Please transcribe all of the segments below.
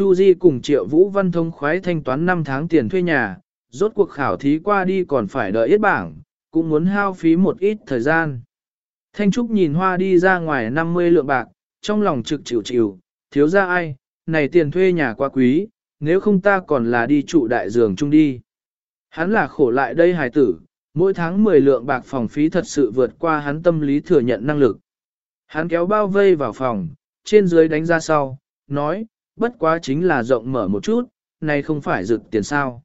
Chu Di cùng Triệu Vũ Văn thông khoái thanh toán 5 tháng tiền thuê nhà, rốt cuộc khảo thí qua đi còn phải đợi ít bảng, cũng muốn hao phí một ít thời gian. Thanh Trúc nhìn hoa đi ra ngoài 50 lượng bạc, trong lòng trực chịu chịu, thiếu ra ai, này tiền thuê nhà quá quý, nếu không ta còn là đi trụ đại giường chung đi. Hắn là khổ lại đây hài tử, mỗi tháng 10 lượng bạc phòng phí thật sự vượt qua hắn tâm lý thừa nhận năng lực. Hắn kéo bao vây vào phòng, trên dưới đánh ra sau, nói, bất quá chính là rộng mở một chút, này không phải rực tiền sao.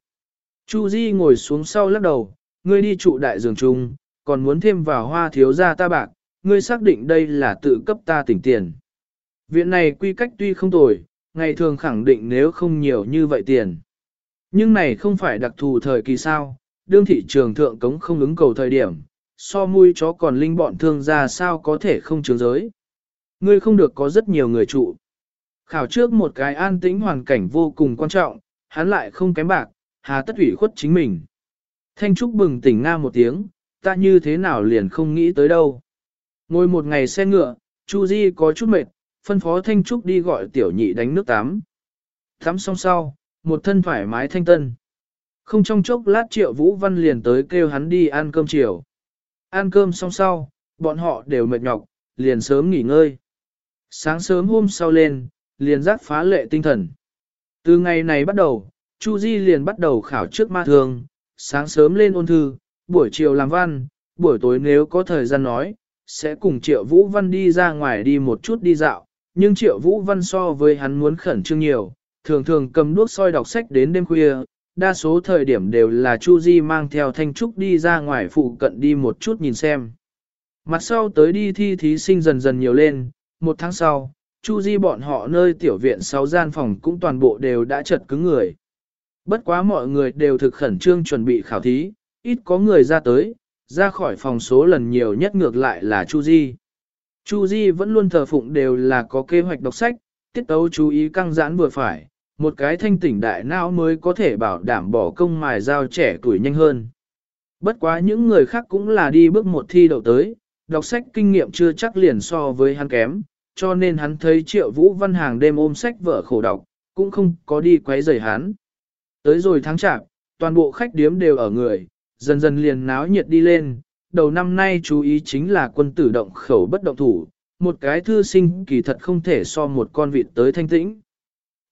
Chu Di ngồi xuống sau lắc đầu, ngươi đi trụ đại giường chung, còn muốn thêm vào hoa thiếu gia ta bạc, ngươi xác định đây là tự cấp ta tỉnh tiền. Viện này quy cách tuy không tồi, ngày thường khẳng định nếu không nhiều như vậy tiền. Nhưng này không phải đặc thù thời kỳ sao, đương thị trường thượng cống không ứng cầu thời điểm, so mui chó còn linh bọn thương gia sao có thể không trường giới. Ngươi không được có rất nhiều người trụ. Khảo trước một cái an tĩnh hoàn cảnh vô cùng quan trọng, hắn lại không kém bạc, hà tất ủy khuất chính mình. Thanh Trúc bừng tỉnh nga một tiếng, ta như thế nào liền không nghĩ tới đâu. Ngồi một ngày xe ngựa, Chu Di có chút mệt, phân phó Thanh Trúc đi gọi tiểu nhị đánh nước tắm. Tắm xong sau, một thân thoải mái thanh tân. Không trong chốc lát triệu Vũ Văn liền tới kêu hắn đi ăn cơm chiều. Ăn cơm xong sau, bọn họ đều mệt nhọc, liền sớm nghỉ ngơi. Sáng sớm hôm sau lên, liền giác phá lệ tinh thần. Từ ngày này bắt đầu, Chu Di liền bắt đầu khảo trước ma thường, sáng sớm lên ôn thư, buổi chiều làm văn, buổi tối nếu có thời gian nói, sẽ cùng Triệu Vũ Văn đi ra ngoài đi một chút đi dạo, nhưng Triệu Vũ Văn so với hắn muốn khẩn trương nhiều, thường thường cầm đuốc soi đọc sách đến đêm khuya, đa số thời điểm đều là Chu Di mang theo Thanh Trúc đi ra ngoài phụ cận đi một chút nhìn xem. Mặt sau tới đi thi thí sinh dần dần nhiều lên, một tháng sau, Chu Di bọn họ nơi tiểu viện sáu gian phòng cũng toàn bộ đều đã chật cứng người. Bất quá mọi người đều thực khẩn trương chuẩn bị khảo thí, ít có người ra tới, ra khỏi phòng số lần nhiều nhất ngược lại là Chu Di. Chu Di vẫn luôn thờ phụng đều là có kế hoạch đọc sách, tiết tấu chú ý căng giãn vừa phải, một cái thanh tỉnh đại não mới có thể bảo đảm bỏ công mài dao trẻ tuổi nhanh hơn. Bất quá những người khác cũng là đi bước một thi đậu tới, đọc sách kinh nghiệm chưa chắc liền so với hắn kém, cho nên hắn thấy triệu vũ văn hàng đêm ôm sách vở khổ đọc, cũng không có đi quấy rầy hắn. Tới rồi tháng chạp, toàn bộ khách điếm đều ở người, dần dần liền náo nhiệt đi lên, đầu năm nay chú ý chính là quân tử động khẩu bất động thủ, một cái thư sinh kỳ thật không thể so một con vịt tới thanh tĩnh.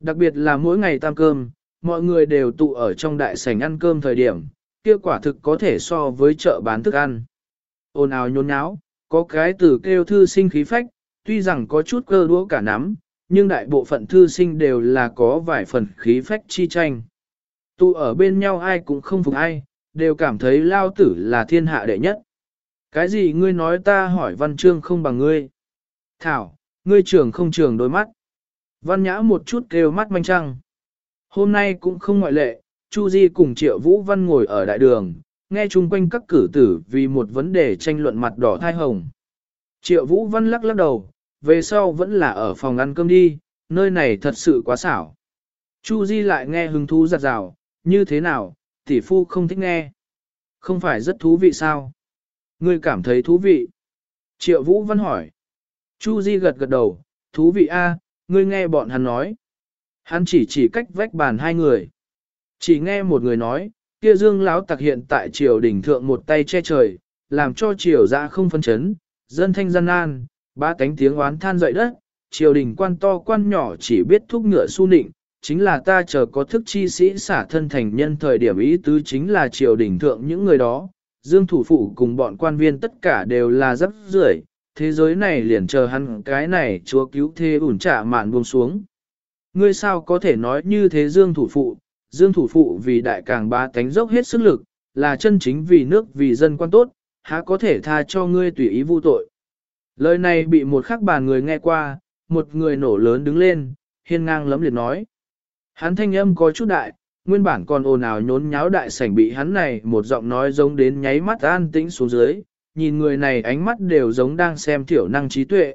Đặc biệt là mỗi ngày tam cơm, mọi người đều tụ ở trong đại sảnh ăn cơm thời điểm, kia quả thực có thể so với chợ bán thức ăn. Ôn ào nhốn nháo, có cái từ kêu thư sinh khí phách, tuy rằng có chút cơ đũa cả nắm, nhưng đại bộ phận thư sinh đều là có vài phần khí phách chi tranh. Tụ ở bên nhau ai cũng không phục ai, đều cảm thấy lao tử là thiên hạ đệ nhất. Cái gì ngươi nói ta hỏi văn chương không bằng ngươi? Thảo, ngươi trường không trường đôi mắt. Văn nhã một chút kêu mắt manh trăng. Hôm nay cũng không ngoại lệ, Chu Di cùng Triệu Vũ Văn ngồi ở đại đường, nghe chung quanh các cử tử vì một vấn đề tranh luận mặt đỏ thai hồng. Triệu Vũ Văn lắc lắc đầu, về sau vẫn là ở phòng ăn cơm đi, nơi này thật sự quá xảo. Chu Di lại nghe hứng thú giặt rào, như thế nào, tỷ phu không thích nghe. Không phải rất thú vị sao? Ngươi cảm thấy thú vị. Triệu Vũ Văn hỏi. Chu Di gật gật đầu, thú vị a, ngươi nghe bọn hắn nói. Hắn chỉ chỉ cách vách bàn hai người. Chỉ nghe một người nói, kia dương lão tặc hiện tại triều đỉnh thượng một tay che trời, làm cho triều ra không phân chấn, dân thanh dân an, ba cánh tiếng oán than dậy đất, triều đình quan to quan nhỏ chỉ biết thúc ngựa su nịnh, chính là ta chờ có thức chi sĩ xả thân thành nhân thời điểm ý tứ chính là triều đình thượng những người đó, dương thủ phụ cùng bọn quan viên tất cả đều là rất rưởi thế giới này liền chờ hắn cái này chúa cứu thế ủn trả mạn buông xuống. Ngươi sao có thể nói như thế dương thủ phụ, dương thủ phụ vì đại càng ba tánh dốc hết sức lực, là chân chính vì nước vì dân quan tốt, há có thể tha cho ngươi tùy ý vu tội. Lời này bị một khắc bàn người nghe qua, một người nổ lớn đứng lên, hiên ngang lấm liệt nói. Hắn thanh âm có chút đại, nguyên bản còn ồn ào nhốn nháo đại sảnh bị hắn này một giọng nói giống đến nháy mắt an tĩnh xuống dưới, nhìn người này ánh mắt đều giống đang xem thiểu năng trí tuệ.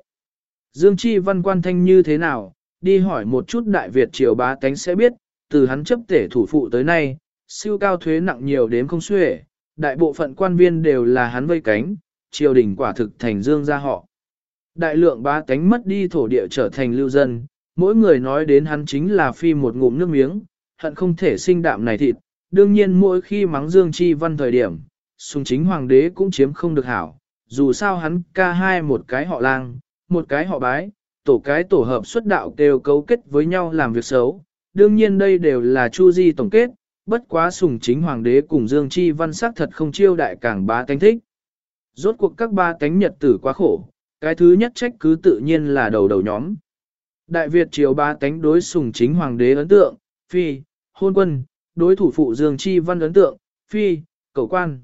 Dương Chi văn quan thanh như thế nào, đi hỏi một chút Đại Việt triều bá tánh sẽ biết, từ hắn chấp tể thủ phụ tới nay, siêu cao thuế nặng nhiều đến không xuể, đại bộ phận quan viên đều là hắn vây cánh, triều đình quả thực thành dương gia họ. Đại lượng bá tánh mất đi thổ địa trở thành lưu dân, mỗi người nói đến hắn chính là phi một ngụm nước miếng, hận không thể sinh đạm này thịt, đương nhiên mỗi khi mắng Dương Chi Văn thời điểm, sùng chính hoàng đế cũng chiếm không được hảo, dù sao hắn ca hai một cái họ lang, một cái họ bái, tổ cái tổ hợp xuất đạo đều cấu kết với nhau làm việc xấu, đương nhiên đây đều là chu di tổng kết, bất quá sùng chính hoàng đế cùng Dương Chi Văn sắc thật không chiêu đại càng bá tánh thích. Rốt cuộc các ba tánh nhật tử quá khổ, cái thứ nhất trách cứ tự nhiên là đầu đầu nhóm. Đại Việt triều ba tánh đối sùng chính hoàng đế ấn tượng, phi, hôn quân, đối thủ phụ Dương Chi Văn ấn tượng, phi, cầu quan.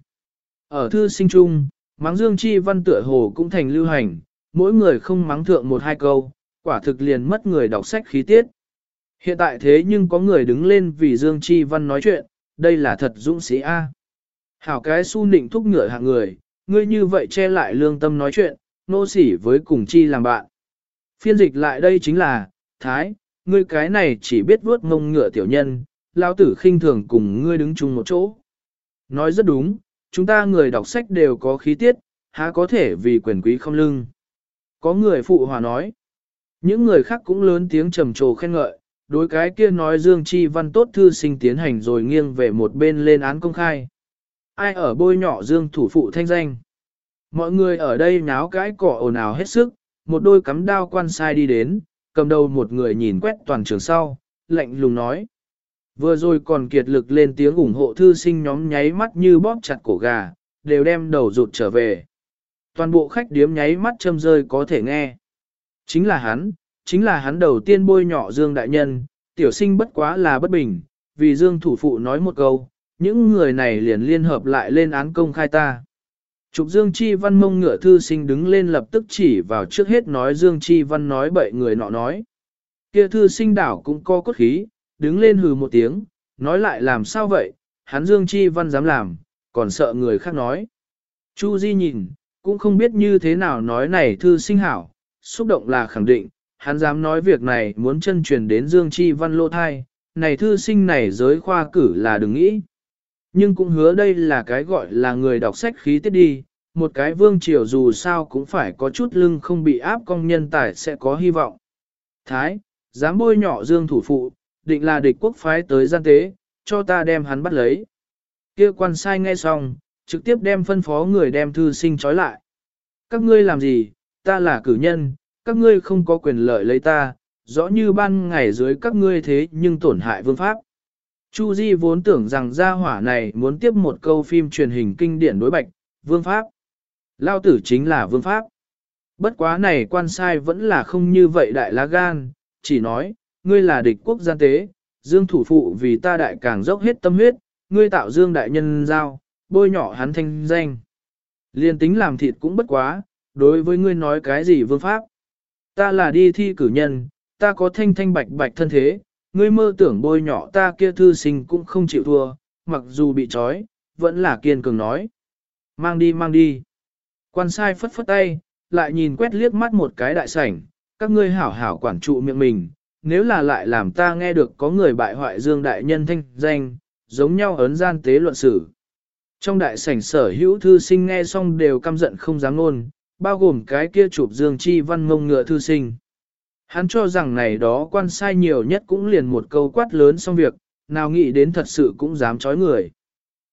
Ở thư sinh trung, mắng Dương Chi Văn tựa hồ cũng thành lưu hành, mỗi người không mắng thượng một hai câu, quả thực liền mất người đọc sách khí tiết. Hiện tại thế nhưng có người đứng lên vì Dương Chi Văn nói chuyện, đây là thật dũng sĩ A. Hảo cái su nịnh thúc ngựa hạng người, ngươi như vậy che lại lương tâm nói chuyện, nô sỉ với cùng chi làm bạn. Phiên dịch lại đây chính là, Thái, ngươi cái này chỉ biết vuốt ngông ngựa tiểu nhân, lao tử khinh thường cùng ngươi đứng chung một chỗ. Nói rất đúng, chúng ta người đọc sách đều có khí tiết, há có thể vì quyền quý không lưng. Có người phụ hòa nói. Những người khác cũng lớn tiếng trầm trồ khen ngợi, đối cái kia nói Dương Chi Văn tốt thư sinh tiến hành rồi nghiêng về một bên lên án công khai. Ai ở bôi nhỏ Dương thủ phụ thanh danh? Mọi người ở đây náo cái cỏ ồn ào hết sức, một đôi cắm đao quan sai đi đến, cầm đầu một người nhìn quét toàn trường sau, lạnh lùng nói. Vừa rồi còn kiệt lực lên tiếng ủng hộ thư sinh nhóm nháy mắt như bóp chặt cổ gà, đều đem đầu rụt trở về. Toàn bộ khách điếm nháy mắt châm rơi có thể nghe. Chính là hắn, chính là hắn đầu tiên bôi nhỏ Dương Đại Nhân, tiểu sinh bất quá là bất bình, vì Dương thủ phụ nói một câu, những người này liền liên hợp lại lên án công khai ta. Trục Dương Chi Văn mông ngựa thư sinh đứng lên lập tức chỉ vào trước hết nói Dương Chi Văn nói bậy người nọ nói. Kia thư sinh đảo cũng co cốt khí, đứng lên hừ một tiếng, nói lại làm sao vậy, hắn Dương Chi Văn dám làm, còn sợ người khác nói. Chu Di nhìn, cũng không biết như thế nào nói này thư sinh hảo, xúc động là khẳng định, hắn dám nói việc này muốn chân truyền đến Dương Chi Văn lô thai, này thư sinh này giới khoa cử là đừng nghĩ. Nhưng cũng hứa đây là cái gọi là người đọc sách khí tiết đi, một cái vương triều dù sao cũng phải có chút lưng không bị áp công nhân tài sẽ có hy vọng. Thái, dám bôi nhỏ Dương thủ phụ, định là địch quốc phái tới gian tế, cho ta đem hắn bắt lấy. Kia quan sai nghe xong, trực tiếp đem phân phó người đem thư sinh trói lại. Các ngươi làm gì, ta là cử nhân, các ngươi không có quyền lợi lấy ta, rõ như ban ngày dưới các ngươi thế nhưng tổn hại vương pháp. Chu Di vốn tưởng rằng gia hỏa này muốn tiếp một câu phim truyền hình kinh điển đối bạch, vương pháp. Lao tử chính là vương pháp. Bất quá này quan sai vẫn là không như vậy đại lá gan, chỉ nói, ngươi là địch quốc gian tế, dương thủ phụ vì ta đại càng dốc hết tâm huyết, ngươi tạo dương đại nhân giao, bôi nhỏ hắn thanh danh. Liên tính làm thịt cũng bất quá, đối với ngươi nói cái gì vương pháp. Ta là đi thi cử nhân, ta có thanh thanh bạch bạch thân thế, ngươi mơ tưởng bôi nhỏ ta kia thư sinh cũng không chịu thua, mặc dù bị trói, vẫn là kiên cường nói. Mang đi mang đi. Quan sai phất phất tay, lại nhìn quét liếc mắt một cái đại sảnh, các ngươi hảo hảo quản trụ miệng mình, nếu là lại làm ta nghe được có người bại hoại dương đại nhân thanh danh, giống nhau ấn gian tế luận xử. Trong đại sảnh sở hữu thư sinh nghe xong đều căm giận không dám ngôn, bao gồm cái kia chụp dương chi văn ngông ngựa thư sinh. Hắn cho rằng này đó quan sai nhiều nhất cũng liền một câu quát lớn xong việc, nào nghĩ đến thật sự cũng dám chói người.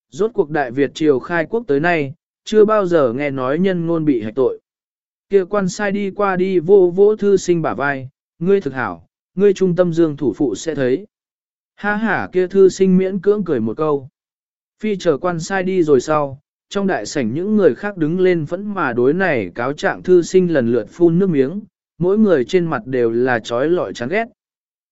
Rốt cuộc Đại Việt triều khai quốc tới nay, chưa bao giờ nghe nói nhân ngôn bị hạch tội. Kia quan sai đi qua đi vô vỗ thư sinh bả vai, ngươi thực hảo, ngươi trung tâm dương thủ phụ sẽ thấy. Ha ha kia thư sinh miễn cưỡng cười một câu. Phi chờ quan sai đi rồi sau, trong đại sảnh những người khác đứng lên vẫn mà đối này cáo trạng thư sinh lần lượt phun nước miếng, mỗi người trên mặt đều là trói lọi chán ghét.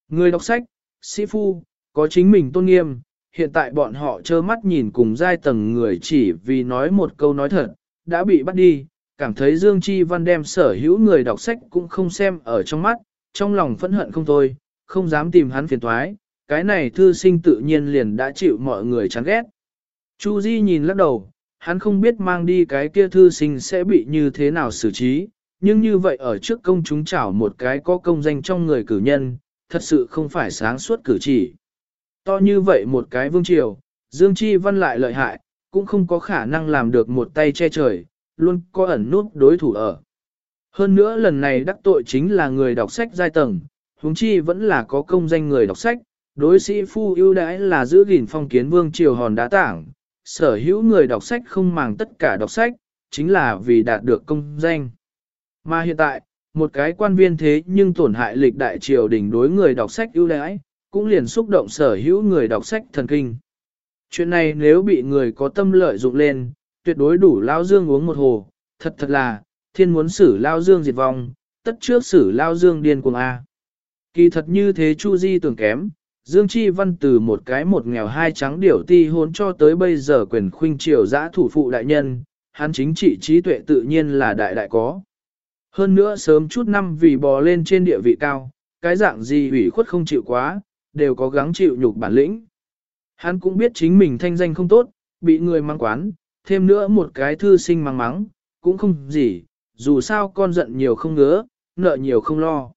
Người đọc sách, sĩ phu, có chính mình tôn nghiêm, hiện tại bọn họ trơ mắt nhìn cùng giai tầng người chỉ vì nói một câu nói thật, đã bị bắt đi, cảm thấy Dương Chi Văn đem sở hữu người đọc sách cũng không xem ở trong mắt, trong lòng phẫn hận không thôi, không dám tìm hắn phiền toái. cái này thư sinh tự nhiên liền đã chịu mọi người chán ghét. Chu Di nhìn lắc đầu, hắn không biết mang đi cái kia thư sinh sẽ bị như thế nào xử trí, nhưng như vậy ở trước công chúng chảo một cái có công danh trong người cử nhân, thật sự không phải sáng suốt cử chỉ. To như vậy một cái vương triều, Dương Chi Văn lại lợi hại, cũng không có khả năng làm được một tay che trời, luôn có ẩn nút đối thủ ở. Hơn nữa lần này đắc tội chính là người đọc sách giai tầng, huống chi vẫn là có công danh người đọc sách, đối sĩ phu ưu đãi là giữ gìn phong kiến vương triều hòn đá tảng, sở hữu người đọc sách không màng tất cả đọc sách, chính là vì đạt được công danh. Mà hiện tại, một cái quan viên thế nhưng tổn hại lịch đại triều đình đối người đọc sách ưu đãi, cũng liền xúc động sở hữu người đọc sách thần kinh. Chuyện này nếu bị người có tâm lợi dụng lên, tuyệt đối đủ lao dương uống một hồ, thật thật là, thiên muốn xử lao dương diệt vong, tất trước xử lao dương điên cuồng A. Kỳ thật như thế Chu Di tưởng kém, Dương Chi Văn từ một cái một nghèo hai trắng điểu ti hốn cho tới bây giờ quyền khuynh triều giã thủ phụ đại nhân, hắn chính trị trí tuệ tự nhiên là đại đại có. Hơn nữa sớm chút năm vì bò lên trên địa vị cao, cái dạng gì ủy khuất không chịu quá, đều có gắng chịu nhục bản lĩnh. Hắn cũng biết chính mình thanh danh không tốt, bị người mang quán, thêm nữa một cái thư sinh mang mắng, cũng không gì, dù sao con giận nhiều không ngứa, nợ nhiều không lo.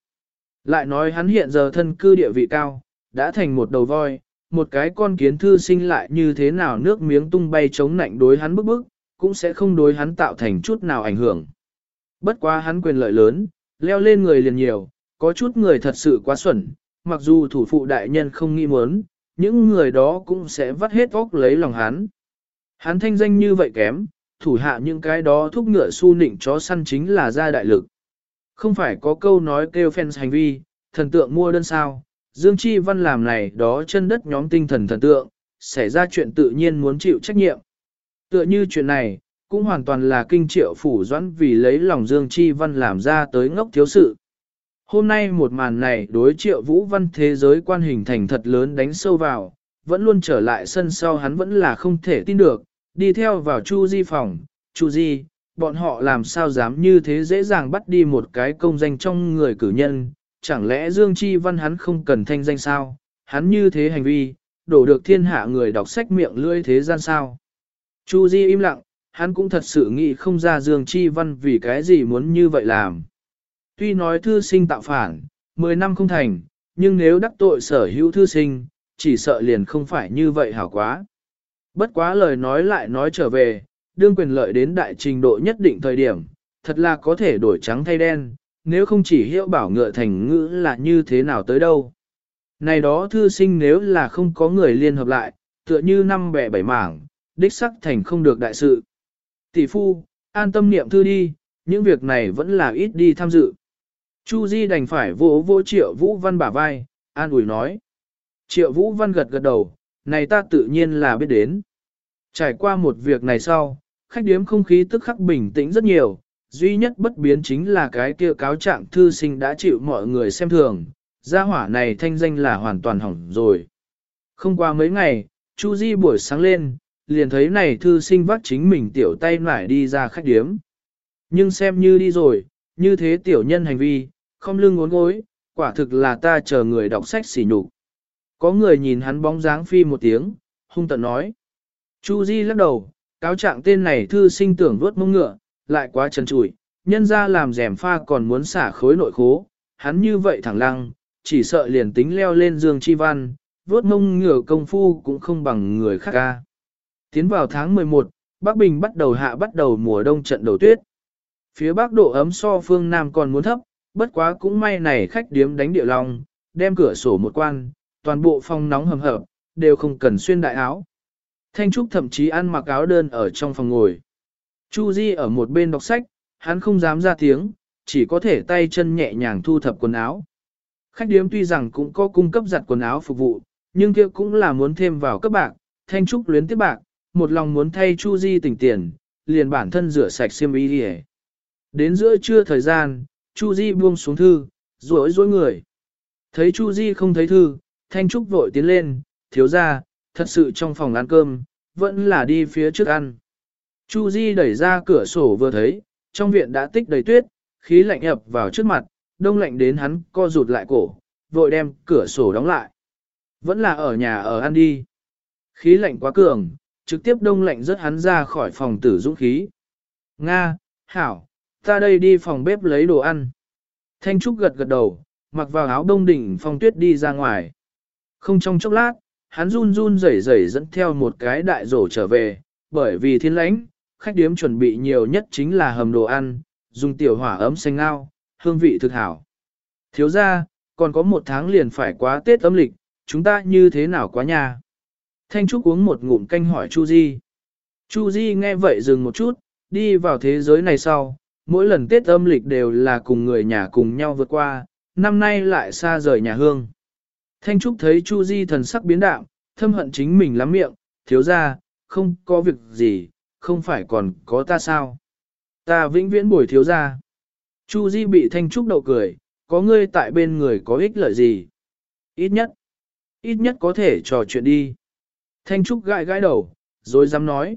Lại nói hắn hiện giờ thân cư địa vị cao, đã thành một đầu voi, một cái con kiến thư sinh lại như thế nào nước miếng tung bay chống nạnh đối hắn bức bức, cũng sẽ không đối hắn tạo thành chút nào ảnh hưởng. Bất quá hắn quyền lợi lớn, leo lên người liền nhiều, có chút người thật sự quá xuẩn, mặc dù thủ phụ đại nhân không nghĩ muốn, những người đó cũng sẽ vắt hết óc lấy lòng hắn. Hắn thanh danh như vậy kém, thủ hạ những cái đó thúc ngựa su nịnh chó săn chính là gia đại lực. Không phải có câu nói kêu fans hành vi, thần tượng mua đơn sao, Dương Chi Văn làm này đó chân đất nhóm tinh thần thần tượng, xảy ra chuyện tự nhiên muốn chịu trách nhiệm. Tựa như chuyện này, cũng hoàn toàn là kinh triệu phủ doãn vì lấy lòng Dương Chi Văn làm ra tới ngốc thiếu sự. Hôm nay một màn này đối triệu vũ văn thế giới quan hình thành thật lớn đánh sâu vào, vẫn luôn trở lại sân sau hắn vẫn là không thể tin được, đi theo vào Chu Di phòng, Chu Di, bọn họ làm sao dám như thế dễ dàng bắt đi một cái công danh trong người cử nhân, chẳng lẽ Dương Chi Văn hắn không cần thanh danh sao, hắn như thế hành vi, đổ được thiên hạ người đọc sách miệng lưỡi thế gian sao. Chu Di im lặng, hắn cũng thật sự nghĩ không ra Dương Chi Văn vì cái gì muốn như vậy làm. Tuy nói thư sinh tạo phản, 10 năm không thành, nhưng nếu đắc tội sở hữu thư sinh, chỉ sợ liền không phải như vậy hảo quá. Bất quá lời nói lại nói trở về, đương quyền lợi đến đại trình độ nhất định thời điểm, thật là có thể đổi trắng thay đen, nếu không chỉ hiệu bảo ngựa thành ngữ là như thế nào tới đâu. Này đó thư sinh nếu là không có người liên hợp lại, tựa như năm bẻ bảy mảng, đích sắc thành không được đại sự. Tỷ phu, an tâm niệm thư đi, những việc này vẫn là ít đi tham dự. Chu Di đành phải vỗ vỗ triệu vũ văn bả vai, an ủi nói. Triệu vũ văn gật gật đầu, này ta tự nhiên là biết đến. Trải qua một việc này sau, khách điếm không khí tức khắc bình tĩnh rất nhiều, duy nhất bất biến chính là cái kia cáo trạng thư sinh đã chịu mọi người xem thường, gia hỏa này thanh danh là hoàn toàn hỏng rồi. Không qua mấy ngày, Chu Di buổi sáng lên, liền thấy này thư sinh vắt chính mình tiểu tay nải đi ra khách điếm. Nhưng xem như đi rồi, như thế tiểu nhân hành vi, không lưng ngốn gối, quả thực là ta chờ người đọc sách xỉ nhục. Có người nhìn hắn bóng dáng phi một tiếng, hung tận nói. Chu Di lắc đầu, cáo trạng tên này thư sinh tưởng vuốt mông ngựa, lại quá trần trụi, nhân ra làm rèm pha còn muốn xả khối nội khố, hắn như vậy thẳng lăng, chỉ sợ liền tính leo lên dương chi văn, vuốt mông ngựa công phu cũng không bằng người khác ca. Tiến vào tháng 11, Bắc Bình bắt đầu hạ bắt đầu mùa đông trận đầu tuyết. Phía Bắc độ ấm so phương Nam còn muốn thấp, bất quá cũng may này khách điếm đánh địa long, đem cửa sổ một quan, toàn bộ phòng nóng hầm hập, đều không cần xuyên đại áo. Thanh Trúc thậm chí ăn mặc áo đơn ở trong phòng ngồi. Chu Di ở một bên đọc sách, hắn không dám ra tiếng, chỉ có thể tay chân nhẹ nhàng thu thập quần áo. Khách điếm tuy rằng cũng có cung cấp giặt quần áo phục vụ, nhưng kia cũng là muốn thêm vào các bạc, Thanh Trúc luyến tiếp bạc, một lòng muốn thay Chu Di tỉnh tiền, liền bản thân rửa sạch xiêm y đi Đến giữa trưa thời gian, Chu Di buông xuống thư, rối rối người. Thấy Chu Di không thấy thư, Thanh Trúc vội tiến lên, thiếu gia, thật sự trong phòng ăn cơm, vẫn là đi phía trước ăn. Chu Di đẩy ra cửa sổ vừa thấy, trong viện đã tích đầy tuyết, khí lạnh ập vào trước mặt, đông lạnh đến hắn co rụt lại cổ, vội đem cửa sổ đóng lại. Vẫn là ở nhà ở ăn đi. Khí lạnh quá cường, trực tiếp đông lạnh rớt hắn ra khỏi phòng tử dũng khí. Nga, Hảo, ta đây đi phòng bếp lấy đồ ăn. Thanh Trúc gật gật đầu, mặc vào áo đông đỉnh phong tuyết đi ra ngoài. Không trong chốc lát, hắn run run rẩy rẩy dẫn theo một cái đại rổ trở về, bởi vì thiên lãnh, khách điếm chuẩn bị nhiều nhất chính là hầm đồ ăn, dùng tiểu hỏa ấm xanh ngao, hương vị thực hảo. Thiếu ra, còn có một tháng liền phải quá Tết âm lịch, chúng ta như thế nào quá nhà? Thanh Trúc uống một ngụm canh hỏi Chu Di. Chu Di nghe vậy dừng một chút, đi vào thế giới này sau, mỗi lần Tết âm lịch đều là cùng người nhà cùng nhau vượt qua, năm nay lại xa rời nhà hương. Thanh Trúc thấy Chu Di thần sắc biến đạo, thâm hận chính mình lắm miệng, thiếu gia, không có việc gì, không phải còn có ta sao. Ta vĩnh viễn bồi thiếu gia. Chu Di bị Thanh Trúc đậu cười, có ngươi tại bên người có ích lợi gì? Ít nhất, ít nhất có thể trò chuyện đi. Thanh Trúc gãi gãi đầu, rồi dám nói.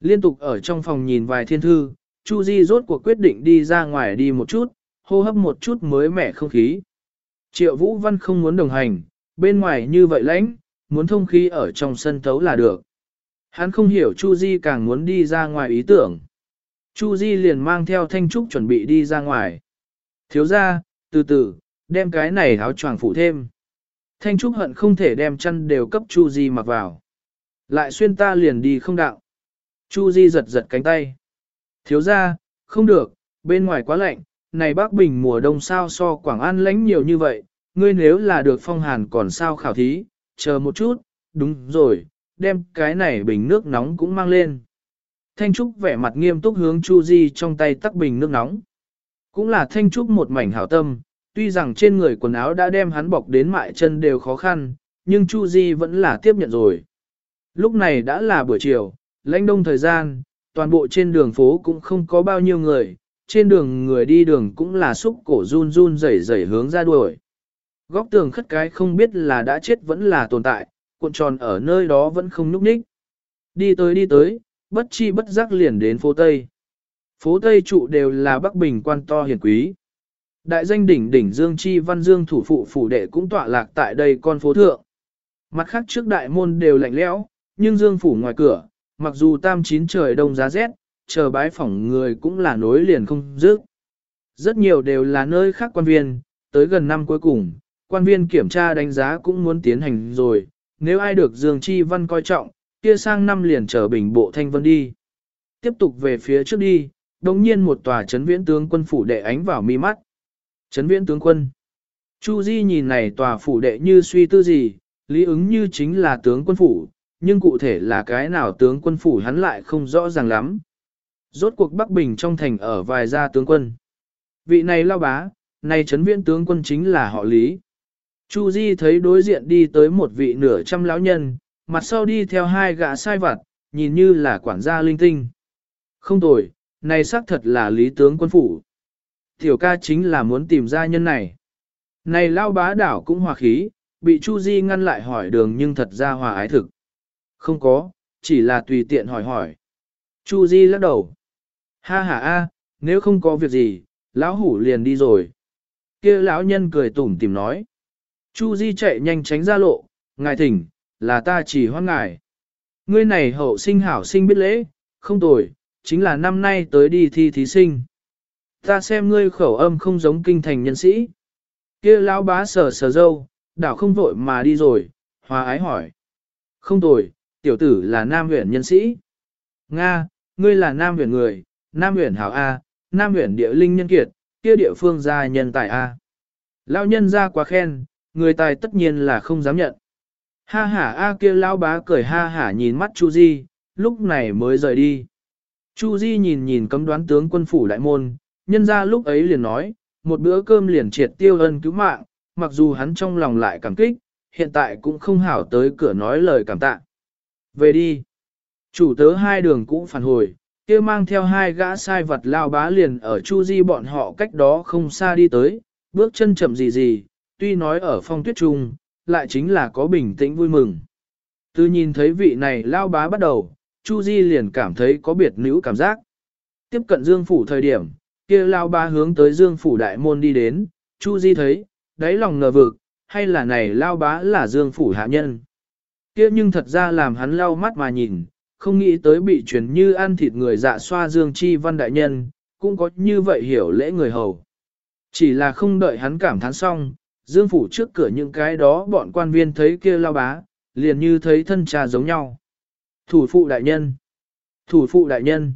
Liên tục ở trong phòng nhìn vài thiên thư, Chu Di rốt cuộc quyết định đi ra ngoài đi một chút, hô hấp một chút mới mẻ không khí. Triệu Vũ Văn không muốn đồng hành, bên ngoài như vậy lãnh, muốn thông khí ở trong sân thấu là được. Hắn không hiểu Chu Di càng muốn đi ra ngoài ý tưởng. Chu Di liền mang theo Thanh Trúc chuẩn bị đi ra ngoài. Thiếu gia, từ từ, đem cái này áo choàng phủ thêm. Thanh Trúc hận không thể đem chân đều cấp Chu Di mặc vào. Lại xuyên ta liền đi không đạo. Chu Di giật giật cánh tay. Thiếu ra, không được, bên ngoài quá lạnh, này Bắc Bình mùa đông sao so Quảng An lánh nhiều như vậy, ngươi nếu là được phong hàn còn sao khảo thí, chờ một chút, đúng rồi, đem cái này bình nước nóng cũng mang lên. Thanh Trúc vẻ mặt nghiêm túc hướng Chu Di trong tay tắc bình nước nóng. Cũng là Thanh Trúc một mảnh hảo tâm, tuy rằng trên người quần áo đã đem hắn bọc đến mại chân đều khó khăn, nhưng Chu Di vẫn là tiếp nhận rồi. Lúc này đã là buổi chiều, lãnh đông thời gian, toàn bộ trên đường phố cũng không có bao nhiêu người, trên đường người đi đường cũng là xúc cổ run run rẩy rẩy hướng ra đuổi. Góc tường khất cái không biết là đã chết vẫn là tồn tại, cuộn tròn ở nơi đó vẫn không nhúc nhích. Đi tới đi tới, bất chi bất giác liền đến phố Tây. Phố Tây trụ đều là Bắc Bình quan to hiền quý. Đại danh đỉnh đỉnh Dương Chi Văn Dương thủ phụ phủ đệ cũng tọa lạc tại đây con phố thượng. Mặt khác trước đại môn đều lạnh lẽo, nhưng Dương phủ ngoài cửa, mặc dù tam chín trời đông giá rét, chờ bái phỏng người cũng là nối liền không dứt. Rất nhiều đều là nơi khác quan viên, tới gần năm cuối cùng, quan viên kiểm tra đánh giá cũng muốn tiến hành rồi, nếu ai được Dương Chi Văn coi trọng, kia sang năm liền trở bình bộ thanh vân đi. Tiếp tục về phía trước đi, đồng nhiên một tòa chấn viễn tướng quân phủ đệ ánh vào mi mắt. Chấn viễn tướng quân. Chu Di nhìn này tòa phủ đệ như suy tư gì, lý ứng như chính là tướng quân phủ, nhưng cụ thể là cái nào tướng quân phủ hắn lại không rõ ràng lắm. Rốt cuộc Bắc Bình trong thành ở vài gia tướng quân. Vị này lao bá, này chấn viên tướng quân chính là họ Lý. Chu Di thấy đối diện đi tới một vị nửa trăm lão nhân, mặt sau đi theo hai gã sai vặt, nhìn như là quản gia linh tinh. Không tồi, này xác thật là lý tướng quân phủ. Tiểu ca chính là muốn tìm gia nhân này. Này lao bá đảo cũng hòa khí, bị Chu Di ngăn lại hỏi đường nhưng thật ra hòa ái thực. Không có, chỉ là tùy tiện hỏi hỏi. Chu Di lắc đầu. Ha ha a, nếu không có việc gì, lão hủ liền đi rồi. Kia lão nhân cười tủm tỉm nói. Chu Di chạy nhanh tránh ra lộ, ngài thỉnh, là ta chỉ hoan ngài. Ngươi này hậu sinh hảo sinh biết lễ, không tồi, chính là năm nay tới đi thi thí sinh. Ta xem ngươi khẩu âm không giống kinh thành nhân sĩ. Kia lão bá sờ sờ dâu, đảo không vội mà đi rồi, hòa ái hỏi. Không tồi, tiểu tử là nam huyện nhân sĩ. Nga, ngươi là nam huyện người, nam huyện hảo A, nam huyện địa linh nhân kiệt, kia địa phương gia nhân tài A. Lão nhân ra quá khen, người tài tất nhiên là không dám nhận. Ha ha A kia lão bá cười ha hả nhìn mắt Chu Di, lúc này mới rời đi. Chu Di nhìn nhìn cấm đoán tướng quân phủ đại môn, nhân ra lúc ấy liền nói, một bữa cơm liền triệt tiêu ân cứu mạng, mặc dù hắn trong lòng lại cảm kích, hiện tại cũng không hảo tới cửa nói lời cảm tạ. Về đi. Chủ tớ hai đường cũng phản hồi, kia mang theo hai gã sai vật lao bá liền ở Chu Di bọn họ cách đó không xa đi tới, bước chân chậm gì gì, tuy nói ở phong tuyết trung, lại chính là có bình tĩnh vui mừng. Từ nhìn thấy vị này lao bá bắt đầu, Chu Di liền cảm thấy có biệt nữ cảm giác. Tiếp cận Dương Phủ thời điểm, kia lao bá hướng tới Dương Phủ đại môn đi đến, Chu Di thấy, đáy lòng ngờ vực, hay là này lao bá là Dương Phủ hạ nhân. Kia nhưng thật ra làm hắn lau mắt mà nhìn, không nghĩ tới bị truyền như ăn thịt người dạ xoa Dương Chi Văn đại nhân, cũng có như vậy hiểu lễ người hầu. Chỉ là không đợi hắn cảm thán xong, Dương Phủ trước cửa những cái đó bọn quan viên thấy kia lao bá, liền như thấy thân cha giống nhau. Thủ phụ đại nhân. Thủ phụ đại nhân.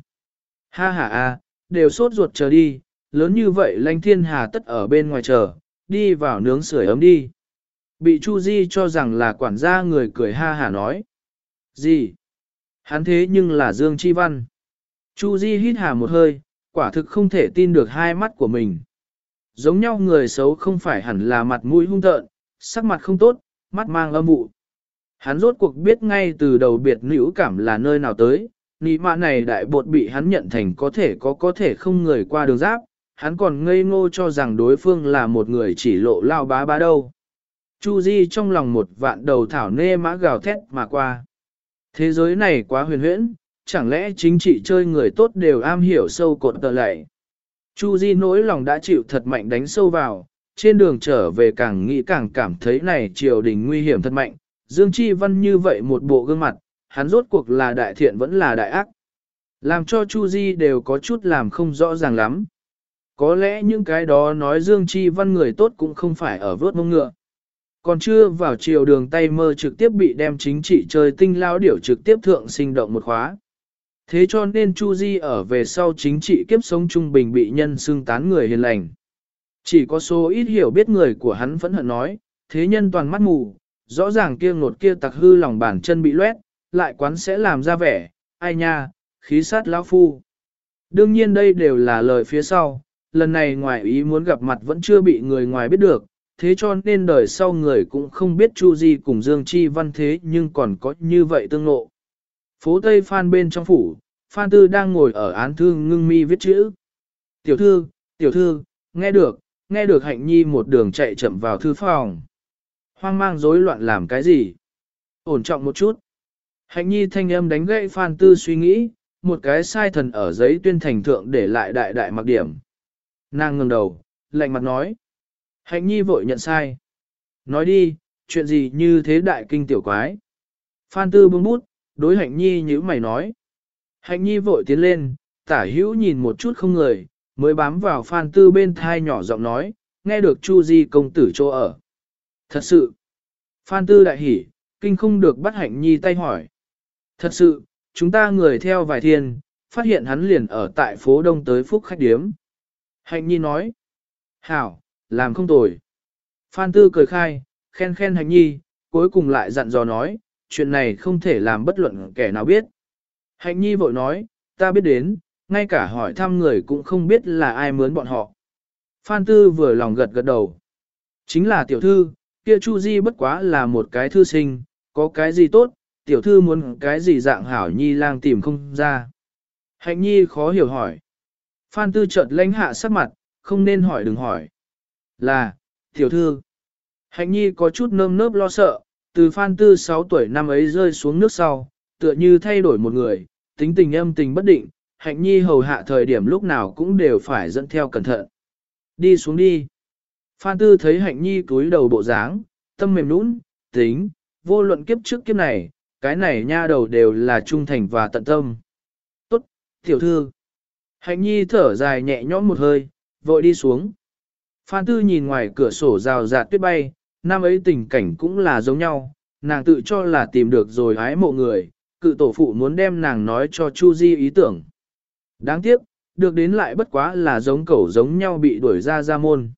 Ha ha a, đều sốt ruột chờ đi, lớn như vậy lanh thiên hà tất ở bên ngoài chờ, đi vào nướng sưởi ấm đi. Bị Chu Di cho rằng là quản gia người cười ha hả nói. Gì? Hắn thế nhưng là Dương Chi Văn. Chu Di hít hà một hơi, quả thực không thể tin được hai mắt của mình. Giống nhau người xấu không phải hẳn là mặt mũi hung tợn, sắc mặt không tốt, mắt mang âm vụ. Hắn rốt cuộc biết ngay từ đầu biệt nữ cảm là nơi nào tới, nị mạ này đại bột bị hắn nhận thành có thể có có thể không người qua đường giáp, hắn còn ngây ngô cho rằng đối phương là một người chỉ lộ lao bá bá đâu. Chu Di trong lòng một vạn đầu thảo nê mã gào thét mà qua. Thế giới này quá huyền huyễn, chẳng lẽ chính trị chơi người tốt đều am hiểu sâu cột tờ lệ. Chu Di nỗi lòng đã chịu thật mạnh đánh sâu vào, trên đường trở về càng nghĩ càng cảm thấy này triều đình nguy hiểm thật mạnh, Dương Chi Văn như vậy một bộ gương mặt, hắn rốt cuộc là đại thiện vẫn là đại ác. Làm cho Chu Di đều có chút làm không rõ ràng lắm. Có lẽ những cái đó nói Dương Chi Văn người tốt cũng không phải ở vớt mông ngựa. Còn chưa vào chiều đường tay mơ trực tiếp bị đem chính trị chơi tinh lao điểu trực tiếp thượng sinh động một khóa. Thế cho nên Chu Di ở về sau chính trị kiếp sống trung bình bị nhân xương tán người hiền lành. Chỉ có số ít hiểu biết người của hắn vẫn hận nói, thế nhân toàn mắt mù, rõ ràng kia ngột kia tặc hư lòng bàn chân bị loét, lại quán sẽ làm ra vẻ, ai nha, khí sát lão phu. Đương nhiên đây đều là lời phía sau, lần này ngoài ý muốn gặp mặt vẫn chưa bị người ngoài biết được, thế cho nên đời sau người cũng không biết Chu Di cùng Dương Chi Văn thế nhưng còn có như vậy tương ngộ. Phố Tây Phan bên trong phủ, Phan Tư đang ngồi ở án thư ngưng mi viết chữ. Tiểu thư, tiểu thư, nghe được, nghe được hạnh nhi một đường chạy chậm vào thư phòng. Hoang mang rối loạn làm cái gì? Ổn trọng một chút. Hạnh nhi thanh âm đánh gậy Phan Tư suy nghĩ, một cái sai thần ở giấy tuyên thành thượng để lại đại đại mặc điểm. Nàng ngẩng đầu, lạnh mặt nói. Hạnh nhi vội nhận sai. Nói đi, chuyện gì như thế đại kinh tiểu quái. Phan Tư bưng bút, đối hạnh nhi như mày nói. Hạnh nhi vội tiến lên, tả hữu nhìn một chút không người, mới bám vào Phan Tư bên thai nhỏ giọng nói, nghe được Chu Di công tử chỗ ở. Thật sự, Phan Tư đại hỉ, kinh không được bắt hạnh nhi tay hỏi. Thật sự, chúng ta người theo vài thiên, phát hiện hắn liền ở tại phố đông tới phúc khách điếm. Hạnh nhi nói, hảo, làm không tồi. Phan Tư cười khai, khen khen hạnh nhi, cuối cùng lại dặn dò nói, chuyện này không thể làm bất luận kẻ nào biết. Hạnh nhi vội nói, ta biết đến, ngay cả hỏi thăm người cũng không biết là ai mướn bọn họ. Phan Tư vừa lòng gật gật đầu. Chính là tiểu thư, kia Chu Di bất quá là một cái thư sinh, có cái gì tốt, tiểu thư muốn cái gì dạng hảo nhi lang tìm không ra. Hạnh nhi khó hiểu hỏi. Phan Tư chợt lãnh hạ sắc mặt, không nên hỏi đừng hỏi. Là, tiểu thư. Hạnh nhi có chút nơm nớp lo sợ, từ Phan Tư 6 tuổi năm ấy rơi xuống nước sau, tựa như thay đổi một người, tính tình âm tình bất định, hạnh nhi hầu hạ thời điểm lúc nào cũng đều phải dẫn theo cẩn thận. Đi xuống đi. Phan Tư thấy hạnh nhi cúi đầu bộ dáng, tâm mềm nũng, tính, vô luận kiếp trước kiếp này, cái này nha đầu đều là trung thành và tận tâm. Tốt, tiểu thư. Hạnh nhi thở dài nhẹ nhõm một hơi, vội đi xuống. Phan Tư nhìn ngoài cửa sổ rào rạt tuyết bay, năm ấy tình cảnh cũng là giống nhau, nàng tự cho là tìm được rồi hái mộ người, cự tổ phụ muốn đem nàng nói cho Chu Di ý tưởng. Đáng tiếc, được đến lại bất quá là giống cẩu giống nhau bị đuổi ra ra môn.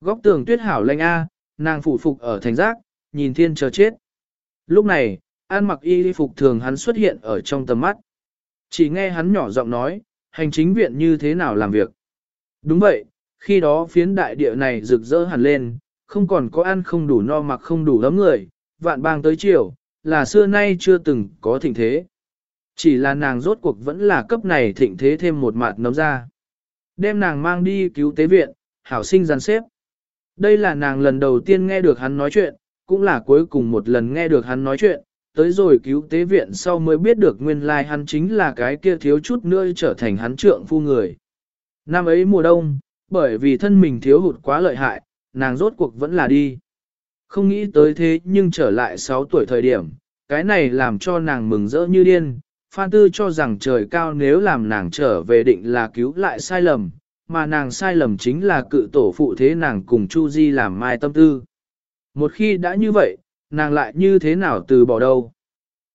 Góc tường tuyết hảo lanh A, nàng phụ phục ở thành giác, nhìn thiên chờ chết. Lúc này, an mặc y phục thường hắn xuất hiện ở trong tầm mắt. Chỉ nghe hắn nhỏ giọng nói, hành chính viện như thế nào làm việc. Đúng vậy, khi đó phiến đại địa này rực rỡ hẳn lên, không còn có ăn không đủ no mặc không đủ lắm người, vạn bang tới chiều, là xưa nay chưa từng có thịnh thế. Chỉ là nàng rốt cuộc vẫn là cấp này thịnh thế thêm một mặt nấm ra. Đem nàng mang đi cứu tế viện, hảo sinh giàn xếp. Đây là nàng lần đầu tiên nghe được hắn nói chuyện, cũng là cuối cùng một lần nghe được hắn nói chuyện, tới rồi cứu tế viện sau mới biết được nguyên lai hắn chính là cái kia thiếu chút nữa trở thành hắn trượng phu người. Năm ấy mùa đông, bởi vì thân mình thiếu hụt quá lợi hại, nàng rốt cuộc vẫn là đi. Không nghĩ tới thế nhưng trở lại 6 tuổi thời điểm, cái này làm cho nàng mừng rỡ như điên. Phan Tư cho rằng trời cao nếu làm nàng trở về định là cứu lại sai lầm, mà nàng sai lầm chính là cự tổ phụ thế nàng cùng Chu Di làm mai tâm tư. Một khi đã như vậy, nàng lại như thế nào từ bỏ đâu.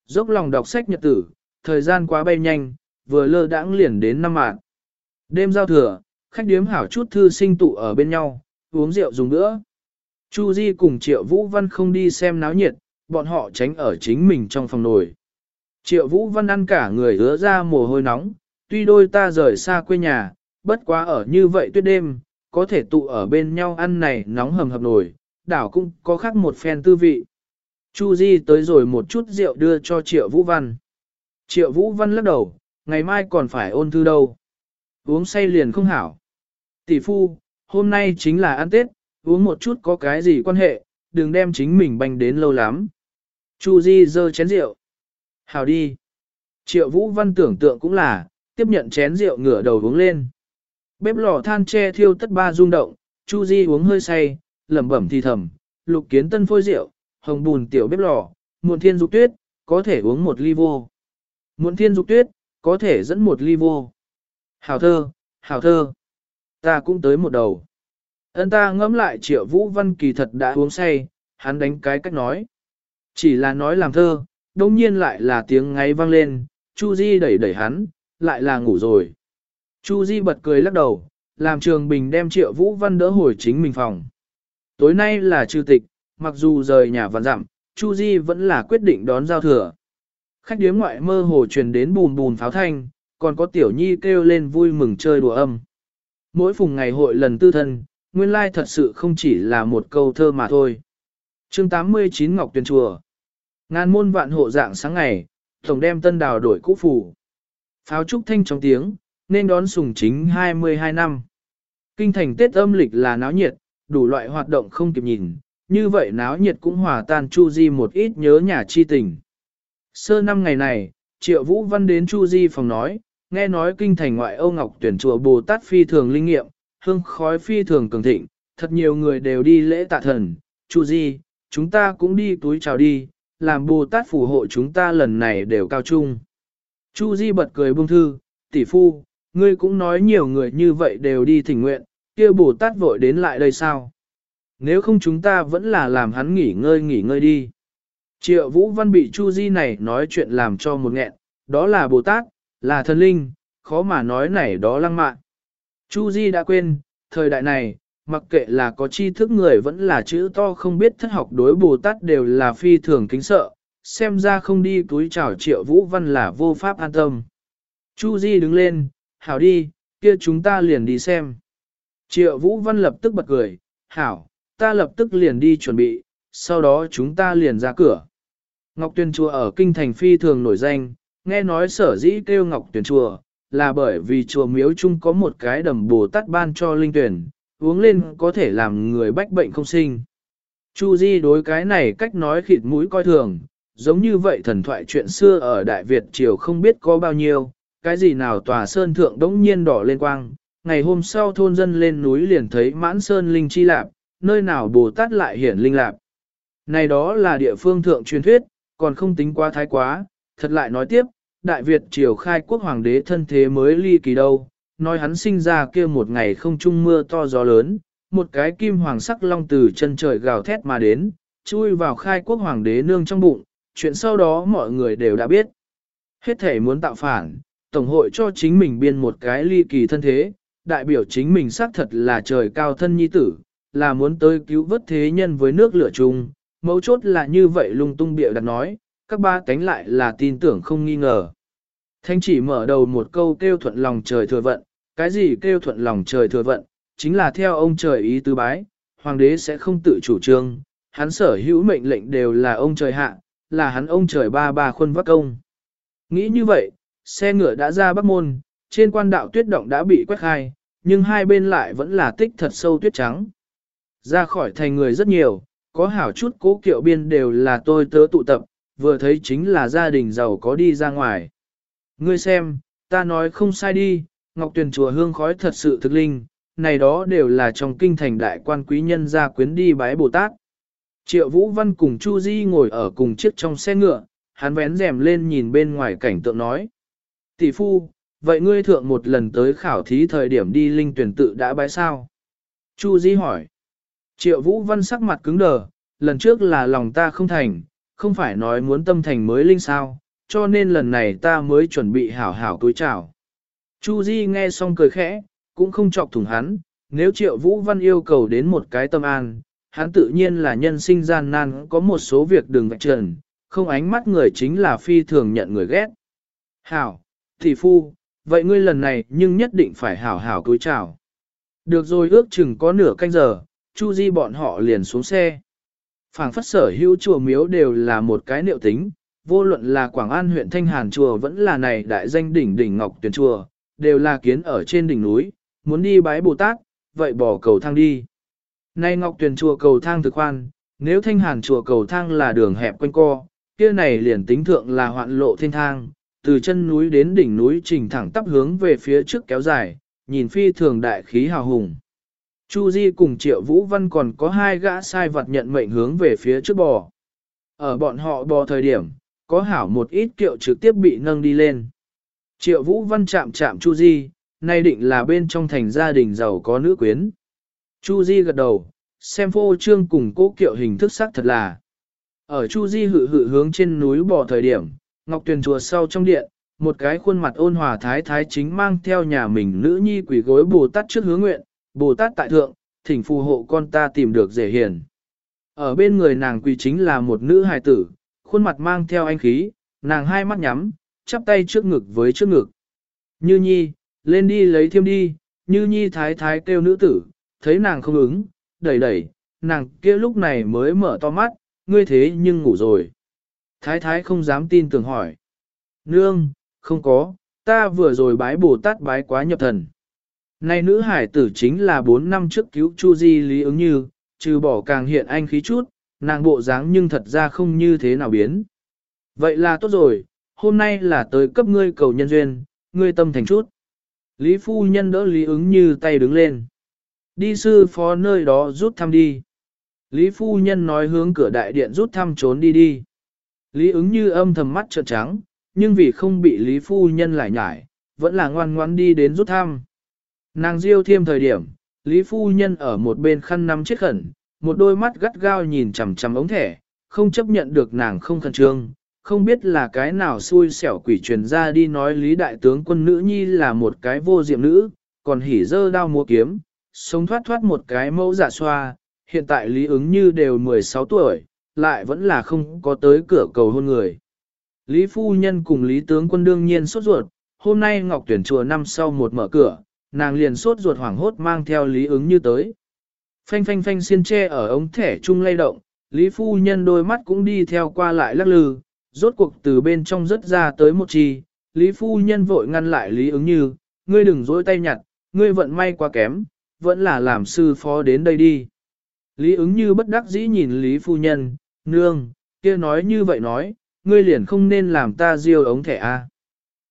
Dốc lòng đọc sách nhật tử, thời gian quá bay nhanh, vừa lơ đãng liền đến năm mạng. Đêm giao thừa, khách điếm hảo chút thư sinh tụ ở bên nhau, uống rượu dùng nữa. Chu Di cùng Triệu Vũ Văn không đi xem náo nhiệt, bọn họ tránh ở chính mình trong phòng nồi. Triệu Vũ Văn ăn cả người hứa ra mồ hôi nóng, tuy đôi ta rời xa quê nhà, bất quá ở như vậy tuyết đêm, có thể tụ ở bên nhau ăn này nóng hầm hập nổi, đảo cũng có khác một phen tư vị. Chu Di tới rồi một chút rượu đưa cho Triệu Vũ Văn. Triệu Vũ Văn lắc đầu, ngày mai còn phải ôn thư đâu. Uống say liền không hảo. Tỷ phu, hôm nay chính là ăn Tết, uống một chút có cái gì quan hệ, đừng đem chính mình banh đến lâu lắm. Chu Di dơ chén rượu. hào đi. Triệu Vũ Văn tưởng tượng cũng là, tiếp nhận chén rượu ngửa đầu uống lên. Bếp lò than tre thiêu tất ba rung động, Chu Di uống hơi say, lẩm bẩm thì thầm, lục kiến tân phôi rượu, hồng bùn tiểu bếp lò, muộn thiên dục tuyết, có thể uống một ly vô. Muộn thiên dục tuyết, có thể dẫn một ly vô. Hào thơ, hào thơ. Ta cũng tới một đầu. Ân ta ngẫm lại triệu vũ văn kỳ thật đã uống say, hắn đánh cái cách nói. Chỉ là nói làm thơ, đông nhiên lại là tiếng ngáy vang lên, Chu Di đẩy đẩy hắn, lại là ngủ rồi. Chu Di bật cười lắc đầu, làm trường bình đem triệu vũ văn đỡ hồi chính mình phòng. Tối nay là trừ tịch, mặc dù rời nhà vạn dặm, Chu Di vẫn là quyết định đón giao thừa. Khách điếm ngoại mơ hồ truyền đến bùn bùn pháo thanh, còn có tiểu nhi kêu lên vui mừng chơi đùa âm. Mỗi phùng ngày hội lần tư thân, nguyên lai thật sự không chỉ là một câu thơ mà thôi. Chương 89 Ngọc Tuyền Chùa Ngàn môn vạn hộ dạng sáng ngày, tổng đem tân đào đổi cũ phủ. Pháo trúc thanh trong tiếng, nên đón sùng chính 22 năm. Kinh thành Tết âm lịch là náo nhiệt, đủ loại hoạt động không kịp nhìn, như vậy náo nhiệt cũng hòa tan Chu Di một ít nhớ nhà chi tình. Sơ năm ngày này, Triệu Vũ Văn đến Chu Di phòng nói, nghe nói kinh thành ngoại Âu Ngọc tuyển chùa Bồ Tát phi thường linh nghiệm, hương khói phi thường cường thịnh, thật nhiều người đều đi lễ tạ thần, Chu Di, chúng ta cũng đi túi chào đi, làm Bồ Tát phù hộ chúng ta lần này đều cao trung. Chu Di bật cười buông thư, tỷ phu, ngươi cũng nói nhiều người như vậy đều đi thỉnh nguyện, kia Bồ Tát vội đến lại đây sao? Nếu không chúng ta vẫn là làm hắn nghỉ ngơi nghỉ ngơi đi. Triệu Vũ Văn bị Chu Di này nói chuyện làm cho một nghẹn, đó là Bồ Tát, là thần linh, khó mà nói này đó lăng mạn. Chu Di đã quên, thời đại này, mặc kệ là có tri thức người vẫn là chữ to không biết thất học đối Bồ Tát đều là phi thường kính sợ, xem ra không đi túi chào Triệu Vũ Văn là vô pháp an tâm. Chu Di đứng lên, hảo đi, kia chúng ta liền đi xem. Triệu Vũ Văn lập tức bật cười, hảo, ta lập tức liền đi chuẩn bị, sau đó chúng ta liền ra cửa. Ngọc Tuyên Chùa ở Kinh Thành Phi thường nổi danh, nghe nói sở dĩ kêu Ngọc tuyển Chùa, là bởi vì chùa miếu chung có một cái đầm bồ tát ban cho linh tuyển, uống lên có thể làm người bách bệnh không sinh. Chu Di đối cái này cách nói khịt mũi coi thường, giống như vậy thần thoại chuyện xưa ở Đại Việt triều không biết có bao nhiêu, cái gì nào tòa sơn thượng đống nhiên đỏ lên quang, ngày hôm sau thôn dân lên núi liền thấy mãn sơn linh chi lạp, nơi nào Bồ Tát lại hiển linh lạp. Này đó là địa phương thượng truyền thuyết, còn không tính quá thái quá, thật lại nói tiếp, Đại Việt triều khai quốc hoàng đế thân thế mới ly kỳ đâu, nói hắn sinh ra kia một ngày không trung mưa to gió lớn, một cái kim hoàng sắc long từ chân trời gào thét mà đến, chui vào khai quốc hoàng đế nương trong bụng, chuyện sau đó mọi người đều đã biết. Hết thể muốn tạo phản, Tổng hội cho chính mình biên một cái ly kỳ thân thế, đại biểu chính mình xác thật là trời cao thân nhi tử, là muốn tới cứu vớt thế nhân với nước lửa chung, mấu chốt là như vậy lung tung bịa đặt nói, các ba cánh lại là tin tưởng không nghi ngờ. Thanh chỉ mở đầu một câu kêu thuận lòng trời thừa vận, cái gì kêu thuận lòng trời thừa vận, chính là theo ông trời ý tứ bái, hoàng đế sẽ không tự chủ trương, hắn sở hữu mệnh lệnh đều là ông trời hạ, là hắn ông trời ba ba khuân vắc công. Nghĩ như vậy, xe ngựa đã ra bắc môn, trên quan đạo tuyết động đã bị quét khai, nhưng hai bên lại vẫn là tích thật sâu tuyết trắng. Ra khỏi thành người rất nhiều, có hảo chút cố kiệu biên đều là tôi tớ tụ tập, vừa thấy chính là gia đình giàu có đi ra ngoài. Ngươi xem, ta nói không sai đi, Ngọc Tuyền chùa hương khói thật sự thực linh, này đó đều là trong kinh thành đại quan quý nhân gia quyến đi bái Bồ Tát. Triệu Vũ Văn cùng Chu Di ngồi ở cùng chiếc trong xe ngựa, hắn vén rèm lên nhìn bên ngoài cảnh tượng nói. Tỷ phu, vậy ngươi thượng một lần tới khảo thí thời điểm đi linh tuyển tự đã bái sao? Chu Di hỏi. Triệu Vũ Văn sắc mặt cứng đờ, lần trước là lòng ta không thành, không phải nói muốn tâm thành mới linh sao, cho nên lần này ta mới chuẩn bị hảo hảo túi chào. Chu Di nghe xong cười khẽ, cũng không chọc thủng hắn, nếu triệu vũ văn yêu cầu đến một cái tâm an, hắn tự nhiên là nhân sinh gian nan có một số việc đừng vạch trần, không ánh mắt người chính là phi thường nhận người ghét. Hảo, thị phu, vậy ngươi lần này nhưng nhất định phải hảo hảo túi chào. Được rồi ước chừng có nửa canh giờ, Chu Di bọn họ liền xuống xe. Phảng phất sở hữu chùa miếu đều là một cái niệu tính, vô luận là Quảng An huyện Thanh Hàn chùa vẫn là này đại danh đỉnh đỉnh Ngọc Tuyền chùa, đều là kiến ở trên đỉnh núi, muốn đi bái Bồ Tát, vậy bỏ cầu thang đi. Nay Ngọc Tuyền chùa cầu thang thực khoan, nếu Thanh Hàn chùa cầu thang là đường hẹp quanh co, kia này liền tính thượng là hoạn lộ thiên thang, từ chân núi đến đỉnh núi trình thẳng tắp hướng về phía trước kéo dài, nhìn phi thường đại khí hào hùng. Chu Di cùng Triệu Vũ Văn còn có hai gã sai vật nhận mệnh hướng về phía trước bò. Ở bọn họ bò thời điểm, có hảo một ít kiệu trực tiếp bị nâng đi lên. Triệu Vũ Văn chạm chạm Chu Di, nay định là bên trong thành gia đình giàu có nữ quyến. Chu Di gật đầu, xem phô trương cùng cố kiệu hình thức sắc thật là. Ở Chu Di hự hự hướng trên núi bò thời điểm, Ngọc Tuyền chùa sau trong điện, một cái khuôn mặt ôn hòa thái thái chính mang theo nhà mình nữ nhi quỷ gối Bồ Tát trước hướng nguyện, Bồ Tát tại thượng, thỉnh phù hộ con ta tìm được dễ hiền. Ở bên người nàng quỳ chính là một nữ hài tử, khuôn mặt mang theo anh khí, nàng hai mắt nhắm, chắp tay trước ngực với trước ngực. Như nhi, lên đi lấy thiêm đi, như nhi thái thái kêu nữ tử, thấy nàng không ứng, đẩy đẩy, nàng kia lúc này mới mở to mắt, ngươi thế nhưng ngủ rồi. Thái thái không dám tin tưởng hỏi. Nương, không có, ta vừa rồi bái Bồ Tát bái quá nhập thần. Này nữ hải tử chính là 4 năm trước cứu Chu Di Lý ứng như, trừ bỏ càng hiện anh khí chút, nàng bộ dáng nhưng thật ra không như thế nào biến. Vậy là tốt rồi, hôm nay là tới cấp ngươi cầu nhân duyên, ngươi tâm thành chút. Lý phu nhân đỡ Lý ứng như tay đứng lên. Đi sư phó nơi đó rút thăm đi. Lý phu nhân nói hướng cửa đại điện rút thăm trốn đi đi. Lý ứng như âm thầm mắt trợn trắng, nhưng vì không bị Lý phu nhân lại nhải, vẫn là ngoan ngoan đi đến rút thăm. Nàng diêu thêm thời điểm, Lý phu nhân ở một bên khăn nắm chết khẩn, một đôi mắt gắt gao nhìn chằm chằm ống thẻ, không chấp nhận được nàng không khẩn trương, không biết là cái nào xui xẻo quỷ truyền ra đi nói Lý đại tướng quân nữ nhi là một cái vô diệm nữ, còn hỉ dơ đao múa kiếm, sống thoát thoát một cái mẫu giả xoa, hiện tại Lý ứng như đều 16 tuổi, lại vẫn là không có tới cửa cầu hôn người. Lý phu nhân cùng Lý tướng quân đương nhiên sốt ruột, hôm nay Ngọc tuyển chùa năm sau một mở cửa, nàng liền sốt ruột hoảng hốt mang theo Lý ứng như tới. Phanh phanh phanh xiên tre ở ống thẻ chung lay động, Lý phu nhân đôi mắt cũng đi theo qua lại lắc lư, rốt cuộc từ bên trong rất ra tới một chi, Lý phu nhân vội ngăn lại Lý ứng như, ngươi đừng dối tay nhặt, ngươi vận may quá kém, vẫn là làm sư phó đến đây đi. Lý ứng như bất đắc dĩ nhìn Lý phu nhân, nương, kia nói như vậy nói, ngươi liền không nên làm ta diêu ống thẻ A.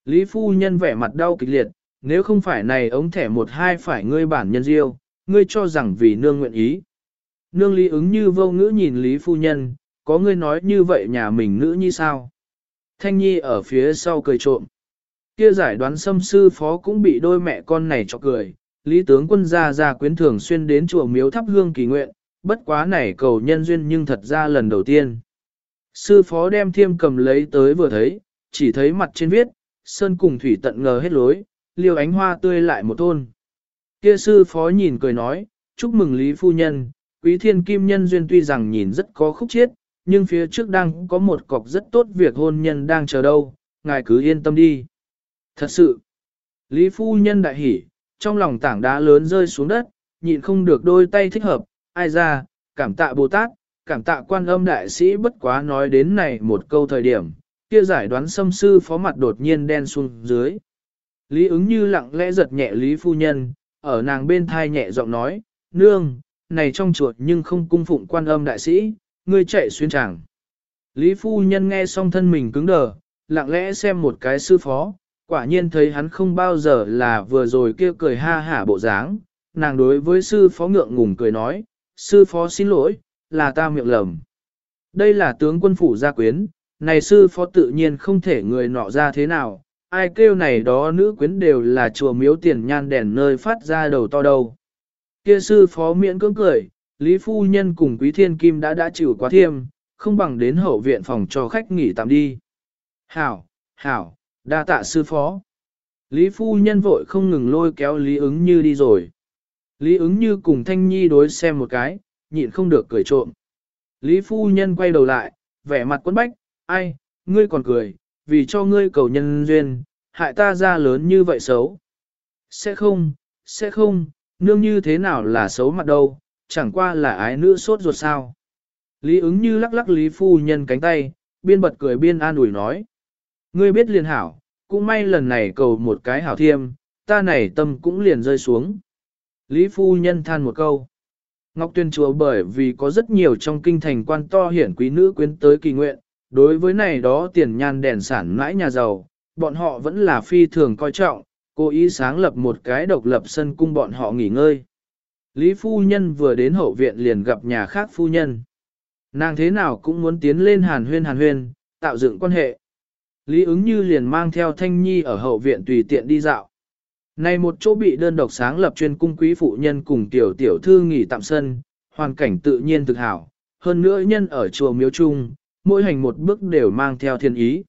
Lý phu nhân vẻ mặt đau kịch liệt, nếu không phải này ống thẻ một hai phải ngươi bản nhân diêu, ngươi cho rằng vì nương nguyện ý. Nương lý ứng như vô ngữ nhìn Lý phu nhân, có ngươi nói như vậy nhà mình nữ như sao? Thanh nhi ở phía sau cười trộm. Kia giải đoán xâm sư phó cũng bị đôi mẹ con này cho cười, Lý tướng quân ra ra quyến thường xuyên đến chùa miếu thắp hương kỳ nguyện, bất quá này cầu nhân duyên nhưng thật ra lần đầu tiên. Sư phó đem thiêm cầm lấy tới vừa thấy, chỉ thấy mặt trên viết, sơn cùng thủy tận ngờ hết lối, liêu ánh hoa tươi lại một thôn. Kia sư phó nhìn cười nói, chúc mừng Lý Phu Nhân, quý thiên kim nhân duyên tuy rằng nhìn rất có khúc chiết, nhưng phía trước đang có một cọc rất tốt việc hôn nhân đang chờ đâu, ngài cứ yên tâm đi. Thật sự, Lý Phu Nhân đại hỉ, trong lòng tảng đá lớn rơi xuống đất, nhịn không được đôi tay thích hợp, ai ra, cảm tạ Bồ Tát, cảm tạ quan âm đại sĩ bất quá nói đến này một câu thời điểm, kia giải đoán xâm sư phó mặt đột nhiên đen xuống dưới. Lý ứng như lặng lẽ giật nhẹ Lý phu nhân, ở nàng bên thai nhẹ giọng nói, nương, này trong chuột nhưng không cung phụng quan âm đại sĩ, ngươi chạy xuyên chẳng. Lý phu nhân nghe xong thân mình cứng đờ, lặng lẽ xem một cái sư phó, quả nhiên thấy hắn không bao giờ là vừa rồi kia cười ha hả bộ dáng, nàng đối với sư phó ngượng ngùng cười nói, sư phó xin lỗi, là ta miệng lầm. Đây là tướng quân phủ gia quyến, này sư phó tự nhiên không thể người nọ ra thế nào, ai kêu này đó nữ quyến đều là chùa miếu tiền nhan đèn nơi phát ra đầu to đầu. Kia sư phó miễn cưỡng cười, Lý Phu Nhân cùng Quý Thiên Kim đã đã chịu quá thiêm, không bằng đến hậu viện phòng cho khách nghỉ tạm đi. Hảo, hảo, đa tạ sư phó. Lý Phu Nhân vội không ngừng lôi kéo Lý ứng như đi rồi. Lý ứng như cùng Thanh Nhi đối xem một cái, nhịn không được cười trộm. Lý phu nhân quay đầu lại, vẻ mặt quấn bách, ai, ngươi còn cười, vì cho ngươi cầu nhân duyên, hại ta ra lớn như vậy xấu. Sẽ không, sẽ không, nương như thế nào là xấu mặt đâu, chẳng qua là ái nữ sốt ruột sao. Lý ứng như lắc lắc Lý phu nhân cánh tay, biên bật cười biên an ủi nói. Ngươi biết liền hảo, cũng may lần này cầu một cái hảo thiêm, ta này tâm cũng liền rơi xuống. Lý phu nhân than một câu. Ngọc Tuyên Chùa bởi vì có rất nhiều trong kinh thành quan to hiển quý nữ quyến tới kỳ nguyện, đối với này đó tiền nhan đèn sản mãi nhà giàu, bọn họ vẫn là phi thường coi trọng, cố ý sáng lập một cái độc lập sân cung bọn họ nghỉ ngơi. Lý phu nhân vừa đến hậu viện liền gặp nhà khác phu nhân. Nàng thế nào cũng muốn tiến lên hàn huyên hàn huyên, tạo dựng quan hệ. Lý ứng như liền mang theo thanh nhi ở hậu viện tùy tiện đi dạo. Này một chỗ bị đơn độc sáng lập chuyên cung quý phụ nhân cùng tiểu tiểu thư nghỉ tạm sân, hoàn cảnh tự nhiên thực hảo, hơn nữa nhân ở chùa miếu trung, mỗi hành một bước đều mang theo thiên ý.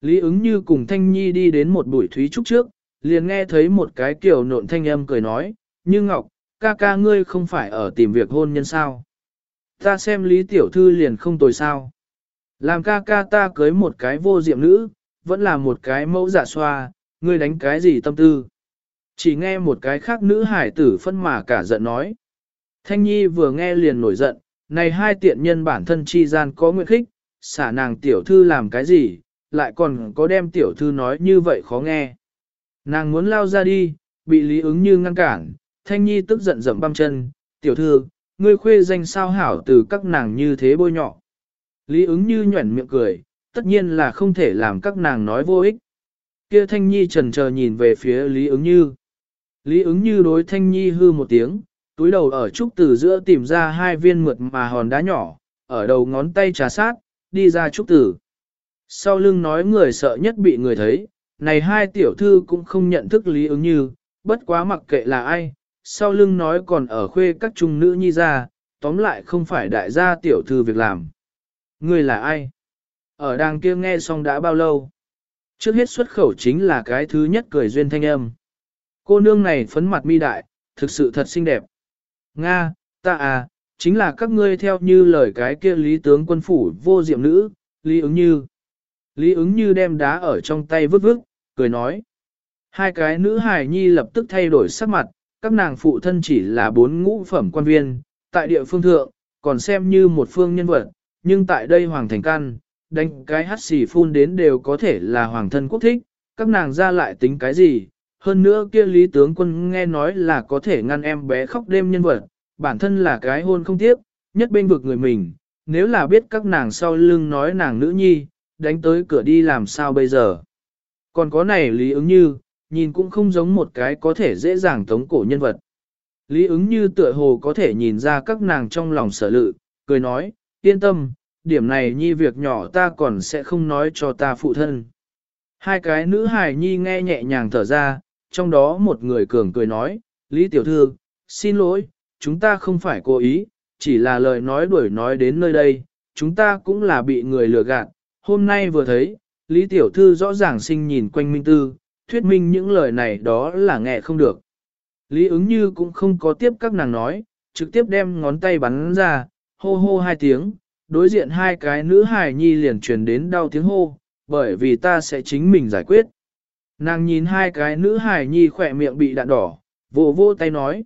Lý ứng như cùng Thanh Nhi đi đến một buổi thúy trúc trước, liền nghe thấy một cái kiểu nộn thanh âm cười nói, như Ngọc, ca ca ngươi không phải ở tìm việc hôn nhân sao. Ta xem Lý Tiểu Thư liền không tồi sao. Làm ca ca ta cưới một cái vô diệm nữ, vẫn là một cái mẫu giả xoa, ngươi đánh cái gì tâm tư. Chỉ nghe một cái khác nữ hải tử phân mà cả giận nói. Thanh Nhi vừa nghe liền nổi giận, này hai tiện nhân bản thân chi gian có nguyện khích, xả nàng tiểu thư làm cái gì, lại còn có đem tiểu thư nói như vậy khó nghe. Nàng muốn lao ra đi, bị lý ứng như ngăn cản, Thanh Nhi tức giận dậm băm chân, tiểu thư, ngươi khuê danh sao hảo từ các nàng như thế bôi nhọ. Lý ứng như nhuẩn miệng cười, tất nhiên là không thể làm các nàng nói vô ích. Kia Thanh Nhi trần chờ nhìn về phía Lý ứng như. Lý ứng như đối Thanh Nhi hư một tiếng, túi đầu ở trúc từ giữa tìm ra hai viên mượt mà hòn đá nhỏ, ở đầu ngón tay trà sát, đi ra trúc tử. Sau lưng nói người sợ nhất bị người thấy, này hai tiểu thư cũng không nhận thức Lý ứng như, bất quá mặc kệ là ai, sau lưng nói còn ở khuê các trung nữ nhi ra, tóm lại không phải đại gia tiểu thư việc làm. Người là ai? Ở đàng kia nghe xong đã bao lâu? Trước hết xuất khẩu chính là cái thứ nhất cười duyên thanh âm. Cô nương này phấn mặt mi đại, thực sự thật xinh đẹp. Nga, ta à, chính là các ngươi theo như lời cái kia lý tướng quân phủ vô diệm nữ, lý ứng như. Lý ứng như đem đá ở trong tay vứt vứt, cười nói. Hai cái nữ hài nhi lập tức thay đổi sắc mặt, các nàng phụ thân chỉ là bốn ngũ phẩm quan viên, tại địa phương thượng, còn xem như một phương nhân vật, nhưng tại đây hoàng thành căn, đánh cái hát xì phun đến đều có thể là hoàng thân quốc thích, các nàng ra lại tính cái gì, hơn nữa kia lý tướng quân nghe nói là có thể ngăn em bé khóc đêm nhân vật, bản thân là cái hôn không tiếp, nhất bên vực người mình, nếu là biết các nàng sau lưng nói nàng nữ nhi, đánh tới cửa đi làm sao bây giờ. Còn có này lý ứng như, nhìn cũng không giống một cái có thể dễ dàng tống cổ nhân vật. Lý ứng như tựa hồ có thể nhìn ra các nàng trong lòng sở lự, cười nói, yên tâm, điểm này nhi việc nhỏ ta còn sẽ không nói cho ta phụ thân. Hai cái nữ hài nhi nghe nhẹ nhàng thở ra, trong đó một người cường cười nói, Lý Tiểu Thư, xin lỗi, chúng ta không phải cố ý, chỉ là lời nói đuổi nói đến nơi đây, chúng ta cũng là bị người lừa gạt. Hôm nay vừa thấy, Lý Tiểu Thư rõ ràng sinh nhìn quanh Minh Tư, thuyết minh những lời này đó là nghe không được. Lý ứng như cũng không có tiếp các nàng nói, trực tiếp đem ngón tay bắn ra, hô hô hai tiếng, đối diện hai cái nữ hài nhi liền truyền đến đau tiếng hô, bởi vì ta sẽ chính mình giải quyết. Nàng nhìn hai cái nữ hài nhi khỏe miệng bị đạn đỏ, vỗ vỗ tay nói.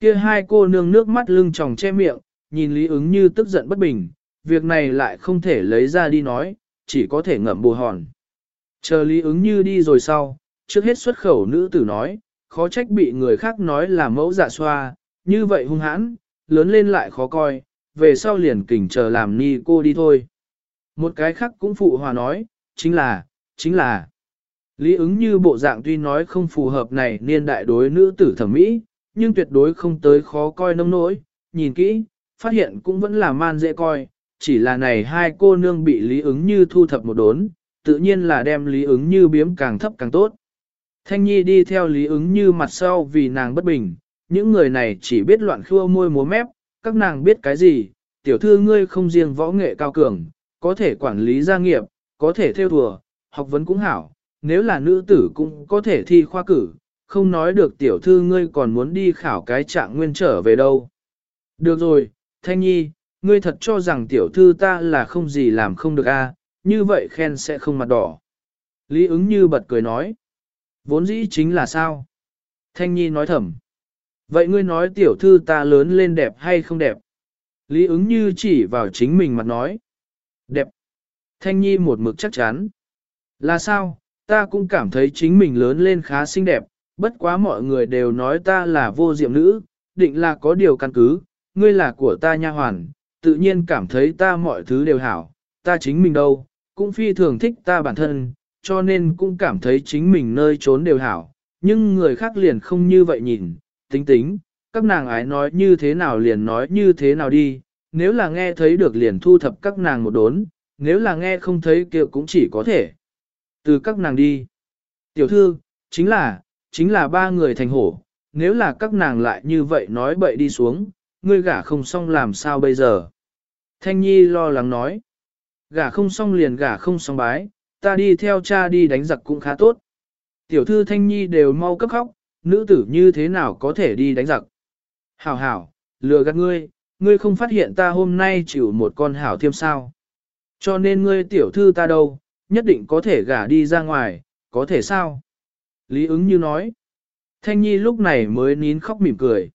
Kia hai cô nương nước mắt lưng tròng che miệng, nhìn Lý ứng như tức giận bất bình, việc này lại không thể lấy ra đi nói, chỉ có thể ngậm bù hòn. Chờ Lý ứng như đi rồi sau, trước hết xuất khẩu nữ tử nói, khó trách bị người khác nói là mẫu dạ xoa, như vậy hung hãn, lớn lên lại khó coi, về sau liền kỉnh chờ làm ni cô đi thôi. Một cái khác cũng phụ hòa nói, chính là, chính là. Lý ứng như bộ dạng tuy nói không phù hợp này niên đại đối nữ tử thẩm mỹ, nhưng tuyệt đối không tới khó coi nông nỗi, nhìn kỹ, phát hiện cũng vẫn là man dễ coi, chỉ là này hai cô nương bị lý ứng như thu thập một đốn, tự nhiên là đem lý ứng như biếm càng thấp càng tốt. Thanh Nhi đi theo lý ứng như mặt sau vì nàng bất bình, những người này chỉ biết loạn khua môi múa mép, các nàng biết cái gì, tiểu thư ngươi không riêng võ nghệ cao cường, có thể quản lý gia nghiệp, có thể theo thùa, học vấn cũng hảo, nếu là nữ tử cũng có thể thi khoa cử, không nói được tiểu thư ngươi còn muốn đi khảo cái trạng nguyên trở về đâu. Được rồi, Thanh Nhi, ngươi thật cho rằng tiểu thư ta là không gì làm không được a, à? như vậy khen sẽ không mặt đỏ. Lý ứng như bật cười nói. Vốn dĩ chính là sao? Thanh Nhi nói thầm. Vậy ngươi nói tiểu thư ta lớn lên đẹp hay không đẹp? Lý ứng như chỉ vào chính mình mặt nói. Đẹp. Thanh Nhi một mực chắc chắn. Là sao? Ta cũng cảm thấy chính mình lớn lên khá xinh đẹp, bất quá mọi người đều nói ta là vô diệm nữ, định là có điều căn cứ, ngươi là của ta nha hoàn, tự nhiên cảm thấy ta mọi thứ đều hảo, ta chính mình đâu, cũng phi thường thích ta bản thân, cho nên cũng cảm thấy chính mình nơi trốn đều hảo, nhưng người khác liền không như vậy nhìn, tính tính, các nàng ái nói như thế nào liền nói như thế nào đi, nếu là nghe thấy được liền thu thập các nàng một đốn, nếu là nghe không thấy kia cũng chỉ có thể từ các nàng đi. Tiểu thư, chính là, chính là ba người thành hổ, nếu là các nàng lại như vậy nói bậy đi xuống, ngươi gả không xong làm sao bây giờ? Thanh Nhi lo lắng nói, gả không xong liền gả không xong bái, ta đi theo cha đi đánh giặc cũng khá tốt. Tiểu thư Thanh Nhi đều mau cấp khóc, nữ tử như thế nào có thể đi đánh giặc? Hảo hảo, lừa gạt ngươi, ngươi không phát hiện ta hôm nay chịu một con hảo thiêm sao. Cho nên ngươi tiểu thư ta đâu, nhất định có thể gả đi ra ngoài, có thể sao? Lý ứng như nói. Thanh Nhi lúc này mới nín khóc mỉm cười.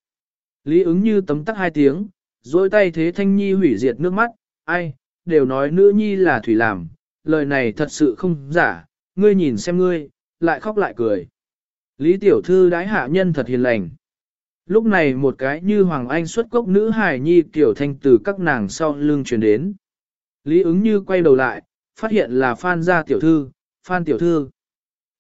Lý ứng như tấm tắc hai tiếng, dôi tay thế Thanh Nhi hủy diệt nước mắt, ai, đều nói nữ nhi là thủy làm, lời này thật sự không giả, ngươi nhìn xem ngươi, lại khóc lại cười. Lý tiểu thư đái hạ nhân thật hiền lành. Lúc này một cái như Hoàng Anh xuất cốc nữ hài nhi tiểu thanh từ các nàng sau lưng truyền đến. Lý ứng như quay đầu lại, phát hiện là Phan gia tiểu thư, Phan tiểu thư.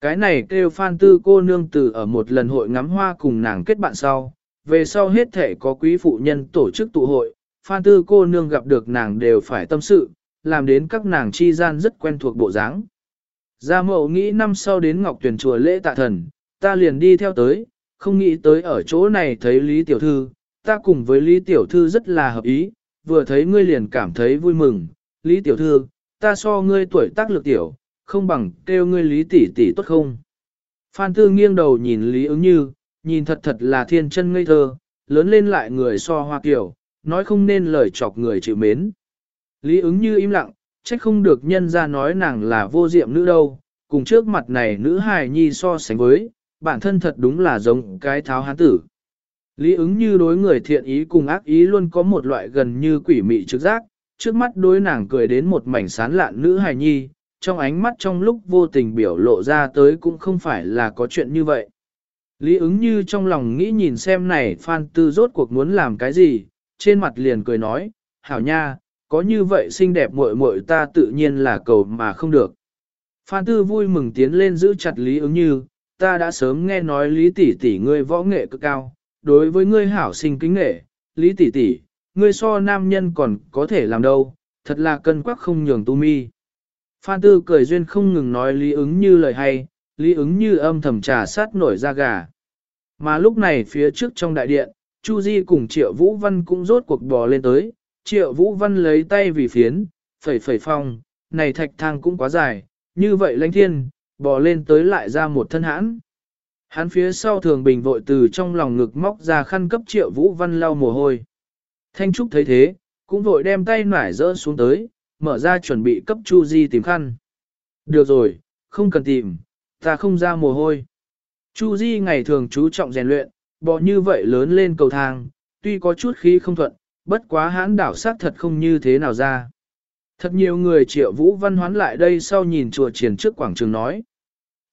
Cái này kêu Phan tư cô nương từ ở một lần hội ngắm hoa cùng nàng kết bạn sau, về sau hết thể có quý phụ nhân tổ chức tụ hội, Phan tư cô nương gặp được nàng đều phải tâm sự, làm đến các nàng chi gian rất quen thuộc bộ dáng. Gia mậu nghĩ năm sau đến Ngọc tuyển chùa lễ tạ thần, ta liền đi theo tới, không nghĩ tới ở chỗ này thấy Lý Tiểu Thư, ta cùng với Lý Tiểu Thư rất là hợp ý, vừa thấy ngươi liền cảm thấy vui mừng, Lý Tiểu Thư, ta so ngươi tuổi tác lực tiểu, không bằng kêu ngươi Lý tỷ tỷ tốt không. Phan Tư nghiêng đầu nhìn Lý ứng như, nhìn thật thật là thiên chân ngây thơ, lớn lên lại người so hoa kiểu, nói không nên lời chọc người chịu mến. Lý ứng như im lặng, trách không được nhân ra nói nàng là vô diệm nữ đâu, cùng trước mặt này nữ hài nhi so sánh với, bản thân thật đúng là giống cái tháo hán tử. Lý ứng như đối người thiện ý cùng ác ý luôn có một loại gần như quỷ mị trực giác, trước mắt đối nàng cười đến một mảnh sán lạn nữ hài nhi, trong ánh mắt trong lúc vô tình biểu lộ ra tới cũng không phải là có chuyện như vậy. Lý ứng như trong lòng nghĩ nhìn xem này Phan Tư rốt cuộc muốn làm cái gì, trên mặt liền cười nói, hảo nha, có như vậy xinh đẹp muội muội ta tự nhiên là cầu mà không được. Phan Tư vui mừng tiến lên giữ chặt Lý ứng như, ta đã sớm nghe nói Lý tỷ tỷ ngươi võ nghệ cực cao, đối với ngươi hảo sinh kính nghệ, Lý tỷ tỷ, ngươi so nam nhân còn có thể làm đâu, thật là cân quắc không nhường tu mi. Phan Tư cười duyên không ngừng nói Lý ứng như lời hay, Lý ứng như âm thầm trà sát nổi da gà. Mà lúc này phía trước trong đại điện, Chu Di cùng Triệu Vũ Văn cũng rốt cuộc bò lên tới, Triệu Vũ Văn lấy tay vì phiến, phẩy phẩy phong, này thạch thang cũng quá dài, như vậy lãnh thiên, bò lên tới lại ra một thân hãn. Hắn phía sau thường bình vội từ trong lòng ngực móc ra khăn cấp Triệu Vũ Văn lau mồ hôi. Thanh Trúc thấy thế, cũng vội đem tay nải rỡ xuống tới, mở ra chuẩn bị cấp Chu Di tìm khăn. Được rồi, không cần tìm, ta không ra mồ hôi. Chu Di ngày thường chú trọng rèn luyện, bỏ như vậy lớn lên cầu thang, tuy có chút khí không thuận, bất quá hãn đảo sát thật không như thế nào ra. Thật nhiều người triệu vũ văn hoán lại đây sau nhìn chùa triển trước quảng trường nói.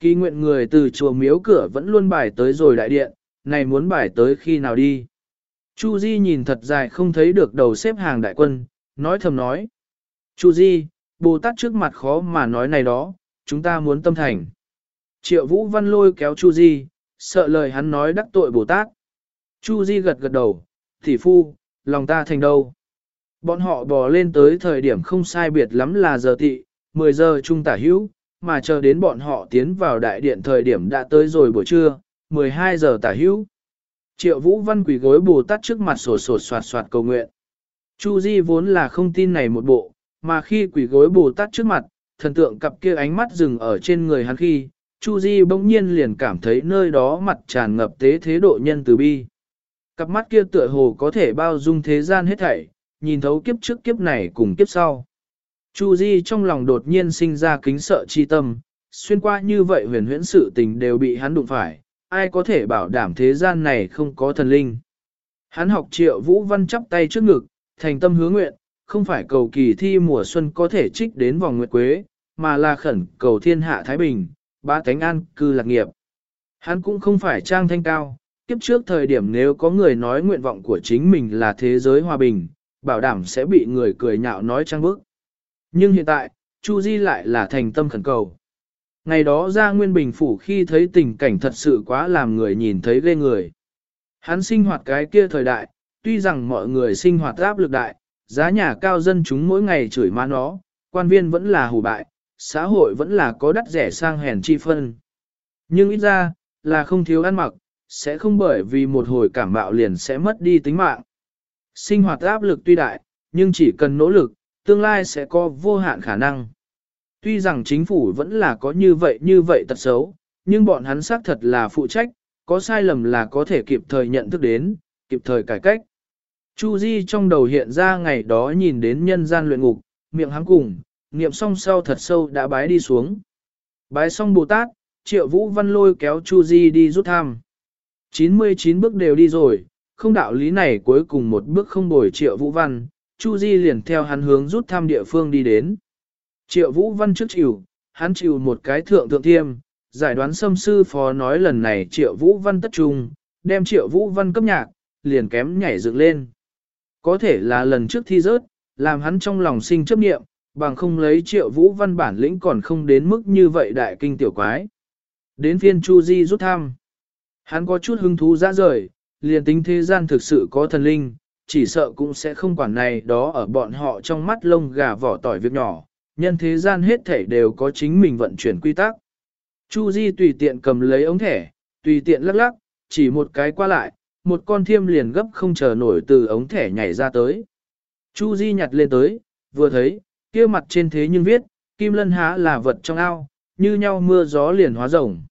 Kỳ nguyện người từ chùa miếu cửa vẫn luôn bài tới rồi đại điện, này muốn bài tới khi nào đi. Chu Di nhìn thật dài không thấy được đầu xếp hàng đại quân, nói thầm nói. Chu Di, Bồ Tát trước mặt khó mà nói này đó, chúng ta muốn tâm thành. Triệu Vũ Văn lôi kéo Chu Di, sợ lời hắn nói đắc tội Bồ Tát. Chu Di gật gật đầu, thị phu, lòng ta thành đâu. Bọn họ bò lên tới thời điểm không sai biệt lắm là giờ tị, 10 giờ trung tả hữu, mà chờ đến bọn họ tiến vào đại điện thời điểm đã tới rồi buổi trưa, 12 giờ tả hữu. Triệu Vũ Văn quỳ gối Bồ Tát trước mặt sổ sổ soạt soạt cầu nguyện. Chu Di vốn là không tin này một bộ, mà khi quỷ gối Bồ Tát trước mặt, thần tượng cặp kia ánh mắt dừng ở trên người hắn khi, Chu Di bỗng nhiên liền cảm thấy nơi đó mặt tràn ngập tế thế độ nhân từ bi. Cặp mắt kia tựa hồ có thể bao dung thế gian hết thảy, nhìn thấu kiếp trước kiếp này cùng kiếp sau. Chu Di trong lòng đột nhiên sinh ra kính sợ chi tâm, xuyên qua như vậy huyền huyễn sự tình đều bị hắn đụng phải, ai có thể bảo đảm thế gian này không có thần linh. Hắn học triệu vũ văn chắp tay trước ngực, thành tâm hứa nguyện, không phải cầu kỳ thi mùa xuân có thể trích đến vòng nguyệt quế, mà là khẩn cầu thiên hạ Thái Bình, ba cánh an cư lạc nghiệp. Hắn cũng không phải trang thanh cao, kiếp trước thời điểm nếu có người nói nguyện vọng của chính mình là thế giới hòa bình, bảo đảm sẽ bị người cười nhạo nói trang bức. Nhưng hiện tại, Chu Di lại là thành tâm khẩn cầu. Ngày đó ra Nguyên Bình Phủ khi thấy tình cảnh thật sự quá làm người nhìn thấy ghê người. Hắn sinh hoạt cái kia thời đại, tuy rằng mọi người sinh hoạt áp lực đại, giá nhà cao dân chúng mỗi ngày chửi má nó, quan viên vẫn là hủ bại, xã hội vẫn là có đắt rẻ sang hèn chi phân. Nhưng ít ra, là không thiếu ăn mặc, sẽ không bởi vì một hồi cảm bạo liền sẽ mất đi tính mạng. Sinh hoạt áp lực tuy đại, nhưng chỉ cần nỗ lực, tương lai sẽ có vô hạn khả năng. Tuy rằng chính phủ vẫn là có như vậy như vậy tật xấu, nhưng bọn hắn xác thật là phụ trách, có sai lầm là có thể kịp thời nhận thức đến, kịp thời cải cách. Chu Di trong đầu hiện ra ngày đó nhìn đến nhân gian luyện ngục, miệng hắn cùng, niệm xong sau thật sâu đã bái đi xuống. Bái xong Bồ Tát, Triệu Vũ Văn lôi kéo Chu Di đi rút thăm. 99 bước đều đi rồi, không đạo lý này cuối cùng một bước không bồi Triệu Vũ Văn, Chu Di liền theo hắn hướng rút thăm địa phương đi đến. Triệu Vũ Văn trước chịu, hắn chịu một cái thượng thượng thiêm, giải đoán xâm sư phó nói lần này Triệu Vũ Văn tất trung, đem Triệu Vũ Văn cấp nhạc, liền kém nhảy dựng lên. Có thể là lần trước thi rớt, làm hắn trong lòng sinh chấp niệm, bằng không lấy Triệu Vũ Văn bản lĩnh còn không đến mức như vậy đại kinh tiểu quái. Đến phiên Chu Di rút thăm. Hắn có chút hứng thú ra rời, liền tính thế gian thực sự có thần linh, chỉ sợ cũng sẽ không quản này đó ở bọn họ trong mắt lông gà vỏ tỏi việc nhỏ, nhân thế gian hết thể đều có chính mình vận chuyển quy tắc. Chu Di tùy tiện cầm lấy ống thẻ, tùy tiện lắc lắc, chỉ một cái qua lại, một con thiêm liền gấp không chờ nổi từ ống thẻ nhảy ra tới. Chu Di nhặt lên tới, vừa thấy, kia mặt trên thế nhưng viết, kim lân há là vật trong ao, như nhau mưa gió liền hóa rồng.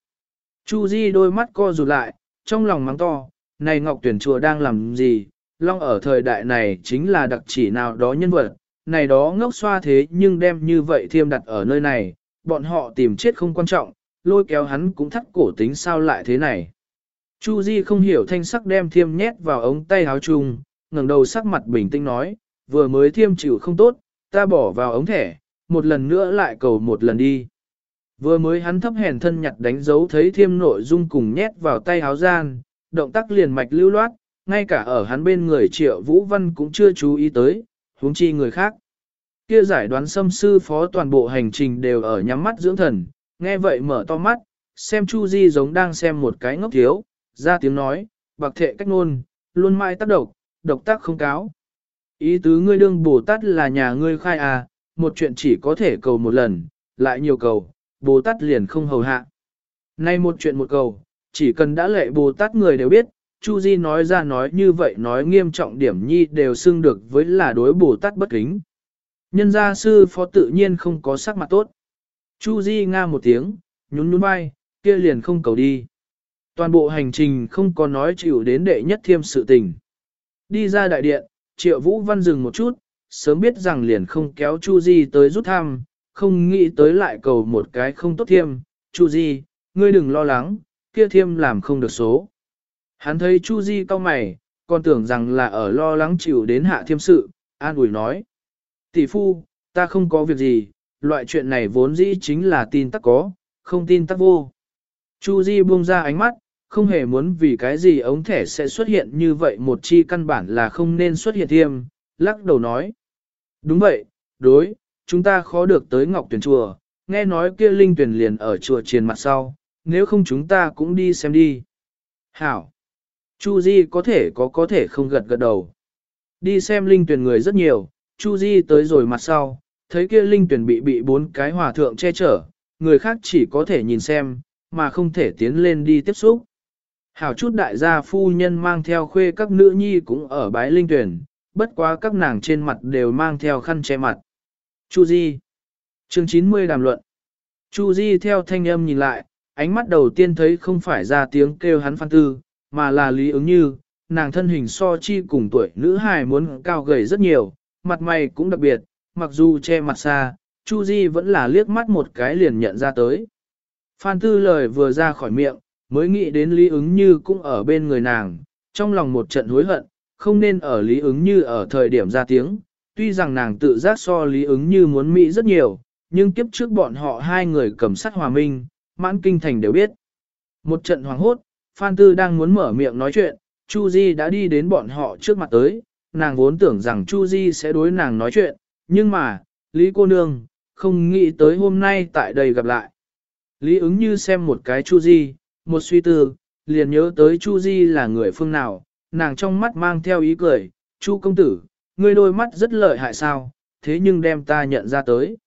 Chu Di đôi mắt co rụt lại, trong lòng mắng to, này Ngọc Tuyển Chùa đang làm gì, Long ở thời đại này chính là đặc chỉ nào đó nhân vật, này đó ngốc xoa thế nhưng đem như vậy thiêm đặt ở nơi này, bọn họ tìm chết không quan trọng, lôi kéo hắn cũng thắt cổ tính sao lại thế này. Chu Di không hiểu thanh sắc đem thiêm nhét vào ống tay áo chung, ngẩng đầu sắc mặt bình tĩnh nói, vừa mới thiêm chịu không tốt, ta bỏ vào ống thẻ, một lần nữa lại cầu một lần đi. Vừa mới hắn thấp hèn thân nhặt đánh dấu thấy thiêm nội dung cùng nhét vào tay áo gian, động tác liền mạch lưu loát, ngay cả ở hắn bên người triệu vũ văn cũng chưa chú ý tới, huống chi người khác. Kia giải đoán xâm sư phó toàn bộ hành trình đều ở nhắm mắt dưỡng thần, nghe vậy mở to mắt, xem Chu Di giống đang xem một cái ngốc thiếu, ra tiếng nói, bạc thệ cách ngôn, luôn mãi tác độc, độc tác không cáo. Ý tứ ngươi đương Bồ Tát là nhà ngươi khai à, một chuyện chỉ có thể cầu một lần, lại nhiều cầu, Bồ Tát liền không hầu hạ. Nay một chuyện một cầu, chỉ cần đã lệ Bồ Tát người đều biết, Chu Di nói ra nói như vậy nói nghiêm trọng điểm nhi đều xưng được với là đối Bồ Tát bất kính. Nhân gia sư phó tự nhiên không có sắc mặt tốt. Chu Di nga một tiếng, nhún nhún vai, kia liền không cầu đi. Toàn bộ hành trình không có nói chịu đến đệ nhất thiêm sự tình. Đi ra đại điện, triệu vũ văn dừng một chút, sớm biết rằng liền không kéo Chu Di tới rút thăm, không nghĩ tới lại cầu một cái không tốt thiêm. Chu Di, ngươi đừng lo lắng, kia thiêm làm không được số. Hắn thấy Chu Di cau mày, còn tưởng rằng là ở lo lắng chịu đến hạ thiêm sự, an ủi nói. Tỷ phu, ta không có việc gì, loại chuyện này vốn dĩ chính là tin tắc có, không tin tắc vô. Chu Di buông ra ánh mắt, không hề muốn vì cái gì ống thẻ sẽ xuất hiện như vậy một chi căn bản là không nên xuất hiện thiêm, lắc đầu nói. Đúng vậy, đối, chúng ta khó được tới Ngọc Tuyển Chùa, nghe nói kia linh tuyển liền ở chùa triền mặt sau, nếu không chúng ta cũng đi xem đi. Hảo! Chu Di có thể có có thể không gật gật đầu. Đi xem linh tuyển người rất nhiều, Chu Di tới rồi mặt sau, thấy kia linh tuyển bị bị bốn cái hòa thượng che chở, người khác chỉ có thể nhìn xem, mà không thể tiến lên đi tiếp xúc. Hảo chút đại gia phu nhân mang theo khuê các nữ nhi cũng ở bái linh tuyển, bất quá các nàng trên mặt đều mang theo khăn che mặt. Chu Di Chương 90 đàm luận Chu Di theo thanh âm nhìn lại, ánh mắt đầu tiên thấy không phải ra tiếng kêu hắn Phan Tư, mà là Lý ứng như, nàng thân hình so chi cùng tuổi nữ hài muốn cao gầy rất nhiều, mặt mày cũng đặc biệt, mặc dù che mặt xa, Chu Di vẫn là liếc mắt một cái liền nhận ra tới. Phan Tư lời vừa ra khỏi miệng, mới nghĩ đến Lý ứng như cũng ở bên người nàng, trong lòng một trận hối hận, không nên ở Lý ứng như ở thời điểm ra tiếng, tuy rằng nàng tự giác so Lý ứng như muốn Mỹ rất nhiều, nhưng kiếp trước bọn họ hai người cầm sát hòa minh, mãn kinh thành đều biết. Một trận hoàng hốt, Phan Tư đang muốn mở miệng nói chuyện, Chu Di đã đi đến bọn họ trước mặt tới, nàng vốn tưởng rằng Chu Di sẽ đối nàng nói chuyện, nhưng mà, Lý cô nương, không nghĩ tới hôm nay tại đây gặp lại. Lý ứng như xem một cái Chu Di, một suy tư, liền nhớ tới Chu Di là người phương nào, nàng trong mắt mang theo ý cười, Chu công tử, ngươi đôi mắt rất lợi hại sao, thế nhưng đem ta nhận ra tới.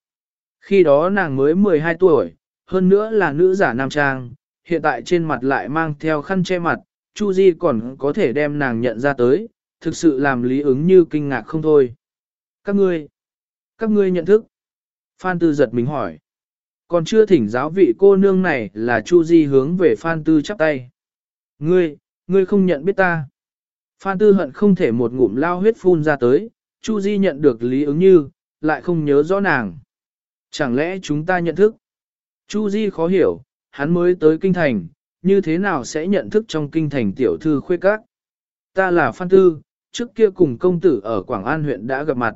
Khi đó nàng mới 12 tuổi, hơn nữa là nữ giả nam trang, hiện tại trên mặt lại mang theo khăn che mặt, Chu Di còn có thể đem nàng nhận ra tới, thực sự làm lý ứng như kinh ngạc không thôi. Các ngươi, các ngươi nhận thức. Phan Tư giật mình hỏi. Còn chưa thỉnh giáo vị cô nương này là Chu Di hướng về Phan Tư chắp tay. Ngươi, ngươi không nhận biết ta. Phan Tư hận không thể một ngụm lao huyết phun ra tới, Chu Di nhận được lý ứng như, lại không nhớ rõ nàng. Chẳng lẽ chúng ta nhận thức? Chu Di khó hiểu, hắn mới tới kinh thành, như thế nào sẽ nhận thức trong kinh thành tiểu thư khuê các? Ta là Phan Tư, trước kia cùng công tử ở Quảng An huyện đã gặp mặt.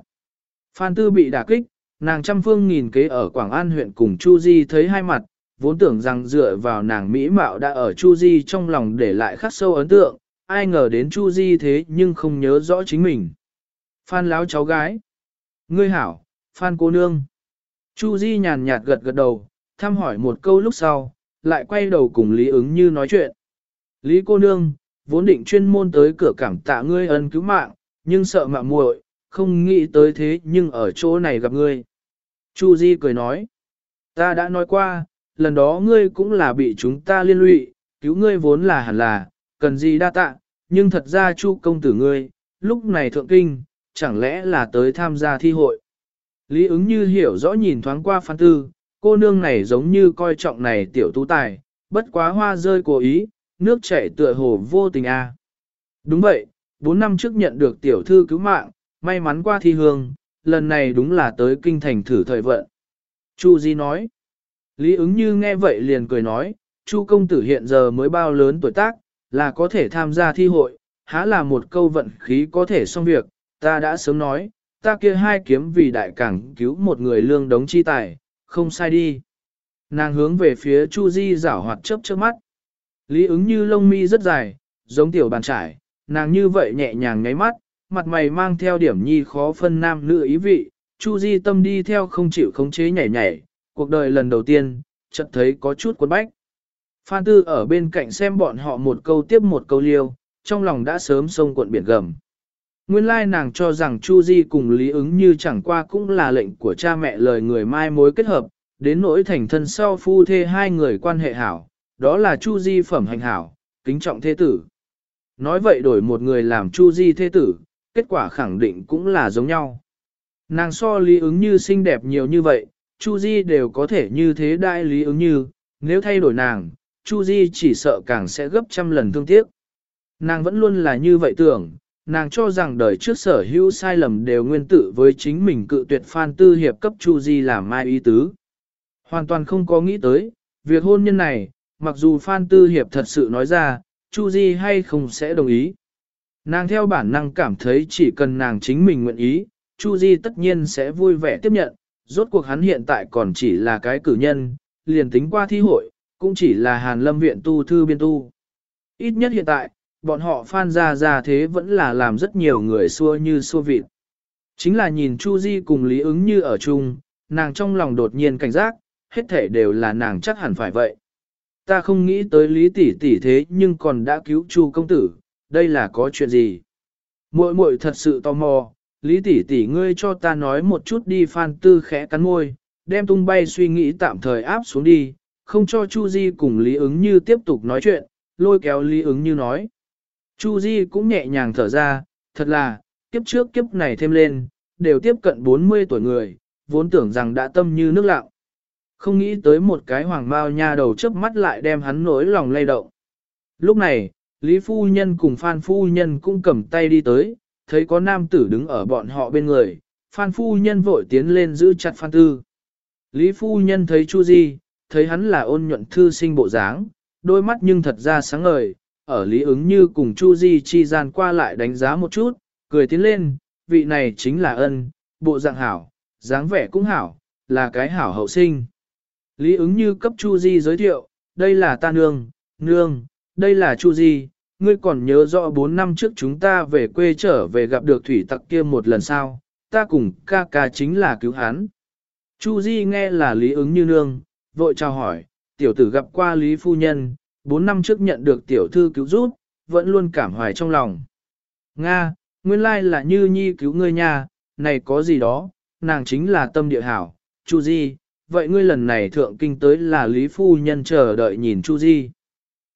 Phan Tư bị đả kích, nàng trăm phương nghìn kế ở Quảng An huyện cùng Chu Di thấy hai mặt, vốn tưởng rằng dựa vào nàng Mỹ Mạo đã ở Chu Di trong lòng để lại khắc sâu ấn tượng, ai ngờ đến Chu Di thế nhưng không nhớ rõ chính mình. Phan láo cháu gái. Ngươi hảo, Phan cô nương. Chu Di nhàn nhạt gật gật đầu, thăm hỏi một câu lúc sau, lại quay đầu cùng Lý ứng như nói chuyện. Lý cô nương, vốn định chuyên môn tới cửa cảm tạ ngươi ân cứu mạng, nhưng sợ mạ muội, không nghĩ tới thế nhưng ở chỗ này gặp ngươi. Chu Di cười nói, ta đã nói qua, lần đó ngươi cũng là bị chúng ta liên lụy, cứu ngươi vốn là hẳn là, cần gì đa tạ, nhưng thật ra Chu công tử ngươi, lúc này thượng kinh, chẳng lẽ là tới tham gia thi hội. Lý ứng như hiểu rõ nhìn thoáng qua phan tư, cô nương này giống như coi trọng này tiểu tú tài, bất quá hoa rơi cố ý, nước chảy tựa hồ vô tình a. À. Đúng vậy, 4 năm trước nhận được tiểu thư cứu mạng, may mắn qua thi hương, lần này đúng là tới kinh thành thử thời vận. Chu Di nói. Lý ứng như nghe vậy liền cười nói, Chu công tử hiện giờ mới bao lớn tuổi tác, là có thể tham gia thi hội, há là một câu vận khí có thể xong việc, ta đã sớm nói, ta kia hai kiếm vì đại cảng cứu một người lương đống chi tài, không sai đi. Nàng hướng về phía Chu Di rảo hoạt chớp chớp mắt. Lý ứng như lông mi rất dài, giống tiểu bàn trải, nàng như vậy nhẹ nhàng nháy mắt, mặt mày mang theo điểm nhi khó phân nam nữ ý vị, Chu Di tâm đi theo không chịu khống chế nhảy nhảy, cuộc đời lần đầu tiên, chợt thấy có chút cuốn bách. Phan Tư ở bên cạnh xem bọn họ một câu tiếp một câu liêu, trong lòng đã sớm sông cuộn biển gầm. Nguyên lai nàng cho rằng Chu Di cùng Lý ứng như chẳng qua cũng là lệnh của cha mẹ lời người mai mối kết hợp, đến nỗi thành thân sau phu thê hai người quan hệ hảo, đó là Chu Di phẩm hành hảo, kính trọng thế tử. Nói vậy đổi một người làm Chu Di thế tử, kết quả khẳng định cũng là giống nhau. Nàng so Lý ứng như xinh đẹp nhiều như vậy, Chu Di đều có thể như thế đại Lý ứng như, nếu thay đổi nàng, Chu Di chỉ sợ càng sẽ gấp trăm lần thương tiếc. Nàng vẫn luôn là như vậy tưởng, nàng cho rằng đời trước sở hữu sai lầm đều nguyên tử với chính mình cự tuyệt Phan Tư Hiệp cấp Chu Di làm mai ý tứ. Hoàn toàn không có nghĩ tới, việc hôn nhân này, mặc dù Phan Tư Hiệp thật sự nói ra, Chu Di hay không sẽ đồng ý. Nàng theo bản năng cảm thấy chỉ cần nàng chính mình nguyện ý, Chu Di tất nhiên sẽ vui vẻ tiếp nhận, rốt cuộc hắn hiện tại còn chỉ là cái cử nhân, liền tính qua thi hội, cũng chỉ là Hàn Lâm Viện tu thư biên tu. Ít nhất hiện tại, bọn họ phan ra ra thế vẫn là làm rất nhiều người xua như xua vịt. Chính là nhìn Chu Di cùng Lý ứng như ở chung, nàng trong lòng đột nhiên cảnh giác, hết thể đều là nàng chắc hẳn phải vậy. Ta không nghĩ tới Lý tỷ tỷ thế nhưng còn đã cứu Chu công tử, đây là có chuyện gì? Muội muội thật sự tò mò, Lý tỷ tỷ ngươi cho ta nói một chút đi Phan Tư khẽ cắn môi, đem tung bay suy nghĩ tạm thời áp xuống đi, không cho Chu Di cùng Lý ứng như tiếp tục nói chuyện, lôi kéo Lý ứng như nói. Chu Di cũng nhẹ nhàng thở ra, thật là, kiếp trước kiếp này thêm lên, đều tiếp cận 40 tuổi người, vốn tưởng rằng đã tâm như nước lặng. Không nghĩ tới một cái hoàng bao nha đầu chớp mắt lại đem hắn nỗi lòng lay động. Lúc này, Lý Phu Nhân cùng Phan Phu Nhân cũng cầm tay đi tới, thấy có nam tử đứng ở bọn họ bên người, Phan Phu Nhân vội tiến lên giữ chặt Phan Tư. Lý Phu Nhân thấy Chu Di, thấy hắn là ôn nhuận thư sinh bộ dáng, đôi mắt nhưng thật ra sáng ngời, ở Lý ứng như cùng Chu Di chi gian qua lại đánh giá một chút, cười tiến lên, vị này chính là ân, bộ dạng hảo, dáng vẻ cũng hảo, là cái hảo hậu sinh. Lý ứng như cấp Chu Di giới thiệu, đây là ta nương, nương, đây là Chu Di, ngươi còn nhớ rõ 4 năm trước chúng ta về quê trở về gặp được thủy tặc kia một lần sao, ta cùng ca ca chính là cứu hắn. Chu Di nghe là Lý ứng như nương, vội chào hỏi, tiểu tử gặp qua Lý Phu Nhân, 4 năm trước nhận được tiểu thư cứu giúp, vẫn luôn cảm hoài trong lòng. Nga, nguyên lai là như nhi cứu ngươi nha, này có gì đó, nàng chính là tâm địa hảo, Chu Di, vậy ngươi lần này thượng kinh tới là Lý Phu Nhân chờ đợi nhìn Chu Di.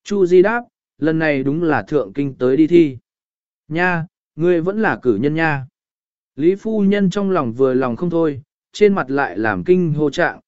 Chu Di đáp, lần này đúng là thượng kinh tới đi thi. Nha, ngươi vẫn là cử nhân nha. Lý Phu Nhân trong lòng vừa lòng không thôi, trên mặt lại làm kinh hô trạng.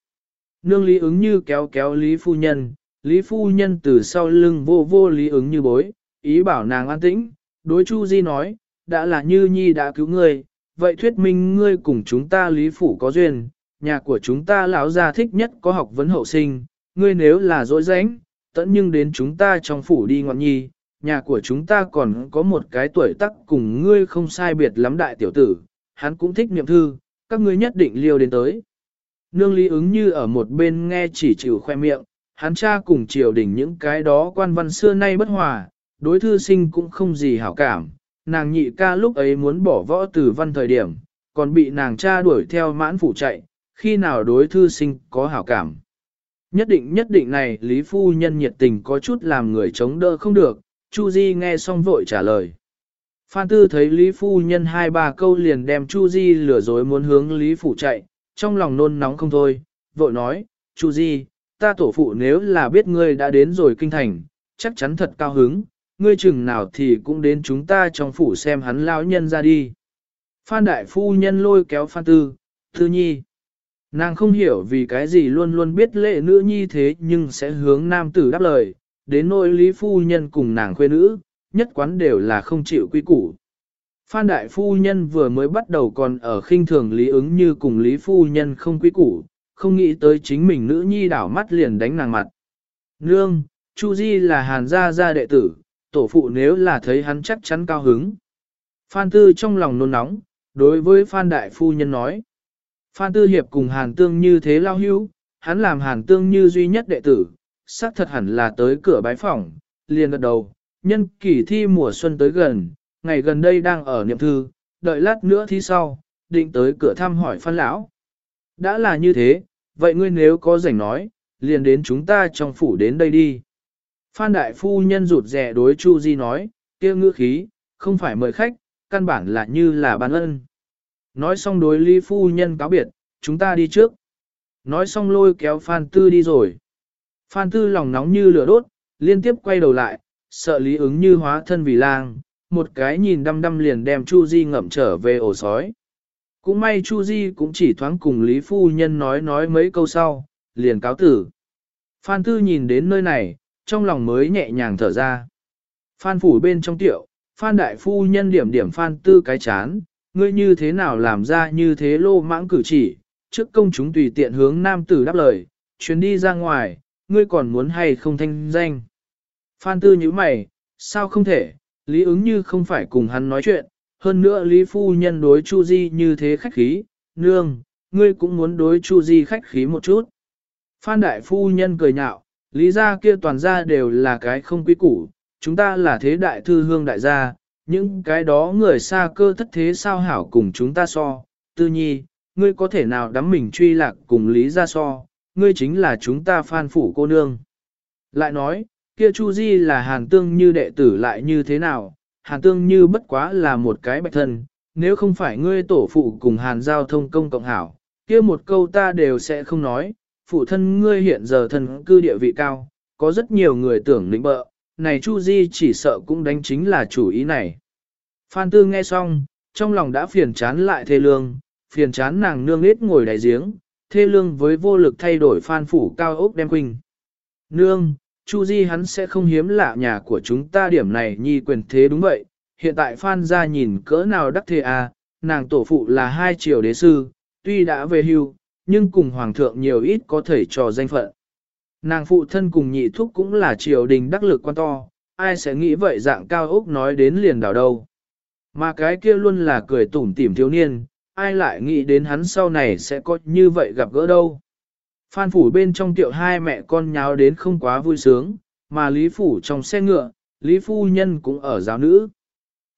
Nương Lý ứng như kéo kéo Lý Phu Nhân, Lý Phu Nhân từ sau lưng vô vô Lý ứng như bối, ý bảo nàng an tĩnh, đối Chu Di nói, đã là như nhi đã cứu ngươi, vậy thuyết minh ngươi cùng chúng ta Lý Phủ có duyên, nhà của chúng ta lão gia thích nhất có học vấn hậu sinh, ngươi nếu là dỗi dánh, tận nhưng đến chúng ta trong phủ đi ngọn nhi, nhà của chúng ta còn có một cái tuổi tác cùng ngươi không sai biệt lắm đại tiểu tử, hắn cũng thích niệm thư, các ngươi nhất định liêu đến tới. Nương lý ứng như ở một bên nghe chỉ chịu khoe miệng, hắn cha cùng triều đình những cái đó quan văn xưa nay bất hòa, đối thư sinh cũng không gì hảo cảm, nàng nhị ca lúc ấy muốn bỏ võ từ văn thời điểm, còn bị nàng cha đuổi theo mãn phủ chạy, khi nào đối thư sinh có hảo cảm. Nhất định nhất định này Lý Phu Nhân nhiệt tình có chút làm người chống đỡ không được, Chu Di nghe xong vội trả lời. Phan Tư thấy Lý Phu Nhân hai ba câu liền đem Chu Di lừa dối muốn hướng Lý Phủ chạy, trong lòng nôn nóng không thôi, vội nói, Chu Di, ta tổ phụ nếu là biết ngươi đã đến rồi kinh thành, chắc chắn thật cao hứng, ngươi chừng nào thì cũng đến chúng ta trong phủ xem hắn lão nhân ra đi. Phan Đại Phu Nhân lôi kéo Phan Tư, Thư Nhi. Nàng không hiểu vì cái gì luôn luôn biết lệ nữ nhi thế nhưng sẽ hướng nam tử đáp lời, đến nỗi lý phu nhân cùng nàng khuê nữ, nhất quán đều là không chịu quy củ. Phan đại phu nhân vừa mới bắt đầu còn ở khinh thường lý ứng như cùng lý phu nhân không quy củ, không nghĩ tới chính mình nữ nhi đảo mắt liền đánh nàng mặt. Nương, Chu Di là hàn gia gia đệ tử, tổ phụ nếu là thấy hắn chắc chắn cao hứng. Phan Tư trong lòng nôn nóng, đối với Phan Đại Phu Nhân nói. Phan Tư Hiệp cùng Hàn Tương như thế lao hữu, hắn làm Hàn Tương như duy nhất đệ tử, xác thật hẳn là tới cửa bái phỏng, liền gật đầu, nhân kỳ thi mùa xuân tới gần, ngày gần đây đang ở niệm thư, đợi lát nữa thi sau, định tới cửa thăm hỏi Phan Lão. Đã là như thế, vậy ngươi nếu có rảnh nói, liền đến chúng ta trong phủ đến đây đi. Phan Đại Phu Nhân rụt rè đối Chu Di nói, kia ngữ khí, không phải mời khách, căn bản là như là ban ân. Nói xong đối Lý Phu Nhân cáo biệt, chúng ta đi trước. Nói xong lôi kéo Phan Tư đi rồi. Phan Tư lòng nóng như lửa đốt, liên tiếp quay đầu lại, sợ Lý ứng như hóa thân vì lang, một cái nhìn đăm đăm liền đem Chu Di ngậm trở về ổ sói. Cũng may Chu Di cũng chỉ thoáng cùng Lý Phu Nhân nói nói mấy câu sau, liền cáo tử. Phan Tư nhìn đến nơi này, trong lòng mới nhẹ nhàng thở ra. Phan phủ bên trong tiệu, Phan Đại Phu Nhân điểm điểm Phan Tư cái chán, ngươi như thế nào làm ra như thế lô mãng cử chỉ, trước công chúng tùy tiện hướng nam tử đáp lời, chuyến đi ra ngoài, ngươi còn muốn hay không thanh danh. Phan tư như mày, sao không thể, lý ứng như không phải cùng hắn nói chuyện, hơn nữa lý phu nhân đối chu di như thế khách khí, nương, ngươi cũng muốn đối chu di khách khí một chút. Phan đại phu nhân cười nhạo, lý gia kia toàn gia đều là cái không quý củ, chúng ta là thế đại thư hương đại gia, những cái đó người xa cơ thất thế sao hảo cùng chúng ta so, tư nhi, ngươi có thể nào đắm mình truy lạc cùng lý ra so, ngươi chính là chúng ta phan phủ cô nương. Lại nói, kia Chu Di là hàn tương như đệ tử lại như thế nào, hàn tương như bất quá là một cái bạch thân, nếu không phải ngươi tổ phụ cùng hàn giao thông công cộng hảo, kia một câu ta đều sẽ không nói, phụ thân ngươi hiện giờ thần cư địa vị cao, có rất nhiều người tưởng lĩnh bợ, này Chu Di chỉ sợ cũng đánh chính là chủ ý này. Phan Tư nghe xong, trong lòng đã phiền chán lại thê lương, phiền chán nàng nương nết ngồi đại giếng, thê lương với vô lực thay đổi phan phủ cao ốc đem quỳnh. Nương, Chu Di hắn sẽ không hiếm lạ nhà của chúng ta điểm này nhi quyền thế đúng vậy, hiện tại phan gia nhìn cỡ nào đắc thế à, nàng tổ phụ là hai triều đế sư, tuy đã về hưu, nhưng cùng hoàng thượng nhiều ít có thể trò danh phận. Nàng phụ thân cùng nhị thúc cũng là triều đình đắc lực quan to, ai sẽ nghĩ vậy dạng cao ốc nói đến liền đảo đâu. Mà cái kia luôn là cười tủm tỉm thiếu niên, ai lại nghĩ đến hắn sau này sẽ có như vậy gặp gỡ đâu. Phan phủ bên trong tiệu hai mẹ con nháo đến không quá vui sướng, mà Lý phủ trong xe ngựa, Lý phu nhân cũng ở giáo nữ.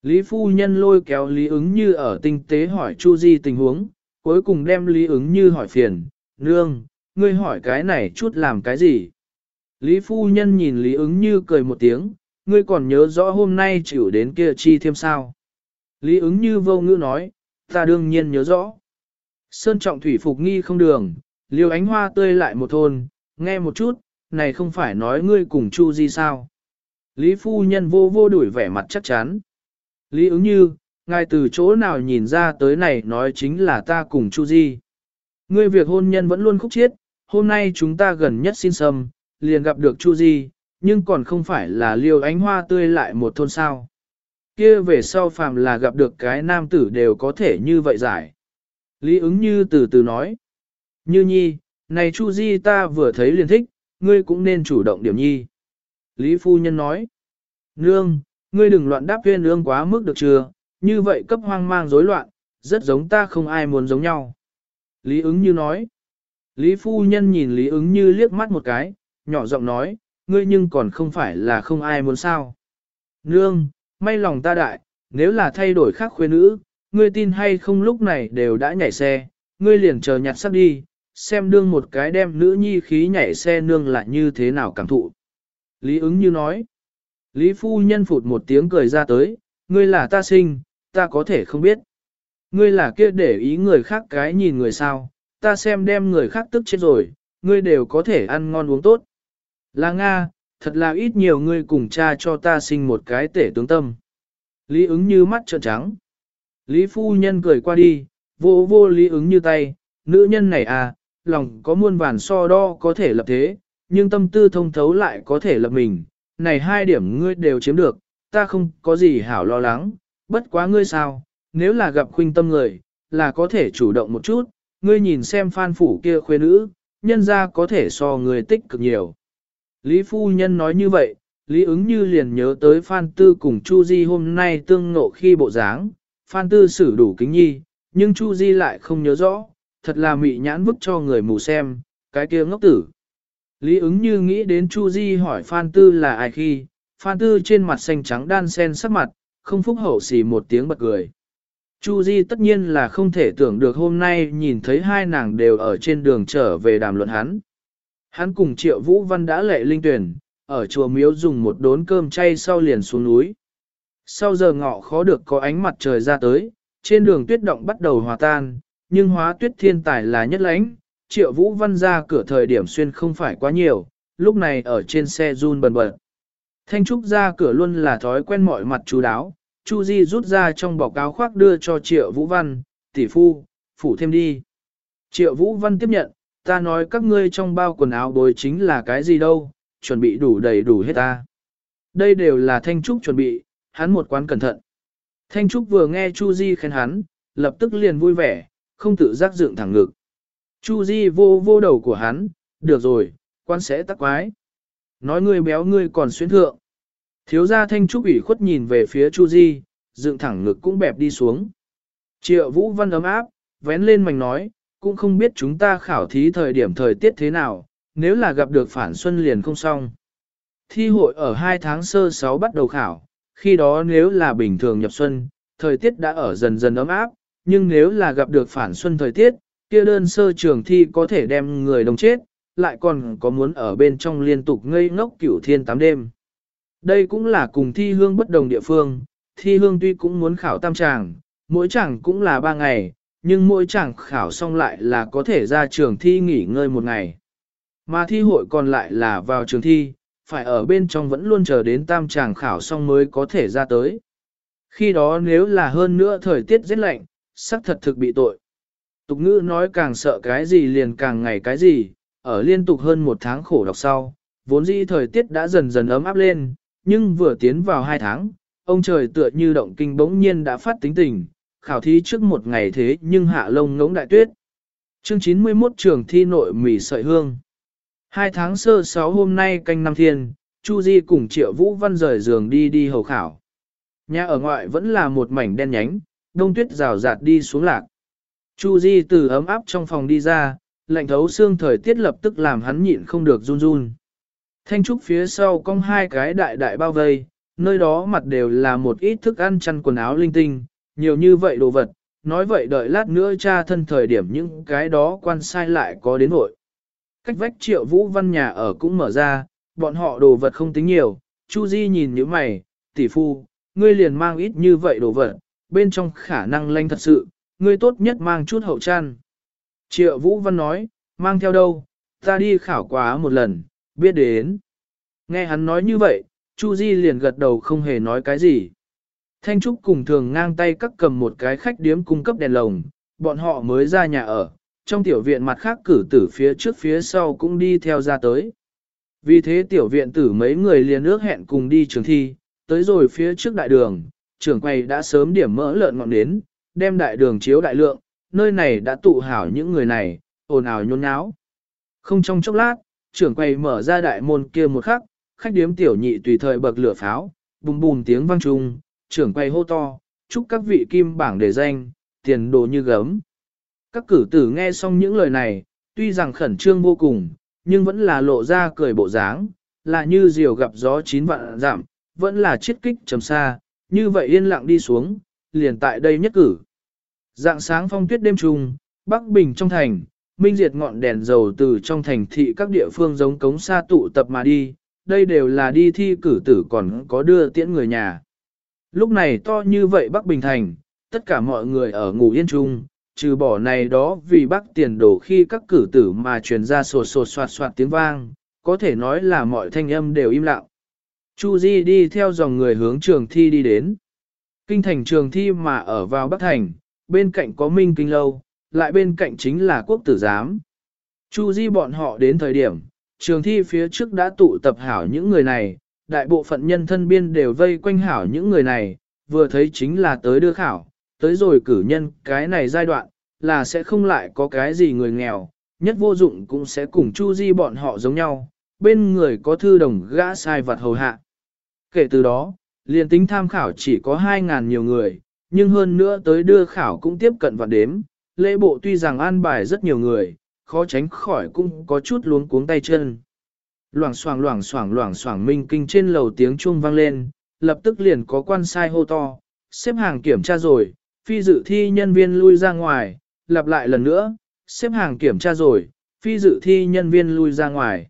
Lý phu nhân lôi kéo Lý ứng như ở tinh tế hỏi Chu Di tình huống, cuối cùng đem Lý ứng như hỏi phiền, nương, ngươi hỏi cái này chút làm cái gì? Lý phu nhân nhìn Lý ứng như cười một tiếng, ngươi còn nhớ rõ hôm nay chịu đến kia chi thêm sao? Lý ứng như vô ngữ nói, ta đương nhiên nhớ rõ. Sơn trọng thủy phục nghi không đường, liêu ánh hoa tươi lại một thôn, nghe một chút, này không phải nói ngươi cùng Chu Di sao? Lý phu nhân vô vô đuổi vẻ mặt chắc chắn. Lý ứng như, ngài từ chỗ nào nhìn ra tới này nói chính là ta cùng Chu Di. Ngươi việc hôn nhân vẫn luôn khúc chiết, hôm nay chúng ta gần nhất xin sâm, liền gặp được Chu Di, nhưng còn không phải là liêu ánh hoa tươi lại một thôn sao. Kia về sau phàm là gặp được cái nam tử đều có thể như vậy giải. Lý ứng như từ từ nói. Như nhi, này Chu Di ta vừa thấy liền thích, ngươi cũng nên chủ động điểm nhi. Lý phu nhân nói. Nương, ngươi đừng loạn đáp viên nương quá mức được chưa, như vậy cấp hoang mang rối loạn, rất giống ta không ai muốn giống nhau. Lý ứng như nói. Lý phu nhân nhìn Lý ứng như liếc mắt một cái, nhỏ giọng nói, ngươi nhưng còn không phải là không ai muốn sao. Nương, may lòng ta đại, nếu là thay đổi khác khuê nữ, ngươi tin hay không lúc này đều đã nhảy xe, ngươi liền chờ nhặt sắp đi, xem đương một cái đem nữ nhi khí nhảy xe nương lại như thế nào cảm thụ. Lý ứng như nói, Lý phu nhân phụt một tiếng cười ra tới, ngươi là ta sinh, ta có thể không biết. Ngươi là kia để ý người khác cái nhìn người sao, ta xem đem người khác tức chết rồi, ngươi đều có thể ăn ngon uống tốt. Là Nga, thật là ít nhiều ngươi cùng cha cho ta sinh một cái tể tướng tâm. Lý ứng như mắt trợn trắng. Lý phu nhân cười qua đi, vô vô lý ứng như tay, nữ nhân này à, lòng có muôn vàn so đo có thể lập thế, nhưng tâm tư thông thấu lại có thể lập mình. Này hai điểm ngươi đều chiếm được, ta không có gì hảo lo lắng, bất quá ngươi sao, nếu là gặp khuynh tâm người, là có thể chủ động một chút, ngươi nhìn xem phan phủ kia khuê nữ, nhân ra có thể so người tích cực nhiều. Lý phu nhân nói như vậy, Lý ứng như liền nhớ tới Phan Tư cùng Chu Di hôm nay tương ngộ khi bộ dáng, Phan Tư xử đủ kính nhi, nhưng Chu Di lại không nhớ rõ, thật là mị nhãn vứt cho người mù xem, cái kia ngốc tử. Lý ứng như nghĩ đến Chu Di hỏi Phan Tư là ai khi, Phan Tư trên mặt xanh trắng đan sen sắc mặt, không phúc hậu xì một tiếng bật cười. Chu Di tất nhiên là không thể tưởng được hôm nay nhìn thấy hai nàng đều ở trên đường trở về đàm luận hắn. Hắn cùng Triệu Vũ Văn đã lệ linh tuyển, ở chùa miếu dùng một đốn cơm chay sau liền xuống núi. Sau giờ ngọ khó được có ánh mặt trời ra tới, trên đường tuyết động bắt đầu hòa tan, nhưng hóa tuyết thiên tài là nhất lãnh, Triệu Vũ Văn ra cửa thời điểm xuyên không phải quá nhiều, lúc này ở trên xe run bần bật. Thanh Trúc ra cửa luôn là thói quen mọi mặt chú đáo, Chu Di rút ra trong bọc áo khoác đưa cho Triệu Vũ Văn, tỷ phu, phủ thêm đi. Triệu Vũ Văn tiếp nhận, ta nói các ngươi trong bao quần áo bồi chính là cái gì đâu, chuẩn bị đủ đầy đủ hết ta. Đây đều là Thanh Trúc chuẩn bị, hắn một quán cẩn thận. Thanh Trúc vừa nghe Chu Di khen hắn, lập tức liền vui vẻ, không tự giác dựng thẳng ngực. Chu Di vô vô đầu của hắn, được rồi, quan sẽ tắc quái. Nói ngươi béo ngươi còn xuyến thượng. Thiếu gia Thanh Trúc ủy khuất nhìn về phía Chu Di, dựng thẳng ngực cũng bẹp đi xuống. Triệu Vũ Văn ấm áp, vén lên mảnh nói, cũng không biết chúng ta khảo thí thời điểm thời tiết thế nào, nếu là gặp được phản xuân liền không xong. Thi hội ở 2 tháng sơ 6 bắt đầu khảo, khi đó nếu là bình thường nhập xuân, thời tiết đã ở dần dần ấm áp, nhưng nếu là gặp được phản xuân thời tiết, kia đơn sơ trường thi có thể đem người đồng chết, lại còn có muốn ở bên trong liên tục ngây ngốc cửu thiên tám đêm. Đây cũng là cùng thi hương bất đồng địa phương, thi hương tuy cũng muốn khảo tam tràng, mỗi tràng cũng là ba ngày, nhưng mỗi tràng khảo xong lại là có thể ra trường thi nghỉ ngơi một ngày. Mà thi hội còn lại là vào trường thi, phải ở bên trong vẫn luôn chờ đến tam tràng khảo xong mới có thể ra tới. Khi đó nếu là hơn nữa thời tiết rất lạnh, sắc thật thực bị tội. Tục ngữ nói càng sợ cái gì liền càng ngày cái gì, ở liên tục hơn một tháng khổ đọc sau, vốn dĩ thời tiết đã dần dần ấm áp lên, nhưng vừa tiến vào hai tháng, ông trời tựa như động kinh bỗng nhiên đã phát tính tình, khảo thí trước một ngày thế nhưng hạ lông ngỗng đại tuyết. Chương 91 trường thi nội mỉ sợi hương. Hai tháng sơ sáu hôm nay canh năm thiên, Chu Di cùng Triệu Vũ Văn rời giường đi đi hầu khảo. Nhà ở ngoại vẫn là một mảnh đen nhánh, đông tuyết rào rạt đi xuống lạc. Chu Di từ ấm áp trong phòng đi ra, lạnh thấu xương thời tiết lập tức làm hắn nhịn không được run run. Thanh trúc phía sau cong hai cái đại đại bao vây, nơi đó mặt đều là một ít thức ăn chăn quần áo linh tinh, nhiều như vậy đồ vật, nói vậy đợi lát nữa cha thân thời điểm những cái đó quan sai lại có đến vội. Cách vách triệu vũ văn nhà ở cũng mở ra, bọn họ đồ vật không tính nhiều, Chu Di nhìn như mày, tỷ phu, ngươi liền mang ít như vậy đồ vật, bên trong khả năng lanh thật sự, ngươi tốt nhất mang chút hậu chăn. Triệu Vũ Văn nói, mang theo đâu, ta đi khảo quá một lần, biết đến. Nghe hắn nói như vậy, Chu Di liền gật đầu không hề nói cái gì. Thanh Trúc cùng thường ngang tay cắt cầm một cái khách điếm cung cấp đèn lồng, bọn họ mới ra nhà ở, trong tiểu viện mặt khác cử tử phía trước phía sau cũng đi theo ra tới. Vì thế tiểu viện tử mấy người liền ước hẹn cùng đi trường thi, tới rồi phía trước đại đường, trưởng quầy đã sớm điểm mỡ lợn ngọn đến, đem đại đường chiếu đại lượng, nơi này đã tụ hảo những người này, ồn ào nhôn nháo. Không trong chốc lát, trưởng quầy mở ra đại môn kia một khắc, khách điếm tiểu nhị tùy thời bậc lửa pháo, bùm bùm tiếng vang trung, trưởng quầy hô to, chúc các vị kim bảng đề danh, tiền đồ như gấm. Các cử tử nghe xong những lời này, tuy rằng khẩn trương vô cùng, nhưng vẫn là lộ ra cười bộ dáng, là như diều gặp gió chín vạn giảm, vẫn là chiết kích trầm xa, như vậy yên lặng đi xuống, liền tại đây nhất cử. Dạng sáng phong tuyết đêm trùng, Bắc Bình trong thành, minh diệt ngọn đèn dầu từ trong thành thị các địa phương giống cống xa tụ tập mà đi, đây đều là đi thi cử tử còn có đưa tiễn người nhà. Lúc này to như vậy Bắc Bình thành, tất cả mọi người ở ngủ yên chung, trừ bỏ này đó vì bắc tiền đổ khi các cử tử mà truyền ra sột sột soạt soạt tiếng vang, có thể nói là mọi thanh âm đều im lặng. Chu Di đi theo dòng người hướng trường thi đi đến. Kinh thành trường thi mà ở vào Bắc Thành, bên cạnh có Minh Kinh Lâu, lại bên cạnh chính là quốc tử giám. Chu Di bọn họ đến thời điểm, trường thi phía trước đã tụ tập hảo những người này, đại bộ phận nhân thân biên đều vây quanh hảo những người này, vừa thấy chính là tới đưa khảo, tới rồi cử nhân cái này giai đoạn, là sẽ không lại có cái gì người nghèo, nhất vô dụng cũng sẽ cùng Chu Di bọn họ giống nhau, bên người có thư đồng gã sai vật hầu hạ. Kể từ đó, liền tính tham khảo chỉ có 2.000 nhiều người, nhưng hơn nữa tới đưa khảo cũng tiếp cận và đếm, lễ bộ tuy rằng an bài rất nhiều người, khó tránh khỏi cũng có chút luống cuống tay chân. Loảng xoảng loảng xoảng loảng xoảng minh kinh trên lầu tiếng chuông vang lên, lập tức liền có quan sai hô to, xếp hàng kiểm tra rồi, phi dự thi nhân viên lui ra ngoài, lặp lại lần nữa, xếp hàng kiểm tra rồi, phi dự thi nhân viên lui ra ngoài.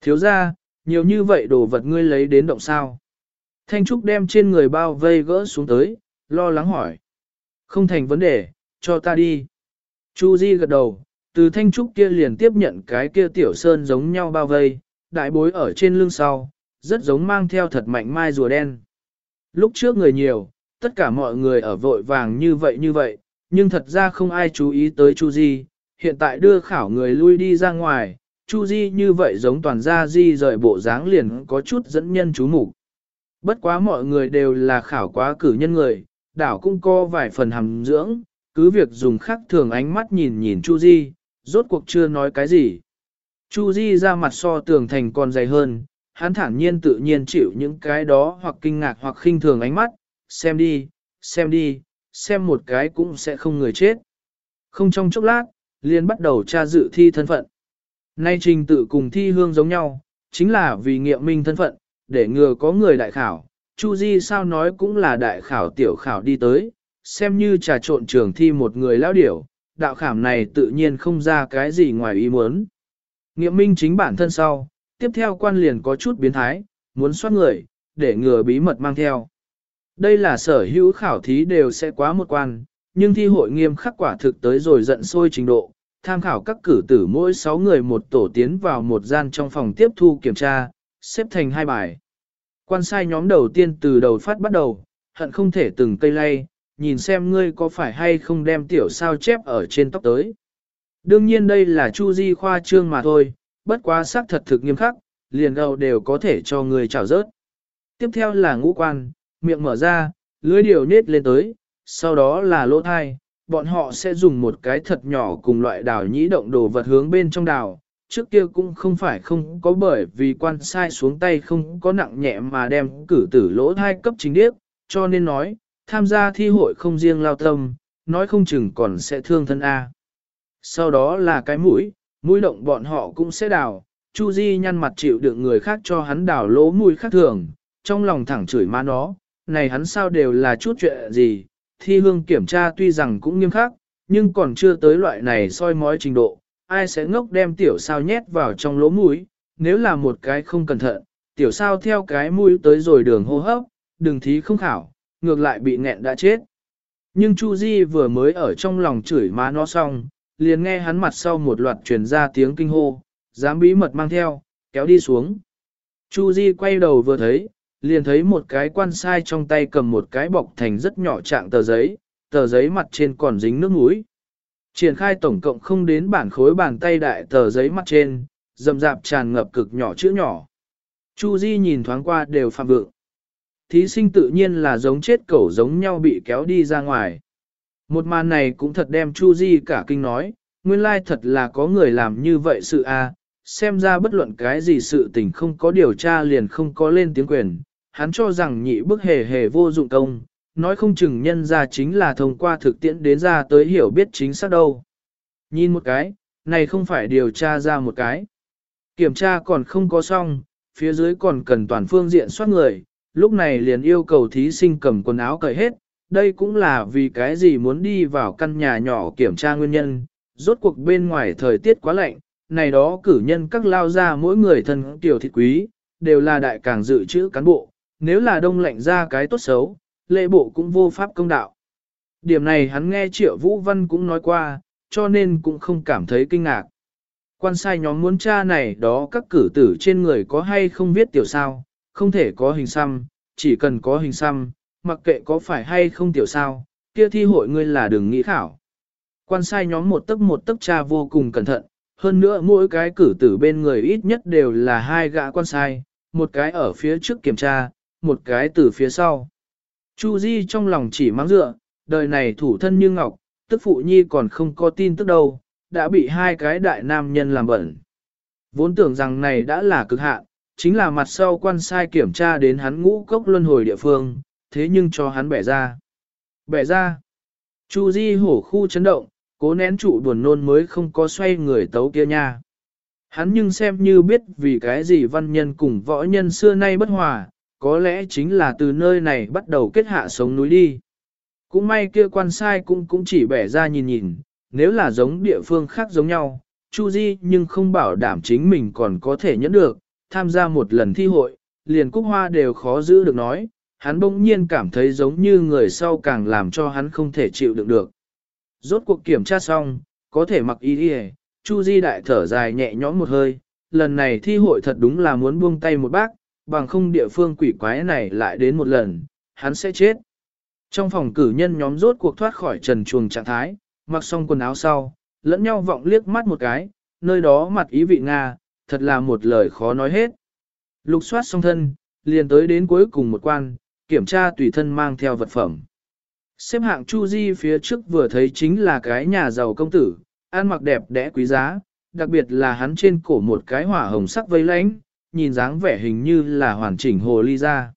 Thiếu ra, nhiều như vậy đồ vật ngươi lấy đến động sao. Thanh Trúc đem trên người bao vây gỡ xuống tới, lo lắng hỏi. Không thành vấn đề, cho ta đi. Chu Di gật đầu, từ Thanh Trúc kia liền tiếp nhận cái kia tiểu sơn giống nhau bao vây, đại bối ở trên lưng sau, rất giống mang theo thật mạnh mai rùa đen. Lúc trước người nhiều, tất cả mọi người ở vội vàng như vậy như vậy, nhưng thật ra không ai chú ý tới Chu Di, hiện tại đưa khảo người lui đi ra ngoài, Chu Di như vậy giống toàn gia Di rời bộ dáng liền có chút dẫn nhân chú mục. Bất quá mọi người đều là khảo quá cử nhân người, đảo cũng có vài phần hàm dưỡng, cứ việc dùng khác thường ánh mắt nhìn nhìn Chu Di, rốt cuộc chưa nói cái gì. Chu Di ra mặt so tường thành còn dày hơn, hắn thản nhiên tự nhiên chịu những cái đó hoặc kinh ngạc hoặc khinh thường ánh mắt, xem đi, xem đi, xem một cái cũng sẽ không người chết. Không trong chốc lát, liền bắt đầu tra dự thi thân phận. Nay trình tự cùng thi hương giống nhau, chính là vì nghiệm minh thân phận, để ngừa có người đại khảo. Chu Di sao nói cũng là đại khảo tiểu khảo đi tới, xem như trà trộn trường thi một người lão điểu, đạo khảm này tự nhiên không ra cái gì ngoài ý muốn. Nghiệm minh chính bản thân sau, tiếp theo quan liền có chút biến thái, muốn soát người, để ngừa bí mật mang theo. Đây là sở hữu khảo thí đều sẽ quá một quan, nhưng thi hội nghiêm khắc quả thực tới rồi giận sôi trình độ, tham khảo các cử tử mỗi 6 người một tổ tiến vào một gian trong phòng tiếp thu kiểm tra, xếp thành hai bài. Quan sai nhóm đầu tiên từ đầu phát bắt đầu, hận không thể từng cây lay, nhìn xem ngươi có phải hay không đem tiểu sao chép ở trên tóc tới. Đương nhiên đây là Chu Di khoa trương mà thôi, bất quá xác thật thực nghiêm khắc, liền đầu đều có thể cho người trảo rớt. Tiếp theo là ngũ quan, miệng mở ra, lưỡi điều nết lên tới, sau đó là lỗ thai, bọn họ sẽ dùng một cái thật nhỏ cùng loại đào nhĩ động đồ vật hướng bên trong đào. Trước kia cũng không phải không có bởi vì quan sai xuống tay không có nặng nhẹ mà đem cử tử lỗ thai cấp chính điếc, cho nên nói, tham gia thi hội không riêng lao tâm, nói không chừng còn sẽ thương thân A. Sau đó là cái mũi, mũi động bọn họ cũng sẽ đào, Chu Di nhăn mặt chịu đựng người khác cho hắn đào lỗ mũi khác thường, trong lòng thẳng chửi má nó, này hắn sao đều là chút chuyện gì, thi hương kiểm tra tuy rằng cũng nghiêm khắc, nhưng còn chưa tới loại này soi mói trình độ, ai sẽ ngốc đem tiểu sao nhét vào trong lỗ mũi, nếu là một cái không cẩn thận, tiểu sao theo cái mũi tới rồi đường hô hấp, đừng thí không khảo, ngược lại bị nghẹn đã chết. Nhưng Chu Di vừa mới ở trong lòng chửi má nó xong, liền nghe hắn mặt sau một loạt truyền ra tiếng kinh hô, dám bí mật mang theo, kéo đi xuống. Chu Di quay đầu vừa thấy, liền thấy một cái quan sai trong tay cầm một cái bọc thành rất nhỏ trạng tờ giấy, tờ giấy mặt trên còn dính nước mũi. Triển khai tổng cộng không đến bản khối bàn tay đại tờ giấy mặt trên, dầm dạp tràn ngập cực nhỏ chữ nhỏ. Chu Di nhìn thoáng qua đều phạm vượng. Thí sinh tự nhiên là giống chết cẩu giống nhau bị kéo đi ra ngoài. Một màn này cũng thật đem Chu Di cả kinh nói, nguyên lai thật là có người làm như vậy sự a, xem ra bất luận cái gì sự tình không có điều tra liền không có lên tiếng quyền, hắn cho rằng nhị bức hề hề vô dụng công, nói không chừng nhân ra chính là thông qua thực tiễn đến ra tới hiểu biết chính xác đâu. Nhìn một cái, này không phải điều tra ra một cái. Kiểm tra còn không có xong, phía dưới còn cần toàn phương diện soát người, lúc này liền yêu cầu thí sinh cầm quần áo cởi hết, đây cũng là vì cái gì muốn đi vào căn nhà nhỏ kiểm tra nguyên nhân, rốt cuộc bên ngoài thời tiết quá lạnh, này đó cử nhân các lao ra mỗi người thân tiểu thịt quý, đều là đại càng dự trữ cán bộ, nếu là đông lạnh ra cái tốt xấu, lệ bộ cũng vô pháp công đạo. Điểm này hắn nghe Triệu Vũ Văn cũng nói qua, cho nên cũng không cảm thấy kinh ngạc. Quan sai nhóm muốn tra này đó các cử tử trên người có hay không viết tiểu sao, không thể có hình xăm, chỉ cần có hình xăm, mặc kệ có phải hay không tiểu sao, kia thi hội ngươi là đừng nghĩ khảo. Quan sai nhóm một tấc một tấc tra vô cùng cẩn thận, hơn nữa mỗi cái cử tử bên người ít nhất đều là hai gã quan sai, một cái ở phía trước kiểm tra, một cái từ phía sau. Chu Di trong lòng chỉ mắng dựa, đời này thủ thân như ngọc, tức phụ nhi còn không có tin tức đâu, đã bị hai cái đại nam nhân làm bẩn. Vốn tưởng rằng này đã là cực hạn, chính là mặt sau quan sai kiểm tra đến hắn ngũ cốc luân hồi địa phương, thế nhưng cho hắn bẻ ra. Bẻ ra. Chu Di hổ khu chấn động, cố nén trụ buồn nôn mới không có xoay người tấu kia nha. Hắn nhưng xem như biết vì cái gì văn nhân cùng võ nhân xưa nay bất hòa, có lẽ chính là từ nơi này bắt đầu kết hạ sống núi đi. Cũng may kia quan sai cũng cũng chỉ bẻ ra nhìn nhìn, nếu là giống địa phương khác giống nhau, Chu Di nhưng không bảo đảm chính mình còn có thể nhẫn được, tham gia một lần thi hội, liền cúc hoa đều khó giữ được nói, hắn bỗng nhiên cảm thấy giống như người sau càng làm cho hắn không thể chịu đựng được. Rốt cuộc kiểm tra xong, có thể mặc y đi Chu Di đại thở dài nhẹ nhõm một hơi, lần này thi hội thật đúng là muốn buông tay một bác, bằng không địa phương quỷ quái này lại đến một lần, hắn sẽ chết. Trong phòng cử nhân nhóm rốt cuộc thoát khỏi trần chuồng trạng thái, mặc xong quần áo sau, lẫn nhau vọng liếc mắt một cái, nơi đó mặt ý vị Nga, thật là một lời khó nói hết. Lục soát xong thân, liền tới đến cuối cùng một quan, kiểm tra tùy thân mang theo vật phẩm. Xếp hạng Chu Di phía trước vừa thấy chính là cái nhà giàu công tử, ăn mặc đẹp đẽ quý giá, đặc biệt là hắn trên cổ một cái hỏa hồng sắc vây lánh, nhìn dáng vẻ hình như là hoàn chỉnh hồ ly ra.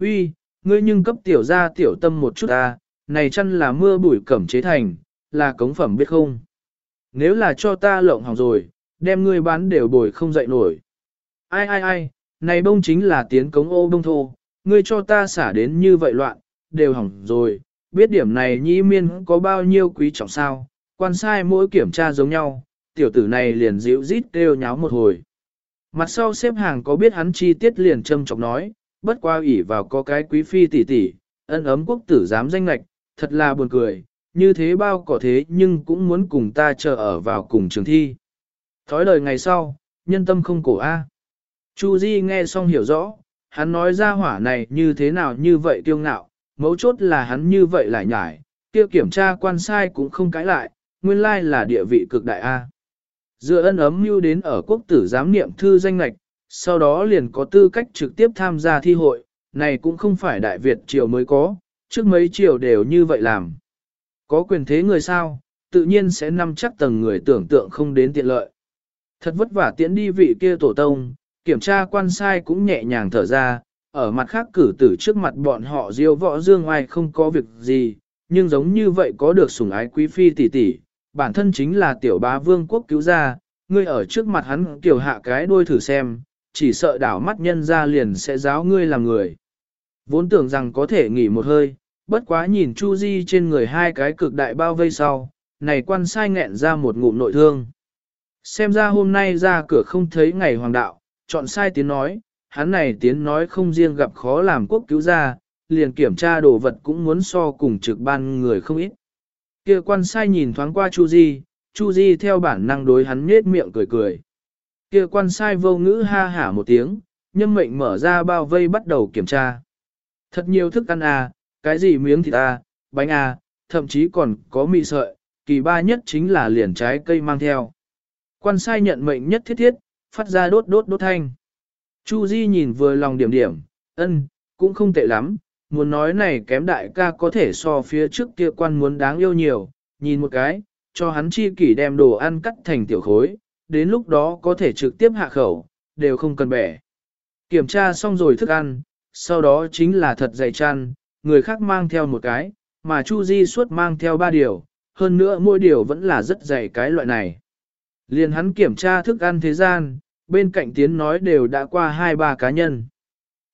Uy, ngươi nhưng cấp tiểu gia tiểu tâm một chút ta, này chăn là mưa bụi cẩm chế thành, là cống phẩm biết không? Nếu là cho ta lộng hỏng rồi, đem ngươi bán đều bồi không dậy nổi. Ai ai ai, này bông chính là tiến cống ô bông thô, ngươi cho ta xả đến như vậy loạn, đều hỏng rồi, biết điểm này nhi miên có bao nhiêu quý trọng sao, quan sai mỗi kiểm tra giống nhau, tiểu tử này liền dịu rít kêu nháo một hồi. Mặt sau xếp hàng có biết hắn chi tiết liền châm chọc nói, bất qua ủy vào có cái quý phi tỷ tỷ, ân ấm quốc tử dám danh lạch, thật là buồn cười, như thế bao cỏ thế nhưng cũng muốn cùng ta chờ ở vào cùng trường thi. Thói lời ngày sau, nhân tâm không cổ A. Chu Di nghe xong hiểu rõ, hắn nói ra hỏa này như thế nào như vậy kiêu ngạo, mấu chốt là hắn như vậy lại nhải, kia kiểm tra quan sai cũng không cãi lại, nguyên lai là địa vị cực đại A. Dựa ân ấm mưu đến ở quốc tử giám niệm thư danh lạch, sau đó liền có tư cách trực tiếp tham gia thi hội, này cũng không phải Đại Việt triều mới có, trước mấy triều đều như vậy làm. Có quyền thế người sao, tự nhiên sẽ nắm chắc tầng người tưởng tượng không đến tiện lợi. Thật vất vả tiễn đi vị kia tổ tông, kiểm tra quan sai cũng nhẹ nhàng thở ra, ở mặt khác cử tử trước mặt bọn họ diêu võ dương ai không có việc gì, nhưng giống như vậy có được sủng ái quý phi tỷ tỷ, bản thân chính là tiểu bá vương quốc cứu gia, ngươi ở trước mặt hắn tiểu hạ cái đuôi thử xem, chỉ sợ đảo mắt nhân ra liền sẽ giáo ngươi làm người. Vốn tưởng rằng có thể nghỉ một hơi, bất quá nhìn Chu Di trên người hai cái cực đại bao vây sau, này quan sai nghẹn ra một ngụm nội thương. Xem ra hôm nay ra cửa không thấy ngày hoàng đạo, chọn sai tiếng nói, hắn này tiếng nói không riêng gặp khó làm quốc cứu gia, liền kiểm tra đồ vật cũng muốn so cùng trực ban người không ít. Kia quan sai nhìn thoáng qua Chu Di, Chu Di theo bản năng đối hắn nhếch miệng cười cười. Kia quan sai vô ngữ ha hả một tiếng, nhân mệnh mở ra bao vây bắt đầu kiểm tra. Thật nhiều thức ăn à, cái gì miếng thịt à, bánh à, thậm chí còn có mì sợi, kỳ ba nhất chính là liền trái cây mang theo. Quan sai nhận mệnh nhất thiết thiết, phát ra đốt đốt đốt thanh. Chu Di nhìn vừa lòng điểm điểm, ân, cũng không tệ lắm, muốn nói này kém đại ca có thể so phía trước kia quan muốn đáng yêu nhiều, nhìn một cái, cho hắn chi kỷ đem đồ ăn cắt thành tiểu khối, đến lúc đó có thể trực tiếp hạ khẩu, đều không cần bẻ. Kiểm tra xong rồi thức ăn, sau đó chính là thật dày chăn, người khác mang theo một cái, mà Chu Di suốt mang theo ba điều, hơn nữa mỗi điều vẫn là rất dày cái loại này. Liền hắn kiểm tra thức ăn thế gian, bên cạnh tiến nói đều đã qua hai ba cá nhân.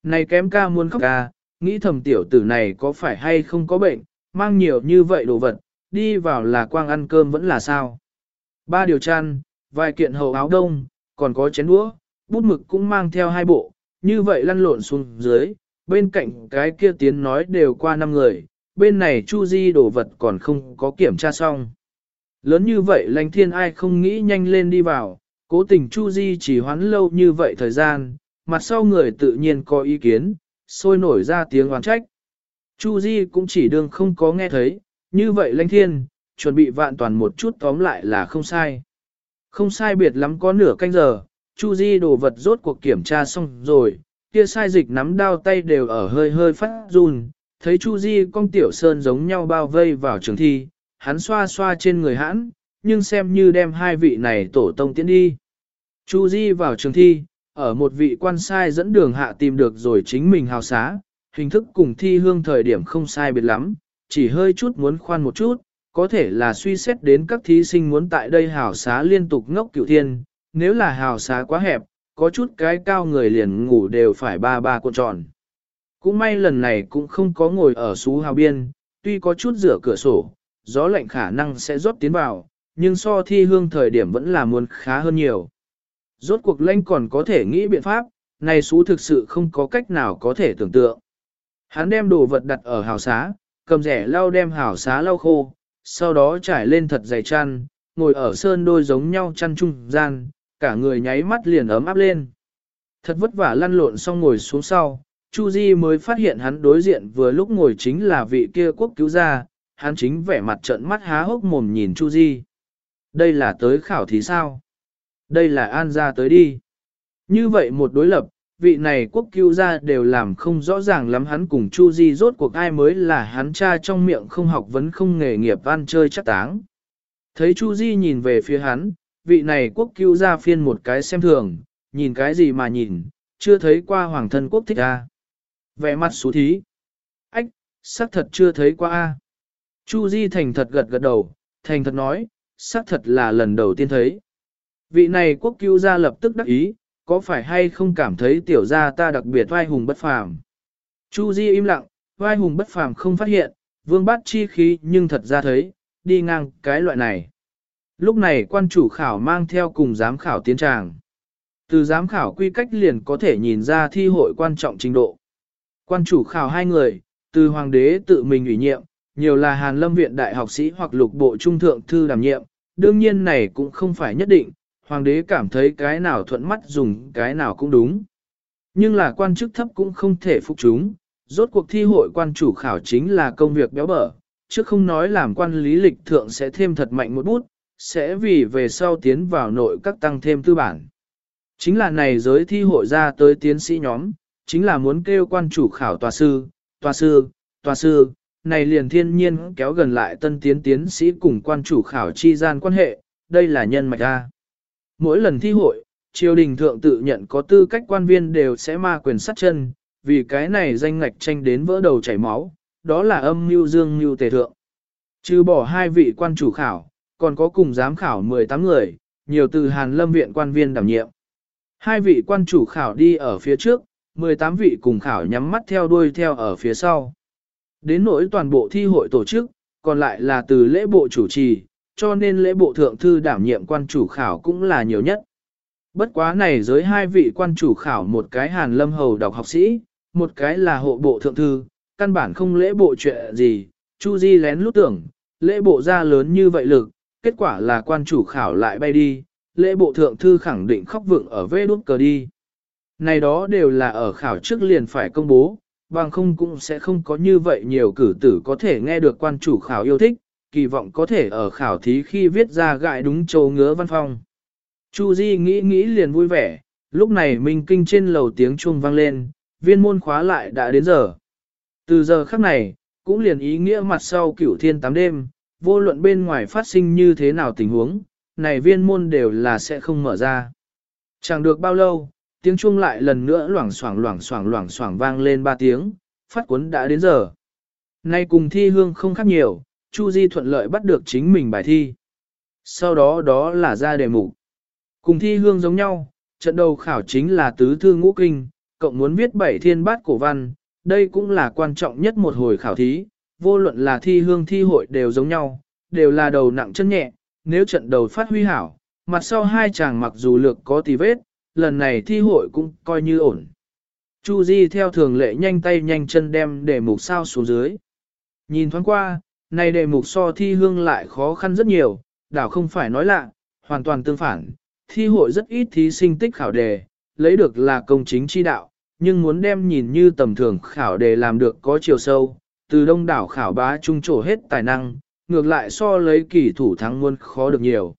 Này kém ca muốn khóc ca, nghĩ thầm tiểu tử này có phải hay không có bệnh, mang nhiều như vậy đồ vật, đi vào là quang ăn cơm vẫn là sao. Ba điều chăn, vài kiện hầu áo đông, còn có chén đũa, bút mực cũng mang theo hai bộ, như vậy lăn lộn xuống dưới, bên cạnh cái kia tiến nói đều qua năm người, bên này Chu Di đồ vật còn không có kiểm tra xong. Lớn như vậy lãnh thiên ai không nghĩ nhanh lên đi vào, cố tình Chu Di chỉ hoán lâu như vậy thời gian, mặt sau người tự nhiên có ý kiến, sôi nổi ra tiếng oán trách. Chu Di cũng chỉ đương không có nghe thấy, như vậy lãnh thiên, chuẩn bị vạn toàn một chút tóm lại là không sai. Không sai biệt lắm có nửa canh giờ, Chu Di đồ vật rốt cuộc kiểm tra xong rồi, kia sai dịch nắm đao tay đều ở hơi hơi phát run, thấy Chu Di con tiểu sơn giống nhau bao vây vào trường thi, hắn xoa xoa trên người hãn, nhưng xem như đem hai vị này tổ tông tiến đi. Chu Di vào trường thi, ở một vị quan sai dẫn đường hạ tìm được rồi chính mình hào xá, hình thức cùng thi hương thời điểm không sai biệt lắm, chỉ hơi chút muốn khoan một chút, có thể là suy xét đến các thí sinh muốn tại đây hào xá liên tục ngốc cựu thiên, nếu là hào xá quá hẹp, có chút cái cao người liền ngủ đều phải ba ba cuộn tròn. Cũng may lần này cũng không có ngồi ở xú hào biên, tuy có chút rửa cửa sổ, gió lạnh khả năng sẽ rót tiến vào, nhưng so thi hương thời điểm vẫn là muốn khá hơn nhiều. Rốt cuộc lanh còn có thể nghĩ biện pháp, này xú thực sự không có cách nào có thể tưởng tượng. Hắn đem đồ vật đặt ở hào xá, cầm rẻ lau đem hào xá lau khô, sau đó trải lên thật dày chăn, ngồi ở sơn đôi giống nhau chăn trung gian, cả người nháy mắt liền ấm áp lên. Thật vất vả lăn lộn xong ngồi xuống sau, Chu Di mới phát hiện hắn đối diện vừa lúc ngồi chính là vị kia quốc cứu gia, hắn chính vẻ mặt trợn mắt há hốc mồm nhìn Chu Di. Đây là tới khảo thí sao? Đây là an gia tới đi. Như vậy một đối lập, vị này quốc cứu gia đều làm không rõ ràng lắm hắn cùng Chu Di rốt cuộc ai mới là hắn cha trong miệng không học vấn không nghề nghiệp ăn chơi chắc táng. Thấy Chu Di nhìn về phía hắn, vị này quốc cứu gia phiên một cái xem thường, nhìn cái gì mà nhìn, chưa thấy qua hoàng thân quốc thích a. Vẻ mặt xú thí. Ách, xác thật chưa thấy qua a. Chu Di thành thật gật gật đầu, thành thật nói, xác thật là lần đầu tiên thấy. Vị này quốc cứu gia lập tức đắc ý, có phải hay không cảm thấy tiểu gia ta đặc biệt vai hùng bất phàm. Chu Di im lặng, vai hùng bất phàm không phát hiện, vương bát chi khí nhưng thật ra thấy, đi ngang cái loại này. Lúc này quan chủ khảo mang theo cùng giám khảo tiến tràng. Từ giám khảo quy cách liền có thể nhìn ra thi hội quan trọng trình độ. Quan chủ khảo hai người, từ hoàng đế tự mình ủy nhiệm, nhiều là Hàn Lâm Viện đại học sĩ hoặc lục bộ trung thượng thư đảm nhiệm, đương nhiên này cũng không phải nhất định, hoàng đế cảm thấy cái nào thuận mắt dùng cái nào cũng đúng. Nhưng là quan chức thấp cũng không thể phục chúng, Rốt cuộc thi hội quan chủ khảo chính là công việc béo bở, chứ không nói làm quan lý lịch thượng sẽ thêm thật mạnh một bút, sẽ vì về sau tiến vào nội các tăng thêm tư bản. Chính là này giới thi hội ra tới tiến sĩ nhóm, chính là muốn kêu quan chủ khảo tòa sư, tòa sư, tòa sư, này liền thiên nhiên kéo gần lại tân tiến tiến sĩ cùng quan chủ khảo chi gian quan hệ, đây là nhân mạch A. Mỗi lần thi hội, triều đình thượng tự nhận có tư cách quan viên đều sẽ ma quyền sát chân, vì cái này danh ngạch tranh đến vỡ đầu chảy máu, đó là âm mưu dương mưu tề thượng. Trừ bỏ hai vị quan chủ khảo, còn có cùng giám khảo 18 người, nhiều từ Hàn Lâm viện quan viên đảm nhiệm. Hai vị quan chủ khảo đi ở phía trước, 18 vị cùng khảo nhắm mắt theo đuôi theo ở phía sau. Đến nỗi toàn bộ thi hội tổ chức, còn lại là từ lễ bộ chủ trì, cho nên lễ bộ thượng thư đảm nhiệm quan chủ khảo cũng là nhiều nhất. Bất quá này giới hai vị quan chủ khảo một cái hàn lâm hầu đọc học sĩ, một cái là hộ bộ thượng thư, căn bản không lễ bộ chuyện gì, Chu Di lén lút tưởng, lễ bộ ra lớn như vậy lực, kết quả là quan chủ khảo lại bay đi, lễ bộ thượng thư khẳng định khóc vượng ở vê đút cờ đi. Này đó đều là ở khảo trước liền phải công bố, bằng không cũng sẽ không có như vậy nhiều cử tử có thể nghe được quan chủ khảo yêu thích, kỳ vọng có thể ở khảo thí khi viết ra gại đúng chỗ ngứa văn phong. Chu Di nghĩ nghĩ liền vui vẻ, lúc này Minh Kinh trên lầu tiếng chuông vang lên, viên môn khóa lại đã đến giờ. Từ giờ khắc này, cũng liền ý nghĩa mặt sau cửu thiên tám đêm, vô luận bên ngoài phát sinh như thế nào tình huống, này viên môn đều là sẽ không mở ra. Chẳng được bao lâu, tiếng chuông lại lần nữa loảng xoảng loảng xoảng loảng xoảng vang lên ba tiếng, phát cuốn đã đến giờ. Nay cùng thi hương không khác nhiều, Chu Di thuận lợi bắt được chính mình bài thi. Sau đó đó là ra đề mục. Cùng thi hương giống nhau, trận đầu khảo chính là tứ thư ngũ kinh, cộng muốn viết bảy thiên bát cổ văn, đây cũng là quan trọng nhất một hồi khảo thí, vô luận là thi hương thi hội đều giống nhau, đều là đầu nặng chân nhẹ, nếu trận đầu phát huy hảo, mặt sau hai chàng mặc dù lược có tì vết, lần này thi hội cũng coi như ổn. Chu Di theo thường lệ nhanh tay nhanh chân đem đề mục sao xuống dưới. Nhìn thoáng qua, này đề mục so thi hương lại khó khăn rất nhiều, đảo không phải nói lạ, hoàn toàn tương phản. Thi hội rất ít thí sinh tích khảo đề, lấy được là công chính chi đạo, nhưng muốn đem nhìn như tầm thường khảo đề làm được có chiều sâu, từ đông đảo khảo bá trung trổ hết tài năng, ngược lại so lấy kỳ thủ thắng muôn khó được nhiều.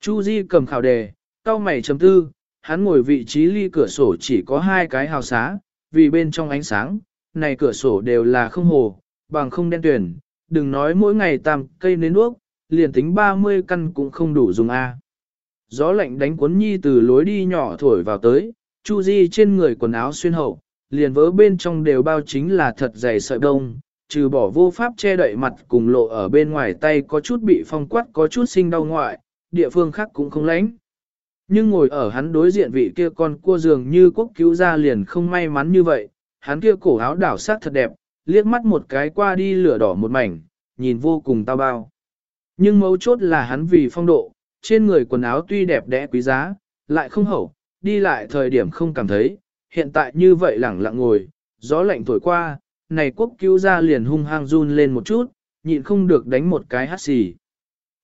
Chu Di cầm khảo đề, cao mày chấm tư, hắn ngồi vị trí ly cửa sổ chỉ có hai cái hào xá, vì bên trong ánh sáng, này cửa sổ đều là không hồ, bằng không đen tuyển, đừng nói mỗi ngày tam cây nến đuốc, liền tính 30 căn cũng không đủ dùng A. Gió lạnh đánh cuốn nhi từ lối đi nhỏ thổi vào tới, Chu Di trên người quần áo xuyên hậu, liền vỡ bên trong đều bao chính là thật dày sợi đông, trừ bỏ vô pháp che đậy mặt cùng lộ ở bên ngoài tay có chút bị phong quát có chút sinh đau ngoại, địa phương khác cũng không lánh. Nhưng ngồi ở hắn đối diện vị kia con cua dường như quốc cứu ra liền không may mắn như vậy, hắn kia cổ áo đảo sát thật đẹp, liếc mắt một cái qua đi lửa đỏ một mảnh, nhìn vô cùng tao bao. Nhưng mấu chốt là hắn vì phong độ, trên người quần áo tuy đẹp đẽ quý giá, lại không hậu, đi lại thời điểm không cảm thấy, hiện tại như vậy lẳng lặng ngồi, gió lạnh thổi qua, này quốc cứu ra liền hung hăng run lên một chút, nhịn không được đánh một cái hắt xì.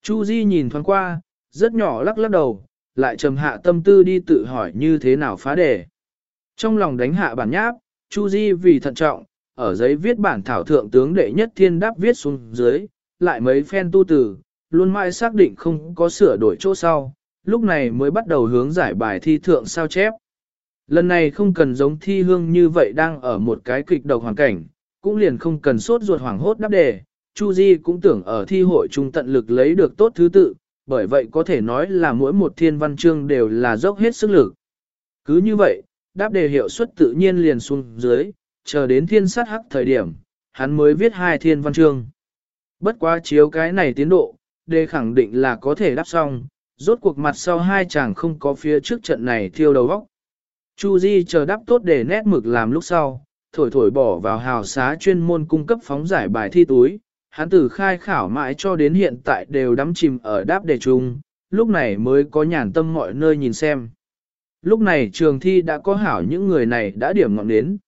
Chu Di nhìn thoáng qua, rất nhỏ lắc lắc đầu, lại trầm hạ tâm tư đi tự hỏi như thế nào phá đề. Trong lòng đánh hạ bản nháp, Chu Di vì thận trọng, ở giấy viết bản thảo thượng tướng đệ nhất thiên đáp viết xuống dưới, lại mấy phen tu từ, luôn mãi xác định không có sửa đổi chỗ sau, lúc này mới bắt đầu hướng giải bài thi thượng sao chép. Lần này không cần giống thi hương như vậy đang ở một cái kịch độc hoàn cảnh, cũng liền không cần sốt ruột hoảng hốt đáp đề. Chu Di cũng tưởng ở thi hội trung tận lực lấy được tốt thứ tự, bởi vậy có thể nói là mỗi một thiên văn chương đều là dốc hết sức lực. Cứ như vậy, đáp đề hiệu suất tự nhiên liền xuống dưới, chờ đến thiên sát hắc thời điểm, hắn mới viết hai thiên văn chương. Bất quá chiếu cái này tiến độ, đề khẳng định là có thể đáp xong, rốt cuộc mặt sau hai chàng không có phía trước trận này thiêu đầu vóc. Chu Di chờ đáp tốt để nét mực làm lúc sau, thổi thổi bỏ vào hào xá chuyên môn cung cấp phóng giải bài thi túi. Hắn từ khai khảo mãi cho đến hiện tại đều đắm chìm ở đáp đề chung, lúc này mới có nhàn tâm mọi nơi nhìn xem. Lúc này trường thi đã có hảo những người này đã điểm ngọn đến.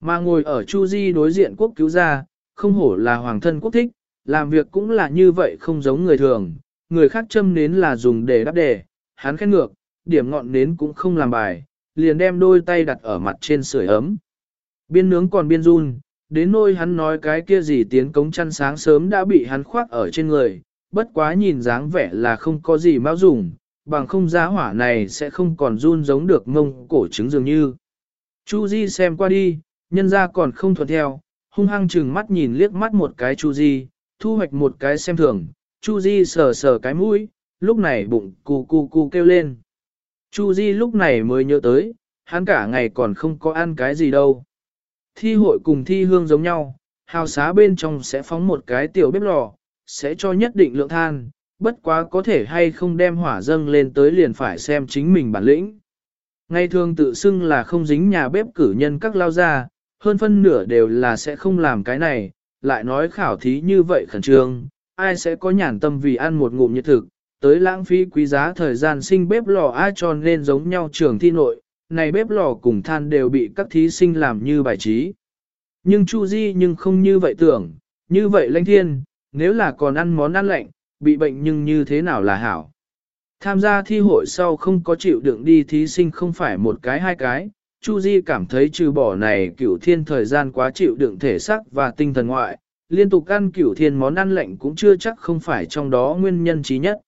Mà ngồi ở Chu Di đối diện quốc cứu gia, không hổ là hoàng thân quốc thích, làm việc cũng là như vậy không giống người thường, người khác châm nến là dùng để đáp đề, hắn khét ngược, điểm ngọn nến cũng không làm bài, liền đem đôi tay đặt ở mặt trên sưởi ấm. Biên nướng còn biên run, đến nôi hắn nói cái kia gì tiến cống chăn sáng sớm đã bị hắn khoác ở trên người, bất quá nhìn dáng vẻ là không có gì mau dùng, bằng không giá hỏa này sẽ không còn run giống được mông cổ trứng dường như. Chu Di xem qua đi, nhân ra còn không thuận theo, hung hăng chừng mắt nhìn liếc mắt một cái Chu Di, thu hoạch một cái xem thường, Chu Di sờ sờ cái mũi, lúc này bụng cu cu cu kêu lên. Chu Di lúc này mới nhớ tới, hắn cả ngày còn không có ăn cái gì đâu. Thi hội cùng thi hương giống nhau, hào xá bên trong sẽ phóng một cái tiểu bếp lò, sẽ cho nhất định lượng than, bất quá có thể hay không đem hỏa dâng lên tới liền phải xem chính mình bản lĩnh. Ngày thường tự xưng là không dính nhà bếp cử nhân các lao gia, hơn phân nửa đều là sẽ không làm cái này, lại nói khảo thí như vậy khẩn trương, ai sẽ có nhàn tâm vì ăn một ngụm nhiệt thực, tới lãng phí quý giá thời gian sinh bếp lò ai cho nên giống nhau trường thi nội, này bếp lò cùng than đều bị các thí sinh làm như bài trí. Nhưng Chu Di nhưng không như vậy tưởng, như vậy lãnh thiên, nếu là còn ăn món ăn lạnh, bị bệnh nhưng như thế nào là hảo. Tham gia thi hội sau không có chịu đựng đi thí sinh không phải một cái hai cái, Chu Di cảm thấy trừ bỏ này cửu thiên thời gian quá chịu đựng thể xác và tinh thần ngoại, liên tục ăn cửu thiên món ăn lạnh cũng chưa chắc không phải trong đó nguyên nhân trí nhất.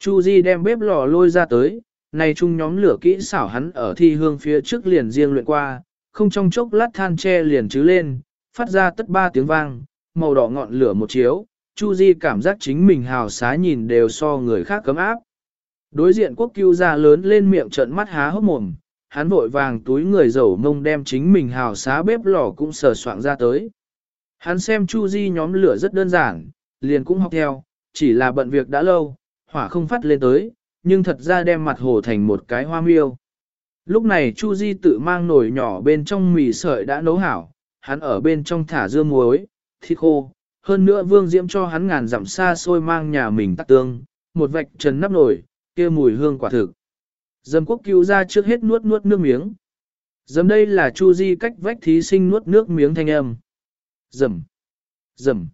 Chu Di đem bếp lò lôi ra tới, này chung nhóm lửa kỹ xảo hắn ở thi hương phía trước liền riêng luyện qua, không trong chốc lát than tre liền chứ lên, phát ra tất ba tiếng vang, màu đỏ ngọn lửa một chiếu, Chu Di cảm giác chính mình hào xá nhìn đều so người khác cấm áp. Đối diện quốc cứu ra lớn lên miệng trợn mắt há hốc mồm, hắn vội vàng túi người dầu mông đem chính mình hào xá bếp lò cũng sờ soạn ra tới. Hắn xem Chu Di nhóm lửa rất đơn giản, liền cũng học theo, chỉ là bận việc đã lâu, hỏa không phát lên tới, nhưng thật ra đem mặt hồ thành một cái hoa miêu. Lúc này Chu Di tự mang nồi nhỏ bên trong mì sợi đã nấu hảo, hắn ở bên trong thả dưa muối, thịt khô, hơn nữa Vương Diễm cho hắn ngàn dặm xa xôi mang nhà mình tắc tương, một vạch trần nắp nồi, kia mùi hương quả thực. Dầm quốc cứu ra trước hết nuốt nuốt nước miếng. Dầm đây là Chu Di cách vách thí sinh nuốt nước miếng thanh âm. Dầm, dầm.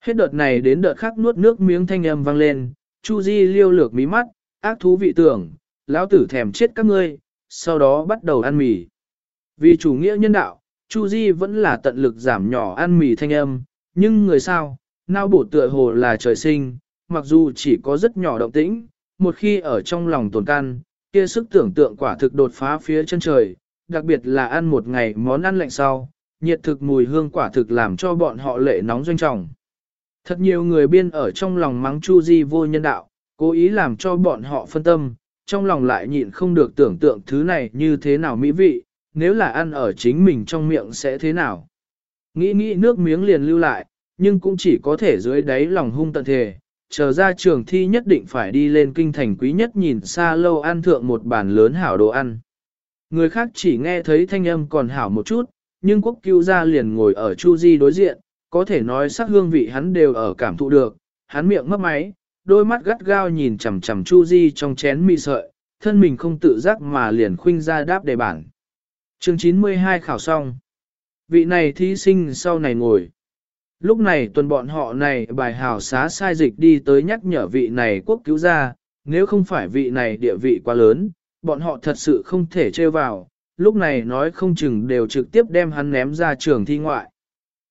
Hết đợt này đến đợt khác nuốt nước miếng thanh âm vang lên, Chu Di liêu lược mí mắt, ác thú vị tưởng, lão tử thèm chết các ngươi, sau đó bắt đầu ăn mì. Vì chủ nghĩa nhân đạo, Chu Di vẫn là tận lực giảm nhỏ ăn mì thanh âm, nhưng người sao, nao bổ tựa hồ là trời sinh, mặc dù chỉ có rất nhỏ động tĩnh, một khi ở trong lòng tồn can, kia sức tưởng tượng quả thực đột phá phía chân trời, đặc biệt là ăn một ngày món ăn lạnh sau, nhiệt thực mùi hương quả thực làm cho bọn họ lệ nóng doanh trọng. Thật nhiều người biên ở trong lòng mắng Chu Di vô nhân đạo, cố ý làm cho bọn họ phân tâm, trong lòng lại nhịn không được tưởng tượng thứ này như thế nào mỹ vị, nếu là ăn ở chính mình trong miệng sẽ thế nào. Nghĩ nghĩ nước miếng liền lưu lại, nhưng cũng chỉ có thể dưới đáy lòng hung tận thể, chờ ra trường thi nhất định phải đi lên kinh thành quý nhất nhìn xa lâu ăn thượng một bàn lớn hảo đồ ăn. Người khác chỉ nghe thấy thanh âm còn hảo một chút, nhưng quốc cứu gia liền ngồi ở Chu Di đối diện, có thể nói sắc hương vị hắn đều ở cảm thụ được, hắn miệng mấp máy, đôi mắt gắt gao nhìn chằm chằm Chu Di trong chén mì sợi, thân mình không tự giác mà liền khuynh ra đáp đề bản. Chương 92 khảo xong. Vị này thí sinh sau này ngồi. Lúc này tuần bọn họ này bài hào xá sai dịch đi tới nhắc nhở vị này quốc cứu gia, nếu không phải vị này địa vị quá lớn, bọn họ thật sự không thể trêu vào, lúc này nói không chừng đều trực tiếp đem hắn ném ra trường thi ngoại.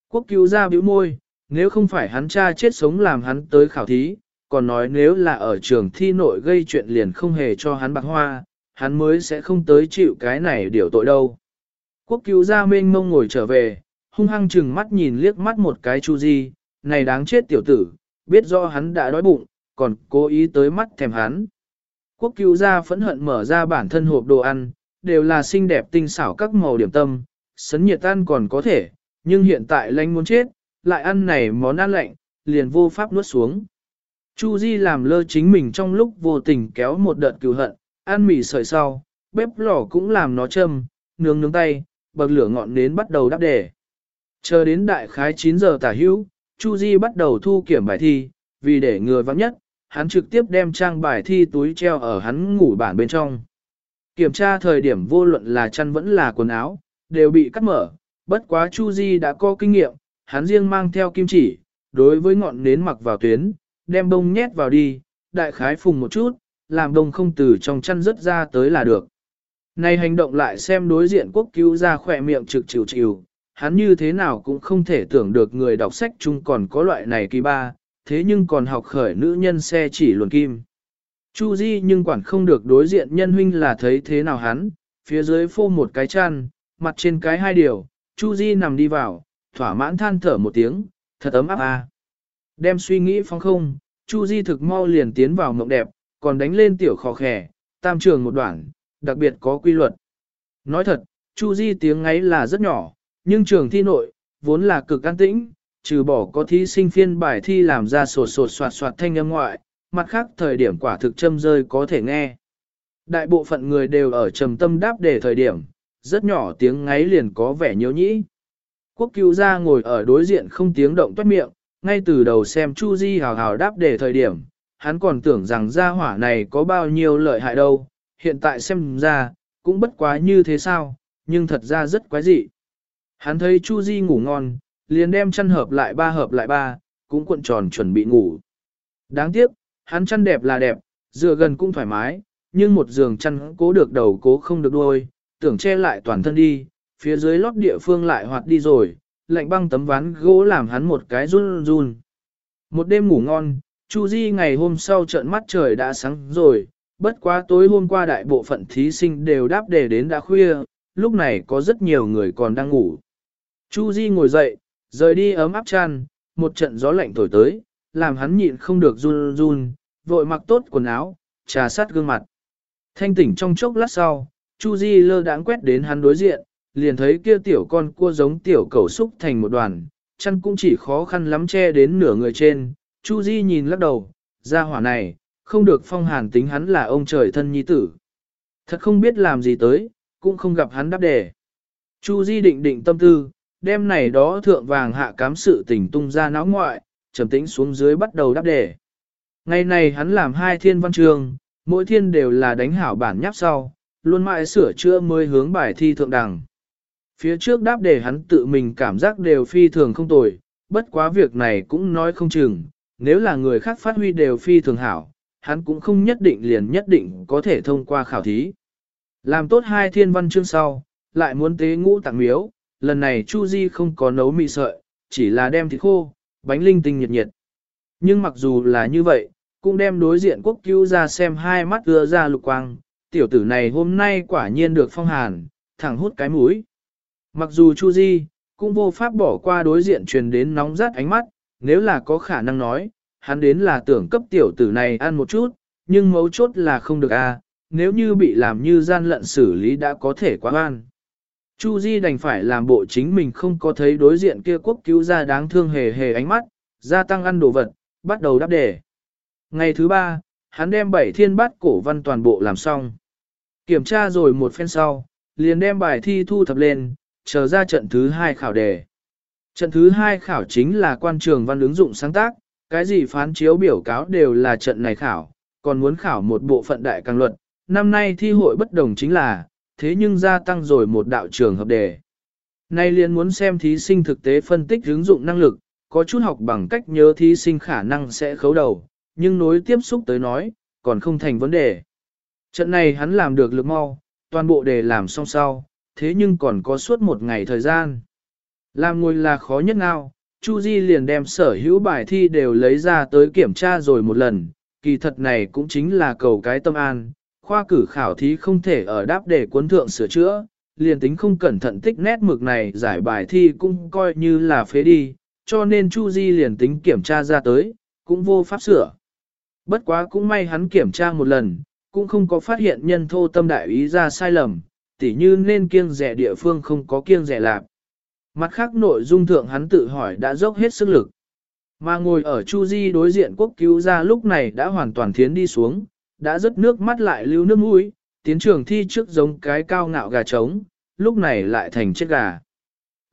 Quốc cứu gia bĩu môi, nếu không phải hắn cha chết sống làm hắn tới khảo thí, còn nói nếu là ở trường thi nội gây chuyện liền không hề cho hắn bạc hoa, hắn mới sẽ không tới chịu cái này điều tội đâu. Quốc cứu gia mênh mông ngồi trở về, hung hăng chừng mắt nhìn liếc mắt một cái Chu Di, này đáng chết tiểu tử, biết do hắn đã đói bụng, còn cố ý tới mắt thèm hắn. Quốc cứu gia phẫn hận mở ra bản thân hộp đồ ăn, đều là xinh đẹp tinh xảo các màu điểm tâm, sấn nhiệt tan còn có thể, nhưng hiện tại lánh muốn chết, lại ăn này món ăn lạnh, liền vô pháp nuốt xuống. Chu Di làm lơ chính mình trong lúc vô tình kéo một đợt cừu hận, ăn mì sợi sau, bếp lò cũng làm nó châm, nướng nướng tay, bậc lửa ngọn nến bắt đầu đắp đề. Chờ đến đại khái 9 giờ tả hữu, Chu Di bắt đầu thu kiểm bài thi, vì để ngừa vắng nhất, hắn trực tiếp đem trang bài thi túi treo ở hắn ngủ bản bên trong. Kiểm tra thời điểm vô luận là chăn vẫn là quần áo, đều bị cắt mở, bất quá Chu Di đã có kinh nghiệm, hắn riêng mang theo kim chỉ, đối với ngọn nến mặc vào tuyến, đem bông nhét vào đi, đại khái phùng một chút, làm đông không từ trong chăn rớt ra tới là được. Này hành động lại xem đối diện quốc cứu ra khỏe miệng trực chịu chịu, hắn như thế nào cũng không thể tưởng được người đọc sách chung còn có loại này kỳ ba, thế nhưng còn học khởi nữ nhân xe chỉ luồn kim. Chu Di nhưng quản không được đối diện nhân huynh là thấy thế nào hắn, phía dưới phô một cái chăn, mặt trên cái hai điều, Chu Di nằm đi vào, thỏa mãn than thở một tiếng, thật ấm áp a. Đem suy nghĩ phóng không, Chu Di thực mau liền tiến vào mộng đẹp, còn đánh lên tiểu khó khẻ, tam trường một đoạn, đặc biệt có quy luật. Nói thật, Chu Di tiếng ấy là rất nhỏ, nhưng trường thi nội, vốn là cực an tĩnh, trừ bỏ có thí sinh phiên bài thi làm ra sột sột soạt soạt thanh âm ngoại, mặt khác thời điểm quả thực châm rơi có thể nghe. Đại bộ phận người đều ở trầm tâm đáp để thời điểm, rất nhỏ tiếng ngáy liền có vẻ nhiễu nhĩ. Quốc cứu gia ngồi ở đối diện không tiếng động toát miệng, ngay từ đầu xem Chu Di hào hào đáp để thời điểm, hắn còn tưởng rằng gia hỏa này có bao nhiêu lợi hại đâu, hiện tại xem ra, cũng bất quá như thế sao, nhưng thật ra rất quái dị. Hắn thấy Chu Di ngủ ngon, liền đem chăn hợp lại ba hợp lại ba, cũng cuộn tròn chuẩn bị ngủ. Đáng tiếc, hắn chăn đẹp là đẹp, dựa gần cũng thoải mái, nhưng một giường chăn cố được đầu cố không được đuôi, tưởng che lại toàn thân đi, phía dưới lót địa phương lại hoạt đi rồi, lạnh băng tấm ván gỗ làm hắn một cái run run. Một đêm ngủ ngon, Chu Di ngày hôm sau trợn mắt trời đã sáng rồi, bất quá tối hôm qua đại bộ phận thí sinh đều đáp đề đến đã khuya, lúc này có rất nhiều người còn đang ngủ. Chu Di ngồi dậy, rời đi ấm áp chăn, một trận gió lạnh thổi tới, làm hắn nhịn không được run run, vội mặc tốt quần áo, trà sát gương mặt. Thanh tỉnh trong chốc lát sau, Chu Di lơ đãng quét đến hắn đối diện, liền thấy kia tiểu con cua giống tiểu cẩu xúc thành một đoàn, chăn cũng chỉ khó khăn lắm che đến nửa người trên. Chu Di nhìn lắc đầu, ra hỏa này, không được phong hàn tính hắn là ông trời thân nhi tử. Thật không biết làm gì tới, cũng không gặp hắn đáp đề. Chu Di định định tâm tư, đêm này đó thượng vàng hạ cám sự tình tung ra náo ngoại, trầm tĩnh xuống dưới bắt đầu đáp đề. Ngày này hắn làm hai thiên văn trường, mỗi thiên đều là đánh hảo bản nháp sau, luôn mãi sửa chữa mới hướng bài thi thượng đẳng. Phía trước đáp đề hắn tự mình cảm giác đều phi thường không tồi, bất quá việc này cũng nói không chừng, nếu là người khác phát huy đều phi thường hảo, hắn cũng không nhất định liền nhất định có thể thông qua khảo thí. Làm tốt hai thiên văn chương sau, lại muốn tế ngũ tặng miếu, lần này Chu Di không có nấu mì sợi, chỉ là đem thịt khô, bánh linh tinh nhiệt nhiệt. Nhưng mặc dù là như vậy, cũng đem đối diện quốc cứu ra xem hai mắt ưa ra lục quang, tiểu tử này hôm nay quả nhiên được phong hàn, thẳng hút cái mũi. Mặc dù Chu Di, cũng vô pháp bỏ qua đối diện truyền đến nóng rát ánh mắt, nếu là có khả năng nói, hắn đến là tưởng cấp tiểu tử này ăn một chút, nhưng mấu chốt là không được a, nếu như bị làm như gian lận xử lý đã có thể quá oan. Chu Di đành phải làm bộ chính mình không có thấy đối diện kia quốc cứu ra đáng thương hề hề ánh mắt, gia tăng ăn đồ vật, bắt đầu đáp đề. Ngày thứ ba, hắn đem bảy thiên bát cổ văn toàn bộ làm xong. Kiểm tra rồi một phen sau, liền đem bài thi thu thập lên, chờ ra trận thứ hai khảo đề. Trận thứ hai khảo chính là quan trường văn ứng dụng sáng tác, cái gì phán chiếu biểu cáo đều là trận này khảo, còn muốn khảo một bộ phận đại càng luận. Năm nay thi hội bất đồng chính là, thế nhưng gia tăng rồi một đạo trường hợp đề. Nay liền muốn xem thí sinh thực tế phân tích ứng dụng năng lực, có chút học bằng cách nhớ thí sinh khả năng sẽ khấu đầu, nhưng nối tiếp xúc tới nói, còn không thành vấn đề. Trận này hắn làm được lực mau, toàn bộ đề làm xong sau, thế nhưng còn có suốt một ngày thời gian. Làm ngồi là khó nhất nào, Chu Di liền đem sở hữu bài thi đều lấy ra tới kiểm tra rồi một lần, kỳ thật này cũng chính là cầu cái tâm an, khoa cử khảo thí không thể ở đáp để cuốn thượng sửa chữa, liền tính không cẩn thận tích nét mực này giải bài thi cũng coi như là phế đi, cho nên Chu Di liền tính kiểm tra ra tới, cũng vô pháp sửa. Bất quá cũng may hắn kiểm tra một lần, cũng không có phát hiện nhân thô tâm đại ý ra sai lầm, tỉ như nên kiêng rẻ địa phương không có kiêng rẻ lạp. Mặt khác nội dung thượng hắn tự hỏi đã dốc hết sức lực. Mà ngồi ở Chu Di đối diện quốc cứu ra lúc này đã hoàn toàn thiến đi xuống, đã rớt nước mắt lại lưu nước mũi, tiến trường thi trước giống cái cao ngạo gà trống, lúc này lại thành chết gà.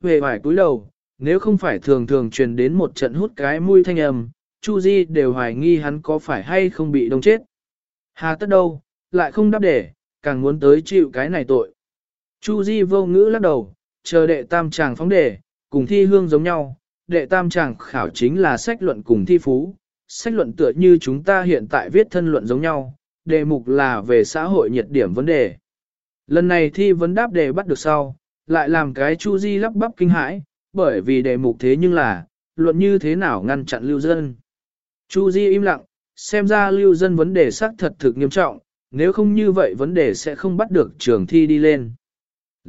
Về vải cúi đầu, nếu không phải thường thường truyền đến một trận hút cái mũi thanh âm, Chu Di đều hoài nghi hắn có phải hay không bị đông chết. Hà tất đâu, lại không đáp để, càng muốn tới chịu cái này tội. Chu Di vô ngữ lắc đầu, chờ đệ tam chàng phóng đề, cùng thi hương giống nhau, đệ tam chàng khảo chính là sách luận cùng thi phú, sách luận tựa như chúng ta hiện tại viết thân luận giống nhau, đề mục là về xã hội nhiệt điểm vấn đề. Lần này thi vấn đáp đề bắt được sau, lại làm cái Chu Di lắp bắp kinh hãi, bởi vì đề mục thế nhưng là, luận như thế nào ngăn chặn lưu dân. Chu Di im lặng, xem ra lưu dân vấn đề xác thật thực nghiêm trọng, nếu không như vậy vấn đề sẽ không bắt được trường thi đi lên.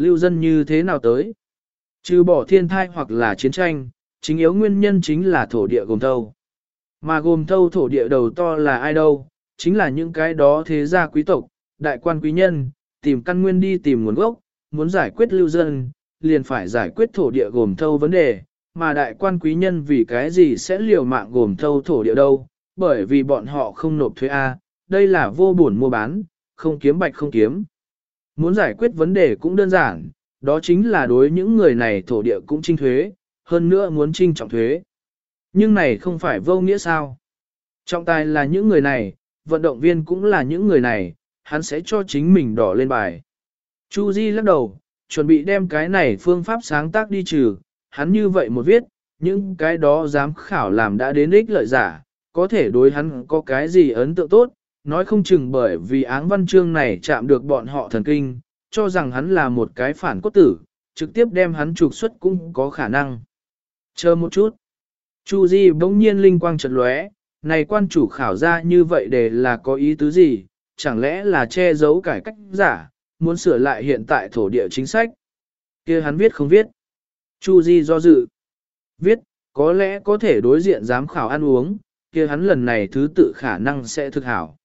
Lưu dân như thế nào tới? Trừ bỏ thiên thai hoặc là chiến tranh, chính yếu nguyên nhân chính là thổ địa gồm thâu. Mà gồm thâu thổ địa đầu to là ai đâu? Chính là những cái đó thế gia quý tộc, đại quan quý nhân, tìm căn nguyên đi tìm nguồn gốc, muốn giải quyết lưu dân, liền phải giải quyết thổ địa gồm thâu vấn đề, mà đại quan quý nhân vì cái gì sẽ liều mạng gồm thâu thổ địa đâu, bởi vì bọn họ không nộp thuế A, đây là vô buồn mua bán, không kiếm bạch không kiếm. Muốn giải quyết vấn đề cũng đơn giản, đó chính là đối những người này thổ địa cũng trinh thuế, hơn nữa muốn trinh trọng thuế. Nhưng này không phải vô nghĩa sao. Trọng tài là những người này, vận động viên cũng là những người này, hắn sẽ cho chính mình đỏ lên bài. Chu Di lắc đầu, chuẩn bị đem cái này phương pháp sáng tác đi trừ, hắn như vậy một viết, những cái đó dám khảo làm đã đến ích lợi giả, có thể đối hắn có cái gì ấn tượng tốt, nói không chừng bởi vì áng văn chương này chạm được bọn họ thần kinh, cho rằng hắn là một cái phản cốt tử, trực tiếp đem hắn trục xuất cũng có khả năng. Chờ một chút. Chu Di bỗng nhiên linh quang chợt lóe, này quan chủ khảo ra như vậy để là có ý tứ gì, chẳng lẽ là che giấu cải cách giả, muốn sửa lại hiện tại thổ địa chính sách. kia hắn viết không viết. Chu Di do dự. Viết, có lẽ có thể đối diện giám khảo ăn uống, kia hắn lần này thứ tự khả năng sẽ thực hảo.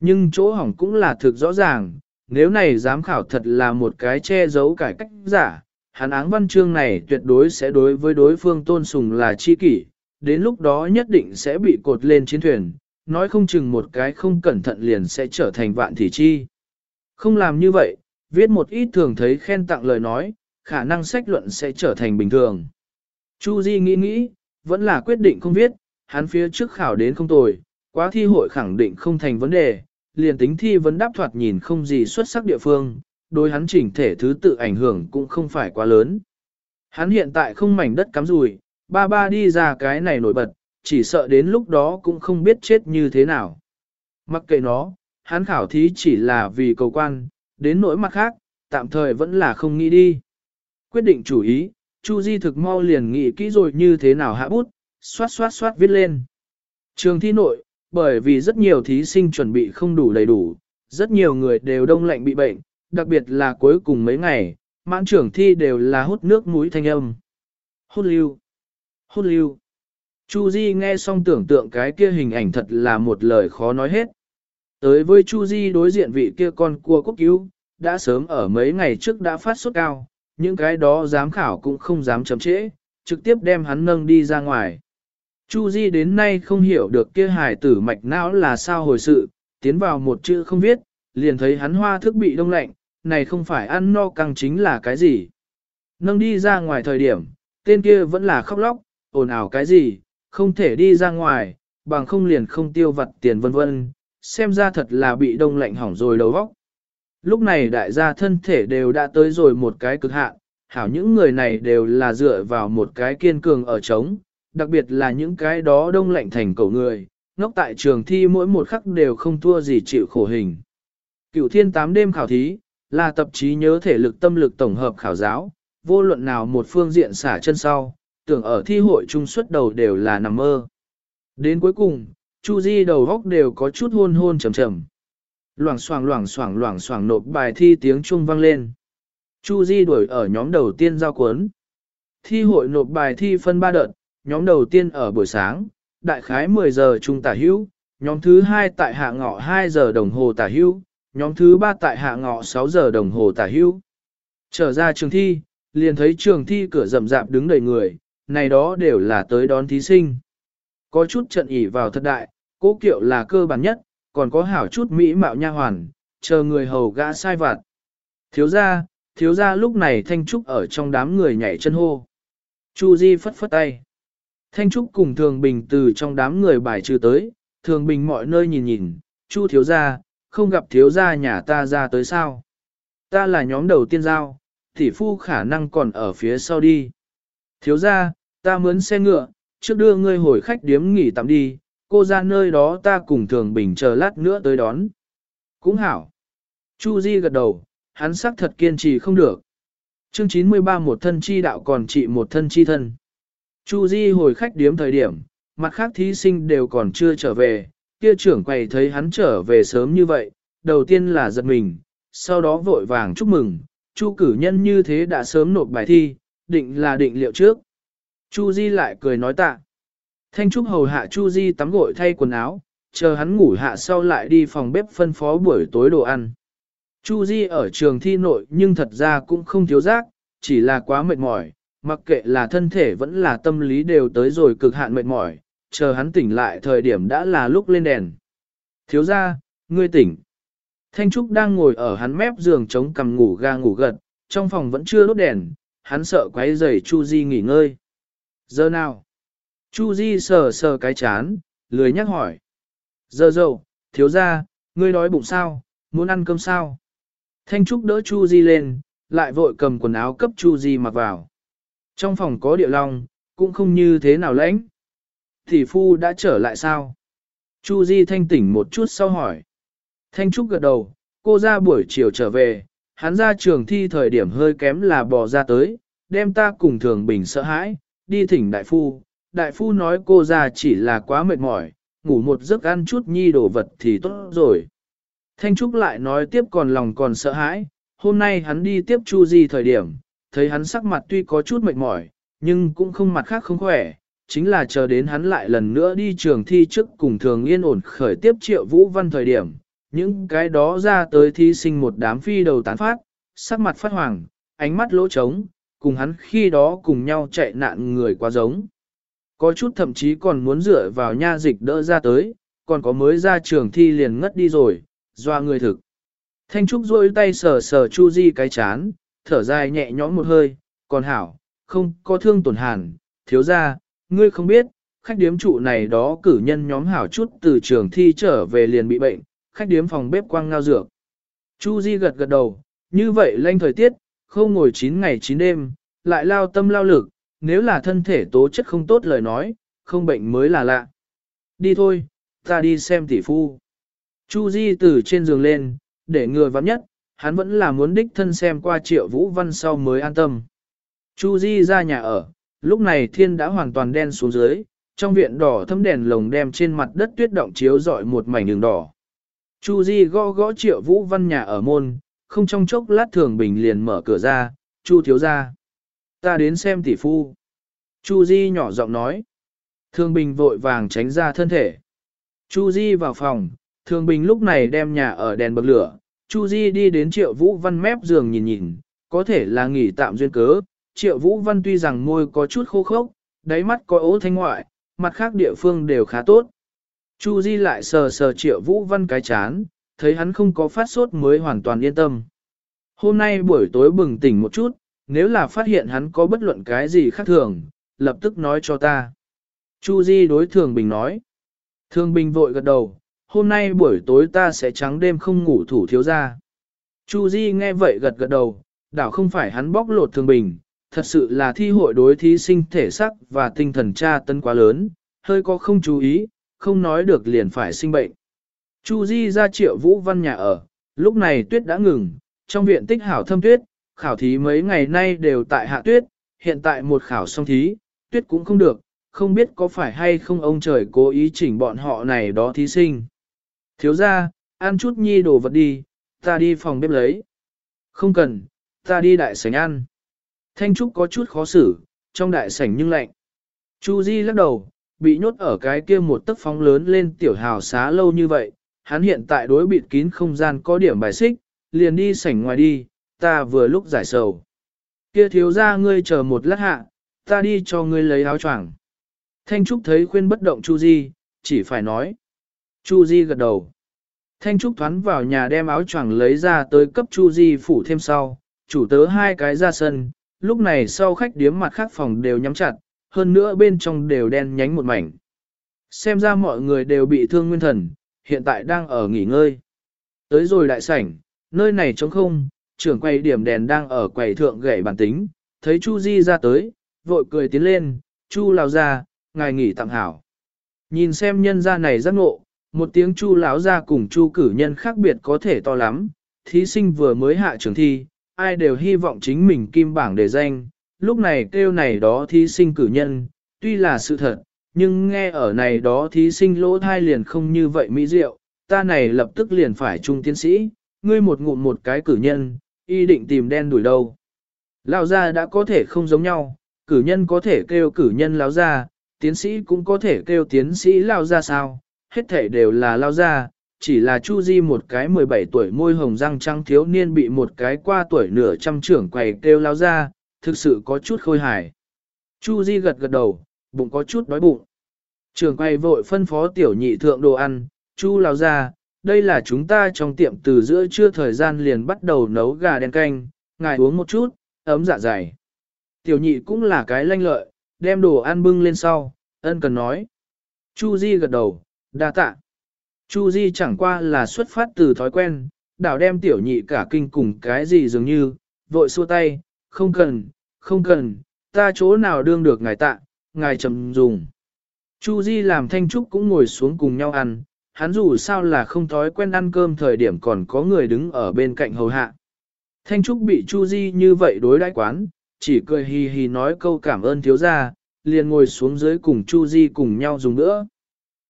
Nhưng chỗ hỏng cũng là thực rõ ràng, nếu này giám khảo thật là một cái che giấu cải cách giả, hắn áng văn chương này tuyệt đối sẽ đối với đối phương tôn sùng là chi kỷ, đến lúc đó nhất định sẽ bị cột lên chiến thuyền, nói không chừng một cái không cẩn thận liền sẽ trở thành vạn thị chi. Không làm như vậy, viết một ít thường thấy khen tặng lời nói, khả năng sách luận sẽ trở thành bình thường. Chu Di nghĩ nghĩ, vẫn là quyết định không viết, hắn phía trước khảo đến không tồi, quá thi hội khẳng định không thành vấn đề, liền tính thi vấn đáp thoạt nhìn không gì xuất sắc địa phương, đối hắn chỉnh thể thứ tự ảnh hưởng cũng không phải quá lớn. Hắn hiện tại không mảnh đất cắm rùi, ba ba đi ra cái này nổi bật, chỉ sợ đến lúc đó cũng không biết chết như thế nào. Mặc kệ nó, hắn khảo thí chỉ là vì cầu quan, đến nỗi mặt khác, tạm thời vẫn là không nghĩ đi. Quyết định chủ ý, Chu Di thực mau liền nghĩ kỹ rồi như thế nào hạ bút, xoát xoát xoát viết lên. Trường thi nội, bởi vì rất nhiều thí sinh chuẩn bị không đủ đầy đủ, rất nhiều người đều đông lạnh bị bệnh, đặc biệt là cuối cùng mấy ngày, mãn trưởng thi đều là hút nước mũi thanh âm. Hút lưu, hút lưu. Chu Di nghe xong tưởng tượng cái kia hình ảnh thật là một lời khó nói hết. Tới với Chu Di đối diện vị kia con cua quốc cứu, đã sớm ở mấy ngày trước đã phát sốt cao, những cái đó giám khảo cũng không dám chậm trễ, trực tiếp đem hắn nâng đi ra ngoài. Chu Di đến nay không hiểu được kia hài tử mạch não là sao hồi sự, tiến vào một chữ không viết, liền thấy hắn hoa thức bị đông lạnh, này không phải ăn no căng chính là cái gì. Nâng đi ra ngoài thời điểm, tên kia vẫn là khóc lóc, ồn ào cái gì, không thể đi ra ngoài, bằng không liền không tiêu vật tiền vân vân, xem ra thật là bị đông lạnh hỏng rồi đầu óc. Lúc này đại gia thân thể đều đã tới rồi một cái cực hạn, hảo những người này đều là dựa vào một cái kiên cường ở trống, đặc biệt là những cái đó đông lạnh thành cầu người, ngốc tại trường thi mỗi một khắc đều không thua gì chịu khổ hình. Cựu thiên tám đêm khảo thí, là tập trí nhớ thể lực tâm lực tổng hợp khảo giáo, vô luận nào một phương diện xả chân sau, tưởng ở thi hội trung suất đầu đều là nằm mơ. Đến cuối cùng, Chu Di đầu góc đều có chút hôn hôn trầm trầm. Loảng xoảng loảng xoảng loảng xoảng nộp bài thi tiếng chuông vang lên. Chu Di đuổi ở nhóm đầu tiên giao cuốn. Thi hội nộp bài thi phân ba đợt, nhóm đầu tiên ở buổi sáng, đại khái 10 giờ trung tả hữu, nhóm thứ hai tại hạ ngọ 2 giờ đồng hồ tả hữu, nhóm thứ ba tại hạ ngọ 6 giờ đồng hồ tả hữu. Trở ra trường thi, liền thấy trường thi cửa rầm rạp đứng đầy người, này đó đều là tới đón thí sinh. Có chút trận ỉ vào thật đại, cố kiệu là cơ bản nhất, còn có hảo chút mỹ mạo nha hoàn, chờ người hầu gã sai vặt. Thiếu gia, thiếu gia lúc này Thanh Trúc ở trong đám người nhảy chân hô. Chu Di phất phất tay. Thanh Trúc cùng Thường Bình từ trong đám người bài trừ tới, Thường Bình mọi nơi nhìn nhìn, Chu thiếu gia, không gặp thiếu gia nhà ta ra tới sao. Ta là nhóm đầu tiên giao, tỷ phu khả năng còn ở phía sau đi. Thiếu gia, ta mướn xe ngựa, trước đưa ngươi hồi khách điếm nghỉ tạm đi, cô ra nơi đó ta cùng Thường Bình chờ lát nữa tới đón. Cũng hảo. Chu Di gật đầu, hắn xác thật kiên trì không được. Chương 93 một thân chi đạo còn trị một thân chi thân. Chu Di hồi khách điếm thời điểm, mặt khác thí sinh đều còn chưa trở về, kia trưởng quầy thấy hắn trở về sớm như vậy, đầu tiên là giật mình, sau đó vội vàng chúc mừng, Chu cử nhân như thế đã sớm nộp bài thi, định là định liệu trước. Chu Di lại cười nói tạ. Thanh Trúc hầu hạ Chu Di tắm gội thay quần áo, chờ hắn ngủ hạ sau lại đi phòng bếp phân phó buổi tối đồ ăn. Chu Di ở trường thi nội nhưng thật ra cũng không thiếu giác, chỉ là quá mệt mỏi, mặc kệ là thân thể vẫn là tâm lý đều tới rồi cực hạn mệt mỏi, chờ hắn tỉnh lại thời điểm đã là lúc lên đèn. Thiếu gia, ngươi tỉnh. Thanh Trúc đang ngồi ở hắn mép giường chống cằm ngủ ga ngủ gật, trong phòng vẫn chưa đốt đèn, hắn sợ quấy rầy Chu Di nghỉ ngơi. Giờ nào? Chu Di sờ sờ cái chán, lười nhắc hỏi. Giờ dầu, thiếu gia, ngươi đói bụng sao, muốn ăn cơm sao? Thanh Trúc đỡ Chu Di lên, lại vội cầm quần áo cấp Chu Di mặc vào. Trong phòng có địa long, cũng không như thế nào lãnh. Thì phu đã trở lại sao? Chu Di thanh tỉnh một chút sau hỏi. Thanh Trúc gật đầu, cô ra buổi chiều trở về, hắn ra trường thi thời điểm hơi kém là bò ra tới, đem ta cùng thường bình sợ hãi, đi thỉnh đại phu. Đại phu nói cô ra chỉ là quá mệt mỏi, ngủ một giấc ăn chút nhi đồ vật thì tốt rồi. Thanh Trúc lại nói tiếp còn lòng còn sợ hãi, hôm nay hắn đi tiếp Chu Di thời điểm, thấy hắn sắc mặt tuy có chút mệt mỏi, nhưng cũng không mặt khác không khỏe, chính là chờ đến hắn lại lần nữa đi trường thi trước cùng thường yên ổn khởi tiếp triệu vũ văn thời điểm, những cái đó ra tới thi sinh một đám phi đầu tán phát, sắc mặt phát hoàng, ánh mắt lỗ trống, cùng hắn khi đó cùng nhau chạy nạn người quá giống. Có chút thậm chí còn muốn dựa vào nha dịch đỡ ra tới, còn có mới ra trường thi liền ngất đi rồi, doa người thực. Thanh Trúc rôi tay sờ sờ Chu Di cái chán, thở dài nhẹ nhõm một hơi, còn hảo, không có thương tổn hàn, thiếu ra, ngươi không biết, khách điếm trụ này đó cử nhân nhóm hảo chút từ trường thi trở về liền bị bệnh, khách điếm phòng bếp quang ngao dược. Chu Di gật gật đầu, như vậy lanh thời tiết, không ngồi 9 ngày 9 đêm, lại lao tâm lao lực, nếu là thân thể tố chất không tốt lời nói, không bệnh mới là lạ. Đi thôi, ta đi xem tỷ phu. Chu Di từ trên giường lên, để người vắng nhất, hắn vẫn là muốn đích thân xem qua triệu vũ văn sau mới an tâm. Chu Di ra nhà ở, lúc này thiên đã hoàn toàn đen xuống dưới, trong viện đỏ thấm đèn lồng đem trên mặt đất tuyết động chiếu rọi một mảnh đường đỏ. Chu Di gõ gõ triệu vũ văn nhà ở môn, không trong chốc lát thường bình liền mở cửa ra, Chu thiếu gia. Ta đến xem tỷ phu. Chu Di nhỏ giọng nói. Thường bình vội vàng tránh ra thân thể. Chu Di vào phòng, thường bình lúc này đem nhà ở đèn bật lửa. Chu Di đi đến triệu vũ văn mép giường nhìn nhìn, có thể là nghỉ tạm duyên cớ. Triệu vũ văn tuy rằng môi có chút khô khốc, đáy mắt có ố thanh ngoại, mặt khác địa phương đều khá tốt. Chu Di lại sờ sờ triệu vũ văn cái chán, thấy hắn không có phát sốt mới hoàn toàn yên tâm. Hôm nay buổi tối bừng tỉnh một chút, nếu là phát hiện hắn có bất luận cái gì khác thường, lập tức nói cho ta. Chu Di đối Thường Bình nói. Thường Bình vội gật đầu, hôm nay buổi tối ta sẽ trắng đêm không ngủ thủ thiếu gia. Chu Di nghe vậy gật gật đầu, đảo không phải hắn bóc lột Thường Bình, thật sự là thi hội đối thí sinh thể sắc và tinh thần tra tấn quá lớn, hơi có không chú ý, không nói được liền phải sinh bệnh. Chu Di ra triệu vũ văn nhà ở, lúc này tuyết đã ngừng, trong viện tích hảo thâm tuyết, khảo thí mấy ngày nay đều tại hạ tuyết, hiện tại một khảo xong thí, tuyết cũng không được, không biết có phải hay không ông trời cố ý chỉnh bọn họ này đó thí sinh. Thiếu ra, ăn chút nhi đồ vật đi, ta đi phòng bếp lấy. Không cần, ta đi đại sảnh ăn. Thanh Trúc có chút khó xử, trong đại sảnh nhưng lạnh. Chu Di lắc đầu, bị nhốt ở cái kia một tấc phóng lớn lên tiểu hào xá lâu như vậy, hắn hiện tại đối bịt kín không gian có điểm bài xích, liền đi sảnh ngoài đi, ta vừa lúc giải sầu. Kia thiếu gia ngươi chờ một lát hạ, ta đi cho ngươi lấy áo choàng. Thanh Trúc thấy khuyên bất động Chu Di, chỉ phải nói. Chu Di gật đầu. Thanh Trúc thoán vào nhà đem áo choàng lấy ra tới cấp Chu Di phủ thêm sau, chủ tớ hai cái ra sân, lúc này sau khách điếm mặt khác phòng đều nhắm chặt, hơn nữa bên trong đều đen nhánh một mảnh. Xem ra mọi người đều bị thương nguyên thần, hiện tại đang ở nghỉ ngơi. Tới rồi đại sảnh, nơi này trống không, trưởng quầy điểm đèn đang ở quầy thượng gậy bản tính, thấy Chu Di ra tới, vội cười tiến lên, Chu Lào ra, ngài nghỉ tặng hảo. Nhìn xem nhân gia này giác ngộ, một tiếng Chu lão ra cùng Chu cử nhân khác biệt có thể to lắm, thí sinh vừa mới hạ trường thi, ai đều hy vọng chính mình kim bảng đề danh, lúc này kêu này đó thí sinh cử nhân, tuy là sự thật, nhưng nghe ở này đó thí sinh lỗ thai liền không như vậy mỹ diệu, ta này lập tức liền phải trung tiến sĩ, ngươi một ngụm một cái cử nhân, y định tìm đen đuổi đâu. lão gia đã có thể không giống nhau, cử nhân có thể kêu cử nhân lão gia tiến sĩ cũng có thể kêu tiến sĩ lão gia sao, hết thể đều là lao ra, chỉ là Chu Di một cái 17 tuổi môi hồng răng trắng thiếu niên bị một cái qua tuổi nửa trăm trưởng quầy kêu lao ra, thực sự có chút khôi hài. Chu Di gật gật đầu, bụng có chút đói bụng. Trưởng quầy vội phân phó tiểu nhị thượng đồ ăn, Chu lao ra, đây là chúng ta trong tiệm từ giữa trưa thời gian liền bắt đầu nấu gà đen canh, ngài uống một chút, ấm dạ dày. Tiểu nhị cũng là cái lanh lợi, đem đồ ăn bưng lên sau, ân cần nói. Chu Di gật đầu, đa tạ. Chu Di chẳng qua là xuất phát từ thói quen, đảo đem tiểu nhị cả kinh cùng cái gì dường như, vội xua tay, không cần, không cần, ta chỗ nào đương được ngài tạ, ngài trầm dùng. Chu Di làm thanh trúc cũng ngồi xuống cùng nhau ăn, hắn dù sao là không thói quen ăn cơm thời điểm còn có người đứng ở bên cạnh hầu hạ. Thanh trúc bị Chu Di như vậy đối đãi quán, chỉ cười hì hì nói câu cảm ơn thiếu gia, liền ngồi xuống dưới cùng Chu Di cùng nhau dùng nữa.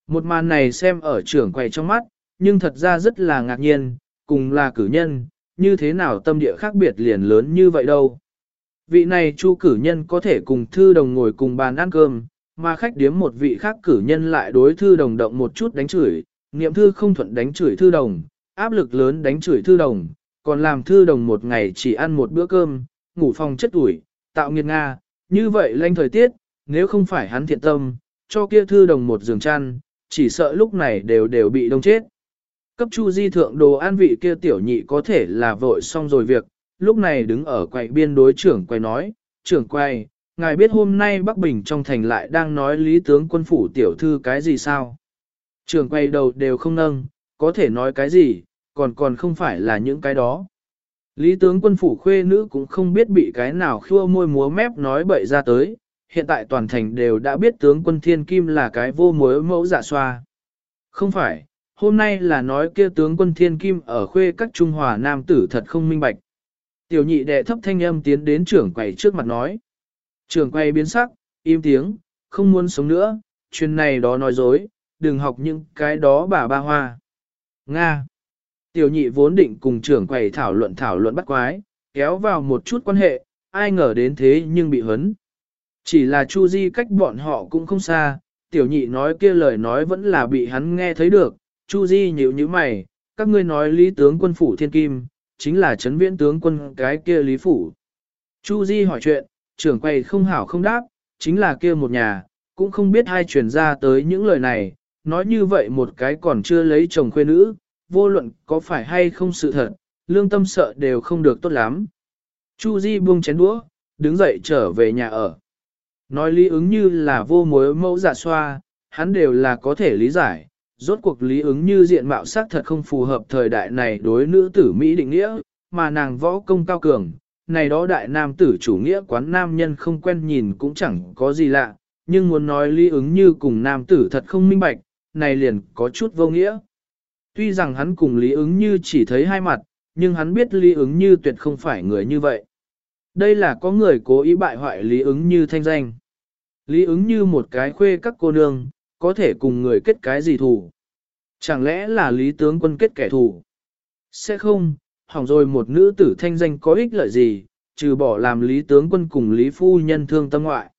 Một màn này xem ở trưởng quầy trong mắt, nhưng thật ra rất là ngạc nhiên, cùng là cử nhân, như thế nào tâm địa khác biệt liền lớn như vậy đâu. Vị này chu cử nhân có thể cùng thư đồng ngồi cùng bàn ăn cơm, mà khách điếm một vị khác cử nhân lại đối thư đồng động một chút đánh chửi, niệm thư không thuận đánh chửi thư đồng, áp lực lớn đánh chửi thư đồng, còn làm thư đồng một ngày chỉ ăn một bữa cơm, ngủ phòng chất ủi, tạo nghiệt Nga, như vậy lanh thời tiết, nếu không phải hắn thiện tâm, cho kia thư đồng một giường chăn, chỉ sợ lúc này đều đều bị đông chết. Cấp chu di thượng đồ an vị kia tiểu nhị có thể là vội xong rồi việc, lúc này đứng ở quầy biên đối trưởng quay nói, trưởng quay, ngài biết hôm nay Bắc Bình trong thành lại đang nói lý tướng quân phủ tiểu thư cái gì sao? Trưởng quay đầu đều không nâng, có thể nói cái gì, còn còn không phải là những cái đó. Lý tướng quân phủ khuê nữ cũng không biết bị cái nào khua môi múa mép nói bậy ra tới, hiện tại toàn thành đều đã biết tướng quân thiên kim là cái vô mối mẫu giả xoa. Không phải, hôm nay là nói kia tướng quân thiên kim ở khuê các trung hòa nam tử thật không minh bạch. Tiểu nhị đệ thấp thanh âm tiến đến trưởng quầy trước mặt nói. Trưởng quầy biến sắc, im tiếng, không muốn sống nữa, chuyện này đó nói dối, đừng học những cái đó bà ba hoa. Nga. Tiểu nhị vốn định cùng trưởng quầy thảo luận thảo luận bắt quái, kéo vào một chút quan hệ, ai ngờ đến thế nhưng bị hấn. Chỉ là Chu Di cách bọn họ cũng không xa, tiểu nhị nói kia lời nói vẫn là bị hắn nghe thấy được. Chu Di nhíu nhíu mày, các ngươi nói lý tướng quân phủ thiên kim, chính là chấn viễn tướng quân cái kia lý phủ. Chu Di hỏi chuyện, trưởng quầy không hảo không đáp, chính là kia một nhà, cũng không biết hai truyền ra tới những lời này, nói như vậy một cái còn chưa lấy chồng khuê nữ, vô luận có phải hay không sự thật, lương tâm sợ đều không được tốt lắm. Chu Di buông chén đũa, đứng dậy trở về nhà ở. Nói lý ứng như là vô mối mẫu giả xoa, hắn đều là có thể lý giải, rốt cuộc lý ứng như diện mạo sắc thật không phù hợp thời đại này đối nữ tử Mỹ định nghĩa, mà nàng võ công cao cường, này đó đại nam tử chủ nghĩa quán nam nhân không quen nhìn cũng chẳng có gì lạ, nhưng muốn nói lý ứng như cùng nam tử thật không minh bạch, này liền có chút vô nghĩa. Tuy rằng hắn cùng lý ứng như chỉ thấy hai mặt, nhưng hắn biết lý ứng như tuyệt không phải người như vậy. Đây là có người cố ý bại hoại lý ứng như thanh danh. Lý ứng như một cái khuê các cô nương, có thể cùng người kết cái gì thù. Chẳng lẽ là lý tướng quân kết kẻ thù? Sẽ không, hỏng rồi một nữ tử thanh danh có ích lợi gì, trừ bỏ làm lý tướng quân cùng lý phu nhân thương tâm ngoại.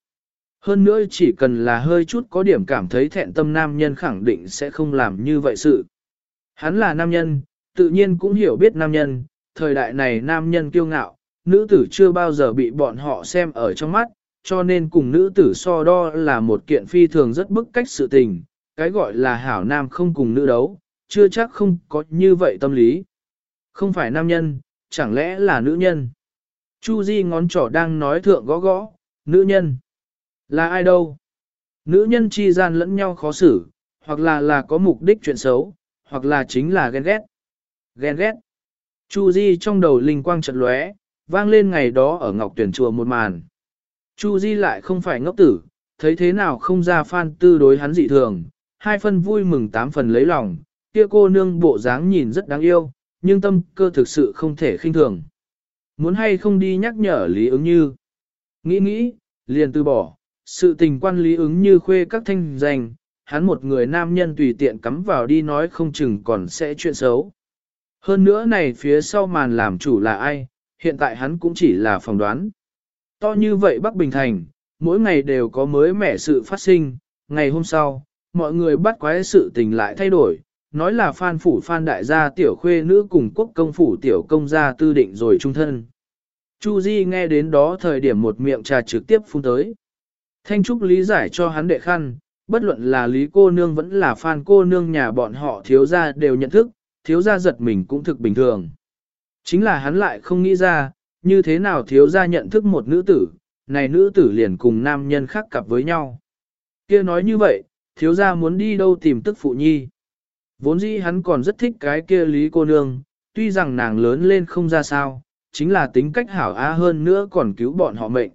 Hơn nữa chỉ cần là hơi chút có điểm cảm thấy thẹn tâm nam nhân khẳng định sẽ không làm như vậy sự. Hắn là nam nhân, tự nhiên cũng hiểu biết nam nhân, thời đại này nam nhân kiêu ngạo, nữ tử chưa bao giờ bị bọn họ xem ở trong mắt, cho nên cùng nữ tử so đo là một kiện phi thường rất bức cách sự tình, cái gọi là hảo nam không cùng nữ đấu, chưa chắc không có như vậy tâm lý. Không phải nam nhân, chẳng lẽ là nữ nhân? Chu Di ngón trỏ đang nói thượng gõ gõ, nữ nhân. Là ai đâu? Nữ nhân chi gian lẫn nhau khó xử, hoặc là là có mục đích chuyện xấu, hoặc là chính là ghen ghét. Ghen ghét. Chu Di trong đầu linh quang chợt lóe, vang lên ngày đó ở Ngọc Tuyển Chùa một màn. Chu Di lại không phải ngốc tử, thấy thế nào không ra phan tư đối hắn dị thường, hai phần vui mừng tám phần lấy lòng, kia cô nương bộ dáng nhìn rất đáng yêu, nhưng tâm cơ thực sự không thể khinh thường. Muốn hay không đi nhắc nhở Lý ứng như. Nghĩ nghĩ, liền từ bỏ, sự tình quan Lý ứng như khuê các thanh danh, hắn một người nam nhân tùy tiện cắm vào đi nói không chừng còn sẽ chuyện xấu. Hơn nữa này phía sau màn làm chủ là ai, hiện tại hắn cũng chỉ là phỏng đoán. To như vậy Bắc Bình Thành, mỗi ngày đều có mới mẻ sự phát sinh, ngày hôm sau, mọi người bắt quái sự tình lại thay đổi, nói là phan phủ phan đại gia tiểu khuê nữ cùng quốc công phủ tiểu công gia tư định rồi trung thân. Chu Di nghe đến đó thời điểm một miệng trà trực tiếp phun tới. Thanh Trúc lý giải cho hắn đệ khăn, bất luận là lý cô nương vẫn là phan cô nương nhà bọn họ thiếu gia đều nhận thức, thiếu gia giật mình cũng thực bình thường. Chính là hắn lại không nghĩ ra, như thế nào thiếu gia nhận thức một nữ tử, này nữ tử liền cùng nam nhân khác cặp với nhau. kia nói như vậy, thiếu gia muốn đi đâu tìm tức phụ nhi. Vốn dĩ hắn còn rất thích cái kia lý cô nương, tuy rằng nàng lớn lên không ra sao, chính là tính cách hảo á hơn nữa còn cứu bọn họ mệnh.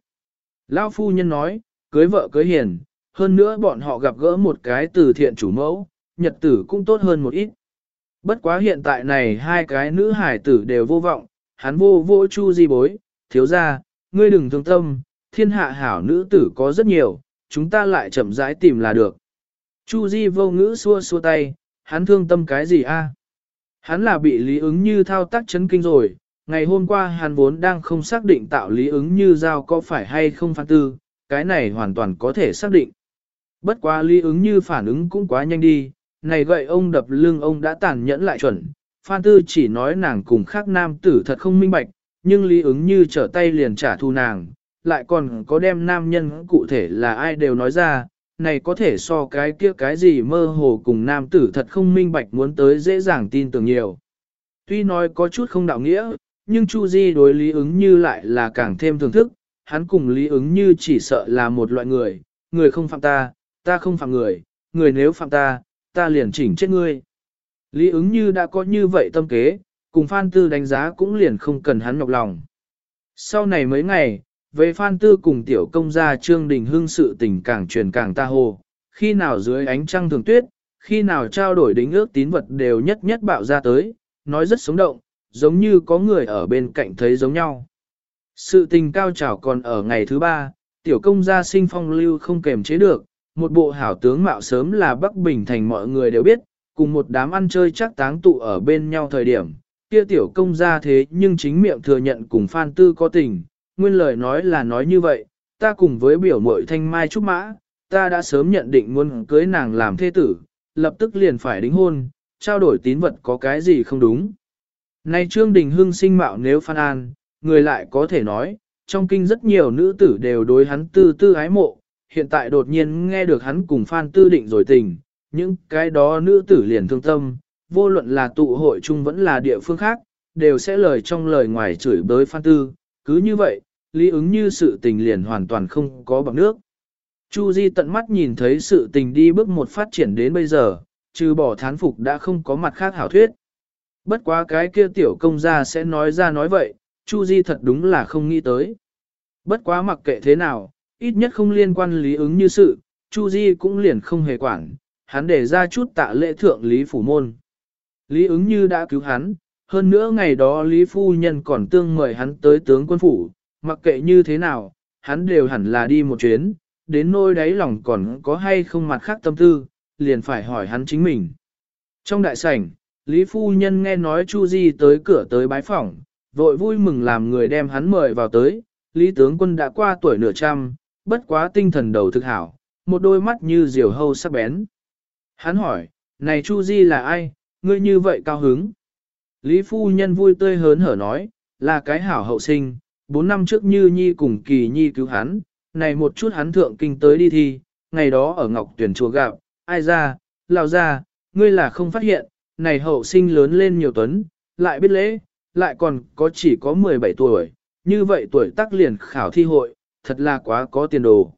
Lão phu nhân nói, cưới vợ cưới hiền, hơn nữa bọn họ gặp gỡ một cái từ thiện chủ mẫu, nhật tử cũng tốt hơn một ít. Bất quá hiện tại này hai cái nữ hải tử đều vô vọng, hắn vô vô chu di bối, thiếu ra, ngươi đừng thương tâm, thiên hạ hảo nữ tử có rất nhiều, chúng ta lại chậm rãi tìm là được. Chu di vô ngữ xua xua tay, hắn thương tâm cái gì a? Hắn là bị lý ứng như thao tác chấn kinh rồi, ngày hôm qua hắn vốn đang không xác định tạo lý ứng như giao có phải hay không phản tư, cái này hoàn toàn có thể xác định. Bất quá lý ứng như phản ứng cũng quá nhanh đi, này gậy ông đập lưng ông đã tàn nhẫn lại chuẩn. Phan Tư chỉ nói nàng cùng khác nam tử thật không minh bạch, nhưng lý ứng như trở tay liền trả thù nàng, lại còn có đem nam nhân cụ thể là ai đều nói ra, này có thể so cái kia cái gì mơ hồ cùng nam tử thật không minh bạch muốn tới dễ dàng tin tưởng nhiều. Tuy nói có chút không đạo nghĩa, nhưng Chu Di đối lý ứng như lại là càng thêm thưởng thức, hắn cùng lý ứng như chỉ sợ là một loại người, người không phạm ta, ta không phạm người, người nếu phạm ta, ta liền chỉnh chết ngươi. Lý ứng như đã có như vậy tâm kế, cùng Phan Tư đánh giá cũng liền không cần hắn nhọc lòng. Sau này mấy ngày, về Phan Tư cùng tiểu công gia Trương Đình Hưng sự tình càng truyền càng ta hồ, khi nào dưới ánh trăng thường tuyết, khi nào trao đổi đính ước tín vật đều nhất nhất bạo ra tới, nói rất sống động, giống như có người ở bên cạnh thấy giống nhau. Sự tình cao trào còn ở ngày thứ ba, tiểu công gia sinh phong lưu không kềm chế được, một bộ hảo tướng mạo sớm là Bắc Bình thành mọi người đều biết, cùng một đám ăn chơi chắc táng tụ ở bên nhau thời điểm, kia tiểu công gia thế nhưng chính miệng thừa nhận cùng Phan Tư có tình, nguyên lời nói là nói như vậy, ta cùng với biểu mội thanh mai trúc mã, ta đã sớm nhận định muốn cưới nàng làm thê tử, lập tức liền phải đính hôn, trao đổi tín vật có cái gì không đúng. Nay Trương Đình Hưng sinh mạo nếu Phan An, người lại có thể nói, trong kinh rất nhiều nữ tử đều đối hắn tư tư ái mộ, hiện tại đột nhiên nghe được hắn cùng Phan Tư định rồi tình, những cái đó nữ tử liền thương tâm, vô luận là tụ hội chung vẫn là địa phương khác, đều sẽ lời trong lời ngoài chửi bới Phan Tư, cứ như vậy, lý ứng như sự tình liền hoàn toàn không có bằng nước. Chu Di tận mắt nhìn thấy sự tình đi bước một phát triển đến bây giờ, trừ bỏ thán phục đã không có mặt khác hảo thuyết. Bất quá cái kia tiểu công gia sẽ nói ra nói vậy, Chu Di thật đúng là không nghĩ tới. Bất quá mặc kệ thế nào, ít nhất không liên quan lý ứng như sự, Chu Di cũng liền không hề quản, hắn để ra chút tạ lễ thượng lý phủ môn. Lý ứng như đã cứu hắn, hơn nữa ngày đó Lý Phu Nhân còn tương mời hắn tới tướng quân phủ, mặc kệ như thế nào, hắn đều hẳn là đi một chuyến, đến nôi đáy lòng còn có hay không mặt khác tâm tư, liền phải hỏi hắn chính mình. Trong đại sảnh, Lý Phu Nhân nghe nói Chu Di tới cửa tới bái phỏng, vội vui mừng làm người đem hắn mời vào tới, Lý tướng quân đã qua tuổi nửa trăm, bất quá tinh thần đầu thực hảo, một đôi mắt như diều hâu sắc bén. Hắn hỏi, này Chu Di là ai, ngươi như vậy cao hứng. Lý phu nhân vui tươi hớn hở nói, là cái hảo hậu sinh, bốn năm trước như nhi cùng kỳ nhi cứu hắn, này một chút hắn thượng kinh tới đi thi, ngày đó ở Ngọc Tuyển chùa gặp, ai ra, lao ra, ngươi là không phát hiện, này hậu sinh lớn lên nhiều tuấn, lại biết lễ, lại còn có chỉ có 17 tuổi, như vậy tuổi tác liền khảo thi hội, thật là quá có tiền đồ.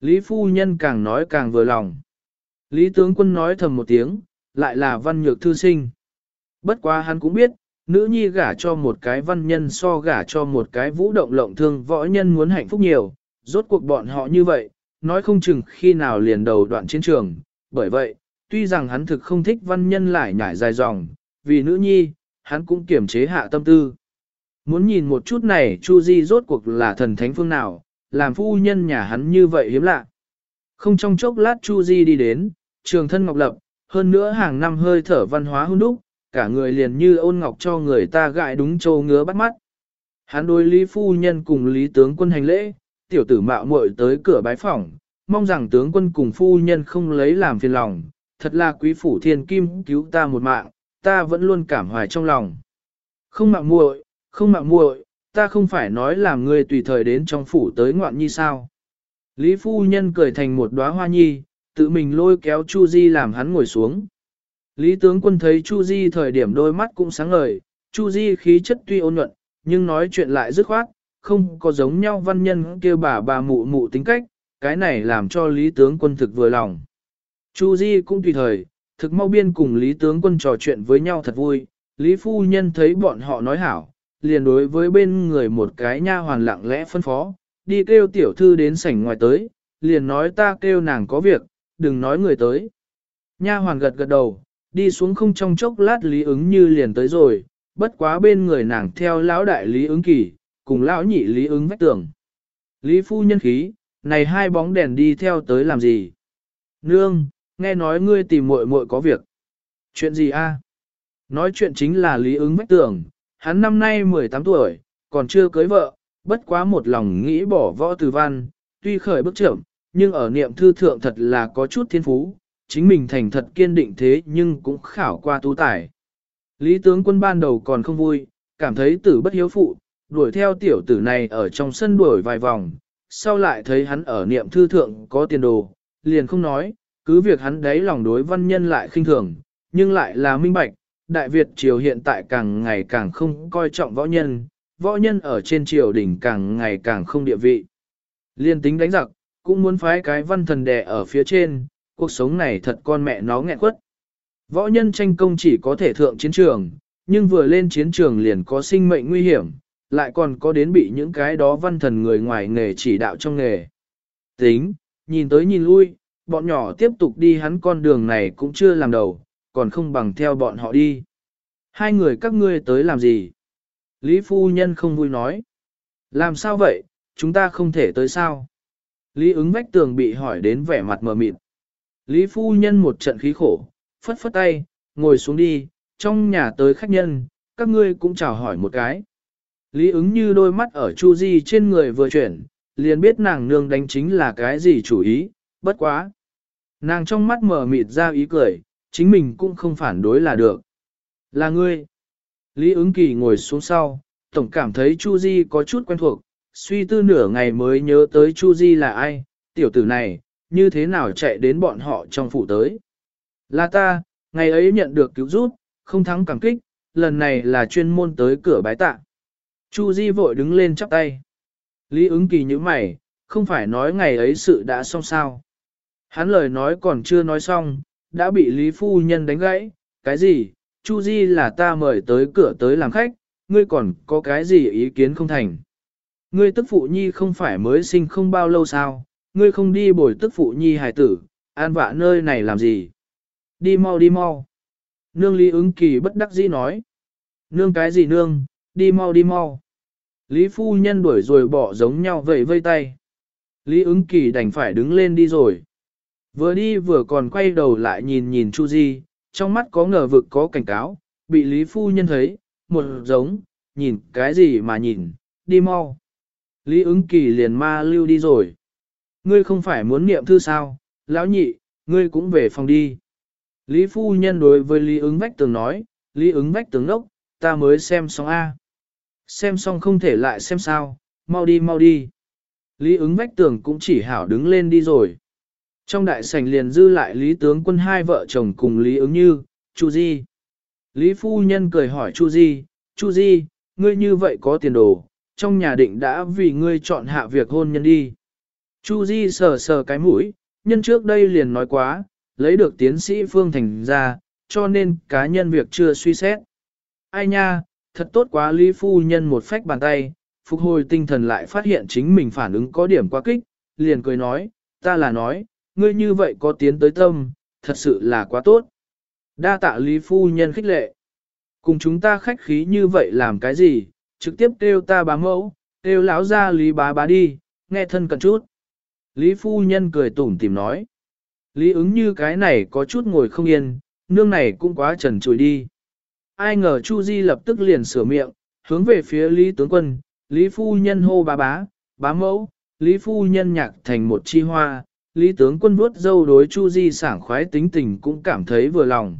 Lý phu nhân càng nói càng vừa lòng. Lý tướng quân nói thầm một tiếng, lại là văn nhược thư sinh. Bất quá hắn cũng biết, nữ nhi gả cho một cái văn nhân so gả cho một cái vũ động lộng thương võ nhân muốn hạnh phúc nhiều, rốt cuộc bọn họ như vậy, nói không chừng khi nào liền đầu đoạn chiến trường. Bởi vậy, tuy rằng hắn thực không thích văn nhân lại nhảy dài dòng, vì nữ nhi, hắn cũng kiềm chế hạ tâm tư. Muốn nhìn một chút này Chu Di rốt cuộc là thần thánh phương nào, làm phu nhân nhà hắn như vậy hiếm lạ. Không trong chốc lát Chu Di đi đến, trường thân ngọc lập, hơn nữa hàng năm hơi thở văn hóa hôn đúc, cả người liền như ôn ngọc cho người ta gại đúng châu ngứa bắt mắt. Hắn đối Lý Phu Nhân cùng Lý Tướng quân hành lễ, tiểu tử mạo muội tới cửa bái phỏng, mong rằng tướng quân cùng Phu Nhân không lấy làm phiền lòng, thật là quý phủ thiên kim cứu ta một mạng, ta vẫn luôn cảm hoài trong lòng. Không mạo muội, không mạo muội, ta không phải nói làm ngươi tùy thời đến trong phủ tới ngoạn nhi sao. Lý Phu Nhân cười thành một đóa hoa nhi, tự mình lôi kéo Chu Di làm hắn ngồi xuống. Lý tướng quân thấy Chu Di thời điểm đôi mắt cũng sáng ngời, Chu Di khí chất tuy ôn nhuận, nhưng nói chuyện lại dứt khoát, không có giống nhau văn nhân kêu bà bà mụ mụ tính cách, cái này làm cho Lý tướng quân thực vừa lòng. Chu Di cũng tùy thời, thực mau biên cùng Lý tướng quân trò chuyện với nhau thật vui, Lý phu nhân thấy bọn họ nói hảo, liền đối với bên người một cái nha hoàn lặng lẽ phân phó, đi kêu tiểu thư đến sảnh ngoài tới, liền nói ta kêu nàng có việc, đừng nói người tới. Nha hoàn gật gật đầu, đi xuống không trong chốc lát lý ứng như liền tới rồi, bất quá bên người nàng theo lão đại lý ứng kỳ, cùng lão nhị lý ứng vách tường. Lý phu nhân khí, này hai bóng đèn đi theo tới làm gì? Nương, nghe nói ngươi tìm muội muội có việc. Chuyện gì a? Nói chuyện chính là lý ứng vách tường, hắn năm nay 18 tuổi, còn chưa cưới vợ, bất quá một lòng nghĩ bỏ võ từ văn, tuy khởi bước chậm, nhưng ở niệm thư thượng thật là có chút thiên phú, chính mình thành thật kiên định thế nhưng cũng khảo qua tú tài. Lý tướng quân ban đầu còn không vui, cảm thấy tử bất hiếu phụ, đuổi theo tiểu tử này ở trong sân đuổi vài vòng, sau lại thấy hắn ở niệm thư thượng có tiền đồ, liền không nói, cứ việc hắn đấy lòng đối văn nhân lại khinh thường, nhưng lại là minh bạch, Đại Việt triều hiện tại càng ngày càng không coi trọng võ nhân, võ nhân ở trên triều đỉnh càng ngày càng không địa vị. Liên tính đánh giặc, cũng muốn phái cái văn thần đè ở phía trên, cuộc sống này thật con mẹ nó nghẹn quất. Võ nhân tranh công chỉ có thể thượng chiến trường, nhưng vừa lên chiến trường liền có sinh mệnh nguy hiểm, lại còn có đến bị những cái đó văn thần người ngoài nghề chỉ đạo trong nghề. Tính, nhìn tới nhìn lui, bọn nhỏ tiếp tục đi hắn con đường này cũng chưa làm đầu, còn không bằng theo bọn họ đi. Hai người các ngươi tới làm gì? Lý phu nhân không vui nói. Làm sao vậy, chúng ta không thể tới sao? Lý ứng vách tường bị hỏi đến vẻ mặt mờ mịt. Lý phu nhân một trận khí khổ, phất phất tay, ngồi xuống đi, trong nhà tới khách nhân, các ngươi cũng chào hỏi một cái. Lý ứng như đôi mắt ở Chu Di trên người vừa chuyển, liền biết nàng nương đánh chính là cái gì chủ ý, bất quá. Nàng trong mắt mở mịt ra ý cười, chính mình cũng không phản đối là được. Là ngươi. Lý ứng kỳ ngồi xuống sau, tổng cảm thấy Chu Di có chút quen thuộc, suy tư nửa ngày mới nhớ tới Chu Di là ai, tiểu tử này, như thế nào chạy đến bọn họ trong phủ tới. Là ta, ngày ấy nhận được cứu giúp, không thắng cảm kích, lần này là chuyên môn tới cửa bái tạ. Chu Di vội đứng lên chắp tay. Lý ứng kỳ như mày, không phải nói ngày ấy sự đã xong sao. Hắn lời nói còn chưa nói xong, đã bị Lý Phu Nhân đánh gãy, cái gì, Chu Di là ta mời tới cửa tới làm khách, ngươi còn có cái gì ý kiến không thành. Ngươi tức phụ nhi không phải mới sinh không bao lâu sao, ngươi không đi bồi tức phụ nhi hài tử, an vạ nơi này làm gì. Đi mau đi mau. Nương Lý ứng kỳ bất đắc dĩ nói. Nương cái gì nương, đi mau đi mau. Lý phu nhân đuổi rồi bỏ giống nhau vẫy vây tay. Lý ứng kỳ đành phải đứng lên đi rồi. Vừa đi vừa còn quay đầu lại nhìn nhìn Chu Di, trong mắt có ngờ vực có cảnh cáo, bị Lý phu nhân thấy, một giống, nhìn cái gì mà nhìn, đi mau. Lý ứng kỳ liền ma lưu đi rồi. Ngươi không phải muốn niệm thư sao, lão nhị, ngươi cũng về phòng đi. Lý phu nhân đối với Lý ứng vách tường nói, Lý ứng vách tường đốc, ta mới xem xong A. Xem xong không thể lại xem sao, mau đi mau đi. Lý ứng vách tường cũng chỉ hảo đứng lên đi rồi. Trong đại sảnh liền dư lại Lý tướng quân hai vợ chồng cùng Lý ứng như, Chu Di. Lý phu nhân cười hỏi Chu Di, Chu Di, ngươi như vậy có tiền đồ, trong nhà định đã vì ngươi chọn hạ việc hôn nhân đi. Chu Di sờ sờ cái mũi, nhân trước đây liền nói quá, lấy được tiến sĩ Phương Thành ra, cho nên cá nhân việc chưa suy xét. Ai nha, thật tốt quá Lý Phu Nhân một phách bàn tay, phục hồi tinh thần lại phát hiện chính mình phản ứng có điểm quá kích, liền cười nói, ta là nói, ngươi như vậy có tiến tới tâm, thật sự là quá tốt. Đa tạ Lý Phu Nhân khích lệ. Cùng chúng ta khách khí như vậy làm cái gì, trực tiếp kêu ta bá mẫu, kêu lão ra lý bá bá đi, nghe thân cần chút. Lý phu nhân cười tủm tìm nói. Lý ứng như cái này có chút ngồi không yên, nương này cũng quá trần trụi đi. Ai ngờ Chu Di lập tức liền sửa miệng, hướng về phía Lý tướng quân, Lý phu nhân hô bá bá, bá mẫu, Lý phu nhân nhạc thành một chi hoa, Lý tướng quân vuốt dâu đối Chu Di sảng khoái tính tình cũng cảm thấy vừa lòng.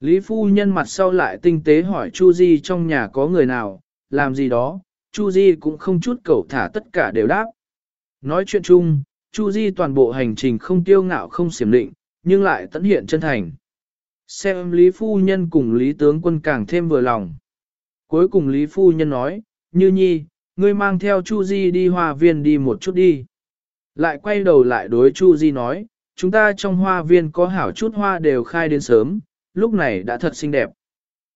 Lý phu nhân mặt sau lại tinh tế hỏi Chu Di trong nhà có người nào, làm gì đó, Chu Di cũng không chút cầu thả tất cả đều đáp. Nói chuyện chung, Chu Di toàn bộ hành trình không tiêu ngạo không xiểm định, nhưng lại tận hiện chân thành. Xem Lý Phu Nhân cùng Lý Tướng Quân càng thêm vừa lòng. Cuối cùng Lý Phu Nhân nói, Như Nhi, ngươi mang theo Chu Di đi hoa viên đi một chút đi. Lại quay đầu lại đối Chu Di nói, chúng ta trong hoa viên có hảo chút hoa đều khai đến sớm, lúc này đã thật xinh đẹp.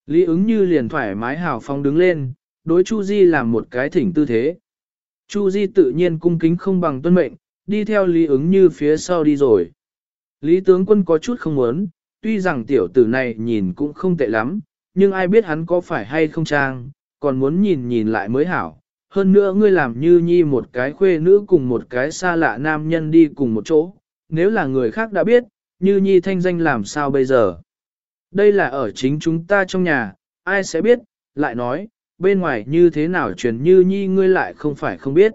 Lý ứng như liền thoải mái hào phong đứng lên, đối Chu Di làm một cái thỉnh tư thế. Chu Di tự nhiên cung kính không bằng tuân mệnh, đi theo Lý ứng như phía sau đi rồi. Lý tướng quân có chút không muốn, tuy rằng tiểu tử này nhìn cũng không tệ lắm, nhưng ai biết hắn có phải hay không trang, còn muốn nhìn nhìn lại mới hảo. Hơn nữa ngươi làm như nhi một cái khuê nữ cùng một cái xa lạ nam nhân đi cùng một chỗ, nếu là người khác đã biết, như nhi thanh danh làm sao bây giờ. Đây là ở chính chúng ta trong nhà, ai sẽ biết, lại nói, bên ngoài như thế nào truyền như nhi ngươi lại không phải không biết.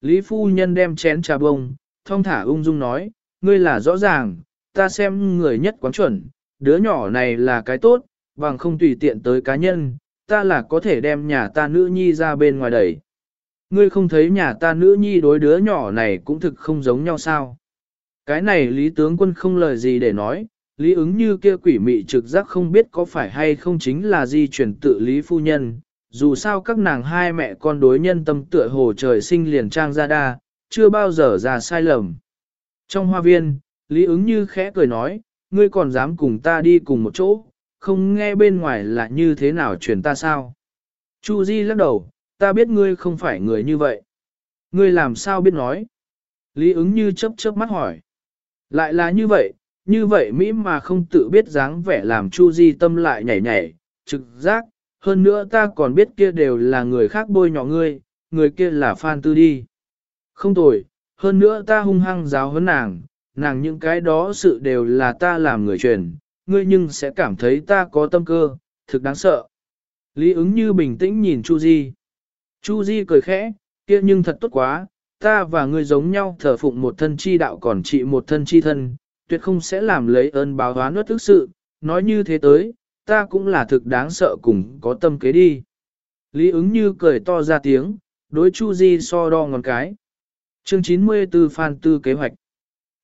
Lý phu nhân đem chén trà bông, thong thả ung dung nói, ngươi là rõ ràng, ta xem người nhất quán chuẩn, đứa nhỏ này là cái tốt, bằng không tùy tiện tới cá nhân, ta là có thể đem nhà ta nữ nhi ra bên ngoài đẩy. Ngươi không thấy nhà ta nữ nhi đối đứa nhỏ này cũng thực không giống nhau sao. Cái này lý tướng quân không lời gì để nói, lý ứng như kia quỷ mị trực giác không biết có phải hay không chính là di chuyển tự lý phu nhân, dù sao các nàng hai mẹ con đối nhân tâm tựa hồ trời sinh liền trang ra đa, chưa bao giờ ra sai lầm. Trong hoa viên, Lý ứng như khẽ cười nói, ngươi còn dám cùng ta đi cùng một chỗ, không nghe bên ngoài là như thế nào truyền ta sao? Chu Di lắc đầu, ta biết ngươi không phải người như vậy. Ngươi làm sao biết nói? Lý ứng như chớp chớp mắt hỏi. Lại là như vậy, như vậy Mỹ mà không tự biết dáng vẻ làm Chu Di tâm lại nhảy nhảy, trực giác, hơn nữa ta còn biết kia đều là người khác bôi nhọ ngươi, người kia là Phan Tư đi. Không tồi, hơn nữa ta hung hăng giáo huấn nàng, nàng những cái đó sự đều là ta làm người truyền, ngươi nhưng sẽ cảm thấy ta có tâm cơ, thực đáng sợ. Lý ứng như bình tĩnh nhìn Chu Di. Chu Di cười khẽ, kia nhưng thật tốt quá, ta và ngươi giống nhau thờ phụng một thân chi đạo còn trị một thân chi thân, tuyệt không sẽ làm lấy ơn báo hóa nuốt thức sự, nói như thế tới, ta cũng là thực đáng sợ cùng có tâm kế đi. Lý ứng như cười to ra tiếng, đối Chu Di so đo ngón cái. Chương 94 Phan Tư kế hoạch.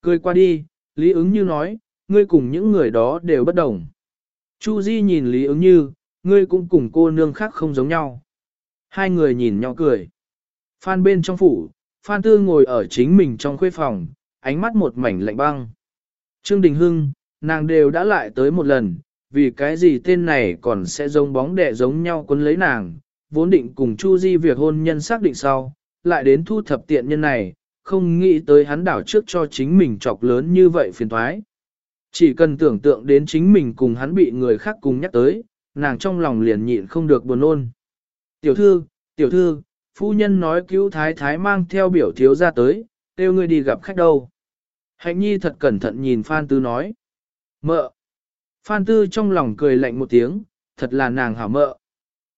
Cười qua đi, Lý ứng như nói, ngươi cùng những người đó đều bất đồng. Chu Di nhìn Lý ứng như, ngươi cũng cùng cô nương khác không giống nhau. Hai người nhìn nhau cười. Phan bên trong phủ, Phan Tư ngồi ở chính mình trong khuê phòng, ánh mắt một mảnh lạnh băng. Trương Đình Hưng, nàng đều đã lại tới một lần, vì cái gì tên này còn sẽ giống bóng đẻ giống nhau quấn lấy nàng, vốn định cùng Chu Di việc hôn nhân xác định sau, lại đến thu thập tiện nhân này, không nghĩ tới hắn đảo trước cho chính mình chọc lớn như vậy phiền toái. Chỉ cần tưởng tượng đến chính mình cùng hắn bị người khác cùng nhắc tới, nàng trong lòng liền nhịn không được buồn ôn. Tiểu thư, tiểu thư, phu nhân nói cứu thái thái mang theo biểu thiếu ra tới, kêu ngươi đi gặp khách đâu. Hạnh nhi thật cẩn thận nhìn Phan Tư nói. Mợ. Phan Tư trong lòng cười lạnh một tiếng, thật là nàng hảo mợ.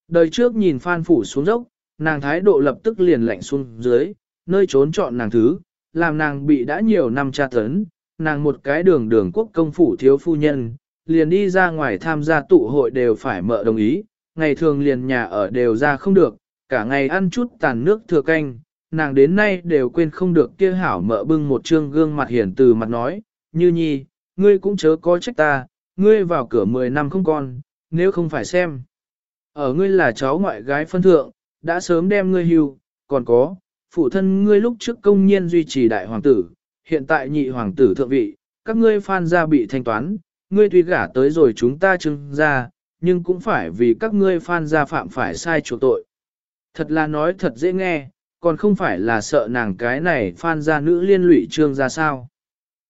Đời trước nhìn Phan Phủ xuống dốc, nàng thái độ lập tức liền lạnh xuống dưới, nơi trốn chọn nàng thứ, làm nàng bị đã nhiều năm tra tấn, nàng một cái đường đường quốc công phủ thiếu phu nhân, liền đi ra ngoài tham gia tụ hội đều phải mợ đồng ý, ngày thường liền nhà ở đều ra không được, cả ngày ăn chút tàn nước thừa canh, nàng đến nay đều quên không được kia hảo mợ bưng một trương gương mặt hiển từ mặt nói, như nhi, ngươi cũng chớ có trách ta, ngươi vào cửa 10 năm không còn nếu không phải xem. Ở ngươi là cháu ngoại gái phân thượng, đã sớm đem ngươi hưu, còn có, phụ thân ngươi lúc trước công nhiên duy trì đại hoàng tử, hiện tại nhị hoàng tử thượng vị, các ngươi phan gia bị thanh toán, ngươi tuy gả tới rồi chúng ta trưng ra, nhưng cũng phải vì các ngươi phan gia phạm phải sai chỗ tội. Thật là nói thật dễ nghe, còn không phải là sợ nàng cái này phan gia nữ liên lụy trương gia sao.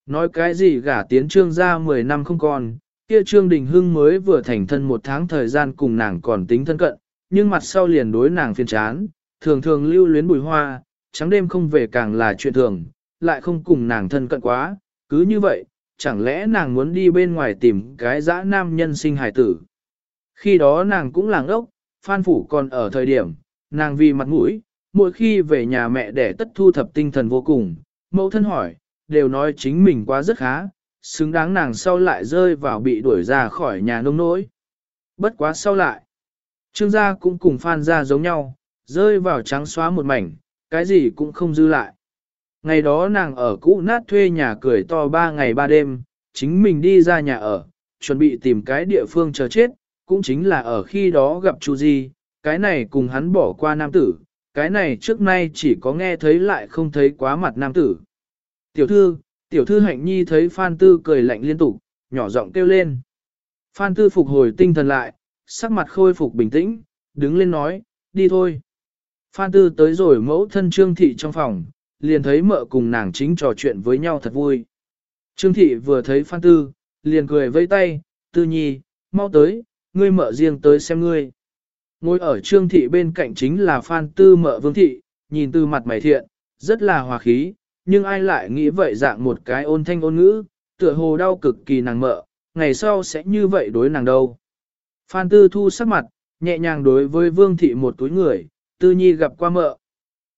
Nói cái gì gả tiến trương gia 10 năm không còn, Kia Trương Đình Hưng mới vừa thành thân một tháng thời gian cùng nàng còn tính thân cận, nhưng mặt sau liền đối nàng phiền chán, thường thường lưu luyến bùi hoa, trắng đêm không về càng là chuyện thường, lại không cùng nàng thân cận quá, cứ như vậy, chẳng lẽ nàng muốn đi bên ngoài tìm cái dã nam nhân sinh hài tử. Khi đó nàng cũng làng ốc, Phan Phủ còn ở thời điểm, nàng vì mặt mũi, mỗi khi về nhà mẹ để tất thu thập tinh thần vô cùng, mẫu thân hỏi, đều nói chính mình quá rất khá, xứng đáng nàng sau lại rơi vào bị đuổi ra khỏi nhà nông nỗi. Bất quá sau lại, trương gia cũng cùng Phan gia giống nhau, rơi vào trắng xóa một mảnh, cái gì cũng không dư lại. Ngày đó nàng ở cũ nát thuê nhà cười to ba ngày ba đêm, chính mình đi ra nhà ở, chuẩn bị tìm cái địa phương chờ chết, cũng chính là ở khi đó gặp Chu Di, cái này cùng hắn bỏ qua nam tử, cái này trước nay chỉ có nghe thấy lại không thấy quá mặt nam tử. Tiểu thư, tiểu thư hạnh nhi thấy Phan Tư cười lạnh liên tục, nhỏ giọng kêu lên. Phan Tư phục hồi tinh thần lại, sắc mặt khôi phục bình tĩnh, đứng lên nói, đi thôi. Phan Tư tới rồi mẫu thân Trương Thị trong phòng, liền thấy mợ cùng nàng chính trò chuyện với nhau thật vui. Trương Thị vừa thấy Phan Tư, liền cười vây tay, Tư Nhi, mau tới, ngươi mợ riêng tới xem ngươi. Ngồi ở Trương Thị bên cạnh chính là Phan Tư mợ Vương Thị, nhìn từ mặt mày thiện, rất là hòa khí, nhưng ai lại nghĩ vậy dạng một cái ôn thanh ôn ngữ, tựa hồ đau cực kỳ nàng mợ, ngày sau sẽ như vậy đối nàng đâu. Phan Tư thu sắc mặt, nhẹ nhàng đối với Vương Thị một túi người, Tư Nhi gặp qua mợ.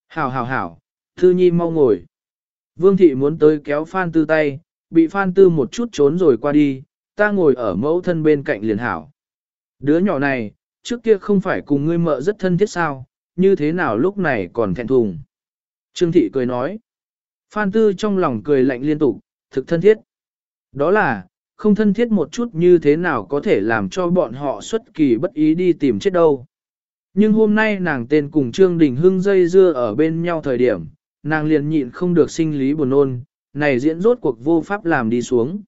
Hảo hảo hảo, Thư Nhi mau ngồi. Vương Thị muốn tới kéo Phan Tư tay, bị Phan Tư một chút trốn rồi qua đi, ta ngồi ở mẫu thân bên cạnh liền hảo. Đứa nhỏ này, trước kia không phải cùng ngươi mợ rất thân thiết sao, như thế nào lúc này còn thẹn thùng. Trương Thị cười nói. Phan Tư trong lòng cười lạnh liên tục, thực thân thiết. Đó là, không thân thiết một chút như thế nào có thể làm cho bọn họ xuất kỳ bất ý đi tìm chết đâu. Nhưng hôm nay nàng tên cùng Trương Đình Hưng dây dưa ở bên nhau thời điểm, nàng liền nhịn không được sinh lý buồn nôn, này diễn rốt cuộc vô pháp làm đi xuống.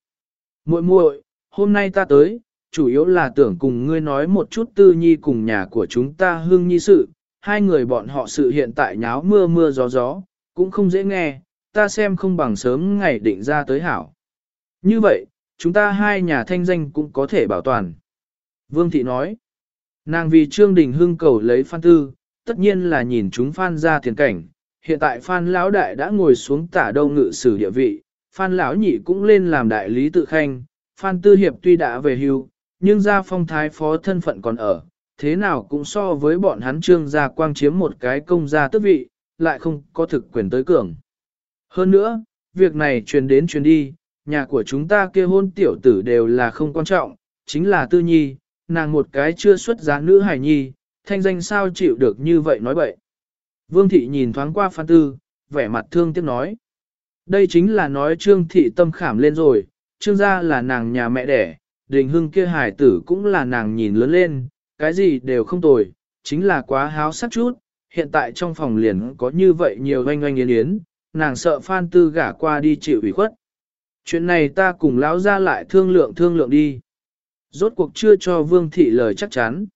muội muội, hôm nay ta tới, chủ yếu là tưởng cùng ngươi nói một chút tư nhi cùng nhà của chúng ta hương nhi sự, hai người bọn họ sự hiện tại nháo mưa mưa gió gió, cũng không dễ nghe, ta xem không bằng sớm ngày định ra tới hảo. Như vậy, chúng ta hai nhà thanh danh cũng có thể bảo toàn. Vương Thị nói, nàng vì Trương Đình Hưng cầu lấy Phan Tư, tất nhiên là nhìn chúng Phan ra tiền cảnh, hiện tại Phan Lão Đại đã ngồi xuống tả đâu ngự sử địa vị, Phan Lão Nhị cũng lên làm đại lý tự khanh, Phan Tư Hiệp tuy đã về hưu, nhưng ra phong thái phó thân phận còn ở, thế nào cũng so với bọn hắn trương gia quang chiếm một cái công gia tước vị, lại không có thực quyền tới cường. Hơn nữa, việc này truyền đến truyền đi, nhà của chúng ta kia hôn tiểu tử đều là không quan trọng, chính là tư nhi, nàng một cái chưa xuất giá nữ hài nhi, thanh danh sao chịu được như vậy nói vậy. Vương thị nhìn thoáng qua phan tư, vẻ mặt thương tiếc nói. Đây chính là nói trương thị tâm khảm lên rồi, trương gia là nàng nhà mẹ đẻ, đình hưng kia Hải tử cũng là nàng nhìn lớn lên, cái gì đều không tồi, chính là quá háo sắc chút, hiện tại trong phòng liền có như vậy nhiều oanh oanh yến yến, nàng sợ Phan Tư gả qua đi chịu ủy khuất. Chuyện này ta cùng lão ra lại thương lượng thương lượng đi. Rốt cuộc chưa cho Vương Thị lời chắc chắn.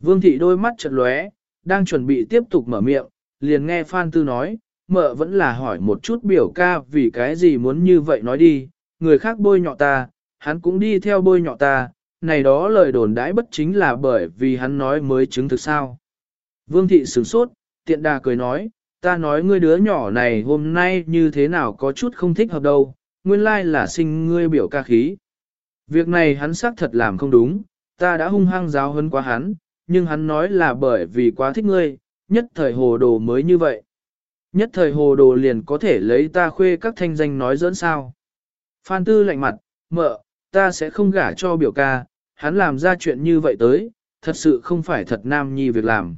Vương Thị đôi mắt chợt lóe, đang chuẩn bị tiếp tục mở miệng, liền nghe Phan Tư nói, mợ vẫn là hỏi một chút biểu ca vì cái gì muốn như vậy nói đi, người khác bôi nhọ ta, hắn cũng đi theo bôi nhọ ta, này đó lời đồn đãi bất chính là bởi vì hắn nói mới chứng thực sao. Vương thị sửng sốt, tiện đà cười nói, ta nói ngươi đứa nhỏ này hôm nay như thế nào có chút không thích hợp đâu, nguyên lai là sinh ngươi biểu ca khí. Việc này hắn xác thật làm không đúng, ta đã hung hăng giáo hơn quá hắn, nhưng hắn nói là bởi vì quá thích ngươi, nhất thời hồ đồ mới như vậy. Nhất thời hồ đồ liền có thể lấy ta khuê các thanh danh nói dẫn sao. Phan Tư lạnh mặt, mợ, ta sẽ không gả cho biểu ca, hắn làm ra chuyện như vậy tới, thật sự không phải thật nam nhi việc làm.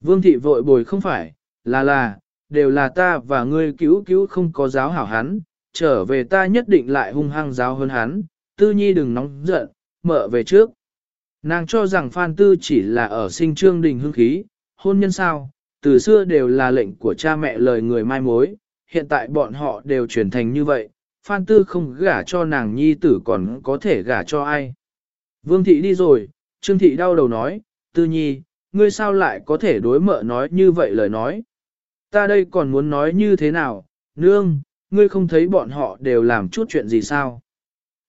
Vương thị vội bồi không phải, là là, đều là ta và ngươi cứu cứu không có giáo hảo hắn, trở về ta nhất định lại hung hăng giáo hơn hắn, tư nhi đừng nóng giận, mở về trước. Nàng cho rằng Phan Tư chỉ là ở sinh trương đình hương khí, hôn nhân sao, từ xưa đều là lệnh của cha mẹ lời người mai mối, hiện tại bọn họ đều chuyển thành như vậy, Phan Tư không gả cho nàng nhi tử còn có thể gả cho ai. Vương thị đi rồi, Trương thị đau đầu nói, Tư nhi, ngươi sao lại có thể đối mợ nói như vậy lời nói. Ta đây còn muốn nói như thế nào, nương, ngươi không thấy bọn họ đều làm chút chuyện gì sao.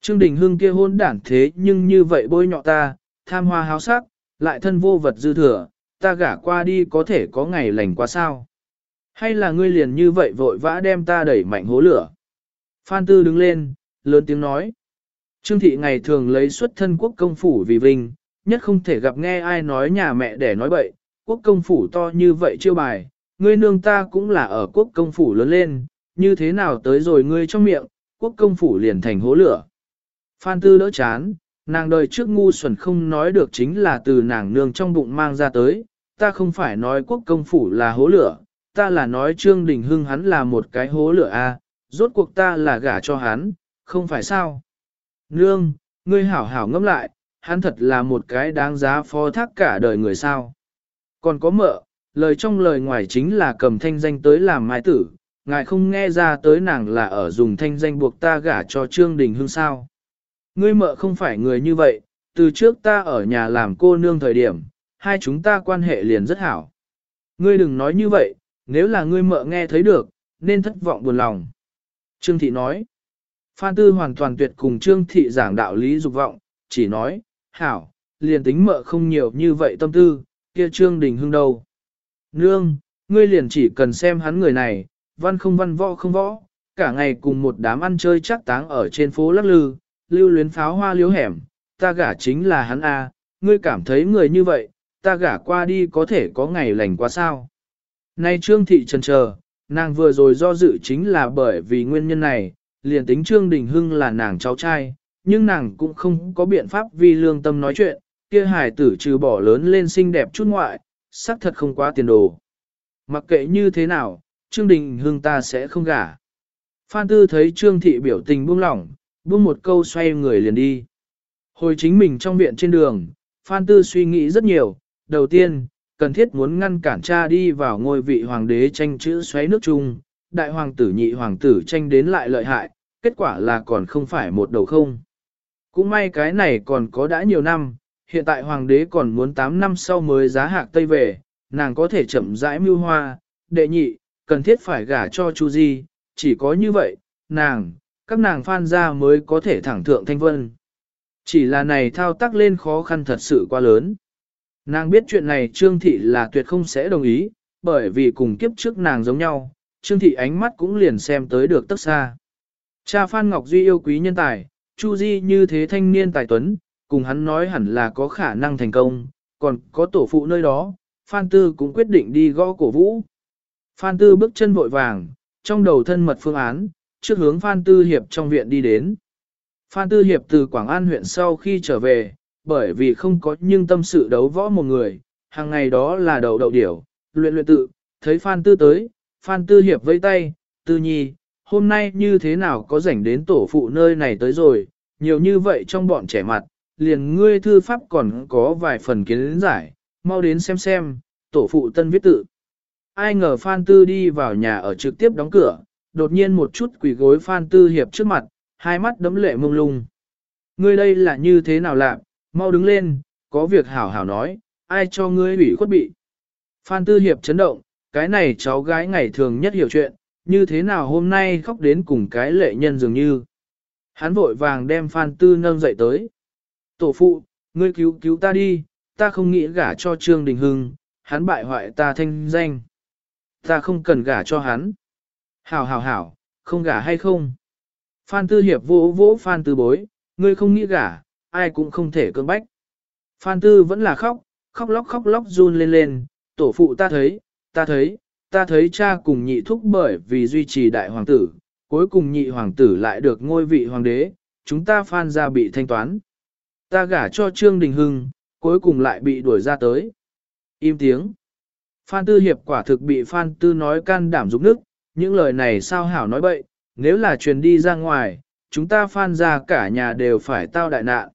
Trương Đình Hưng kia hôn đản thế nhưng như vậy bôi nhọ ta, tham hoa háo sắc, lại thân vô vật dư thừa, ta gả qua đi có thể có ngày lành qua sao. Hay là ngươi liền như vậy vội vã đem ta đẩy mạnh hố lửa. Phan Tư đứng lên, lớn tiếng nói. Trương Thị ngày thường lấy xuất thân quốc công phủ vì vinh, nhất không thể gặp nghe ai nói nhà mẹ để nói bậy, quốc công phủ to như vậy chiêu bài, ngươi nương ta cũng là ở quốc công phủ lớn lên, như thế nào tới rồi ngươi trong miệng, quốc công phủ liền thành hố lửa. Phan Tư đỡ chán, nàng đời trước ngu xuẩn không nói được chính là từ nàng nương trong bụng mang ra tới, ta không phải nói quốc công phủ là hố lửa, ta là nói Trương Đình Hưng hắn là một cái hố lửa a, rốt cuộc ta là gả cho hắn, không phải sao. Nương, ngươi hảo hảo ngẫm lại, hắn thật là một cái đáng giá phó thác cả đời người sao. Còn có mợ, lời trong lời ngoài chính là cầm thanh danh tới làm mai tử, ngài không nghe ra tới nàng là ở dùng thanh danh buộc ta gả cho Trương Đình Hưng sao. Ngươi mợ không phải người như vậy, từ trước ta ở nhà làm cô nương thời điểm, hai chúng ta quan hệ liền rất hảo. Ngươi đừng nói như vậy, nếu là ngươi mợ nghe thấy được, nên thất vọng buồn lòng. Trương Thị nói, Phan Tư hoàn toàn tuyệt cùng Trương Thị giảng đạo lý dục vọng, chỉ nói, hảo, liền tính mợ không nhiều như vậy tâm tư, kia Trương Đình Hưng đâu. Nương, ngươi liền chỉ cần xem hắn người này, văn không văn võ không võ, cả ngày cùng một đám ăn chơi chắc táng ở trên phố lắc lư, lưu luyến pháo hoa liếu hẻm, ta gả chính là hắn a, ngươi cảm thấy người như vậy, ta gả qua đi có thể có ngày lành quá sao. Nay Trương Thị trần chờ, nàng vừa rồi do dự chính là bởi vì nguyên nhân này, liền tính Trương Đình Hưng là nàng cháu trai, nhưng nàng cũng không có biện pháp vì lương tâm nói chuyện, kia hài tử trừ bỏ lớn lên xinh đẹp chút ngoại, sắc thật không quá tiền đồ. Mặc kệ như thế nào, Trương Đình Hưng ta sẽ không gả. Phan Tư thấy Trương Thị biểu tình buông lỏng, buông một câu xoay người liền đi. Hồi chính mình trong viện trên đường, Phan Tư suy nghĩ rất nhiều, đầu tiên, cần thiết muốn ngăn cản cha đi vào ngôi vị hoàng đế tranh chữ xoáy nước chung, đại hoàng tử nhị hoàng tử tranh đến lại lợi hại, kết quả là còn không phải một đầu không. Cũng may cái này còn có đã nhiều năm, hiện tại hoàng đế còn muốn 8 năm sau mới giá hạc Tây về, nàng có thể chậm rãi mưu hoa, đệ nhị, cần thiết phải gả cho Chu Di, chỉ có như vậy, nàng, các nàng phan ra mới có thể thẳng thượng thanh vân. Chỉ là này thao tác lên khó khăn thật sự quá lớn. Nàng biết chuyện này Trương Thị là tuyệt không sẽ đồng ý, bởi vì cùng kiếp trước nàng giống nhau, Trương Thị ánh mắt cũng liền xem tới được tất xa. Cha Phan Ngọc Duy yêu quý nhân tài, Chu Di như thế thanh niên tài tuấn, cùng hắn nói hẳn là có khả năng thành công, còn có tổ phụ nơi đó, Phan Tư cũng quyết định đi gõ cổ vũ. Phan Tư bước chân vội vàng, trong đầu thân mật phương án, trước hướng Phan Tư Hiệp trong viện đi đến. Phan Tư Hiệp từ Quảng An huyện sau khi trở về, bởi vì không có nhưng tâm sự đấu võ một người, hàng ngày đó là đầu đậu điểu, luyện luyện tự, thấy Phan Tư tới, Phan Tư Hiệp vẫy tay, Tư Nhi, hôm nay như thế nào có rảnh đến tổ phụ nơi này tới rồi, nhiều như vậy trong bọn trẻ mặt, liền ngươi thư pháp còn có vài phần kiến giải, mau đến xem xem, tổ phụ tân viết tự. Ai ngờ Phan Tư đi vào nhà ở trực tiếp đóng cửa, đột nhiên một chút quỳ gối Phan Tư Hiệp trước mặt, hai mắt đấm lệ mông lung. Ngươi đây là như thế nào làm, mau đứng lên, có việc hảo hảo nói, ai cho ngươi ủy khuất bị. Phan Tư Hiệp chấn động, cái này cháu gái ngày thường nhất hiểu chuyện, như thế nào hôm nay khóc đến cùng cái lệ nhân dường như. Hắn vội vàng đem Phan Tư nâng dậy tới. Tổ phụ, ngươi cứu cứu ta đi, ta không nghĩ gả cho Trương Đình Hưng, hắn bại hoại ta thanh danh. Ta không cần gả cho hắn. Hảo hảo hảo, không gả hay không? Phan Tư Hiệp vỗ vỗ Phan Tư bối, ngươi không nghĩ gả, ai cũng không thể cưỡng bách. Phan Tư vẫn là khóc, khóc lóc khóc lóc run lên lên, tổ phụ ta thấy, ta thấy, ta thấy cha cùng nhị thúc bởi vì duy trì đại hoàng tử, cuối cùng nhị hoàng tử lại được ngôi vị hoàng đế, chúng ta Phan ra bị thanh toán. Ta gả cho Trương Đình Hưng, cuối cùng lại bị đuổi ra tới. Im tiếng. Phan Tư Hiệp quả thực bị Phan Tư nói can đảm dục nước, những lời này sao hảo nói bậy, nếu là truyền đi ra ngoài, chúng ta Phan ra cả nhà đều phải tao đại nạn.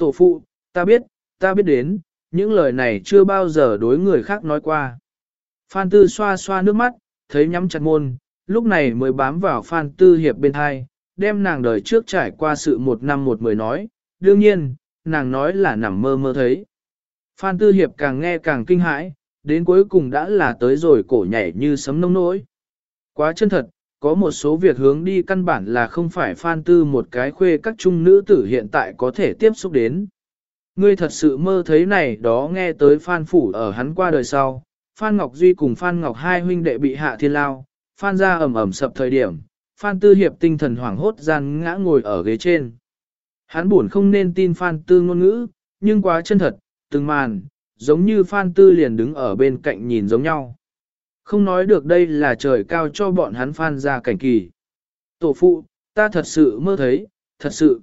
Tổ phụ, ta biết, ta biết đến, những lời này chưa bao giờ đối người khác nói qua. Phan Tư xoa xoa nước mắt, thấy nhắm chặt môn, lúc này mới bám vào Phan Tư Hiệp bên hai, đem nàng đời trước trải qua sự một năm một mười nói, đương nhiên, nàng nói là nằm mơ mơ thấy. Phan Tư Hiệp càng nghe càng kinh hãi, đến cuối cùng đã là tới rồi cổ nhảy như sấm nông nỗi. Quá chân thật, có một số việc hướng đi căn bản là không phải Phan Tư một cái khuê các trung nữ tử hiện tại có thể tiếp xúc đến. Ngươi thật sự mơ thấy này đó nghe tới Phan Phủ ở hắn qua đời sau, Phan Ngọc Duy cùng Phan Ngọc hai huynh đệ bị hạ thiên lao, Phan ra ẩm ẩm sập thời điểm, Phan Tư Hiệp tinh thần hoảng hốt gian ngã ngồi ở ghế trên. Hắn buồn không nên tin Phan Tư ngôn ngữ, nhưng quá chân thật, từng màn, giống như Phan Tư liền đứng ở bên cạnh nhìn giống nhau. Không nói được đây là trời cao cho bọn hắn Phan ra cảnh kỳ. Tổ phụ, ta thật sự mơ thấy, thật sự.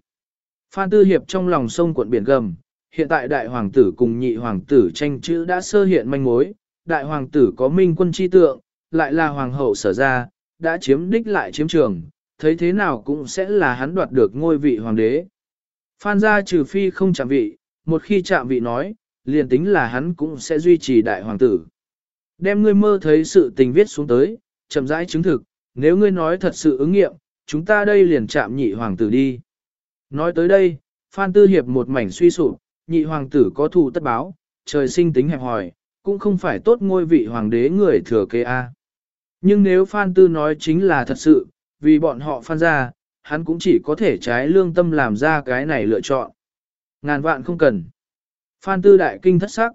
Phan Tư Hiệp trong lòng sông cuộn biển gầm, hiện tại đại hoàng tử cùng nhị hoàng tử tranh chữ đã sơ hiện manh mối, đại hoàng tử có minh quân chi tượng, lại là hoàng hậu sở ra, đã chiếm đích lại chiếm trường, thấy thế nào cũng sẽ là hắn đoạt được ngôi vị hoàng đế. Phan gia trừ phi không chạm vị, một khi chạm vị nói, liền tính là hắn cũng sẽ duy trì đại hoàng tử. Đem ngươi mơ thấy sự tình viết xuống tới, chậm rãi chứng thực, nếu ngươi nói thật sự ứng nghiệm, chúng ta đây liền chạm nhị hoàng tử đi. Nói tới đây, Phan Tư Hiệp một mảnh suy sụp, nhị hoàng tử có thù tất báo, trời sinh tính hẹp hòi, cũng không phải tốt ngôi vị hoàng đế người thừa kế A. Nhưng nếu Phan Tư nói chính là thật sự, vì bọn họ Phan ra, hắn cũng chỉ có thể trái lương tâm làm ra cái này lựa chọn. Ngàn vạn không cần. Phan Tư đại kinh thất sắc.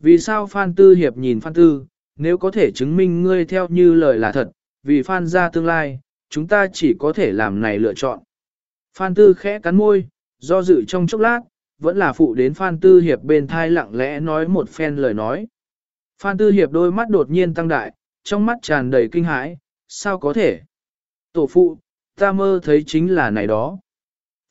Vì sao Phan Tư hiệp nhìn Phan Tư, nếu có thể chứng minh ngươi theo như lời là thật, vì Phan ra tương lai, chúng ta chỉ có thể làm này lựa chọn. Phan Tư khẽ cắn môi, do dự trong chốc lát, vẫn là phụ đến Phan Tư Hiệp bên thai lặng lẽ nói một phen lời nói. Phan Tư Hiệp đôi mắt đột nhiên tăng đại, trong mắt tràn đầy kinh hãi, sao có thể? Tổ phụ, ta mơ thấy chính là này đó.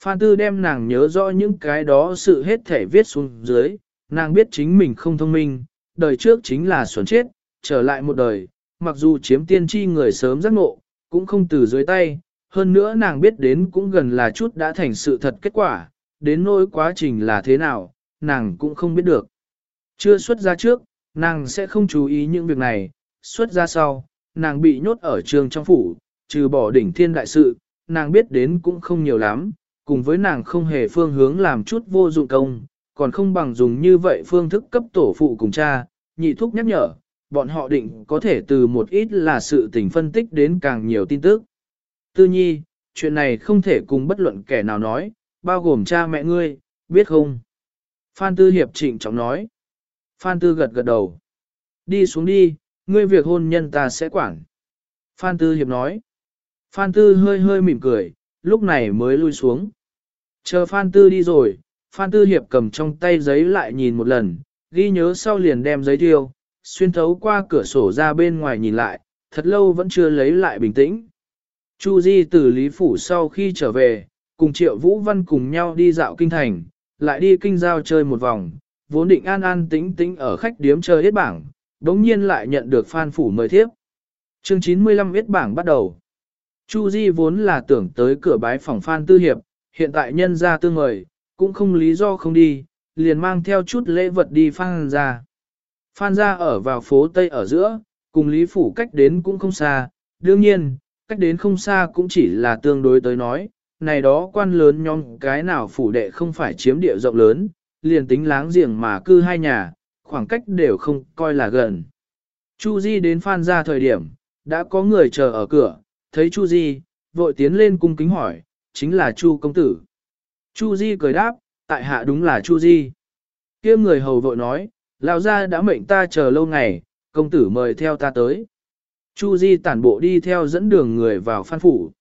Phan Tư đem nàng nhớ rõ những cái đó sự hết thể viết xuống dưới, nàng biết chính mình không thông minh, đời trước chính là xuẩn chết, trở lại một đời, mặc dù chiếm tiên tri người sớm giác ngộ, cũng không từ dưới tay, hơn nữa nàng biết đến cũng gần là chút đã thành sự thật kết quả, đến nỗi quá trình là thế nào, nàng cũng không biết được. Chưa xuất ra trước, nàng sẽ không chú ý những việc này, xuất ra sau, nàng bị nhốt ở trường trong phủ, trừ bỏ đỉnh thiên đại sự, nàng biết đến cũng không nhiều lắm, cùng với nàng không hề phương hướng làm chút vô dụng công, còn không bằng dùng như vậy phương thức cấp tổ phụ cùng cha, nhị thúc nhắc nhở, bọn họ định có thể từ một ít là sự tình phân tích đến càng nhiều tin tức. Tư nhi, chuyện này không thể cùng bất luận kẻ nào nói, bao gồm cha mẹ ngươi, biết không? Phan Tư Hiệp trịnh trọng nói. Phan Tư gật gật đầu. Đi xuống đi, ngươi việc hôn nhân ta sẽ quản. Phan Tư Hiệp nói. Phan Tư hơi hơi mỉm cười, lúc này mới lui xuống. Chờ Phan Tư đi rồi, Phan Tư Hiệp cầm trong tay giấy lại nhìn một lần, ghi nhớ sau liền đem giấy tiêu, xuyên thấu qua cửa sổ ra bên ngoài nhìn lại, thật lâu vẫn chưa lấy lại bình tĩnh. Chu Di từ Lý Phủ sau khi trở về, cùng Triệu Vũ Văn cùng nhau đi dạo kinh thành, lại đi kinh giao chơi một vòng, vốn định an an tĩnh tĩnh ở khách điếm chơi hết bảng, đống nhiên lại nhận được Phan Phủ mời thiếp. Chương 95 viết bảng bắt đầu. Chu Di vốn là tưởng tới cửa bái phòng Phan Tư Hiệp, hiện tại nhân ra tương mời, cũng không lý do không đi, liền mang theo chút lễ vật đi Phan ra. Phan ra ở vào phố Tây ở giữa, cùng Lý Phủ cách đến cũng không xa, đương nhiên, cách đến không xa cũng chỉ là tương đối tới nói, này đó quan lớn nhóm cái nào phủ đệ không phải chiếm địa rộng lớn, liền tính láng giềng mà cư hai nhà, khoảng cách đều không coi là gần. Chu Di đến Phan ra thời điểm, đã có người chờ ở cửa, thấy Chu Di, vội tiến lên cung kính hỏi, chính là Chu công tử. Chu Di cười đáp, tại hạ đúng là Chu Di. kia người hầu vội nói, lão gia đã mệnh ta chờ lâu ngày, công tử mời theo ta tới. Chu Di tản bộ đi theo dẫn đường người vào phan phủ.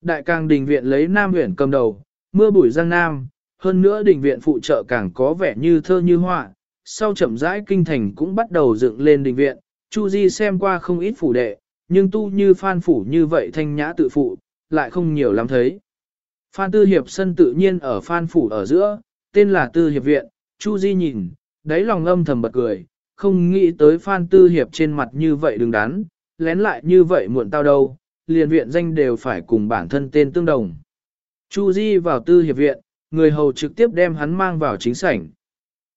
Đại càng đình viện lấy Nam huyện cầm đầu, mưa bụi giang Nam, hơn nữa đình viện phụ trợ càng có vẻ như thơ như họa. Sau chậm rãi kinh thành cũng bắt đầu dựng lên đình viện, Chu Di xem qua không ít phủ đệ, nhưng tu như phan phủ như vậy thanh nhã tự phụ, lại không nhiều lắm thấy. Phan Tư Hiệp sân tự nhiên ở Phan Phủ ở giữa, tên là Tư Hiệp Viện, Chu Di nhìn, đáy lòng âm thầm bật cười, không nghĩ tới Phan Tư Hiệp trên mặt như vậy đừng đắn, lén lại như vậy muộn tao đâu, liền viện danh đều phải cùng bản thân tên tương đồng. Chu Di vào Tư Hiệp Viện, người hầu trực tiếp đem hắn mang vào chính sảnh.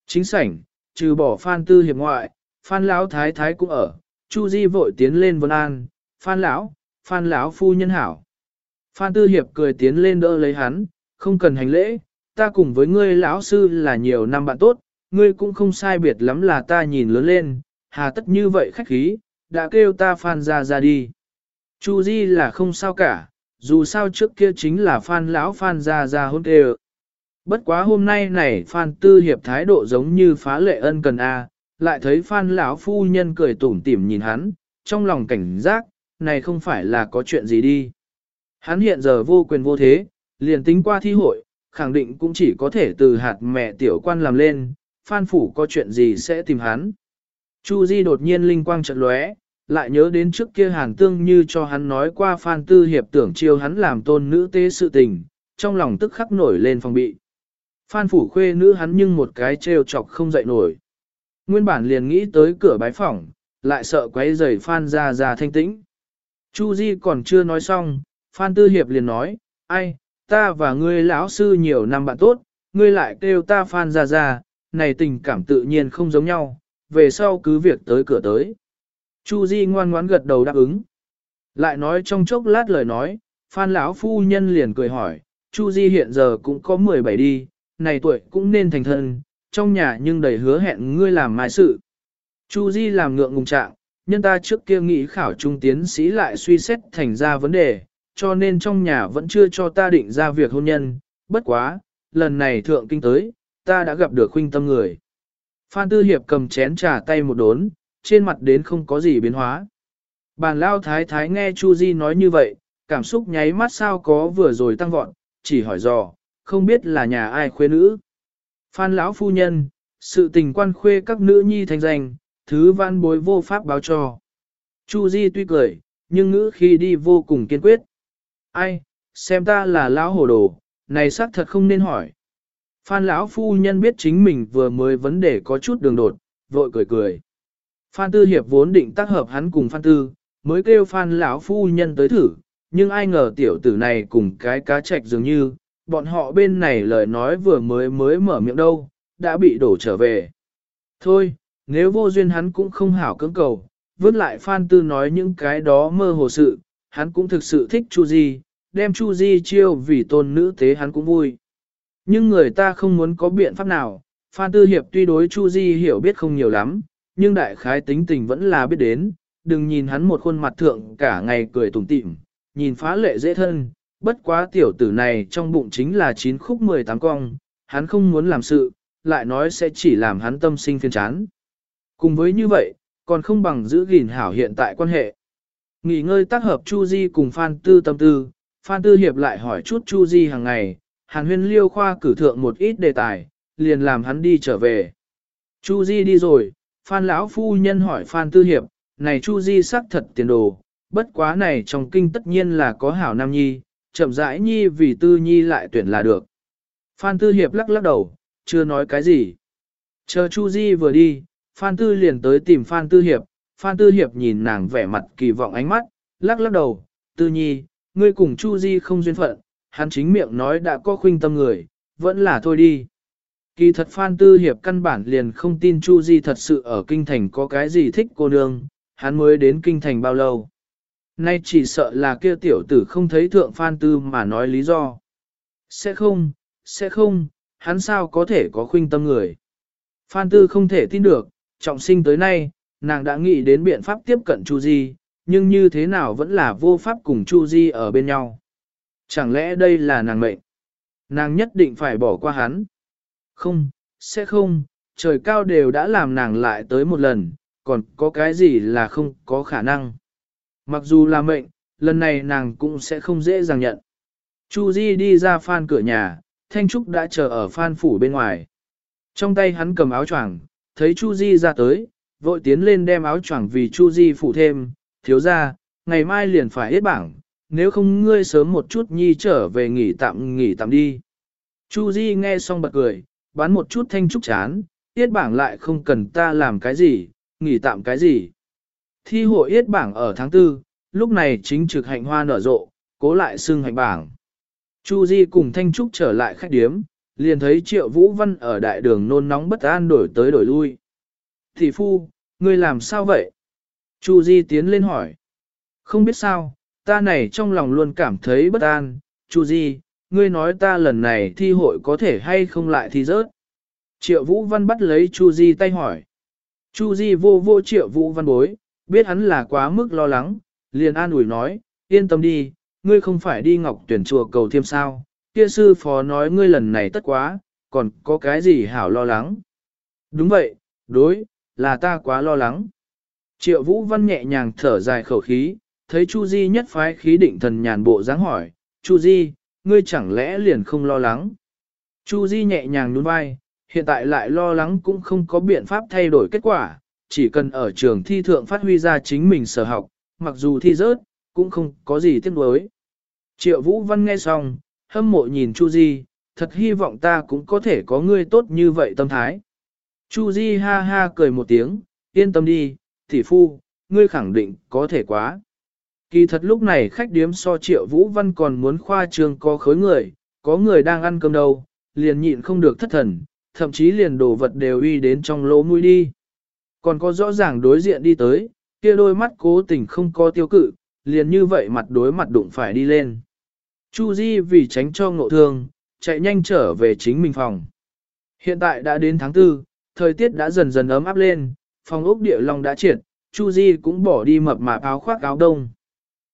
Chính sảnh, trừ bỏ Phan Tư Hiệp ngoại, Phan Lão Thái Thái cũng ở, Chu Di vội tiến lên vân an, Phan Lão, Phan Lão phu nhân hảo. Phan Tư Hiệp cười tiến lên đỡ lấy hắn, không cần hành lễ, ta cùng với ngươi lão sư là nhiều năm bạn tốt, ngươi cũng không sai biệt lắm là ta nhìn lớn lên, hà tất như vậy khách khí, đã kêu ta Phan ra ra đi. Chu Di là không sao cả, dù sao trước kia chính là Phan lão Phan gia gia hôn kêu. Bất quá hôm nay này Phan Tư Hiệp thái độ giống như phá lệ ân cần a, lại thấy Phan lão phu nhân cười tủm tỉm nhìn hắn, trong lòng cảnh giác, này không phải là có chuyện gì đi. Hắn hiện giờ vô quyền vô thế, liền tính qua thi hội, khẳng định cũng chỉ có thể từ hạt mẹ tiểu quan làm lên, Phan phủ có chuyện gì sẽ tìm hắn. Chu Di đột nhiên linh quang chợt lóe, lại nhớ đến trước kia Hàn Tương như cho hắn nói qua Phan Tư Hiệp tưởng chiêu hắn làm tôn nữ tế sự tình, trong lòng tức khắc nổi lên phòng bị. Phan phủ khuê nữ hắn nhưng một cái trêu chọc không dậy nổi. Nguyên bản liền nghĩ tới cửa bái phỏng, lại sợ quấy rầy Phan ra ra thanh tĩnh. Chu Di còn chưa nói xong, Phan Tư Hiệp liền nói, ai, ta và ngươi lão sư nhiều năm bạn tốt, ngươi lại kêu ta Phan ra ra, này tình cảm tự nhiên không giống nhau, về sau cứ việc tới cửa tới. Chu Di ngoan ngoãn gật đầu đáp ứng. Lại nói trong chốc lát lời nói, Phan lão phu nhân liền cười hỏi, Chu Di hiện giờ cũng có 17 đi, này tuổi cũng nên thành thân, trong nhà nhưng đầy hứa hẹn ngươi làm mai sự. Chu Di làm ngượng ngùng trạng, nhân ta trước kia nghĩ khảo trung tiến sĩ lại suy xét thành ra vấn đề, cho nên trong nhà vẫn chưa cho ta định ra việc hôn nhân, bất quá, lần này thượng kinh tới, ta đã gặp được huynh tâm người. Phan Tư Hiệp cầm chén trà tay một đốn, trên mặt đến không có gì biến hóa. Bàn lao thái thái nghe Chu Di nói như vậy, cảm xúc nháy mắt sao có vừa rồi tăng vọt, chỉ hỏi dò, không biết là nhà ai khuê nữ. Phan lão phu nhân, sự tình quan khuê các nữ nhi thành danh, thứ văn bối vô pháp báo cho. Chu Di tuy cười, nhưng ngữ khi đi vô cùng kiên quyết. Ai, xem ta là lão hồ đồ, này xác thật không nên hỏi. Phan lão phu nhân biết chính mình vừa mới vấn đề có chút đường đột, vội cười cười. Phan Tư Hiệp vốn định tác hợp hắn cùng Phan Tư, mới kêu Phan lão phu nhân tới thử, nhưng ai ngờ tiểu tử này cùng cái cá trạch dường như, bọn họ bên này lời nói vừa mới mới mở miệng đâu, đã bị đổ trở về. Thôi, nếu vô duyên hắn cũng không hảo cưỡng cầu, vứt lại Phan Tư nói những cái đó mơ hồ sự, hắn cũng thực sự thích Chu Di, đem Chu Di chiêu vì tôn nữ tế hắn cũng vui. Nhưng người ta không muốn có biện pháp nào, Phan Tư Hiệp tuy đối Chu Di hiểu biết không nhiều lắm, nhưng đại khái tính tình vẫn là biết đến, đừng nhìn hắn một khuôn mặt thượng cả ngày cười tủm tỉm, nhìn phá lệ dễ thân, bất quá tiểu tử này trong bụng chính là chín khúc 18 cong, hắn không muốn làm sự, lại nói sẽ chỉ làm hắn tâm sinh phiền chán. Cùng với như vậy, còn không bằng giữ gìn hảo hiện tại quan hệ. Nghỉ ngơi tác hợp Chu Di cùng Phan Tư tâm tư, Phan Tư Hiệp lại hỏi chút Chu Di hàng ngày, Hàn huyên liêu khoa cử thượng một ít đề tài, liền làm hắn đi trở về. Chu Di đi rồi, Phan lão phu nhân hỏi Phan Tư Hiệp, này Chu Di sắc thật tiền đồ, bất quá này trong kinh tất nhiên là có hảo nam nhi, chậm rãi nhi vì tư nhi lại tuyển là được. Phan Tư Hiệp lắc lắc đầu, chưa nói cái gì. Chờ Chu Di vừa đi, Phan Tư liền tới tìm Phan Tư Hiệp, Phan Tư Hiệp nhìn nàng vẻ mặt kỳ vọng ánh mắt, lắc lắc đầu, Tư nhi, ngươi cùng Chu Di không duyên phận, hắn chính miệng nói đã có khuynh tâm người, vẫn là thôi đi. Kỳ thật Phan Tư Hiệp căn bản liền không tin Chu Di thật sự ở kinh thành có cái gì thích cô nương, hắn mới đến kinh thành bao lâu. Nay chỉ sợ là kia tiểu tử không thấy thượng Phan Tư mà nói lý do. Sẽ không, sẽ không, hắn sao có thể có khuynh tâm người. Phan Tư không thể tin được, trọng sinh tới nay, nàng đã nghĩ đến biện pháp tiếp cận Chu Di, nhưng như thế nào vẫn là vô pháp cùng Chu Di ở bên nhau. Chẳng lẽ đây là nàng mệnh? Nàng nhất định phải bỏ qua hắn. Không, sẽ không, trời cao đều đã làm nàng lại tới một lần, còn có cái gì là không có khả năng. Mặc dù là mệnh, lần này nàng cũng sẽ không dễ dàng nhận. Chu Di đi ra phan cửa nhà, Thanh Trúc đã chờ ở phan phủ bên ngoài. Trong tay hắn cầm áo choàng, thấy Chu Di ra tới, vội tiến lên đem áo choàng vì Chu Di phủ thêm, thiếu ra, ngày mai liền phải hết bảng, nếu không ngươi sớm một chút nhi trở về nghỉ tạm nghỉ tạm đi. Chu Di nghe xong bật cười, bán một chút thanh trúc chán, yết bảng lại không cần ta làm cái gì, nghỉ tạm cái gì. Thi hội yết bảng ở tháng tư, lúc này chính trực hạnh hoa nở rộ, cố lại xưng hạnh bảng. Chu Di cùng thanh trúc trở lại khách điếm, liền thấy triệu vũ văn ở đại đường nôn nóng bất an đổi tới đổi lui. Thị phu, ngươi làm sao vậy? Chu Di tiến lên hỏi. Không biết sao, ta này trong lòng luôn cảm thấy bất an, Chu Di, ngươi nói ta lần này thi hội có thể hay không lại thi rớt. Triệu Vũ Văn bắt lấy Chu Di tay hỏi. Chu Di vô vô Triệu Vũ Văn bối, biết hắn là quá mức lo lắng, liền an ủi nói, yên tâm đi, ngươi không phải đi ngọc tuyển chùa cầu thiêm sao, kia sư phó nói ngươi lần này tất quá, còn có cái gì hảo lo lắng. Đúng vậy, đối, là ta quá lo lắng. Triệu Vũ Văn nhẹ nhàng thở dài khẩu khí, thấy Chu Di nhất phái khí định thần nhàn bộ dáng hỏi, Chu Di, ngươi chẳng lẽ liền không lo lắng? Chu Di nhẹ nhàng nhún vai, hiện tại lại lo lắng cũng không có biện pháp thay đổi kết quả, chỉ cần ở trường thi thượng phát huy ra chính mình sở học, mặc dù thi rớt, cũng không có gì tiếc nuối. Triệu Vũ Văn nghe xong, hâm mộ nhìn Chu Di, thật hy vọng ta cũng có thể có ngươi tốt như vậy tâm thái. Chu Di ha ha cười một tiếng, yên tâm đi, tỷ phu, ngươi khẳng định có thể quá. Kỳ thật lúc này khách điếm so triệu Vũ Văn còn muốn khoa trương có khối người, có người đang ăn cơm đâu, liền nhịn không được thất thần, thậm chí liền đồ vật đều uy đến trong lỗ mũi đi. Còn có rõ ràng đối diện đi tới, kia đôi mắt cố tình không có tiêu cự, liền như vậy mặt đối mặt đụng phải đi lên. Chu Di vì tránh cho ngộ thương, chạy nhanh trở về chính mình phòng. Hiện tại đã đến tháng 4, thời tiết đã dần dần ấm áp lên, phòng ốc địa long đã triệt, Chu Di cũng bỏ đi mập mạp áo khoác áo đông.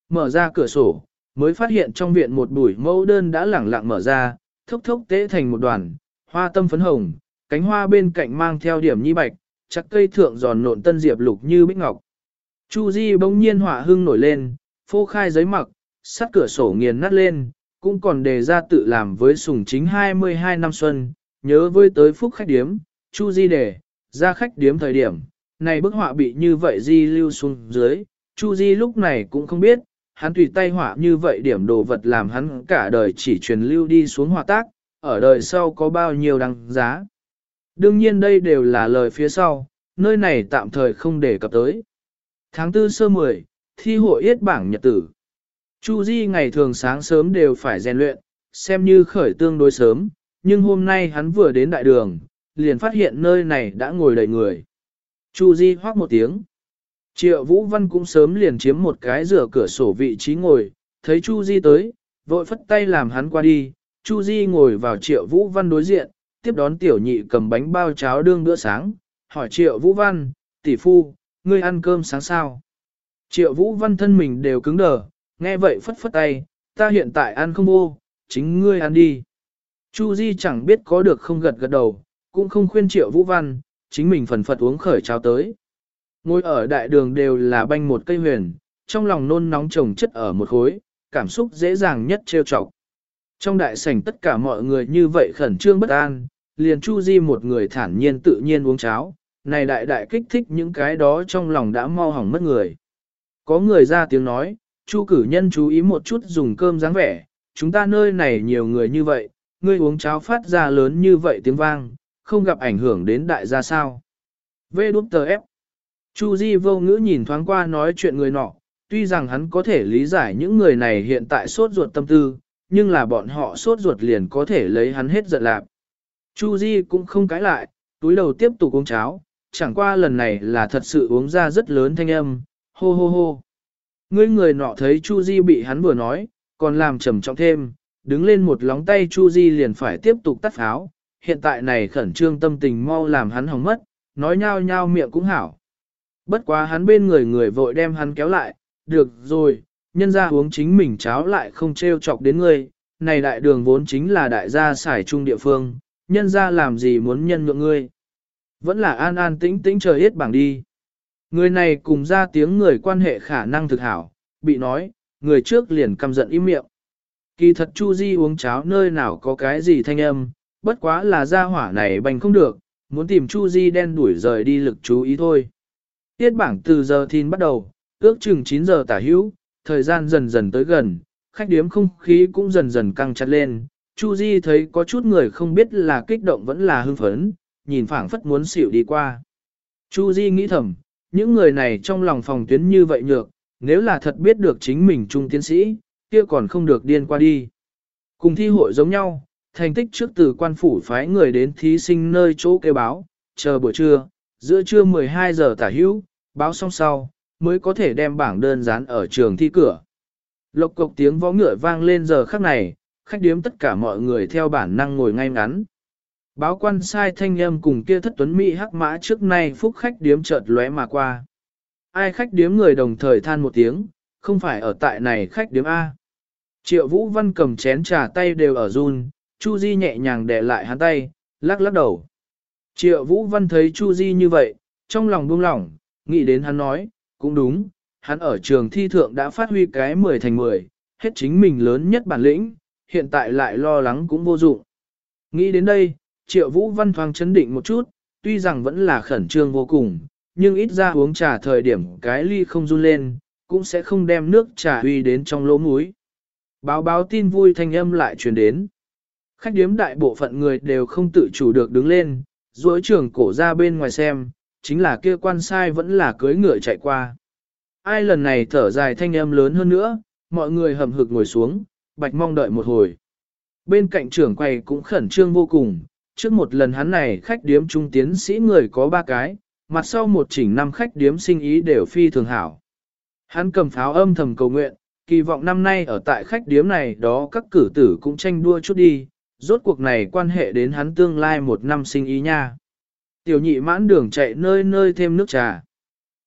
Mở ra cửa sổ, mới phát hiện trong viện một bụi mẫu đơn đã lẳng lặng mở ra, thốc thốc tế thành một đoàn, hoa tâm phấn hồng, cánh hoa bên cạnh mang theo điểm nhi bạch, chắc cây thượng giòn nộn tân diệp lục như bích ngọc. Chu Di bỗng nhiên hỏa hưng nổi lên, phô khai giấy mặc, sắt cửa sổ nghiền nát lên, cũng còn đề ra tự làm với sùng chính 22 năm xuân, nhớ với tới phúc khách điếm, Chu Di đề, ra khách điếm thời điểm, này bức họa bị như vậy Di lưu xuống dưới, Chu Di lúc này cũng không biết, hắn tùy tay họa như vậy điểm đồ vật làm hắn cả đời chỉ truyền lưu đi xuống họa tác, ở đời sau có bao nhiêu đăng giá. Đương nhiên đây đều là lời phía sau, nơi này tạm thời không để cập tới. Tháng tư sơ 10, thi hội yết bảng nhật tử. Chu Di ngày thường sáng sớm đều phải rèn luyện, xem như khởi tương đối sớm, nhưng hôm nay hắn vừa đến đại đường, liền phát hiện nơi này đã ngồi đầy người. Chu Di hoác một tiếng. Triệu Vũ Văn cũng sớm liền chiếm một cái rửa cửa sổ vị trí ngồi, thấy Chu Di tới, vội phất tay làm hắn qua đi. Chu Di ngồi vào Triệu Vũ Văn đối diện, tiếp đón tiểu nhị cầm bánh bao cháo đương bữa sáng, hỏi Triệu Vũ Văn, tỷ phu, ngươi ăn cơm sáng sao? Triệu Vũ Văn thân mình đều cứng đờ, nghe vậy phất phất tay, ta hiện tại ăn không vô, chính ngươi ăn đi. Chu Di chẳng biết có được không gật gật đầu, cũng không khuyên Triệu Vũ Văn, chính mình phần phật uống khởi cháo tới. Ngồi ở đại đường đều là banh một cây huyền, trong lòng nôn nóng trồng chất ở một khối, cảm xúc dễ dàng nhất trêu chọc. Trong đại sảnh tất cả mọi người như vậy khẩn trương bất an, liền Chu Di một người thản nhiên tự nhiên uống cháo, này đại đại kích thích những cái đó trong lòng đã mau hỏng mất người. Có người ra tiếng nói, Chu cử nhân chú ý một chút dùng cơm dáng vẻ, chúng ta nơi này nhiều người như vậy, ngươi uống cháo phát ra lớn như vậy tiếng vang, không gặp ảnh hưởng đến đại gia sao. Vê đút tờ ép. Chu Di vô ngữ nhìn thoáng qua nói chuyện người nọ, tuy rằng hắn có thể lý giải những người này hiện tại sốt ruột tâm tư, nhưng là bọn họ sốt ruột liền có thể lấy hắn hết giận lạc. Chu Di cũng không cãi lại, túi đầu tiếp tục uống cháo, chẳng qua lần này là thật sự uống ra rất lớn thanh âm, hô hô hô. Ngươi người nọ thấy Chu Di bị hắn vừa nói, còn làm trầm trọng thêm, đứng lên một lóng tay Chu Di liền phải tiếp tục tắt pháo, hiện tại này khẩn trương tâm tình mau làm hắn hỏng mất, nói nhao nhao miệng cũng hảo. Bất quá hắn bên người người vội đem hắn kéo lại, được rồi, nhân ra uống chính mình cháo lại không treo chọc đến ngươi, này đại đường vốn chính là đại gia xài trung địa phương, nhân ra làm gì muốn nhân nhượng ngươi. Vẫn là an an tĩnh tĩnh chờ hết bảng đi. Người này cùng ra tiếng người quan hệ khả năng thực hảo, bị nói, người trước liền căm giận im miệng. Kỳ thật Chu Di uống cháo nơi nào có cái gì thanh âm, bất quá là gia hỏa này bành không được, muốn tìm Chu Di đen đuổi rời đi lực chú ý thôi. Tiết bảng từ giờ thìn bắt đầu, ước chừng 9 giờ tả hữu, thời gian dần dần tới gần, khách điếm không khí cũng dần dần căng chặt lên. Chu Di thấy có chút người không biết là kích động vẫn là hưng phấn, nhìn phảng phất muốn xỉu đi qua. Chu Di nghĩ thầm, những người này trong lòng phòng tuyến như vậy nhược, nếu là thật biết được chính mình trung tiến sĩ, kia còn không được điên qua đi. Cùng thi hội giống nhau, thành tích trước từ quan phủ phái người đến thí sinh nơi chỗ kêu báo, chờ buổi trưa, giữa trưa 12 giờ tả hữu, báo xong sau, mới có thể đem bảng đơn dán ở trường thi cửa. Lộc cộc tiếng võ ngựa vang lên giờ khắc này, khách điếm tất cả mọi người theo bản năng ngồi ngay ngắn. Báo quan sai thanh âm cùng kia thất tuấn mỹ hắc mã trước nay phúc khách điếm chợt lóe mà qua. Ai khách điếm người đồng thời than một tiếng, không phải ở tại này khách điếm A. Triệu Vũ Văn cầm chén trà tay đều ở run, Chu Di nhẹ nhàng đè lại hắn tay, lắc lắc đầu. Triệu Vũ Văn thấy Chu Di như vậy, trong lòng buông lỏng, nghĩ đến hắn nói, cũng đúng, hắn ở trường thi thượng đã phát huy cái 10 thành 10, hết chính mình lớn nhất bản lĩnh, hiện tại lại lo lắng cũng vô dụng. Nghĩ đến đây, Triệu Vũ Văn thoáng chấn định một chút, tuy rằng vẫn là khẩn trương vô cùng, nhưng ít ra uống trà thời điểm cái ly không run lên, cũng sẽ không đem nước trà huy đến trong lỗ mũi. Báo báo tin vui thanh âm lại truyền đến. Khách điếm đại bộ phận người đều không tự chủ được đứng lên, duỗi trường cổ ra bên ngoài xem, chính là kia quan sai vẫn là cưới ngựa chạy qua. Ai lần này thở dài thanh âm lớn hơn nữa, mọi người hầm hực ngồi xuống, bạch mong đợi một hồi. Bên cạnh trưởng quầy cũng khẩn trương vô cùng, trước một lần hắn này khách điếm trung tiến sĩ người có ba cái, mặt sau một chỉnh năm khách điếm sinh ý đều phi thường hảo. Hắn cầm pháo âm thầm cầu nguyện, kỳ vọng năm nay ở tại khách điếm này đó các cử tử cũng tranh đua chút đi, rốt cuộc này quan hệ đến hắn tương lai một năm sinh ý nha. Tiểu nhị mãn đường chạy nơi nơi thêm nước trà.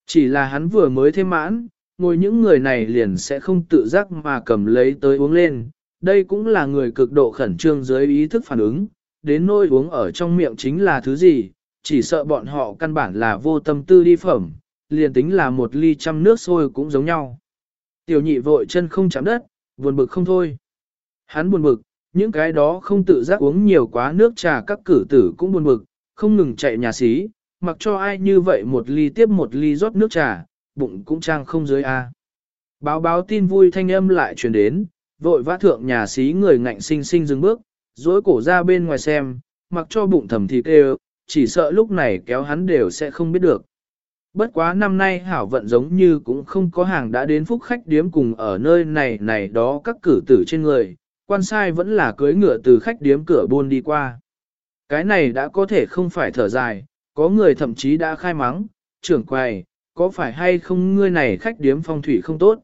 Chỉ là hắn vừa mới thêm mãn, ngồi những người này liền sẽ không tự giác mà cầm lấy tới uống lên. Đây cũng là người cực độ khẩn trương dưới ý thức phản ứng, đến nôi uống ở trong miệng chính là thứ gì, chỉ sợ bọn họ căn bản là vô tâm tư đi phẩm, liền tính là một ly trăm nước sôi cũng giống nhau. Tiểu nhị vội chân không chạm đất, buồn bực không thôi. Hắn buồn bực, những cái đó không tự giác uống nhiều quá nước trà các cử tử cũng buồn bực, không ngừng chạy nhà xí, mặc cho ai như vậy một ly tiếp một ly rót nước trà, bụng cũng trang không dưới a. Báo báo tin vui thanh âm lại truyền đến, vội vã thượng nhà xí người ngạnh sinh sinh dừng bước, dối cổ ra bên ngoài xem, mặc cho bụng thầm thì kêu, chỉ sợ lúc này kéo hắn đều sẽ không biết được. Bất quá năm nay hảo vận giống như cũng không có hàng đã đến phúc khách điếm cùng ở nơi này này đó các cử tử trên người, quan sai vẫn là cưới ngựa từ khách điếm cửa buôn đi qua. Cái này đã có thể không phải thở dài, có người thậm chí đã khai mắng, trưởng quầy, có phải hay không ngươi này khách điếm phong thủy không tốt?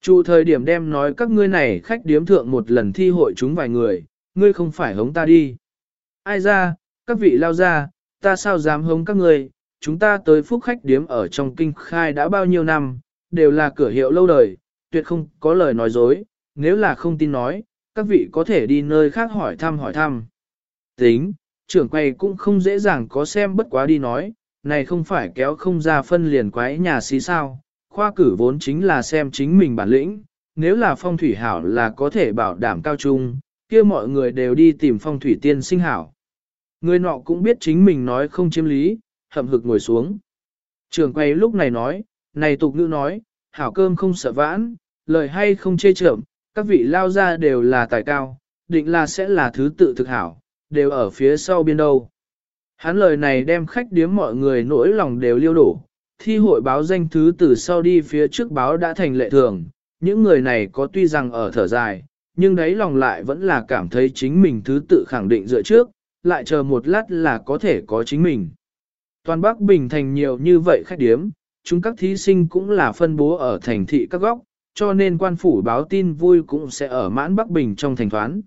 Chủ thời điểm đem nói các ngươi này khách điếm thượng một lần thi hội chúng vài người, ngươi không phải hống ta đi. Ai ra, các vị lao ra, ta sao dám hống các ngươi, chúng ta tới phúc khách điếm ở trong kinh khai đã bao nhiêu năm, đều là cửa hiệu lâu đời, tuyệt không có lời nói dối, nếu là không tin nói, các vị có thể đi nơi khác hỏi thăm hỏi thăm. Tính, trưởng quầy cũng không dễ dàng có xem bất quá đi nói, này không phải kéo không ra phân liền quái nhà xí sao, khoa cử vốn chính là xem chính mình bản lĩnh, nếu là phong thủy hảo là có thể bảo đảm cao trung, kia mọi người đều đi tìm phong thủy tiên sinh hảo. Người nọ cũng biết chính mình nói không chiếm lý, hậm hực ngồi xuống. Trường quay lúc này nói, này tục ngữ nói, hảo cơm không sợ vãn, lời hay không chê chậm, các vị lao ra đều là tài cao, định là sẽ là thứ tự thực hảo, đều ở phía sau biên đâu. Hắn lời này đem khách điếm mọi người nỗi lòng đều liêu đổ, thi hội báo danh thứ từ sau đi phía trước báo đã thành lệ thường, những người này có tuy rằng ở thở dài, nhưng đấy lòng lại vẫn là cảm thấy chính mình thứ tự khẳng định dựa trước, lại chờ một lát là có thể có chính mình. Toàn Bắc Bình thành nhiều như vậy khách điếm, chúng các thí sinh cũng là phân bố ở thành thị các góc, cho nên quan phủ báo tin vui cũng sẽ ở mãn Bắc Bình trong thành thoán.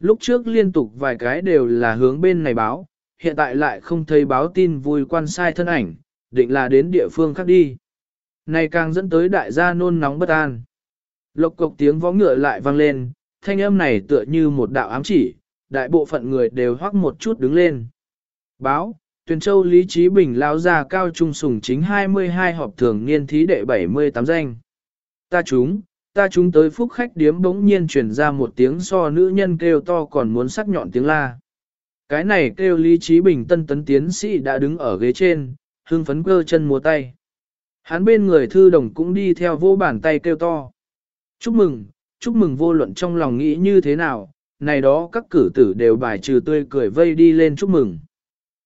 Lúc trước liên tục vài cái đều là hướng bên này báo, hiện tại lại không thấy báo tin vui quan sai thân ảnh, định là đến địa phương khác đi. Này càng dẫn tới đại gia nôn nóng bất an. Lộc cộc tiếng võ ngựa lại vang lên, thanh âm này tựa như một đạo ám chỉ, đại bộ phận người đều hoắc một chút đứng lên. Báo, Tuyền Châu Lý Trí Bình lao ra cao trung sùng chính 22 họp thường niên thí đệ 78 danh. Ta chúng, ta chúng tới phúc khách điếm bỗng nhiên truyền ra một tiếng so nữ nhân kêu to còn muốn sắc nhọn tiếng la. Cái này kêu Lý Trí Bình tân tấn tiến sĩ đã đứng ở ghế trên, hưng phấn cơ chân múa tay. Hắn bên người thư đồng cũng đi theo vô bàn tay kêu to. Chúc mừng, chúc mừng vô luận trong lòng nghĩ như thế nào, này đó các cử tử đều bài trừ tươi cười vây đi lên chúc mừng.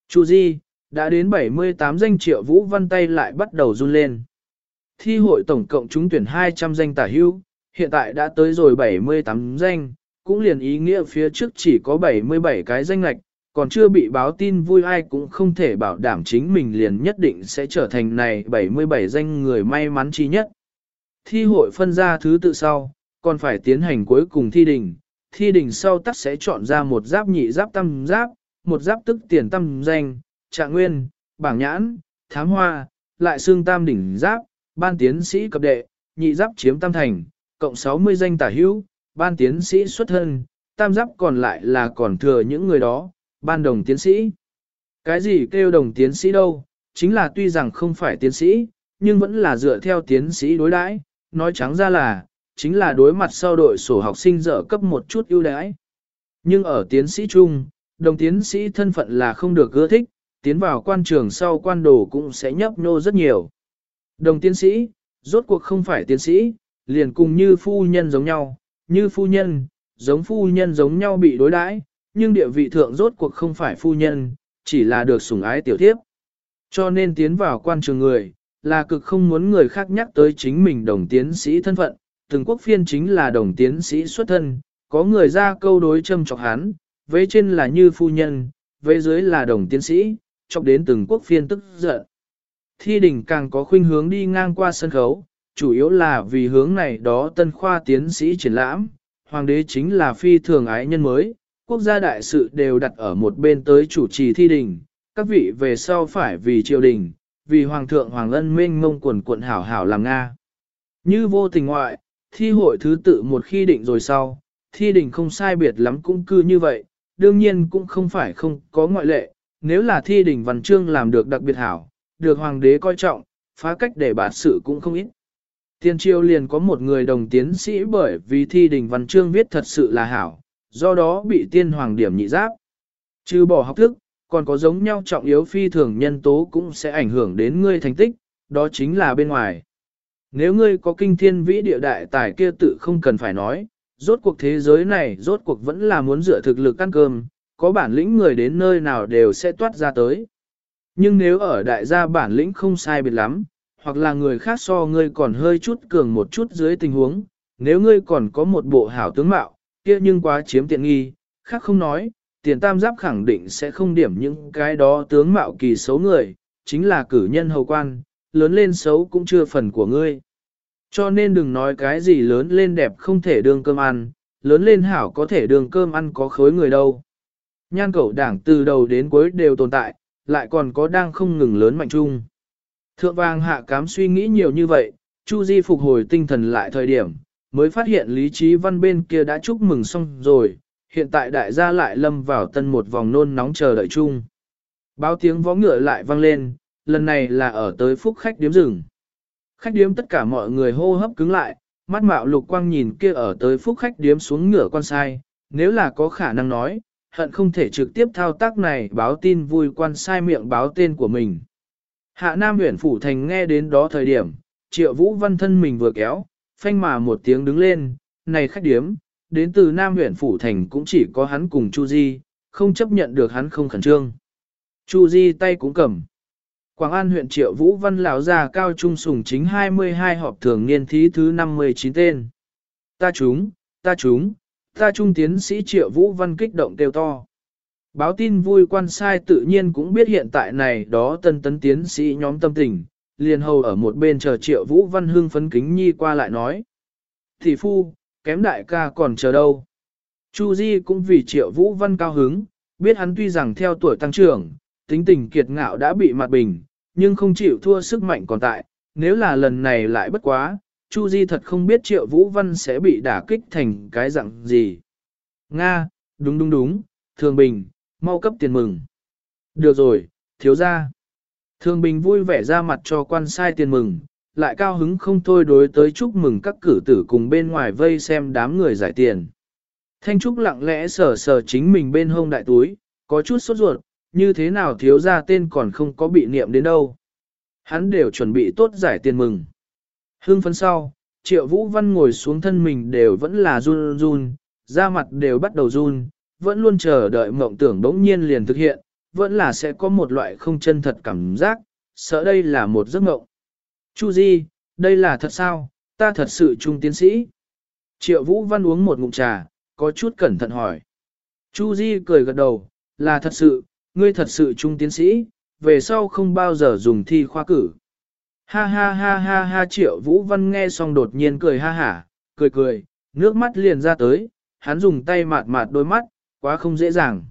Chu Di, đã đến 78 danh triệu vũ văn tay lại bắt đầu run lên. Thi hội tổng cộng trúng tuyển 200 danh tả hưu, hiện tại đã tới rồi 78 danh, cũng liền ý nghĩa phía trước chỉ có 77 cái danh lạch, còn chưa bị báo tin vui ai cũng không thể bảo đảm chính mình liền nhất định sẽ trở thành này 77 danh người may mắn chi nhất. Thi hội phân ra thứ tự sau, còn phải tiến hành cuối cùng thi đình, thi đình sau tắc sẽ chọn ra một giáp nhị giáp tam giáp, một giáp tức tiền tâm danh, trạng nguyên, bảng nhãn, thám hoa, lại xương tam đỉnh giáp, ban tiến sĩ cập đệ, nhị giáp chiếm tam thành, cộng 60 danh tả hữu, ban tiến sĩ xuất thân, tam giáp còn lại là còn thừa những người đó, ban đồng tiến sĩ. Cái gì kêu đồng tiến sĩ đâu, chính là tuy rằng không phải tiến sĩ, nhưng vẫn là dựa theo tiến sĩ đối đãi, nói trắng ra là, chính là đối mặt sau đội sổ học sinh dở cấp một chút ưu đãi. Nhưng ở tiến sĩ chung, đồng tiến sĩ thân phận là không được ưa thích, tiến vào quan trường sau quan đồ cũng sẽ nhấp nô rất nhiều. Đồng tiến sĩ, rốt cuộc không phải tiến sĩ, liền cùng như phu nhân giống nhau, như phu nhân, giống phu nhân giống nhau bị đối đãi, nhưng địa vị thượng rốt cuộc không phải phu nhân, chỉ là được sủng ái tiểu thiếp. Cho nên tiến vào quan trường người, là cực không muốn người khác nhắc tới chính mình đồng tiến sĩ thân phận, từng quốc phiên chính là đồng tiến sĩ xuất thân, có người ra câu đối châm chọc hắn, vế trên là như phu nhân, vế dưới là đồng tiến sĩ, chọc đến từng quốc phiên tức giận. Thi đỉnh càng có khuynh hướng đi ngang qua sân khấu, chủ yếu là vì hướng này đó tân khoa tiến sĩ triển lãm, hoàng đế chính là phi thường ái nhân mới, quốc gia đại sự đều đặt ở một bên tới chủ trì thi đình, các vị về sau phải vì triều đình, vì hoàng thượng hoàng ân minh ngông quần quận hảo hảo làm Nga. Như vô tình ngoại, thi hội thứ tự một khi định rồi sau, thi đình không sai biệt lắm cũng cư như vậy, đương nhiên cũng không phải không có ngoại lệ, nếu là thi đình văn chương làm được đặc biệt hảo, được hoàng đế coi trọng, phá cách để bản sự cũng không ít. Tiên triều liền có một người đồng tiến sĩ bởi vì thi đình văn chương viết thật sự là hảo, do đó bị tiên hoàng điểm nhị giáp. Trừ bỏ học thức, còn có giống nhau trọng yếu phi thường nhân tố cũng sẽ ảnh hưởng đến ngươi thành tích, đó chính là bên ngoài. Nếu ngươi có kinh thiên vĩ địa đại tài kia tự không cần phải nói, rốt cuộc thế giới này rốt cuộc vẫn là muốn dựa thực lực ăn cơm, có bản lĩnh người đến nơi nào đều sẽ toát ra tới. Nhưng nếu ở đại gia bản lĩnh không sai biệt lắm, hoặc là người khác so ngươi còn hơi chút cường một chút dưới tình huống, nếu ngươi còn có một bộ hảo tướng mạo, kia nhưng quá chiếm tiện nghi, khác không nói, tiền tam giáp khẳng định sẽ không điểm những cái đó tướng mạo kỳ xấu người, chính là cử nhân hầu quan, lớn lên xấu cũng chưa phần của ngươi. Cho nên đừng nói cái gì lớn lên đẹp không thể đương cơm ăn, lớn lên hảo có thể đương cơm ăn có khối người đâu. Nhan cẩu đảng từ đầu đến cuối đều tồn tại, lại còn có đang không ngừng lớn mạnh chung. Thượng vàng hạ cám suy nghĩ nhiều như vậy, Chu Di phục hồi tinh thần lại thời điểm, mới phát hiện lý trí văn bên kia đã chúc mừng xong rồi, hiện tại đại gia lại lâm vào tân một vòng nôn nóng chờ đợi chung. Báo tiếng vó ngựa lại vang lên, lần này là ở tới phúc khách điếm rừng. Khách điếm tất cả mọi người hô hấp cứng lại, mắt mạo lục quang nhìn kia ở tới phúc khách điếm xuống ngựa quan sai, nếu là có khả năng nói, hận không thể trực tiếp thao tác này báo tin vui quan sai miệng báo tên của mình. Hạ Nam huyện Phủ Thành nghe đến đó thời điểm, triệu vũ văn thân mình vừa kéo, phanh mà một tiếng đứng lên, này khách điếm, đến từ Nam huyện Phủ Thành cũng chỉ có hắn cùng Chu Di, không chấp nhận được hắn không khẩn trương. Chu Di tay cũng cầm. Quảng An huyện Triệu Vũ Văn lão già cao trung sùng chính 22 họp thường niên thí thứ 59 tên. Ta chúng, ta chúng, ta trung tiến sĩ Triệu Vũ Văn kích động kêu to. Báo tin vui quan sai tự nhiên cũng biết hiện tại này đó tân tấn tiến sĩ nhóm tâm tình, liền hầu ở một bên chờ Triệu Vũ Văn Hương phấn kính nhi qua lại nói. Thị phu, kém đại ca còn chờ đâu. Chu Di cũng vì Triệu Vũ Văn cao hứng, biết hắn tuy rằng theo tuổi tăng trưởng, tính tình kiệt ngạo đã bị mặt bình, nhưng không chịu thua sức mạnh còn tại, nếu là lần này lại bất quá, Chu Di thật không biết Triệu Vũ Văn sẽ bị đả kích thành cái dạng gì. Nga, đúng đúng đúng, Thường Bình, mau cấp tiền mừng. Được rồi, thiếu gia. Thường Bình vui vẻ ra mặt cho quan sai tiền mừng, lại cao hứng không thôi đối tới chúc mừng các cử tử cùng bên ngoài vây xem đám người giải tiền. Thanh Trúc lặng lẽ sờ sờ chính mình bên hông đại túi, có chút sốt ruột, như thế nào thiếu gia tên còn không có bị niệm đến đâu. Hắn đều chuẩn bị tốt giải tiền mừng. Hương phấn sau, triệu vũ văn ngồi xuống thân mình đều vẫn là run run, da mặt đều bắt đầu run, vẫn luôn chờ đợi mộng tưởng đống nhiên liền thực hiện, vẫn là sẽ có một loại không chân thật cảm giác, sợ đây là một giấc mộng. Chu Di, đây là thật sao, ta thật sự trung tiến sĩ. Triệu Vũ Văn uống một ngụm trà, có chút cẩn thận hỏi. Chu Di cười gật đầu, là thật sự, ngươi thật sự trung tiến sĩ, về sau không bao giờ dùng thi khoa cử. Ha ha ha ha ha triệu vũ văn nghe xong đột nhiên cười ha hả, cười cười, nước mắt liền ra tới, hắn dùng tay mạt mạt đôi mắt, quá không dễ dàng.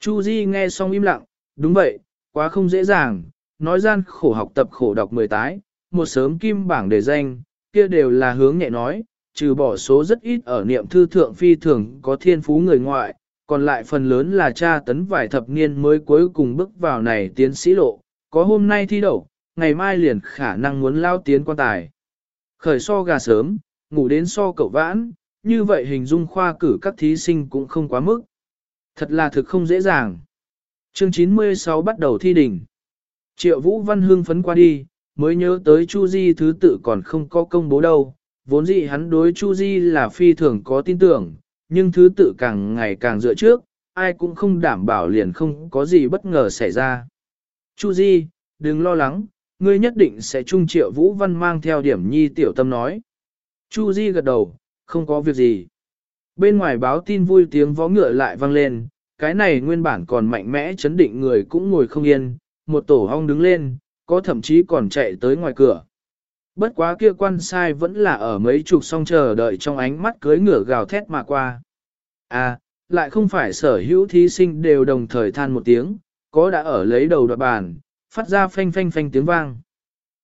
Chu Di nghe xong im lặng, đúng vậy, quá không dễ dàng, nói gian khổ học tập khổ đọc mười tái, một sớm kim bảng đề danh, kia đều là hướng nhẹ nói, trừ bỏ số rất ít ở niệm thư thượng phi thường có thiên phú người ngoại, còn lại phần lớn là cha tấn vài thập niên mới cuối cùng bước vào này tiến sĩ lộ, có hôm nay thi đậu, ngày mai liền khả năng muốn lao tiến quan tài. Khởi so gà sớm, ngủ đến so cậu vãn, như vậy hình dung khoa cử các thí sinh cũng không quá mức. Thật là thực không dễ dàng. Chương 96 bắt đầu thi đỉnh. Triệu Vũ Văn hương phấn qua đi, mới nhớ tới Chu Di thứ tự còn không có công bố đâu. Vốn dĩ hắn đối Chu Di là phi thường có tin tưởng, nhưng thứ tự càng ngày càng dựa trước, ai cũng không đảm bảo liền không có gì bất ngờ xảy ra. Chu Di, đừng lo lắng, ngươi nhất định sẽ trung triệu Vũ Văn mang theo điểm nhi tiểu tâm nói. Chu Di gật đầu, không có việc gì. Bên ngoài báo tin vui tiếng vó ngựa lại vang lên, cái này nguyên bản còn mạnh mẽ chấn định người cũng ngồi không yên, một tổ hong đứng lên, có thậm chí còn chạy tới ngoài cửa. Bất quá kia quan sai vẫn là ở mấy chục song chờ đợi trong ánh mắt cưới ngựa gào thét mà qua. À, lại không phải sở hữu thí sinh đều đồng thời than một tiếng, có đã ở lấy đầu đoạn bàn, phát ra phanh phanh phanh tiếng vang.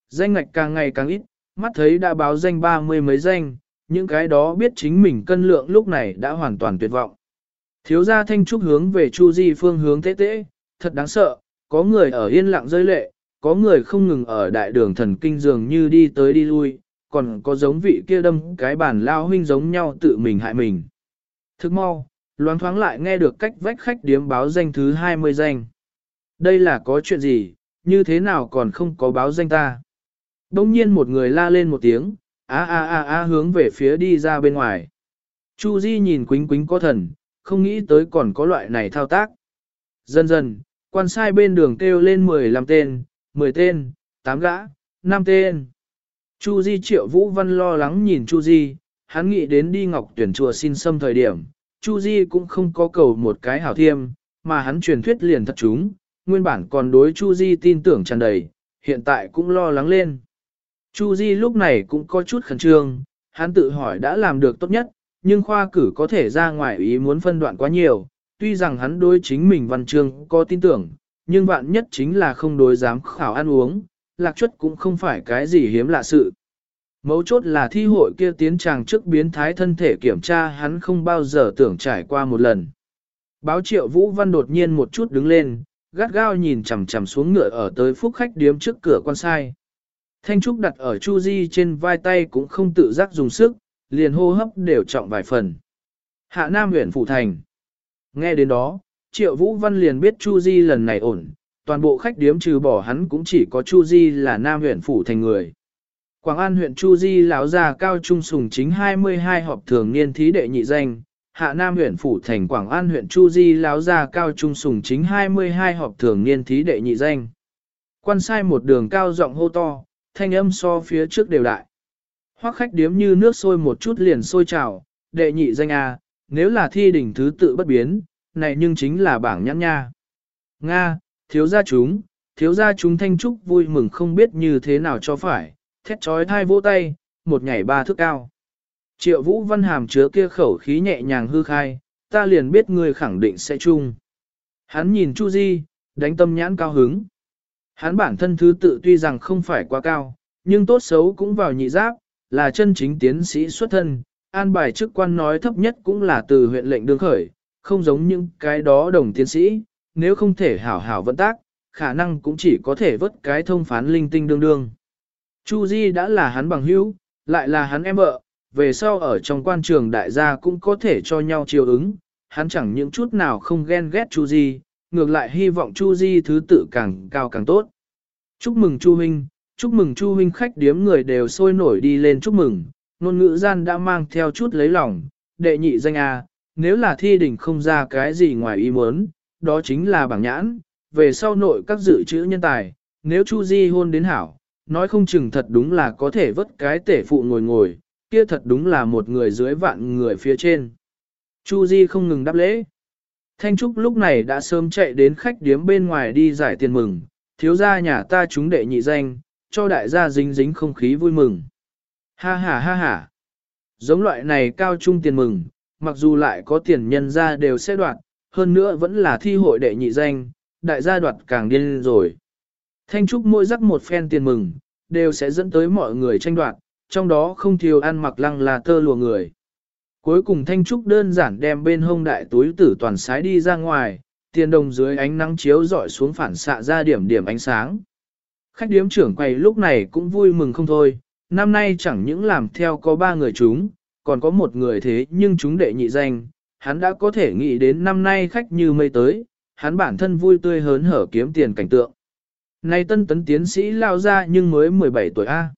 Danh ngạch càng ngày càng ít, mắt thấy đã báo danh ba mươi mấy danh, những cái đó biết chính mình cân lượng lúc này đã hoàn toàn tuyệt vọng. Thiếu gia thanh trúc hướng về Chu Di phương hướng tế tế, thật đáng sợ, có người ở yên lặng rơi lệ, có người không ngừng ở đại đường thần kinh dường như đi tới đi lui, còn có giống vị kia đâm cái bản lao huynh giống nhau tự mình hại mình. Thức mau, loáng thoáng lại nghe được cách vách khách điếm báo danh thứ 20 danh. Đây là có chuyện gì, như thế nào còn không có báo danh ta? Đông nhiên một người la lên một tiếng, a a a a hướng về phía đi ra bên ngoài. Chu Di nhìn quính quính có thần, không nghĩ tới còn có loại này thao tác. Dần dần, quan sai bên đường kêu lên 15 tên, 10 tên, 8 gã, 5 tên. Chu Di triệu Vũ Văn lo lắng nhìn Chu Di, hắn nghĩ đến đi ngọc tuyển chùa xin xâm thời điểm, Chu Di cũng không có cầu một cái hảo thiêm, mà hắn truyền thuyết liền thật chúng, nguyên bản còn đối Chu Di tin tưởng tràn đầy, hiện tại cũng lo lắng lên. Chu Di lúc này cũng có chút khẩn trương, hắn tự hỏi đã làm được tốt nhất, nhưng khoa cử có thể ra ngoài ý muốn phân đoạn quá nhiều, tuy rằng hắn đối chính mình văn chương có tin tưởng, nhưng vạn nhất chính là không đối dám khảo ăn uống, lạc chuất cũng không phải cái gì hiếm lạ sự. Mấu chốt là thi hội kia tiến tràng trước biến thái thân thể kiểm tra hắn không bao giờ tưởng trải qua một lần. Báo triệu Vũ Văn đột nhiên một chút đứng lên, gắt gao nhìn chằm chằm xuống ngựa ở tới phúc khách điếm trước cửa quan sai. Thanh Trúc đặt ở Chu Di trên vai tay cũng không tự giác dùng sức, liền hô hấp đều trọng vài phần. Hạ Nam huyện Phủ Thành. Nghe đến đó, Triệu Vũ Văn liền biết Chu Di lần này ổn, toàn bộ khách điếm trừ bỏ hắn cũng chỉ có Chu Di là Nam huyện Phủ Thành người. Quảng An huyện Chu Di lão già cao trung sùng chính 22 họp thường niên thí đệ nhị danh, Hạ Nam huyện Phủ Thành Quảng An huyện Chu Di lão gia cao trung sùng chính 22 họp thường niên thí đệ nhị danh. Quan sai một đường cao giọng hô to, thanh âm so phía trước đều đại. Hoắc khách điếm như nước sôi một chút liền sôi trào, đệ nhị danh A, nếu là thi đỉnh thứ tự bất biến, này nhưng chính là bảng nhãn nha. Nga, thiếu gia chúng, thiếu gia chúng thanh trúc vui mừng không biết như thế nào cho phải, thét trói thai vỗ tay, một nhảy ba thước cao. Triệu vũ văn hàm chứa kia khẩu khí nhẹ nhàng hư khai, ta liền biết người khẳng định sẽ chung. Hắn nhìn Chu Di, đánh tâm nhãn cao hứng. Hắn bản thân thứ tự tuy rằng không phải quá cao, nhưng tốt xấu cũng vào nhị giáp, là chân chính tiến sĩ xuất thân, an bài chức quan nói thấp nhất cũng là từ huyện lệnh đương khởi, không giống những cái đó đồng tiến sĩ, nếu không thể hảo hảo vận tác, khả năng cũng chỉ có thể vớt cái thông phán linh tinh đương đương. Chu Di đã là hắn bằng hữu, lại là hắn em vợ, về sau ở trong quan trường đại gia cũng có thể cho nhau chiều ứng, hắn chẳng những chút nào không ghen ghét Chu Di, ngược lại hy vọng Chu Di thứ tự càng cao càng tốt. Chúc mừng Chu Huynh, chúc mừng Chu Huynh khách điếm người đều sôi nổi đi lên chúc mừng, ngôn ngữ gian đã mang theo chút lấy lòng, đệ nhị danh A, nếu là thi đỉnh không ra cái gì ngoài ý muốn, đó chính là bảng nhãn, về sau nội các dự trữ nhân tài, nếu Chu Di hôn đến hảo, nói không chừng thật đúng là có thể vất cái tể phụ ngồi ngồi, kia thật đúng là một người dưới vạn người phía trên. Chu Di không ngừng đáp lễ. Thanh Trúc lúc này đã sớm chạy đến khách điếm bên ngoài đi giải tiền mừng, thiếu gia nhà ta chúng đệ nhị danh, cho đại gia dính dính không khí vui mừng. Ha ha ha ha. Giống loại này cao trung tiền mừng, mặc dù lại có tiền nhân ra đều sẽ đoạt, hơn nữa vẫn là thi hội đệ nhị danh, đại gia đoạt càng điên rồi. Thanh Trúc mỗi rắc một phen tiền mừng, đều sẽ dẫn tới mọi người tranh đoạt, trong đó không thiếu ăn mặc lăng là tơ lùa người. Cuối cùng Thanh Trúc đơn giản đem bên hông đại túi tử toàn sái đi ra ngoài, tiền đồng dưới ánh nắng chiếu dọi xuống phản xạ ra điểm điểm ánh sáng. Khách điếm trưởng quầy lúc này cũng vui mừng không thôi, năm nay chẳng những làm theo có ba người chúng, còn có một người thế nhưng chúng đệ nhị danh, hắn đã có thể nghĩ đến năm nay khách như mây tới, hắn bản thân vui tươi hớn hở kiếm tiền cảnh tượng. Nay tân tấn tiến sĩ lao ra nhưng mới 17 tuổi A.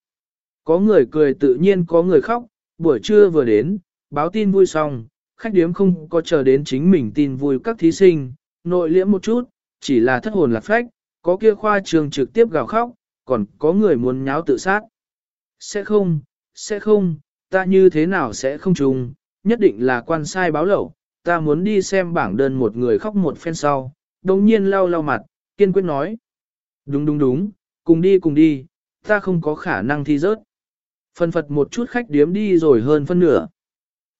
Có người cười tự nhiên có người khóc, buổi trưa vừa đến, báo tin vui xong, khách điếm không có chờ đến chính mình tin vui các thí sinh, nội liễm một chút, chỉ là thất hồn lạc phách, có kia khoa trường trực tiếp gào khóc, còn có người muốn nháo tự sát. Sẽ không, sẽ không, ta như thế nào sẽ không trùng, nhất định là quan sai báo lẩu. ta muốn đi xem bảng đơn một người khóc một phen sau, đồng nhiên lau lau mặt, kiên quyết nói. Đúng đúng đúng, cùng đi cùng đi, ta không có khả năng thi rớt. Phân phật một chút khách điếm đi rồi hơn phân nửa.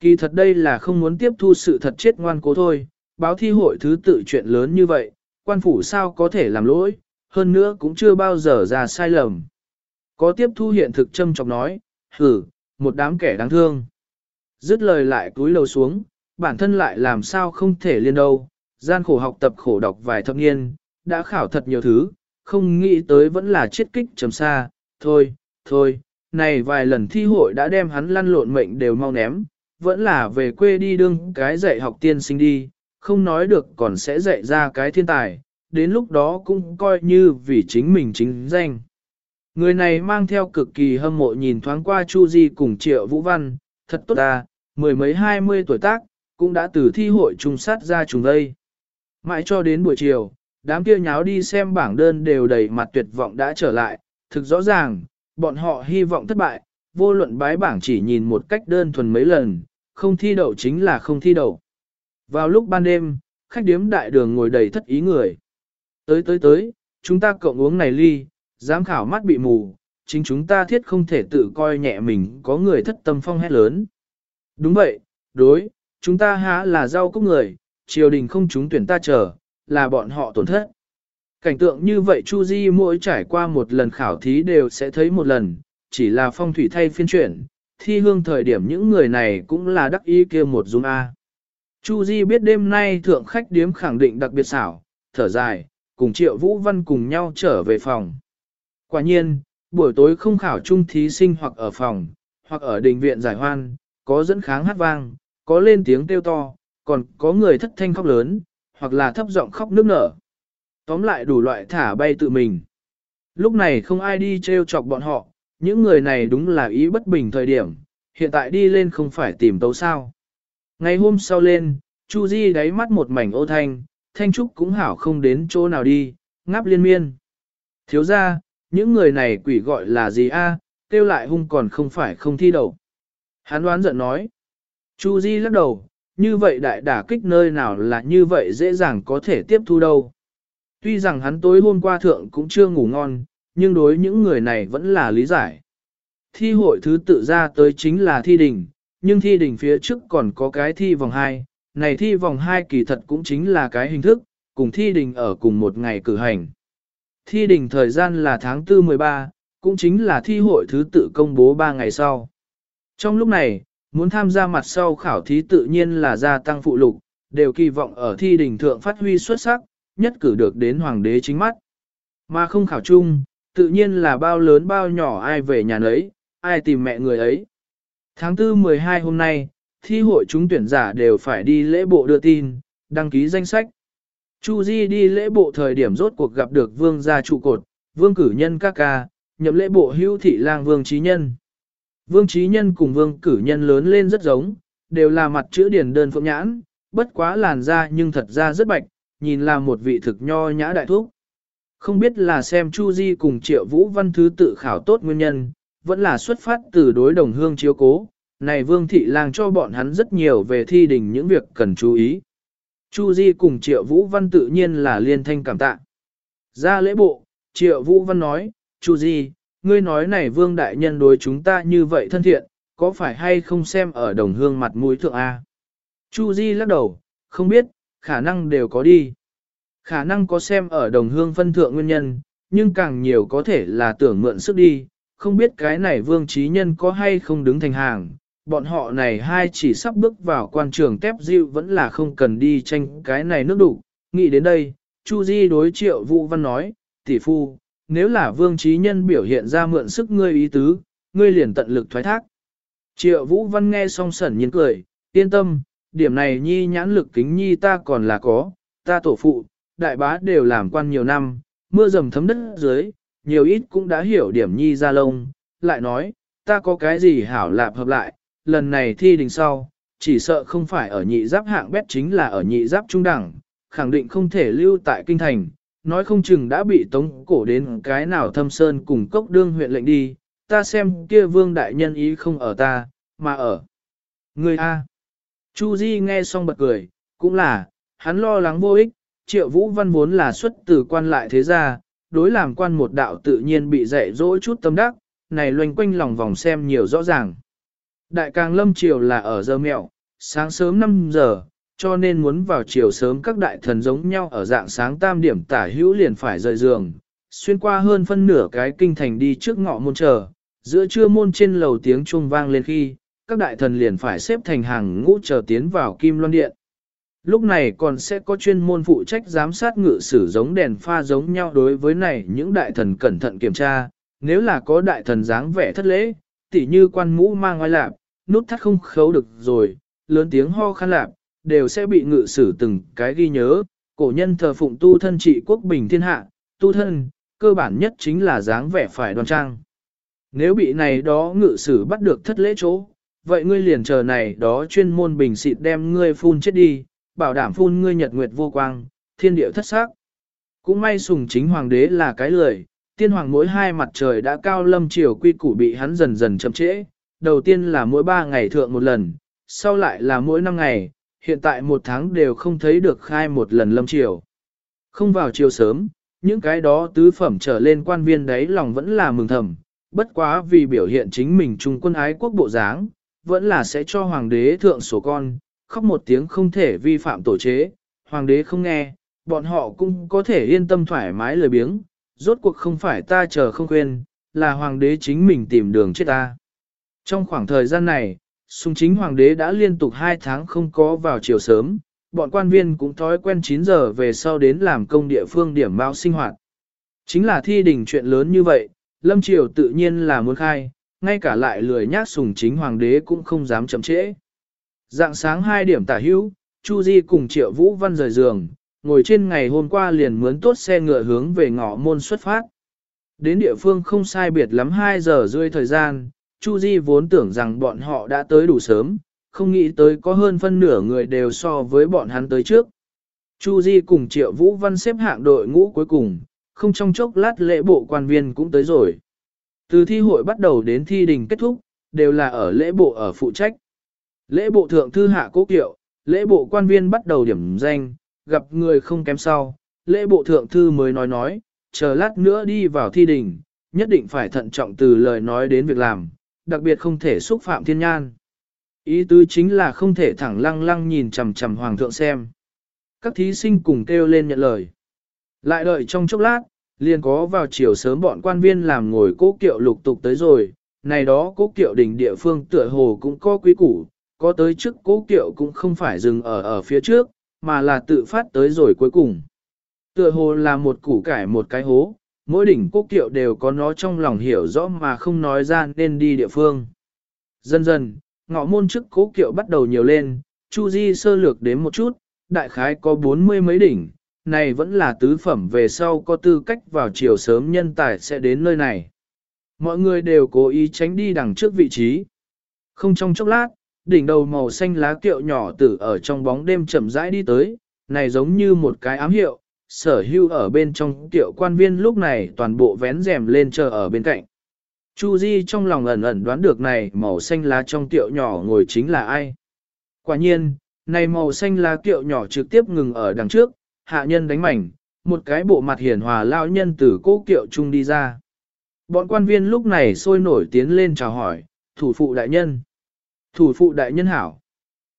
Kỳ thật đây là không muốn tiếp thu sự thật chết ngoan cố thôi, báo thi hội thứ tự chuyện lớn như vậy, quan phủ sao có thể làm lỗi, hơn nữa cũng chưa bao giờ ra sai lầm. Có tiếp thu hiện thực châm trọng nói, hử, một đám kẻ đáng thương. Dứt lời lại cúi lầu xuống, bản thân lại làm sao không thể liên đâu, gian khổ học tập khổ đọc vài thập niên, đã khảo thật nhiều thứ, không nghĩ tới vẫn là chiết kích trầm xa, thôi, thôi, này vài lần thi hội đã đem hắn lăn lộn mệnh đều mau ném, vẫn là về quê đi đương cái dạy học tiên sinh đi, không nói được còn sẽ dạy ra cái thiên tài, đến lúc đó cũng coi như vì chính mình chính danh. Người này mang theo cực kỳ hâm mộ nhìn thoáng qua Chu Di cùng Triệu Vũ Văn, thật tốt ta, mười mấy hai mươi tuổi tác, cũng đã từ thi hội trùng sát ra trùng đây. Mãi cho đến buổi chiều, đám kia nháo đi xem bảng đơn đều đầy mặt tuyệt vọng đã trở lại, thực rõ ràng, bọn họ hy vọng thất bại, vô luận bái bảng chỉ nhìn một cách đơn thuần mấy lần, không thi đậu chính là không thi đậu. Vào lúc ban đêm, khách điếm đại đường ngồi đầy thất ý người. Tới tới tới, chúng ta cộng uống này ly, giám khảo mắt bị mù, chính chúng ta thiết không thể tự coi nhẹ mình có người thất tâm phong hét lớn. Đúng vậy, đối, chúng ta há là rau cúc người, triều đình không chúng tuyển ta chờ, là bọn họ tổn thất. Cảnh tượng như vậy Chu Di mỗi trải qua một lần khảo thí đều sẽ thấy một lần, chỉ là phong thủy thay phiên chuyển, thi hương thời điểm những người này cũng là đắc ý kia một dung A. Chu Di biết đêm nay thượng khách điếm khẳng định đặc biệt xảo, thở dài, cùng Triệu Vũ Văn cùng nhau trở về phòng. Quả nhiên, buổi tối không khảo chung thí sinh hoặc ở phòng, hoặc ở đình viện giải hoan, có dẫn kháng hát vang, có lên tiếng kêu to, còn có người thất thanh khóc lớn, hoặc là thấp giọng khóc nước nở. Tóm lại đủ loại thả bay tự mình. Lúc này không ai đi treo chọc bọn họ, những người này đúng là ý bất bình thời điểm, hiện tại đi lên không phải tìm tấu sao. Ngày hôm sau lên, Chu Di đáy mắt một mảnh ô thanh, thanh trúc cũng hảo không đến chỗ nào đi, ngáp liên miên. Thiếu gia những người này quỷ gọi là gì a? À, kêu lại hung còn không phải không thi đậu. hán đoán giận nói. Chu Di lắc đầu, như vậy đại đả kích nơi nào là như vậy dễ dàng có thể tiếp thu đâu. Tuy rằng hắn tối hôm qua thượng cũng chưa ngủ ngon, nhưng đối những người này vẫn là lý giải. Thi hội thứ tự ra tới chính là thi đình, nhưng thi đình phía trước còn có cái thi vòng 2, này thi vòng 2 kỳ thật cũng chính là cái hình thức, cùng thi đình ở cùng một ngày cử hành. Thi đình thời gian là tháng 4 13, cũng chính là thi hội thứ tự công bố 3 ngày sau. Trong lúc này, muốn tham gia mặt sau khảo thí tự nhiên là gia tăng phụ lục, đều kỳ vọng ở thi đình thượng phát huy xuất sắc, nhất cử được đến hoàng đế chính mắt. Mà không khảo chung, tự nhiên là bao lớn bao nhỏ ai về nhà nấy, ai tìm mẹ người ấy. Tháng 4 12 hôm nay, thi hội chúng tuyển giả đều phải đi lễ bộ đưa tin, đăng ký danh sách. Chu Di đi lễ bộ thời điểm rốt cuộc gặp được vương gia trụ cột, vương cử nhân các ca, nhập lễ bộ hưu thị lang vương trí nhân. Vương trí nhân cùng vương cử nhân lớn lên rất giống, đều là mặt chữ điển đơn phượng nhãn, bất quá làn da nhưng thật ra rất bạch, nhìn là một vị thực nho nhã đại thúc. Không biết là xem Chu Di cùng Triệu Vũ Văn thứ tự khảo tốt nguyên nhân, vẫn là xuất phát từ đối đồng hương chiếu cố, này Vương Thị Lang cho bọn hắn rất nhiều về thi đình những việc cần chú ý. Chu Di cùng Triệu Vũ Văn tự nhiên là liên thanh cảm tạ. Ra lễ bộ, Triệu Vũ Văn nói, Chu Di, ngươi nói này Vương Đại Nhân đối chúng ta như vậy thân thiện, có phải hay không xem ở đồng hương mặt mũi thượng A? Chu Di lắc đầu, không biết, khả năng đều có đi. Khả năng có xem ở đồng hương phân thượng nguyên nhân, nhưng càng nhiều có thể là tưởng mượn sức đi, không biết cái này vương trí nhân có hay không đứng thành hàng, bọn họ này hai chỉ sắp bước vào quan trường tép dịu vẫn là không cần đi tranh cái này nước đủ. Nghĩ đến đây, Chu Di đối triệu Vũ Văn nói, tỷ phu, nếu là vương trí nhân biểu hiện ra mượn sức ngươi ý tứ, ngươi liền tận lực thoái thác. Triệu Vũ Văn nghe xong sẩn nhiên cười, yên tâm, điểm này nhi nhãn lực kính nhi ta còn là có, ta tổ phụ, đại bá đều làm quan nhiều năm, mưa dầm thấm đất dưới, nhiều ít cũng đã hiểu điểm nhi ra lông, lại nói, ta có cái gì hảo lạp hợp lại, lần này thi đình sau, chỉ sợ không phải ở nhị giáp hạng bét chính là ở nhị giáp trung đẳng, khẳng định không thể lưu tại kinh thành, nói không chừng đã bị tống cổ đến cái nào thâm sơn cùng cốc đương huyện lệnh đi, ta xem kia vương đại nhân ý không ở ta, mà ở người A. Chu Di nghe xong bật cười, cũng là, hắn lo lắng vô ích, triệu vũ văn vốn là xuất từ quan lại thế gia, đối làm quan một đạo tự nhiên bị dạy dỗ chút tâm đắc, này loanh quanh lòng vòng xem nhiều rõ ràng. Đại càng lâm triều là ở giờ mẹo, sáng sớm 5 giờ, cho nên muốn vào chiều sớm các đại thần giống nhau ở dạng sáng tam điểm tả hữu liền phải rời giường, xuyên qua hơn phân nửa cái kinh thành đi trước ngọ môn chờ, giữa trưa môn trên lầu tiếng chuông vang lên khi, các đại thần liền phải xếp thành hàng ngũ chờ tiến vào kim loan điện. Lúc này còn sẽ có chuyên môn phụ trách giám sát ngự sử giống đèn pha giống nhau đối với này những đại thần cẩn thận kiểm tra, nếu là có đại thần dáng vẻ thất lễ, tỉ như quan mũ mang ngoài lạp, nút thắt không khấu được rồi, lớn tiếng ho khăn lạp, đều sẽ bị ngự sử từng cái ghi nhớ, cổ nhân thờ phụng tu thân trị quốc bình thiên hạ, tu thân, cơ bản nhất chính là dáng vẻ phải đoan trang. Nếu bị này đó ngự sử bắt được thất lễ chỗ, vậy ngươi liền chờ này đó chuyên môn bình xịt đem ngươi phun chết đi, bảo đảm phun ngươi nhật nguyệt vô quang, thiên địa thất sắc. Cũng may sùng chính hoàng đế là cái lười, tiên hoàng mỗi hai mặt trời đã cao lâm chiều quy củ bị hắn dần dần chậm trễ, đầu tiên là mỗi ba ngày thượng một lần, sau lại là mỗi năm ngày, hiện tại một tháng đều không thấy được khai một lần lâm chiều. Không vào chiều sớm, những cái đó tứ phẩm trở lên quan viên đấy lòng vẫn là mừng thầm, bất quá vì biểu hiện chính mình trung quân ái quốc bộ dáng, vẫn là sẽ cho hoàng đế thượng sổ con, khóc một tiếng không thể vi phạm tổ chế, hoàng đế không nghe, bọn họ cũng có thể yên tâm thoải mái lười biếng, rốt cuộc không phải ta chờ không quên, là hoàng đế chính mình tìm đường chết ta. Trong khoảng thời gian này, sung chính hoàng đế đã liên tục 2 tháng không có vào chiều sớm, bọn quan viên cũng thói quen 9 giờ về sau đến làm công địa phương điểm báo sinh hoạt. Chính là thi đình chuyện lớn như vậy, lâm triều tự nhiên là muốn khai, ngay cả lại lười nhác sùng chính hoàng đế cũng không dám chậm trễ. Dạng sáng 2 điểm tả hữu, Chu Di cùng Triệu Vũ Văn rời giường, ngồi trên ngày hôm qua liền mướn tốt xe ngựa hướng về ngõ môn xuất phát. Đến địa phương không sai biệt lắm 2 giờ rưỡi thời gian, Chu Di vốn tưởng rằng bọn họ đã tới đủ sớm, không nghĩ tới có hơn phân nửa người đều so với bọn hắn tới trước. Chu Di cùng Triệu Vũ Văn xếp hạng đội ngũ cuối cùng, không trong chốc lát lễ bộ quan viên cũng tới rồi. Từ thi hội bắt đầu đến thi đình kết thúc, đều là ở lễ bộ ở phụ trách. Lễ bộ thượng thư hạ cố kiệu, lễ bộ quan viên bắt đầu điểm danh, gặp người không kém sau, lễ bộ thượng thư mới nói nói, chờ lát nữa đi vào thi đình, nhất định phải thận trọng từ lời nói đến việc làm, đặc biệt không thể xúc phạm thiên nhan. Ý tứ chính là không thể thẳng lăng lăng nhìn chằm chằm hoàng thượng xem. Các thí sinh cùng kêu lên nhận lời. Lại đợi trong chốc lát, liền có vào chiều sớm bọn quan viên làm ngồi cố kiệu lục tục tới rồi, này đó cố kiệu đỉnh địa phương tựa hồ cũng có quý củ, có tới trước cố kiệu cũng không phải dừng ở ở phía trước, mà là tự phát tới rồi cuối cùng. Tựa hồ là một củ cải một cái hố, mỗi đỉnh cố kiệu đều có nó trong lòng hiểu rõ mà không nói ra nên đi địa phương. Dần dần, ngọ môn trước cố kiệu bắt đầu nhiều lên, Chu Di sơ lược đến một chút, đại khái có bốn mươi mấy đỉnh, này vẫn là tứ phẩm về sau có tư cách vào chiều sớm nhân tài sẽ đến nơi này. Mọi người đều cố ý tránh đi đằng trước vị trí. Không trong chốc lát, đỉnh đầu màu xanh lá kiệu nhỏ tử ở trong bóng đêm chậm rãi đi tới, này giống như một cái ám hiệu, sở hưu ở bên trong kiệu quan viên lúc này toàn bộ vén rèm lên chờ ở bên cạnh. Chu Di trong lòng ẩn ẩn đoán được này màu xanh lá trong kiệu nhỏ ngồi chính là ai. Quả nhiên, này màu xanh lá kiệu nhỏ trực tiếp ngừng ở đằng trước, hạ nhân đánh mảnh, một cái bộ mặt hiền hòa lao nhân từ cố kiệu chung đi ra. Bọn quan viên lúc này sôi nổi tiến lên chào hỏi, thủ phụ đại nhân. Thủ phụ đại nhân hảo.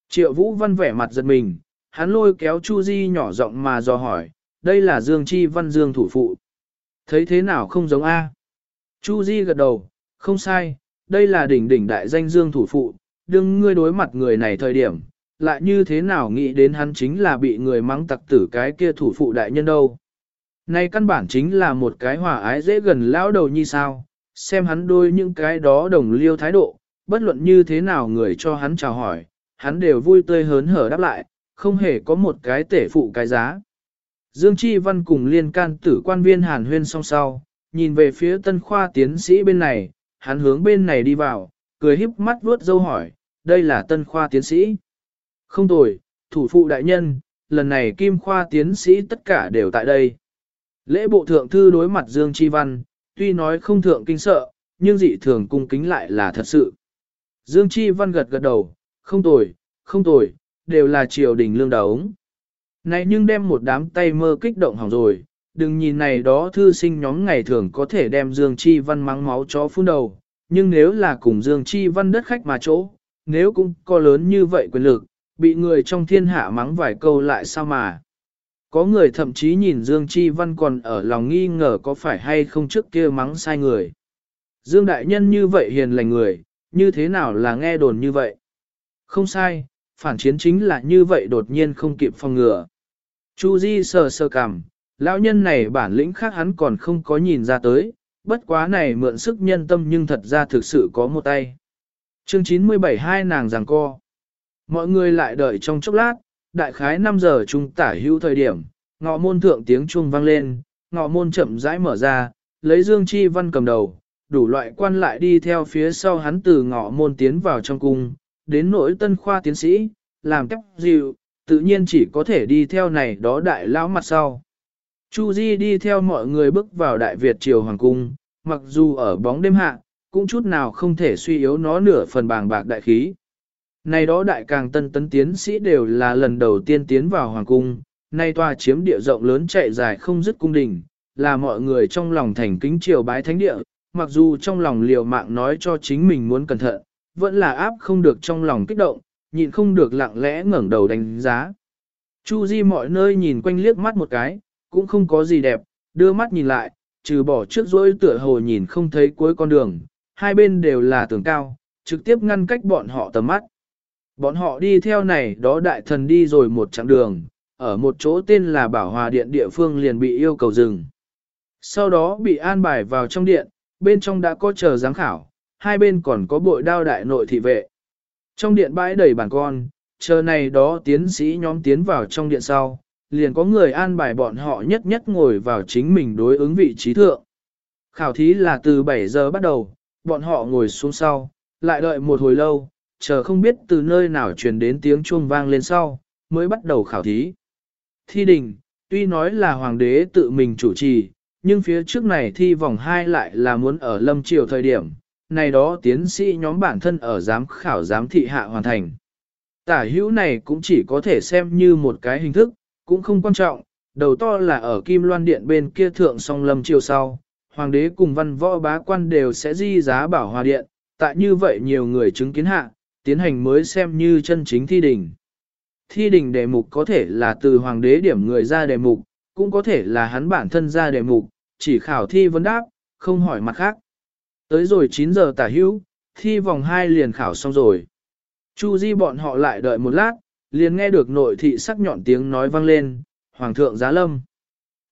Triệu Vũ Văn vẻ mặt giật mình, hắn lôi kéo Chu Di nhỏ giọng mà dò hỏi, đây là Dương Chi Văn Dương thủ phụ. Thấy thế nào không giống A? Chu Di gật đầu, không sai, đây là đỉnh đỉnh đại danh dương thủ phụ, đừng ngươi đối mặt người này thời điểm, lại như thế nào nghĩ đến hắn chính là bị người mắng tặc tử cái kia thủ phụ đại nhân đâu. Này căn bản chính là một cái hòa ái dễ gần lão đầu như sao, xem hắn đôi những cái đó đồng liêu thái độ, bất luận như thế nào người cho hắn chào hỏi, hắn đều vui tươi hớn hở đáp lại, không hề có một cái tể phụ cái giá. Dương Chi Văn cùng liên can tử quan viên Hàn Huyên song sau, nhìn về phía tân khoa tiến sĩ bên này, hắn hướng bên này đi vào, cười híp mắt vuốt dâu hỏi, đây là tân khoa tiến sĩ. Không tồi, thủ phụ đại nhân, lần này kim khoa tiến sĩ tất cả đều tại đây. Lễ bộ thượng thư đối mặt Dương Chi Văn, tuy nói không thượng kinh sợ, nhưng dị thường cung kính lại là thật sự. Dương Chi Văn gật gật đầu, không tồi, không tồi, đều là triều đình lương đống. Này nhưng đem một đám tay mơ kích động hỏng rồi, đừng nhìn này đó thư sinh nhóm ngày thường có thể đem Dương Chi Văn mắng máu chó phun đầu, nhưng nếu là cùng Dương Chi Văn đất khách mà chỗ, nếu cũng có lớn như vậy quyền lực, bị người trong thiên hạ mắng vài câu lại sao mà. Có người thậm chí nhìn Dương Chi Văn còn ở lòng nghi ngờ có phải hay không trước kia mắng sai người. Dương Đại Nhân như vậy hiền lành người, như thế nào là nghe đồn như vậy? Không sai, phản chiến chính là như vậy đột nhiên không kịp phòng ngừa. Chu Di sờ sờ cằm, lão nhân này bản lĩnh khác hắn còn không có nhìn ra tới, bất quá này mượn sức nhân tâm nhưng thật ra thực sự có một tay. Chương 97 hai nàng giằng co. Mọi người lại đợi trong chốc lát, đại khái 5 giờ trung tả hữu thời điểm, ngọ môn thượng tiếng chuông vang lên, ngọ môn chậm rãi mở ra, lấy Dương Chi Văn cầm đầu, đủ loại quan lại đi theo phía sau hắn từ ngọ môn tiến vào trong cung, đến nỗi tân khoa tiến sĩ, làm cách dịu, tự nhiên chỉ có thể đi theo này đó đại lão mặt sau. Chu Di đi theo mọi người bước vào Đại Việt Triều Hoàng Cung, mặc dù ở bóng đêm hạ, cũng chút nào không thể suy yếu nó nửa phần bàng bạc đại khí. Này đó đại càng tân tấn tiến sĩ đều là lần đầu tiên tiến vào Hoàng Cung, nay tòa chiếm địa rộng lớn chạy dài không dứt cung đình, là mọi người trong lòng thành kính triều bái thánh địa, mặc dù trong lòng liều mạng nói cho chính mình muốn cẩn thận, vẫn là áp không được trong lòng kích động, nhịn không được lặng lẽ ngẩng đầu đánh giá. Chu Di mọi nơi nhìn quanh liếc mắt một cái, cũng không có gì đẹp, đưa mắt nhìn lại, trừ bỏ trước rỗi tựa hồ nhìn không thấy cuối con đường, hai bên đều là tường cao, trực tiếp ngăn cách bọn họ tầm mắt. Bọn họ đi theo này đó đại thần đi rồi một chặng đường, ở một chỗ tên là Bảo Hòa Điện địa phương liền bị yêu cầu dừng. Sau đó bị an bài vào trong điện, bên trong đã có chờ giám khảo, hai bên còn có bội đao đại nội thị vệ. Trong điện bãi đầy bàn con, chờ này đó tiến sĩ nhóm tiến vào trong điện sau, liền có người an bài bọn họ nhất nhất ngồi vào chính mình đối ứng vị trí thượng. Khảo thí là từ 7 giờ bắt đầu, bọn họ ngồi xuống sau, lại đợi một hồi lâu, chờ không biết từ nơi nào truyền đến tiếng chuông vang lên sau, mới bắt đầu khảo thí. Thi đình, tuy nói là hoàng đế tự mình chủ trì, nhưng phía trước này thi vòng 2 lại là muốn ở lâm triều thời điểm, này đó tiến sĩ nhóm bản thân ở giám khảo giám thị hạ hoàn thành. Tả hữu này cũng chỉ có thể xem như một cái hình thức, cũng không quan trọng, đầu to là ở Kim Loan Điện bên kia thượng song lâm triều sau, hoàng đế cùng văn võ bá quan đều sẽ di giá bảo hòa điện, tại như vậy nhiều người chứng kiến hạ, tiến hành mới xem như chân chính thi đình. Thi đình đề mục có thể là từ hoàng đế điểm người ra đề mục, cũng có thể là hắn bản thân ra đề mục, chỉ khảo thi vấn đáp, không hỏi mặt khác. Tới rồi 9 giờ tả hữu, thi vòng 2 liền khảo xong rồi. Chu Di bọn họ lại đợi một lát, liền nghe được nội thị sắc nhọn tiếng nói vang lên, Hoàng thượng giá lâm.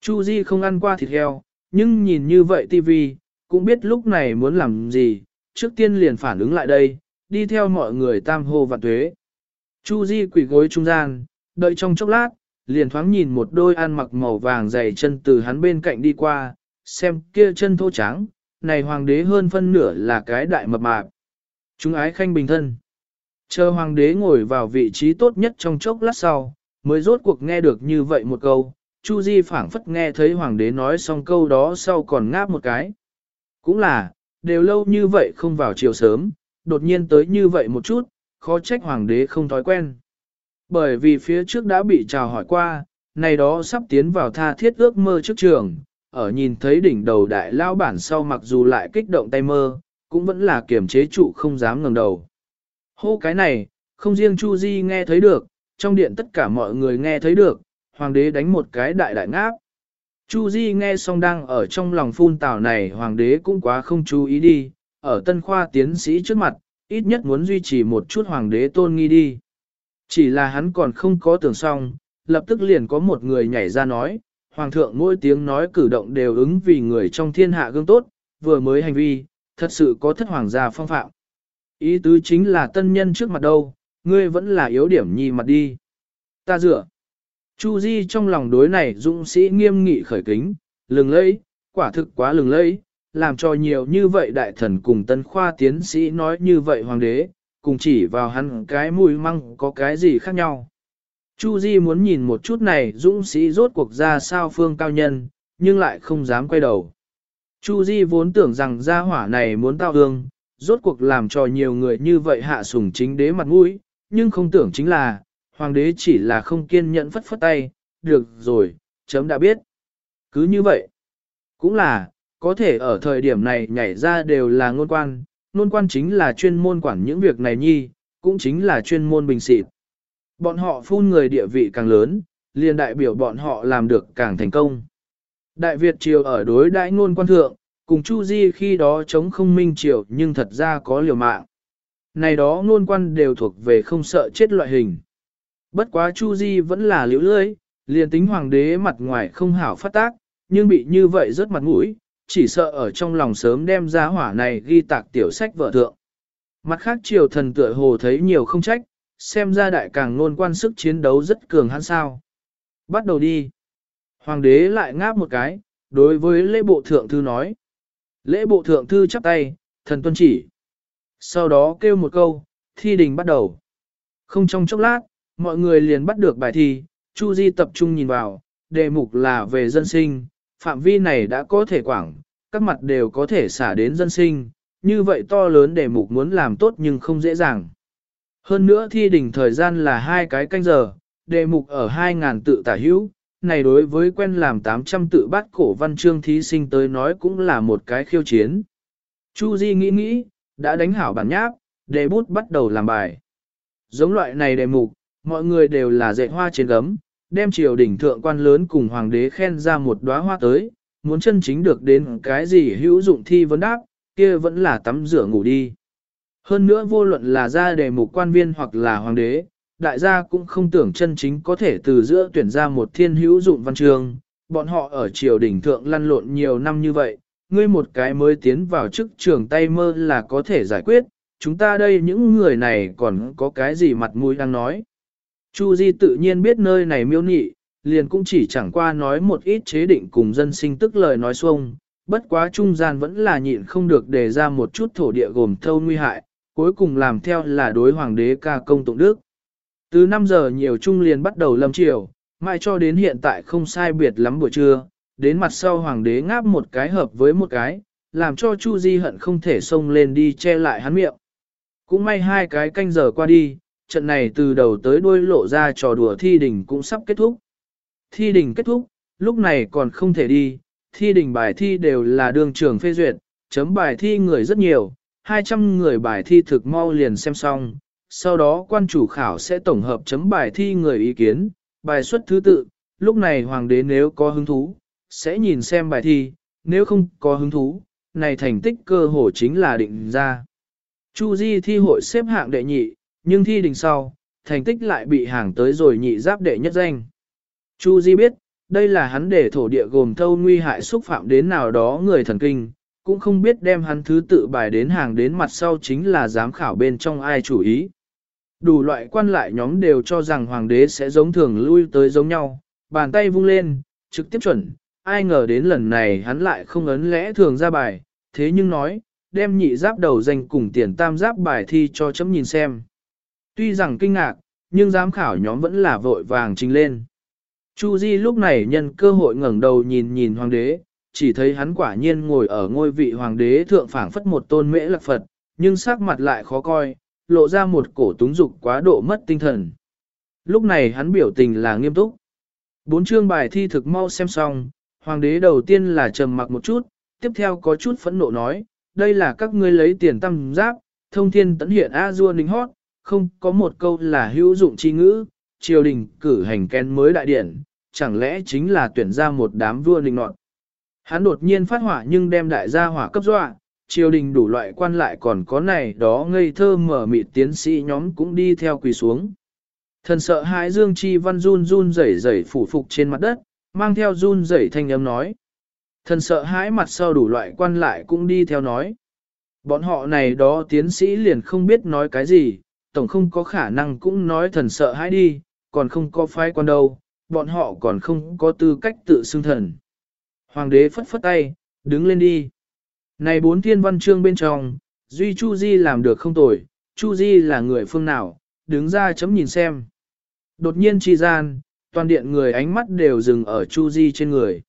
Chu Di không ăn qua thịt heo, nhưng nhìn như vậy tivi, cũng biết lúc này muốn làm gì, trước tiên liền phản ứng lại đây, đi theo mọi người tam hô vạn tuế. Chu Di quỳ gối trung gian, đợi trong chốc lát, liền thoáng nhìn một đôi ăn mặc màu vàng dày chân từ hắn bên cạnh đi qua, xem kia chân thô trắng, này hoàng đế hơn phân nửa là cái đại mập mạp. Chúng ái khanh bình thân. Chờ hoàng đế ngồi vào vị trí tốt nhất trong chốc lát sau, mới rốt cuộc nghe được như vậy một câu, Chu Di phảng phất nghe thấy hoàng đế nói xong câu đó sau còn ngáp một cái. Cũng là, đều lâu như vậy không vào chiều sớm, đột nhiên tới như vậy một chút, khó trách hoàng đế không thói quen. Bởi vì phía trước đã bị chào hỏi qua, này đó sắp tiến vào tha thiết ước mơ trước trường, ở nhìn thấy đỉnh đầu đại lao bản sau mặc dù lại kích động tay mơ, cũng vẫn là kiềm chế trụ không dám ngẩng đầu. Hô cái này, không riêng Chu Di nghe thấy được, trong điện tất cả mọi người nghe thấy được, hoàng đế đánh một cái đại đại ngáp. Chu Di nghe xong đang ở trong lòng phun tào này hoàng đế cũng quá không chú ý đi, ở tân khoa tiến sĩ trước mặt, ít nhất muốn duy trì một chút hoàng đế tôn nghi đi. Chỉ là hắn còn không có tưởng xong, lập tức liền có một người nhảy ra nói, hoàng thượng mỗi tiếng nói cử động đều ứng vì người trong thiên hạ gương tốt, vừa mới hành vi, thật sự có thất hoàng gia phong phạm. Ý tứ chính là tân nhân trước mặt đâu, ngươi vẫn là yếu điểm nhi mặt đi. Ta dựa. Chu Di trong lòng đối này dũng sĩ nghiêm nghị khởi kính, lừng lẫy, quả thực quá lừng lẫy, làm cho nhiều như vậy đại thần cùng tân khoa tiến sĩ nói như vậy hoàng đế, cùng chỉ vào hắn cái mùi măng có cái gì khác nhau. Chu Di muốn nhìn một chút này dũng sĩ rốt cuộc ra sao phương cao nhân, nhưng lại không dám quay đầu. Chu Di vốn tưởng rằng gia hỏa này muốn tao hương, rốt cuộc làm cho nhiều người như vậy hạ sủng chính đế mặt mũi, nhưng không tưởng chính là, hoàng đế chỉ là không kiên nhẫn phất phất tay, được rồi, chấm đã biết. Cứ như vậy, cũng là, có thể ở thời điểm này nhảy ra đều là ngôn quan, ngôn quan chính là chuyên môn quản những việc này nhi, cũng chính là chuyên môn bình xịt. Bọn họ phun người địa vị càng lớn, liền đại biểu bọn họ làm được càng thành công. Đại Việt triều ở đối đại ngôn quan thượng, cùng Chu Di khi đó chống không minh triều nhưng thật ra có liều mạng. Này đó ngôn quan đều thuộc về không sợ chết loại hình. Bất quá Chu Di vẫn là liễu lưới, liền tính hoàng đế mặt ngoài không hảo phát tác, nhưng bị như vậy rất mặt mũi, chỉ sợ ở trong lòng sớm đem ra hỏa này ghi tạc tiểu sách vợ thượng. Mặt khác triều thần tựa hồ thấy nhiều không trách, xem ra đại càng ngôn quan sức chiến đấu rất cường hắn sao. Bắt đầu đi. Hoàng đế lại ngáp một cái, đối với lễ bộ thượng thư nói. Lễ bộ thượng thư chắp tay, thần tuân chỉ. Sau đó kêu một câu, thi đình bắt đầu. Không trong chốc lát, mọi người liền bắt được bài thi, Chu Di tập trung nhìn vào, đề mục là về dân sinh, phạm vi này đã có thể quảng, các mặt đều có thể xả đến dân sinh, như vậy to lớn đề mục muốn làm tốt nhưng không dễ dàng. Hơn nữa thi đỉnh thời gian là hai cái canh giờ, đề mục ở 2.000 tự tả hữu, này đối với quen làm 800 tự bắt cổ văn chương thí sinh tới nói cũng là một cái khiêu chiến. Chu Di nghĩ nghĩ, đã đánh hảo bản nháp, đề bút bắt đầu làm bài. Giống loại này đề mục, mọi người đều là dạy hoa trên gấm, đem triều đình thượng quan lớn cùng hoàng đế khen ra một đóa hoa tới, muốn chân chính được đến cái gì hữu dụng thi vấn đáp, kia vẫn là tắm rửa ngủ đi. Hơn nữa vô luận là ra đề mục quan viên hoặc là hoàng đế, đại gia cũng không tưởng chân chính có thể từ giữa tuyển ra một thiên hữu dụng văn trường, bọn họ ở triều đình thượng lăn lộn nhiều năm như vậy, ngươi một cái mới tiến vào chức trường tay mơ là có thể giải quyết, chúng ta đây những người này còn có cái gì mặt mũi đang nói. Chu Di tự nhiên biết nơi này miêu nị, liền cũng chỉ chẳng qua nói một ít chế định cùng dân sinh tức lời nói xuông, bất quá trung gian vẫn là nhịn không được đề ra một chút thổ địa gồm thâu nguy hại, cuối cùng làm theo là đối hoàng đế ca công tụng đức. Từ 5 giờ nhiều trung liền bắt đầu lâm chiều, mãi cho đến hiện tại không sai biệt lắm buổi trưa, đến mặt sau hoàng đế ngáp một cái hợp với một cái, làm cho Chu Di hận không thể xông lên đi che lại hắn miệng. Cũng may hai cái canh giờ qua đi, trận này từ đầu tới đuôi lộ ra trò đùa thi đình cũng sắp kết thúc. Thi đình kết thúc, lúc này còn không thể đi, thi đình bài thi đều là đường trường phê duyệt, chấm bài thi người rất nhiều, 200 người bài thi thực mau liền xem xong, sau đó quan chủ khảo sẽ tổng hợp chấm bài thi người ý kiến, bài xuất thứ tự, lúc này hoàng đế nếu có hứng thú, sẽ nhìn xem bài thi, nếu không có hứng thú, này thành tích cơ hồ chính là định ra. Chu Di thi hội xếp hạng đệ nhị, nhưng thi đình sau, thành tích lại bị hàng tới rồi nhị giáp đệ nhất danh. Chu Di biết, đây là hắn để thổ địa gồm thâu nguy hại xúc phạm đến nào đó người thần kinh, cũng không biết đem hắn thứ tự bài đến hàng đến mặt sau chính là giám khảo bên trong ai chủ ý. Đủ loại quan lại nhóm đều cho rằng hoàng đế sẽ giống thường lui tới giống nhau, bàn tay vung lên, trực tiếp chuẩn, ai ngờ đến lần này hắn lại không ấn lẽ thường ra bài, thế nhưng nói, đem nhị giáp đầu danh cùng tiền tam giáp bài thi cho chấm nhìn xem. Tuy rằng kinh ngạc, nhưng giám khảo nhóm vẫn là vội vàng trình lên. Chu Di lúc này nhân cơ hội ngẩng đầu nhìn nhìn hoàng đế, chỉ thấy hắn quả nhiên ngồi ở ngôi vị hoàng đế thượng phảng phất một tôn mễ lạc Phật, nhưng sắc mặt lại khó coi, lộ ra một cổ túng dục quá độ mất tinh thần. Lúc này hắn biểu tình là nghiêm túc. Bốn chương bài thi thực mau xem xong, hoàng đế đầu tiên là trầm mặc một chút, tiếp theo có chút phẫn nộ nói, đây là các ngươi lấy tiền tăng giáp, thông thiên tấn hiện A-dua nính hót, không có một câu là hữu dụng chi ngữ, triều đình cử hành kén mới đại điển, chẳng lẽ chính là tuyển ra một đám vua đình nọt. Hắn đột nhiên phát hỏa nhưng đem đại gia hỏa cấp dọa, triều đình đủ loại quan lại còn có này đó ngây thơ mở mịt tiến sĩ nhóm cũng đi theo quỳ xuống. Thần sợ hãi Dương Chi Văn run run rẩy rẩy phủ phục trên mặt đất, mang theo run rẩy thanh âm nói. Thần sợ hãi mặt sau đủ loại quan lại cũng đi theo nói. Bọn họ này đó tiến sĩ liền không biết nói cái gì, tổng không có khả năng cũng nói thần sợ hãi đi, còn không có phái quan đâu, bọn họ còn không có tư cách tự xưng thần. Hoàng đế phất phất tay, đứng lên đi. Này bốn thiên văn chương bên trong, Duy Chu Di làm được không tồi, Chu Di là người phương nào, đứng ra chấm nhìn xem. Đột nhiên chi gian, toàn điện người ánh mắt đều dừng ở Chu Di trên người.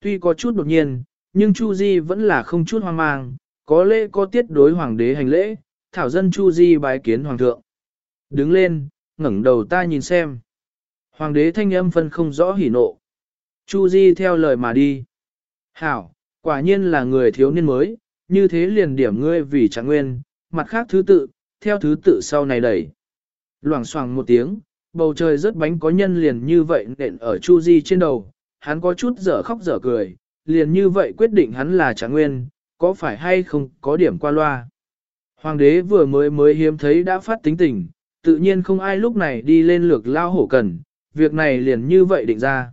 Tuy có chút đột nhiên, nhưng Chu Di vẫn là không chút hoang mang, có lễ có tiết đối hoàng đế hành lễ, thảo dân Chu Di bái kiến hoàng thượng. Đứng lên, ngẩng đầu ta nhìn xem. Hoàng đế thanh âm phân không rõ hỉ nộ. Chu Di theo lời mà đi. Hảo, quả nhiên là người thiếu niên mới, như thế liền điểm ngươi vì trạng nguyên, mặt khác thứ tự, theo thứ tự sau này đẩy. Loảng xoảng một tiếng, bầu trời rớt bánh có nhân liền như vậy nện ở Chu Di trên đầu, hắn có chút dở khóc dở cười, liền như vậy quyết định hắn là trạng nguyên, có phải hay không có điểm qua loa. Hoàng đế vừa mới mới hiếm thấy đã phát tính tình, tự nhiên không ai lúc này đi lên lược lao hổ cần, việc này liền như vậy định ra.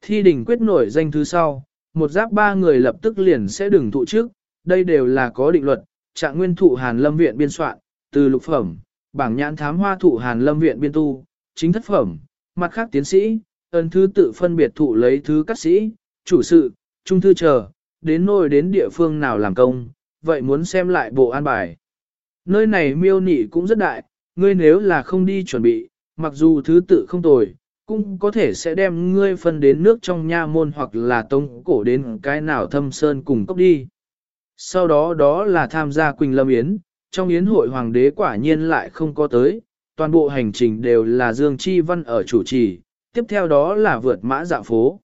Thi đình quyết nổi danh thứ sau, một giáp ba người lập tức liền sẽ đừng thụ trước, đây đều là có định luật, trạng nguyên thụ Hàn Lâm Viện biên soạn, từ lục phẩm, bảng nhãn thám hoa thụ Hàn Lâm Viện biên tu, chính thất phẩm, mặt khác tiến sĩ, ơn thứ tự phân biệt thụ lấy thứ các sĩ, chủ sự, trung thư chờ, đến nôi đến địa phương nào làm công, vậy muốn xem lại bộ an bài. Nơi này miêu nị cũng rất đại, ngươi nếu là không đi chuẩn bị, mặc dù thứ tự không tồi, cũng có thể sẽ đem ngươi phân đến nước trong nha môn hoặc là tông cổ đến cái nào thâm sơn cùng cốc đi. Sau đó đó là tham gia Quỳnh Lâm Yến, trong Yến hội Hoàng đế quả nhiên lại không có tới, toàn bộ hành trình đều là Dương Chi Văn ở chủ trì, tiếp theo đó là vượt mã dạ phố.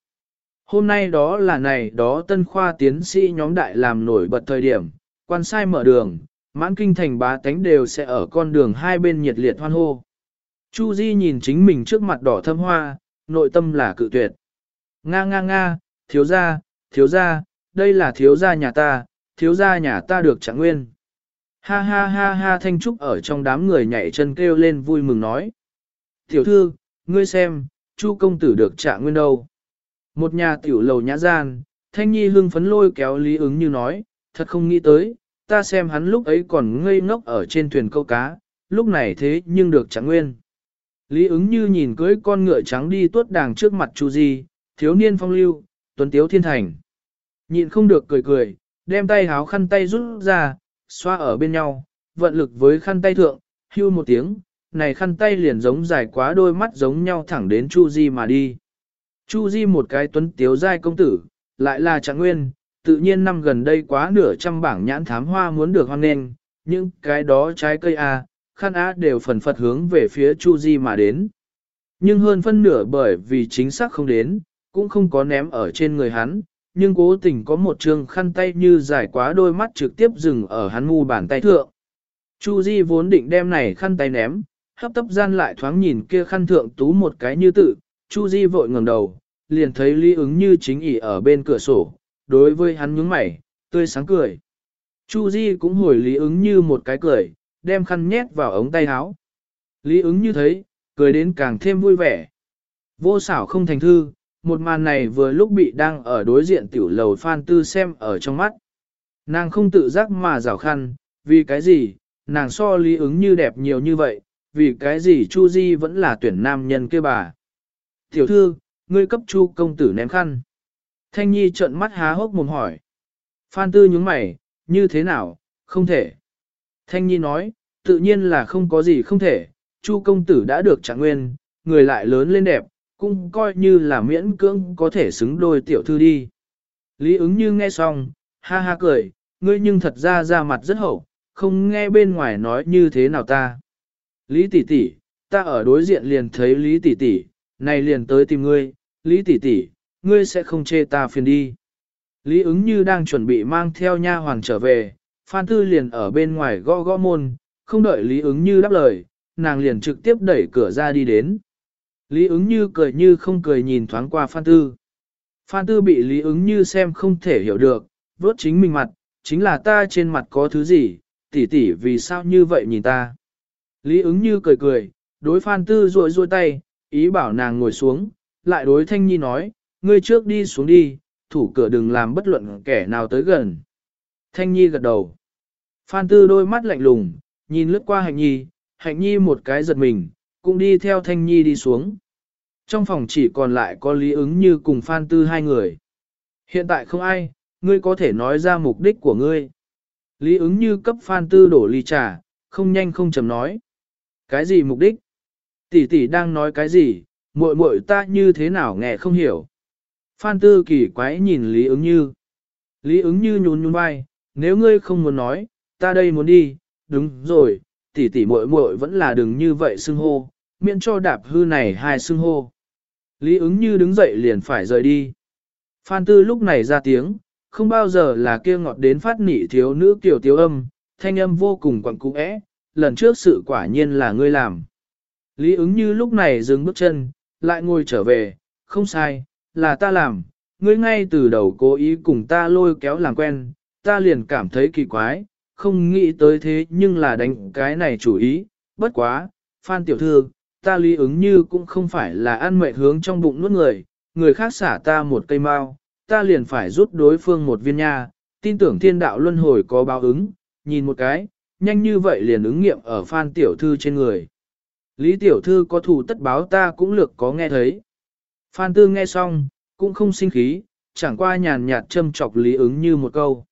Hôm nay đó là này đó tân khoa tiến sĩ nhóm đại làm nổi bật thời điểm, quan sai mở đường, mãn kinh thành bá tánh đều sẽ ở con đường hai bên nhiệt liệt hoan hô. Chu Di nhìn chính mình trước mặt đỏ thâm hoa, nội tâm là cự tuyệt. Nga nga nga, thiếu gia, thiếu gia, đây là thiếu gia nhà ta, thiếu gia nhà ta được trạng nguyên. Ha ha ha ha thanh trúc ở trong đám người nhảy chân kêu lên vui mừng nói. Tiểu thư, ngươi xem, chu công tử được trạng nguyên đâu. Một nhà tiểu lầu nhã gian, thanh nhi hưng phấn lôi kéo lý ứng như nói, thật không nghĩ tới, ta xem hắn lúc ấy còn ngây ngốc ở trên thuyền câu cá, lúc này thế nhưng được chẳng nguyên. Lý ứng như nhìn cưới con ngựa trắng đi tuốt đàng trước mặt Chu Di, thiếu niên phong lưu, tuấn tiếu thiên thành. Nhịn không được cười cười, đem tay háo khăn tay rút ra, xoa ở bên nhau, vận lực với khăn tay thượng, hưu một tiếng, này khăn tay liền giống dài quá đôi mắt giống nhau thẳng đến Chu Di mà đi. Chu Di một cái tuấn tiếu giai công tử, lại là trạng nguyên, tự nhiên năm gần đây quá nửa trăm bảng nhãn thám hoa muốn được hoan nghênh, nhưng cái đó trái cây a, khăn á đều phần phật hướng về phía Chu Di mà đến. Nhưng hơn phân nửa bởi vì chính xác không đến, cũng không có ném ở trên người hắn, nhưng cố tình có một trường khăn tay như dài quá đôi mắt trực tiếp dừng ở hắn ngu bàn tay thượng. Chu Di vốn định đem này khăn tay ném, hấp tấp gian lại thoáng nhìn kia khăn thượng tú một cái như tự, Chu Di vội ngẩng đầu, liền thấy Lý ứng như chính ỉ ở bên cửa sổ, đối với hắn nhướng mày, tươi sáng cười. Chu Di cũng hồi Lý ứng như một cái cười, đem khăn nhét vào ống tay áo. Lý ứng như thấy, cười đến càng thêm vui vẻ. Vô xảo không thành thư, một màn này vừa lúc bị đang ở đối diện tiểu lầu Phan Tư xem ở trong mắt. Nàng không tự giác mà rào khăn, vì cái gì, nàng so lý ứng như đẹp nhiều như vậy, vì cái gì Chu Di vẫn là tuyển nam nhân kia bà. Tiểu thư, ngươi cấp Chu công tử ném khăn. Thanh Nhi trợn mắt há hốc mồm hỏi. Phan Tư nhúng mày, như thế nào, không thể. Thanh Nhi nói, tự nhiên là không có gì không thể, Chu công tử đã được trạng nguyên, người lại lớn lên đẹp, cũng coi như là miễn cưỡng có thể xứng đôi tiểu thư đi. Lý ứng như nghe xong, ha ha cười, ngươi nhưng thật ra ra mặt rất hậu, không nghe bên ngoài nói như thế nào ta. Lý tỷ tỷ, ta ở đối diện liền thấy Lý tỷ tỷ, này liền tới tìm ngươi, Lý tỷ tỷ, ngươi sẽ không chê ta phiền đi. Lý ứng như đang chuẩn bị mang theo nha hoàng trở về, Phan Tư liền ở bên ngoài gõ gõ môn, không đợi Lý ứng như đáp lời, nàng liền trực tiếp đẩy cửa ra đi đến. Lý ứng như cười như không cười nhìn thoáng qua Phan Tư. Phan Tư bị Lý ứng như xem không thể hiểu được, vốt chính mình mặt, chính là ta trên mặt có thứ gì, tỷ tỷ vì sao như vậy nhìn ta. Lý ứng như cười cười, đối Phan Tư ruội ruội tay, ý bảo nàng ngồi xuống, lại đối Thanh Nhi nói, ngươi trước đi xuống đi, thủ cửa đừng làm bất luận kẻ nào tới gần. Thanh Nhi gật đầu. Phan Tư đôi mắt lạnh lùng, nhìn lướt qua Hạnh Nhi, Hạnh Nhi một cái giật mình, cũng đi theo Thanh Nhi đi xuống. Trong phòng chỉ còn lại có Lý ứng như cùng Phan Tư hai người. Hiện tại không ai, ngươi có thể nói ra mục đích của ngươi. Lý ứng như cấp Phan Tư đổ ly trà, không nhanh không chầm nói. Cái gì mục đích? Tỷ tỷ đang nói cái gì, muội muội ta như thế nào nghe không hiểu. Phan Tư kỳ quái nhìn Lý ứng như. Lý ứng như nhún nhún vai, nếu ngươi không muốn nói, ta đây muốn đi, đúng rồi, tỷ tỷ muội muội vẫn là đừng như vậy xưng hô, miễn cho đạp hư này hai xưng hô. Lý ứng như đứng dậy liền phải rời đi. Phan Tư lúc này ra tiếng, không bao giờ là kia ngọt đến phát nỉ thiếu nữ tiểu tiếu âm, thanh âm vô cùng quặn cú ẽ, lần trước sự quả nhiên là ngươi làm. Lý ứng như lúc này dừng bước chân, lại ngồi trở về, không sai, là ta làm, ngươi ngay từ đầu cố ý cùng ta lôi kéo làm quen, ta liền cảm thấy kỳ quái, không nghĩ tới thế nhưng là đánh cái này chủ ý, bất quá, Phan tiểu thư, ta lý ứng như cũng không phải là ăn mệt hướng trong bụng nuốt người, người khác xả ta một cây mao, ta liền phải rút đối phương một viên nha, tin tưởng thiên đạo luân hồi có báo ứng, nhìn một cái, nhanh như vậy liền ứng nghiệm ở Phan tiểu thư trên người. Lý tiểu thư có thủ tất báo ta cũng lược có nghe thấy. Phan tư nghe xong, cũng không sinh khí, chẳng qua nhàn nhạt châm chọc lý ứng như một câu.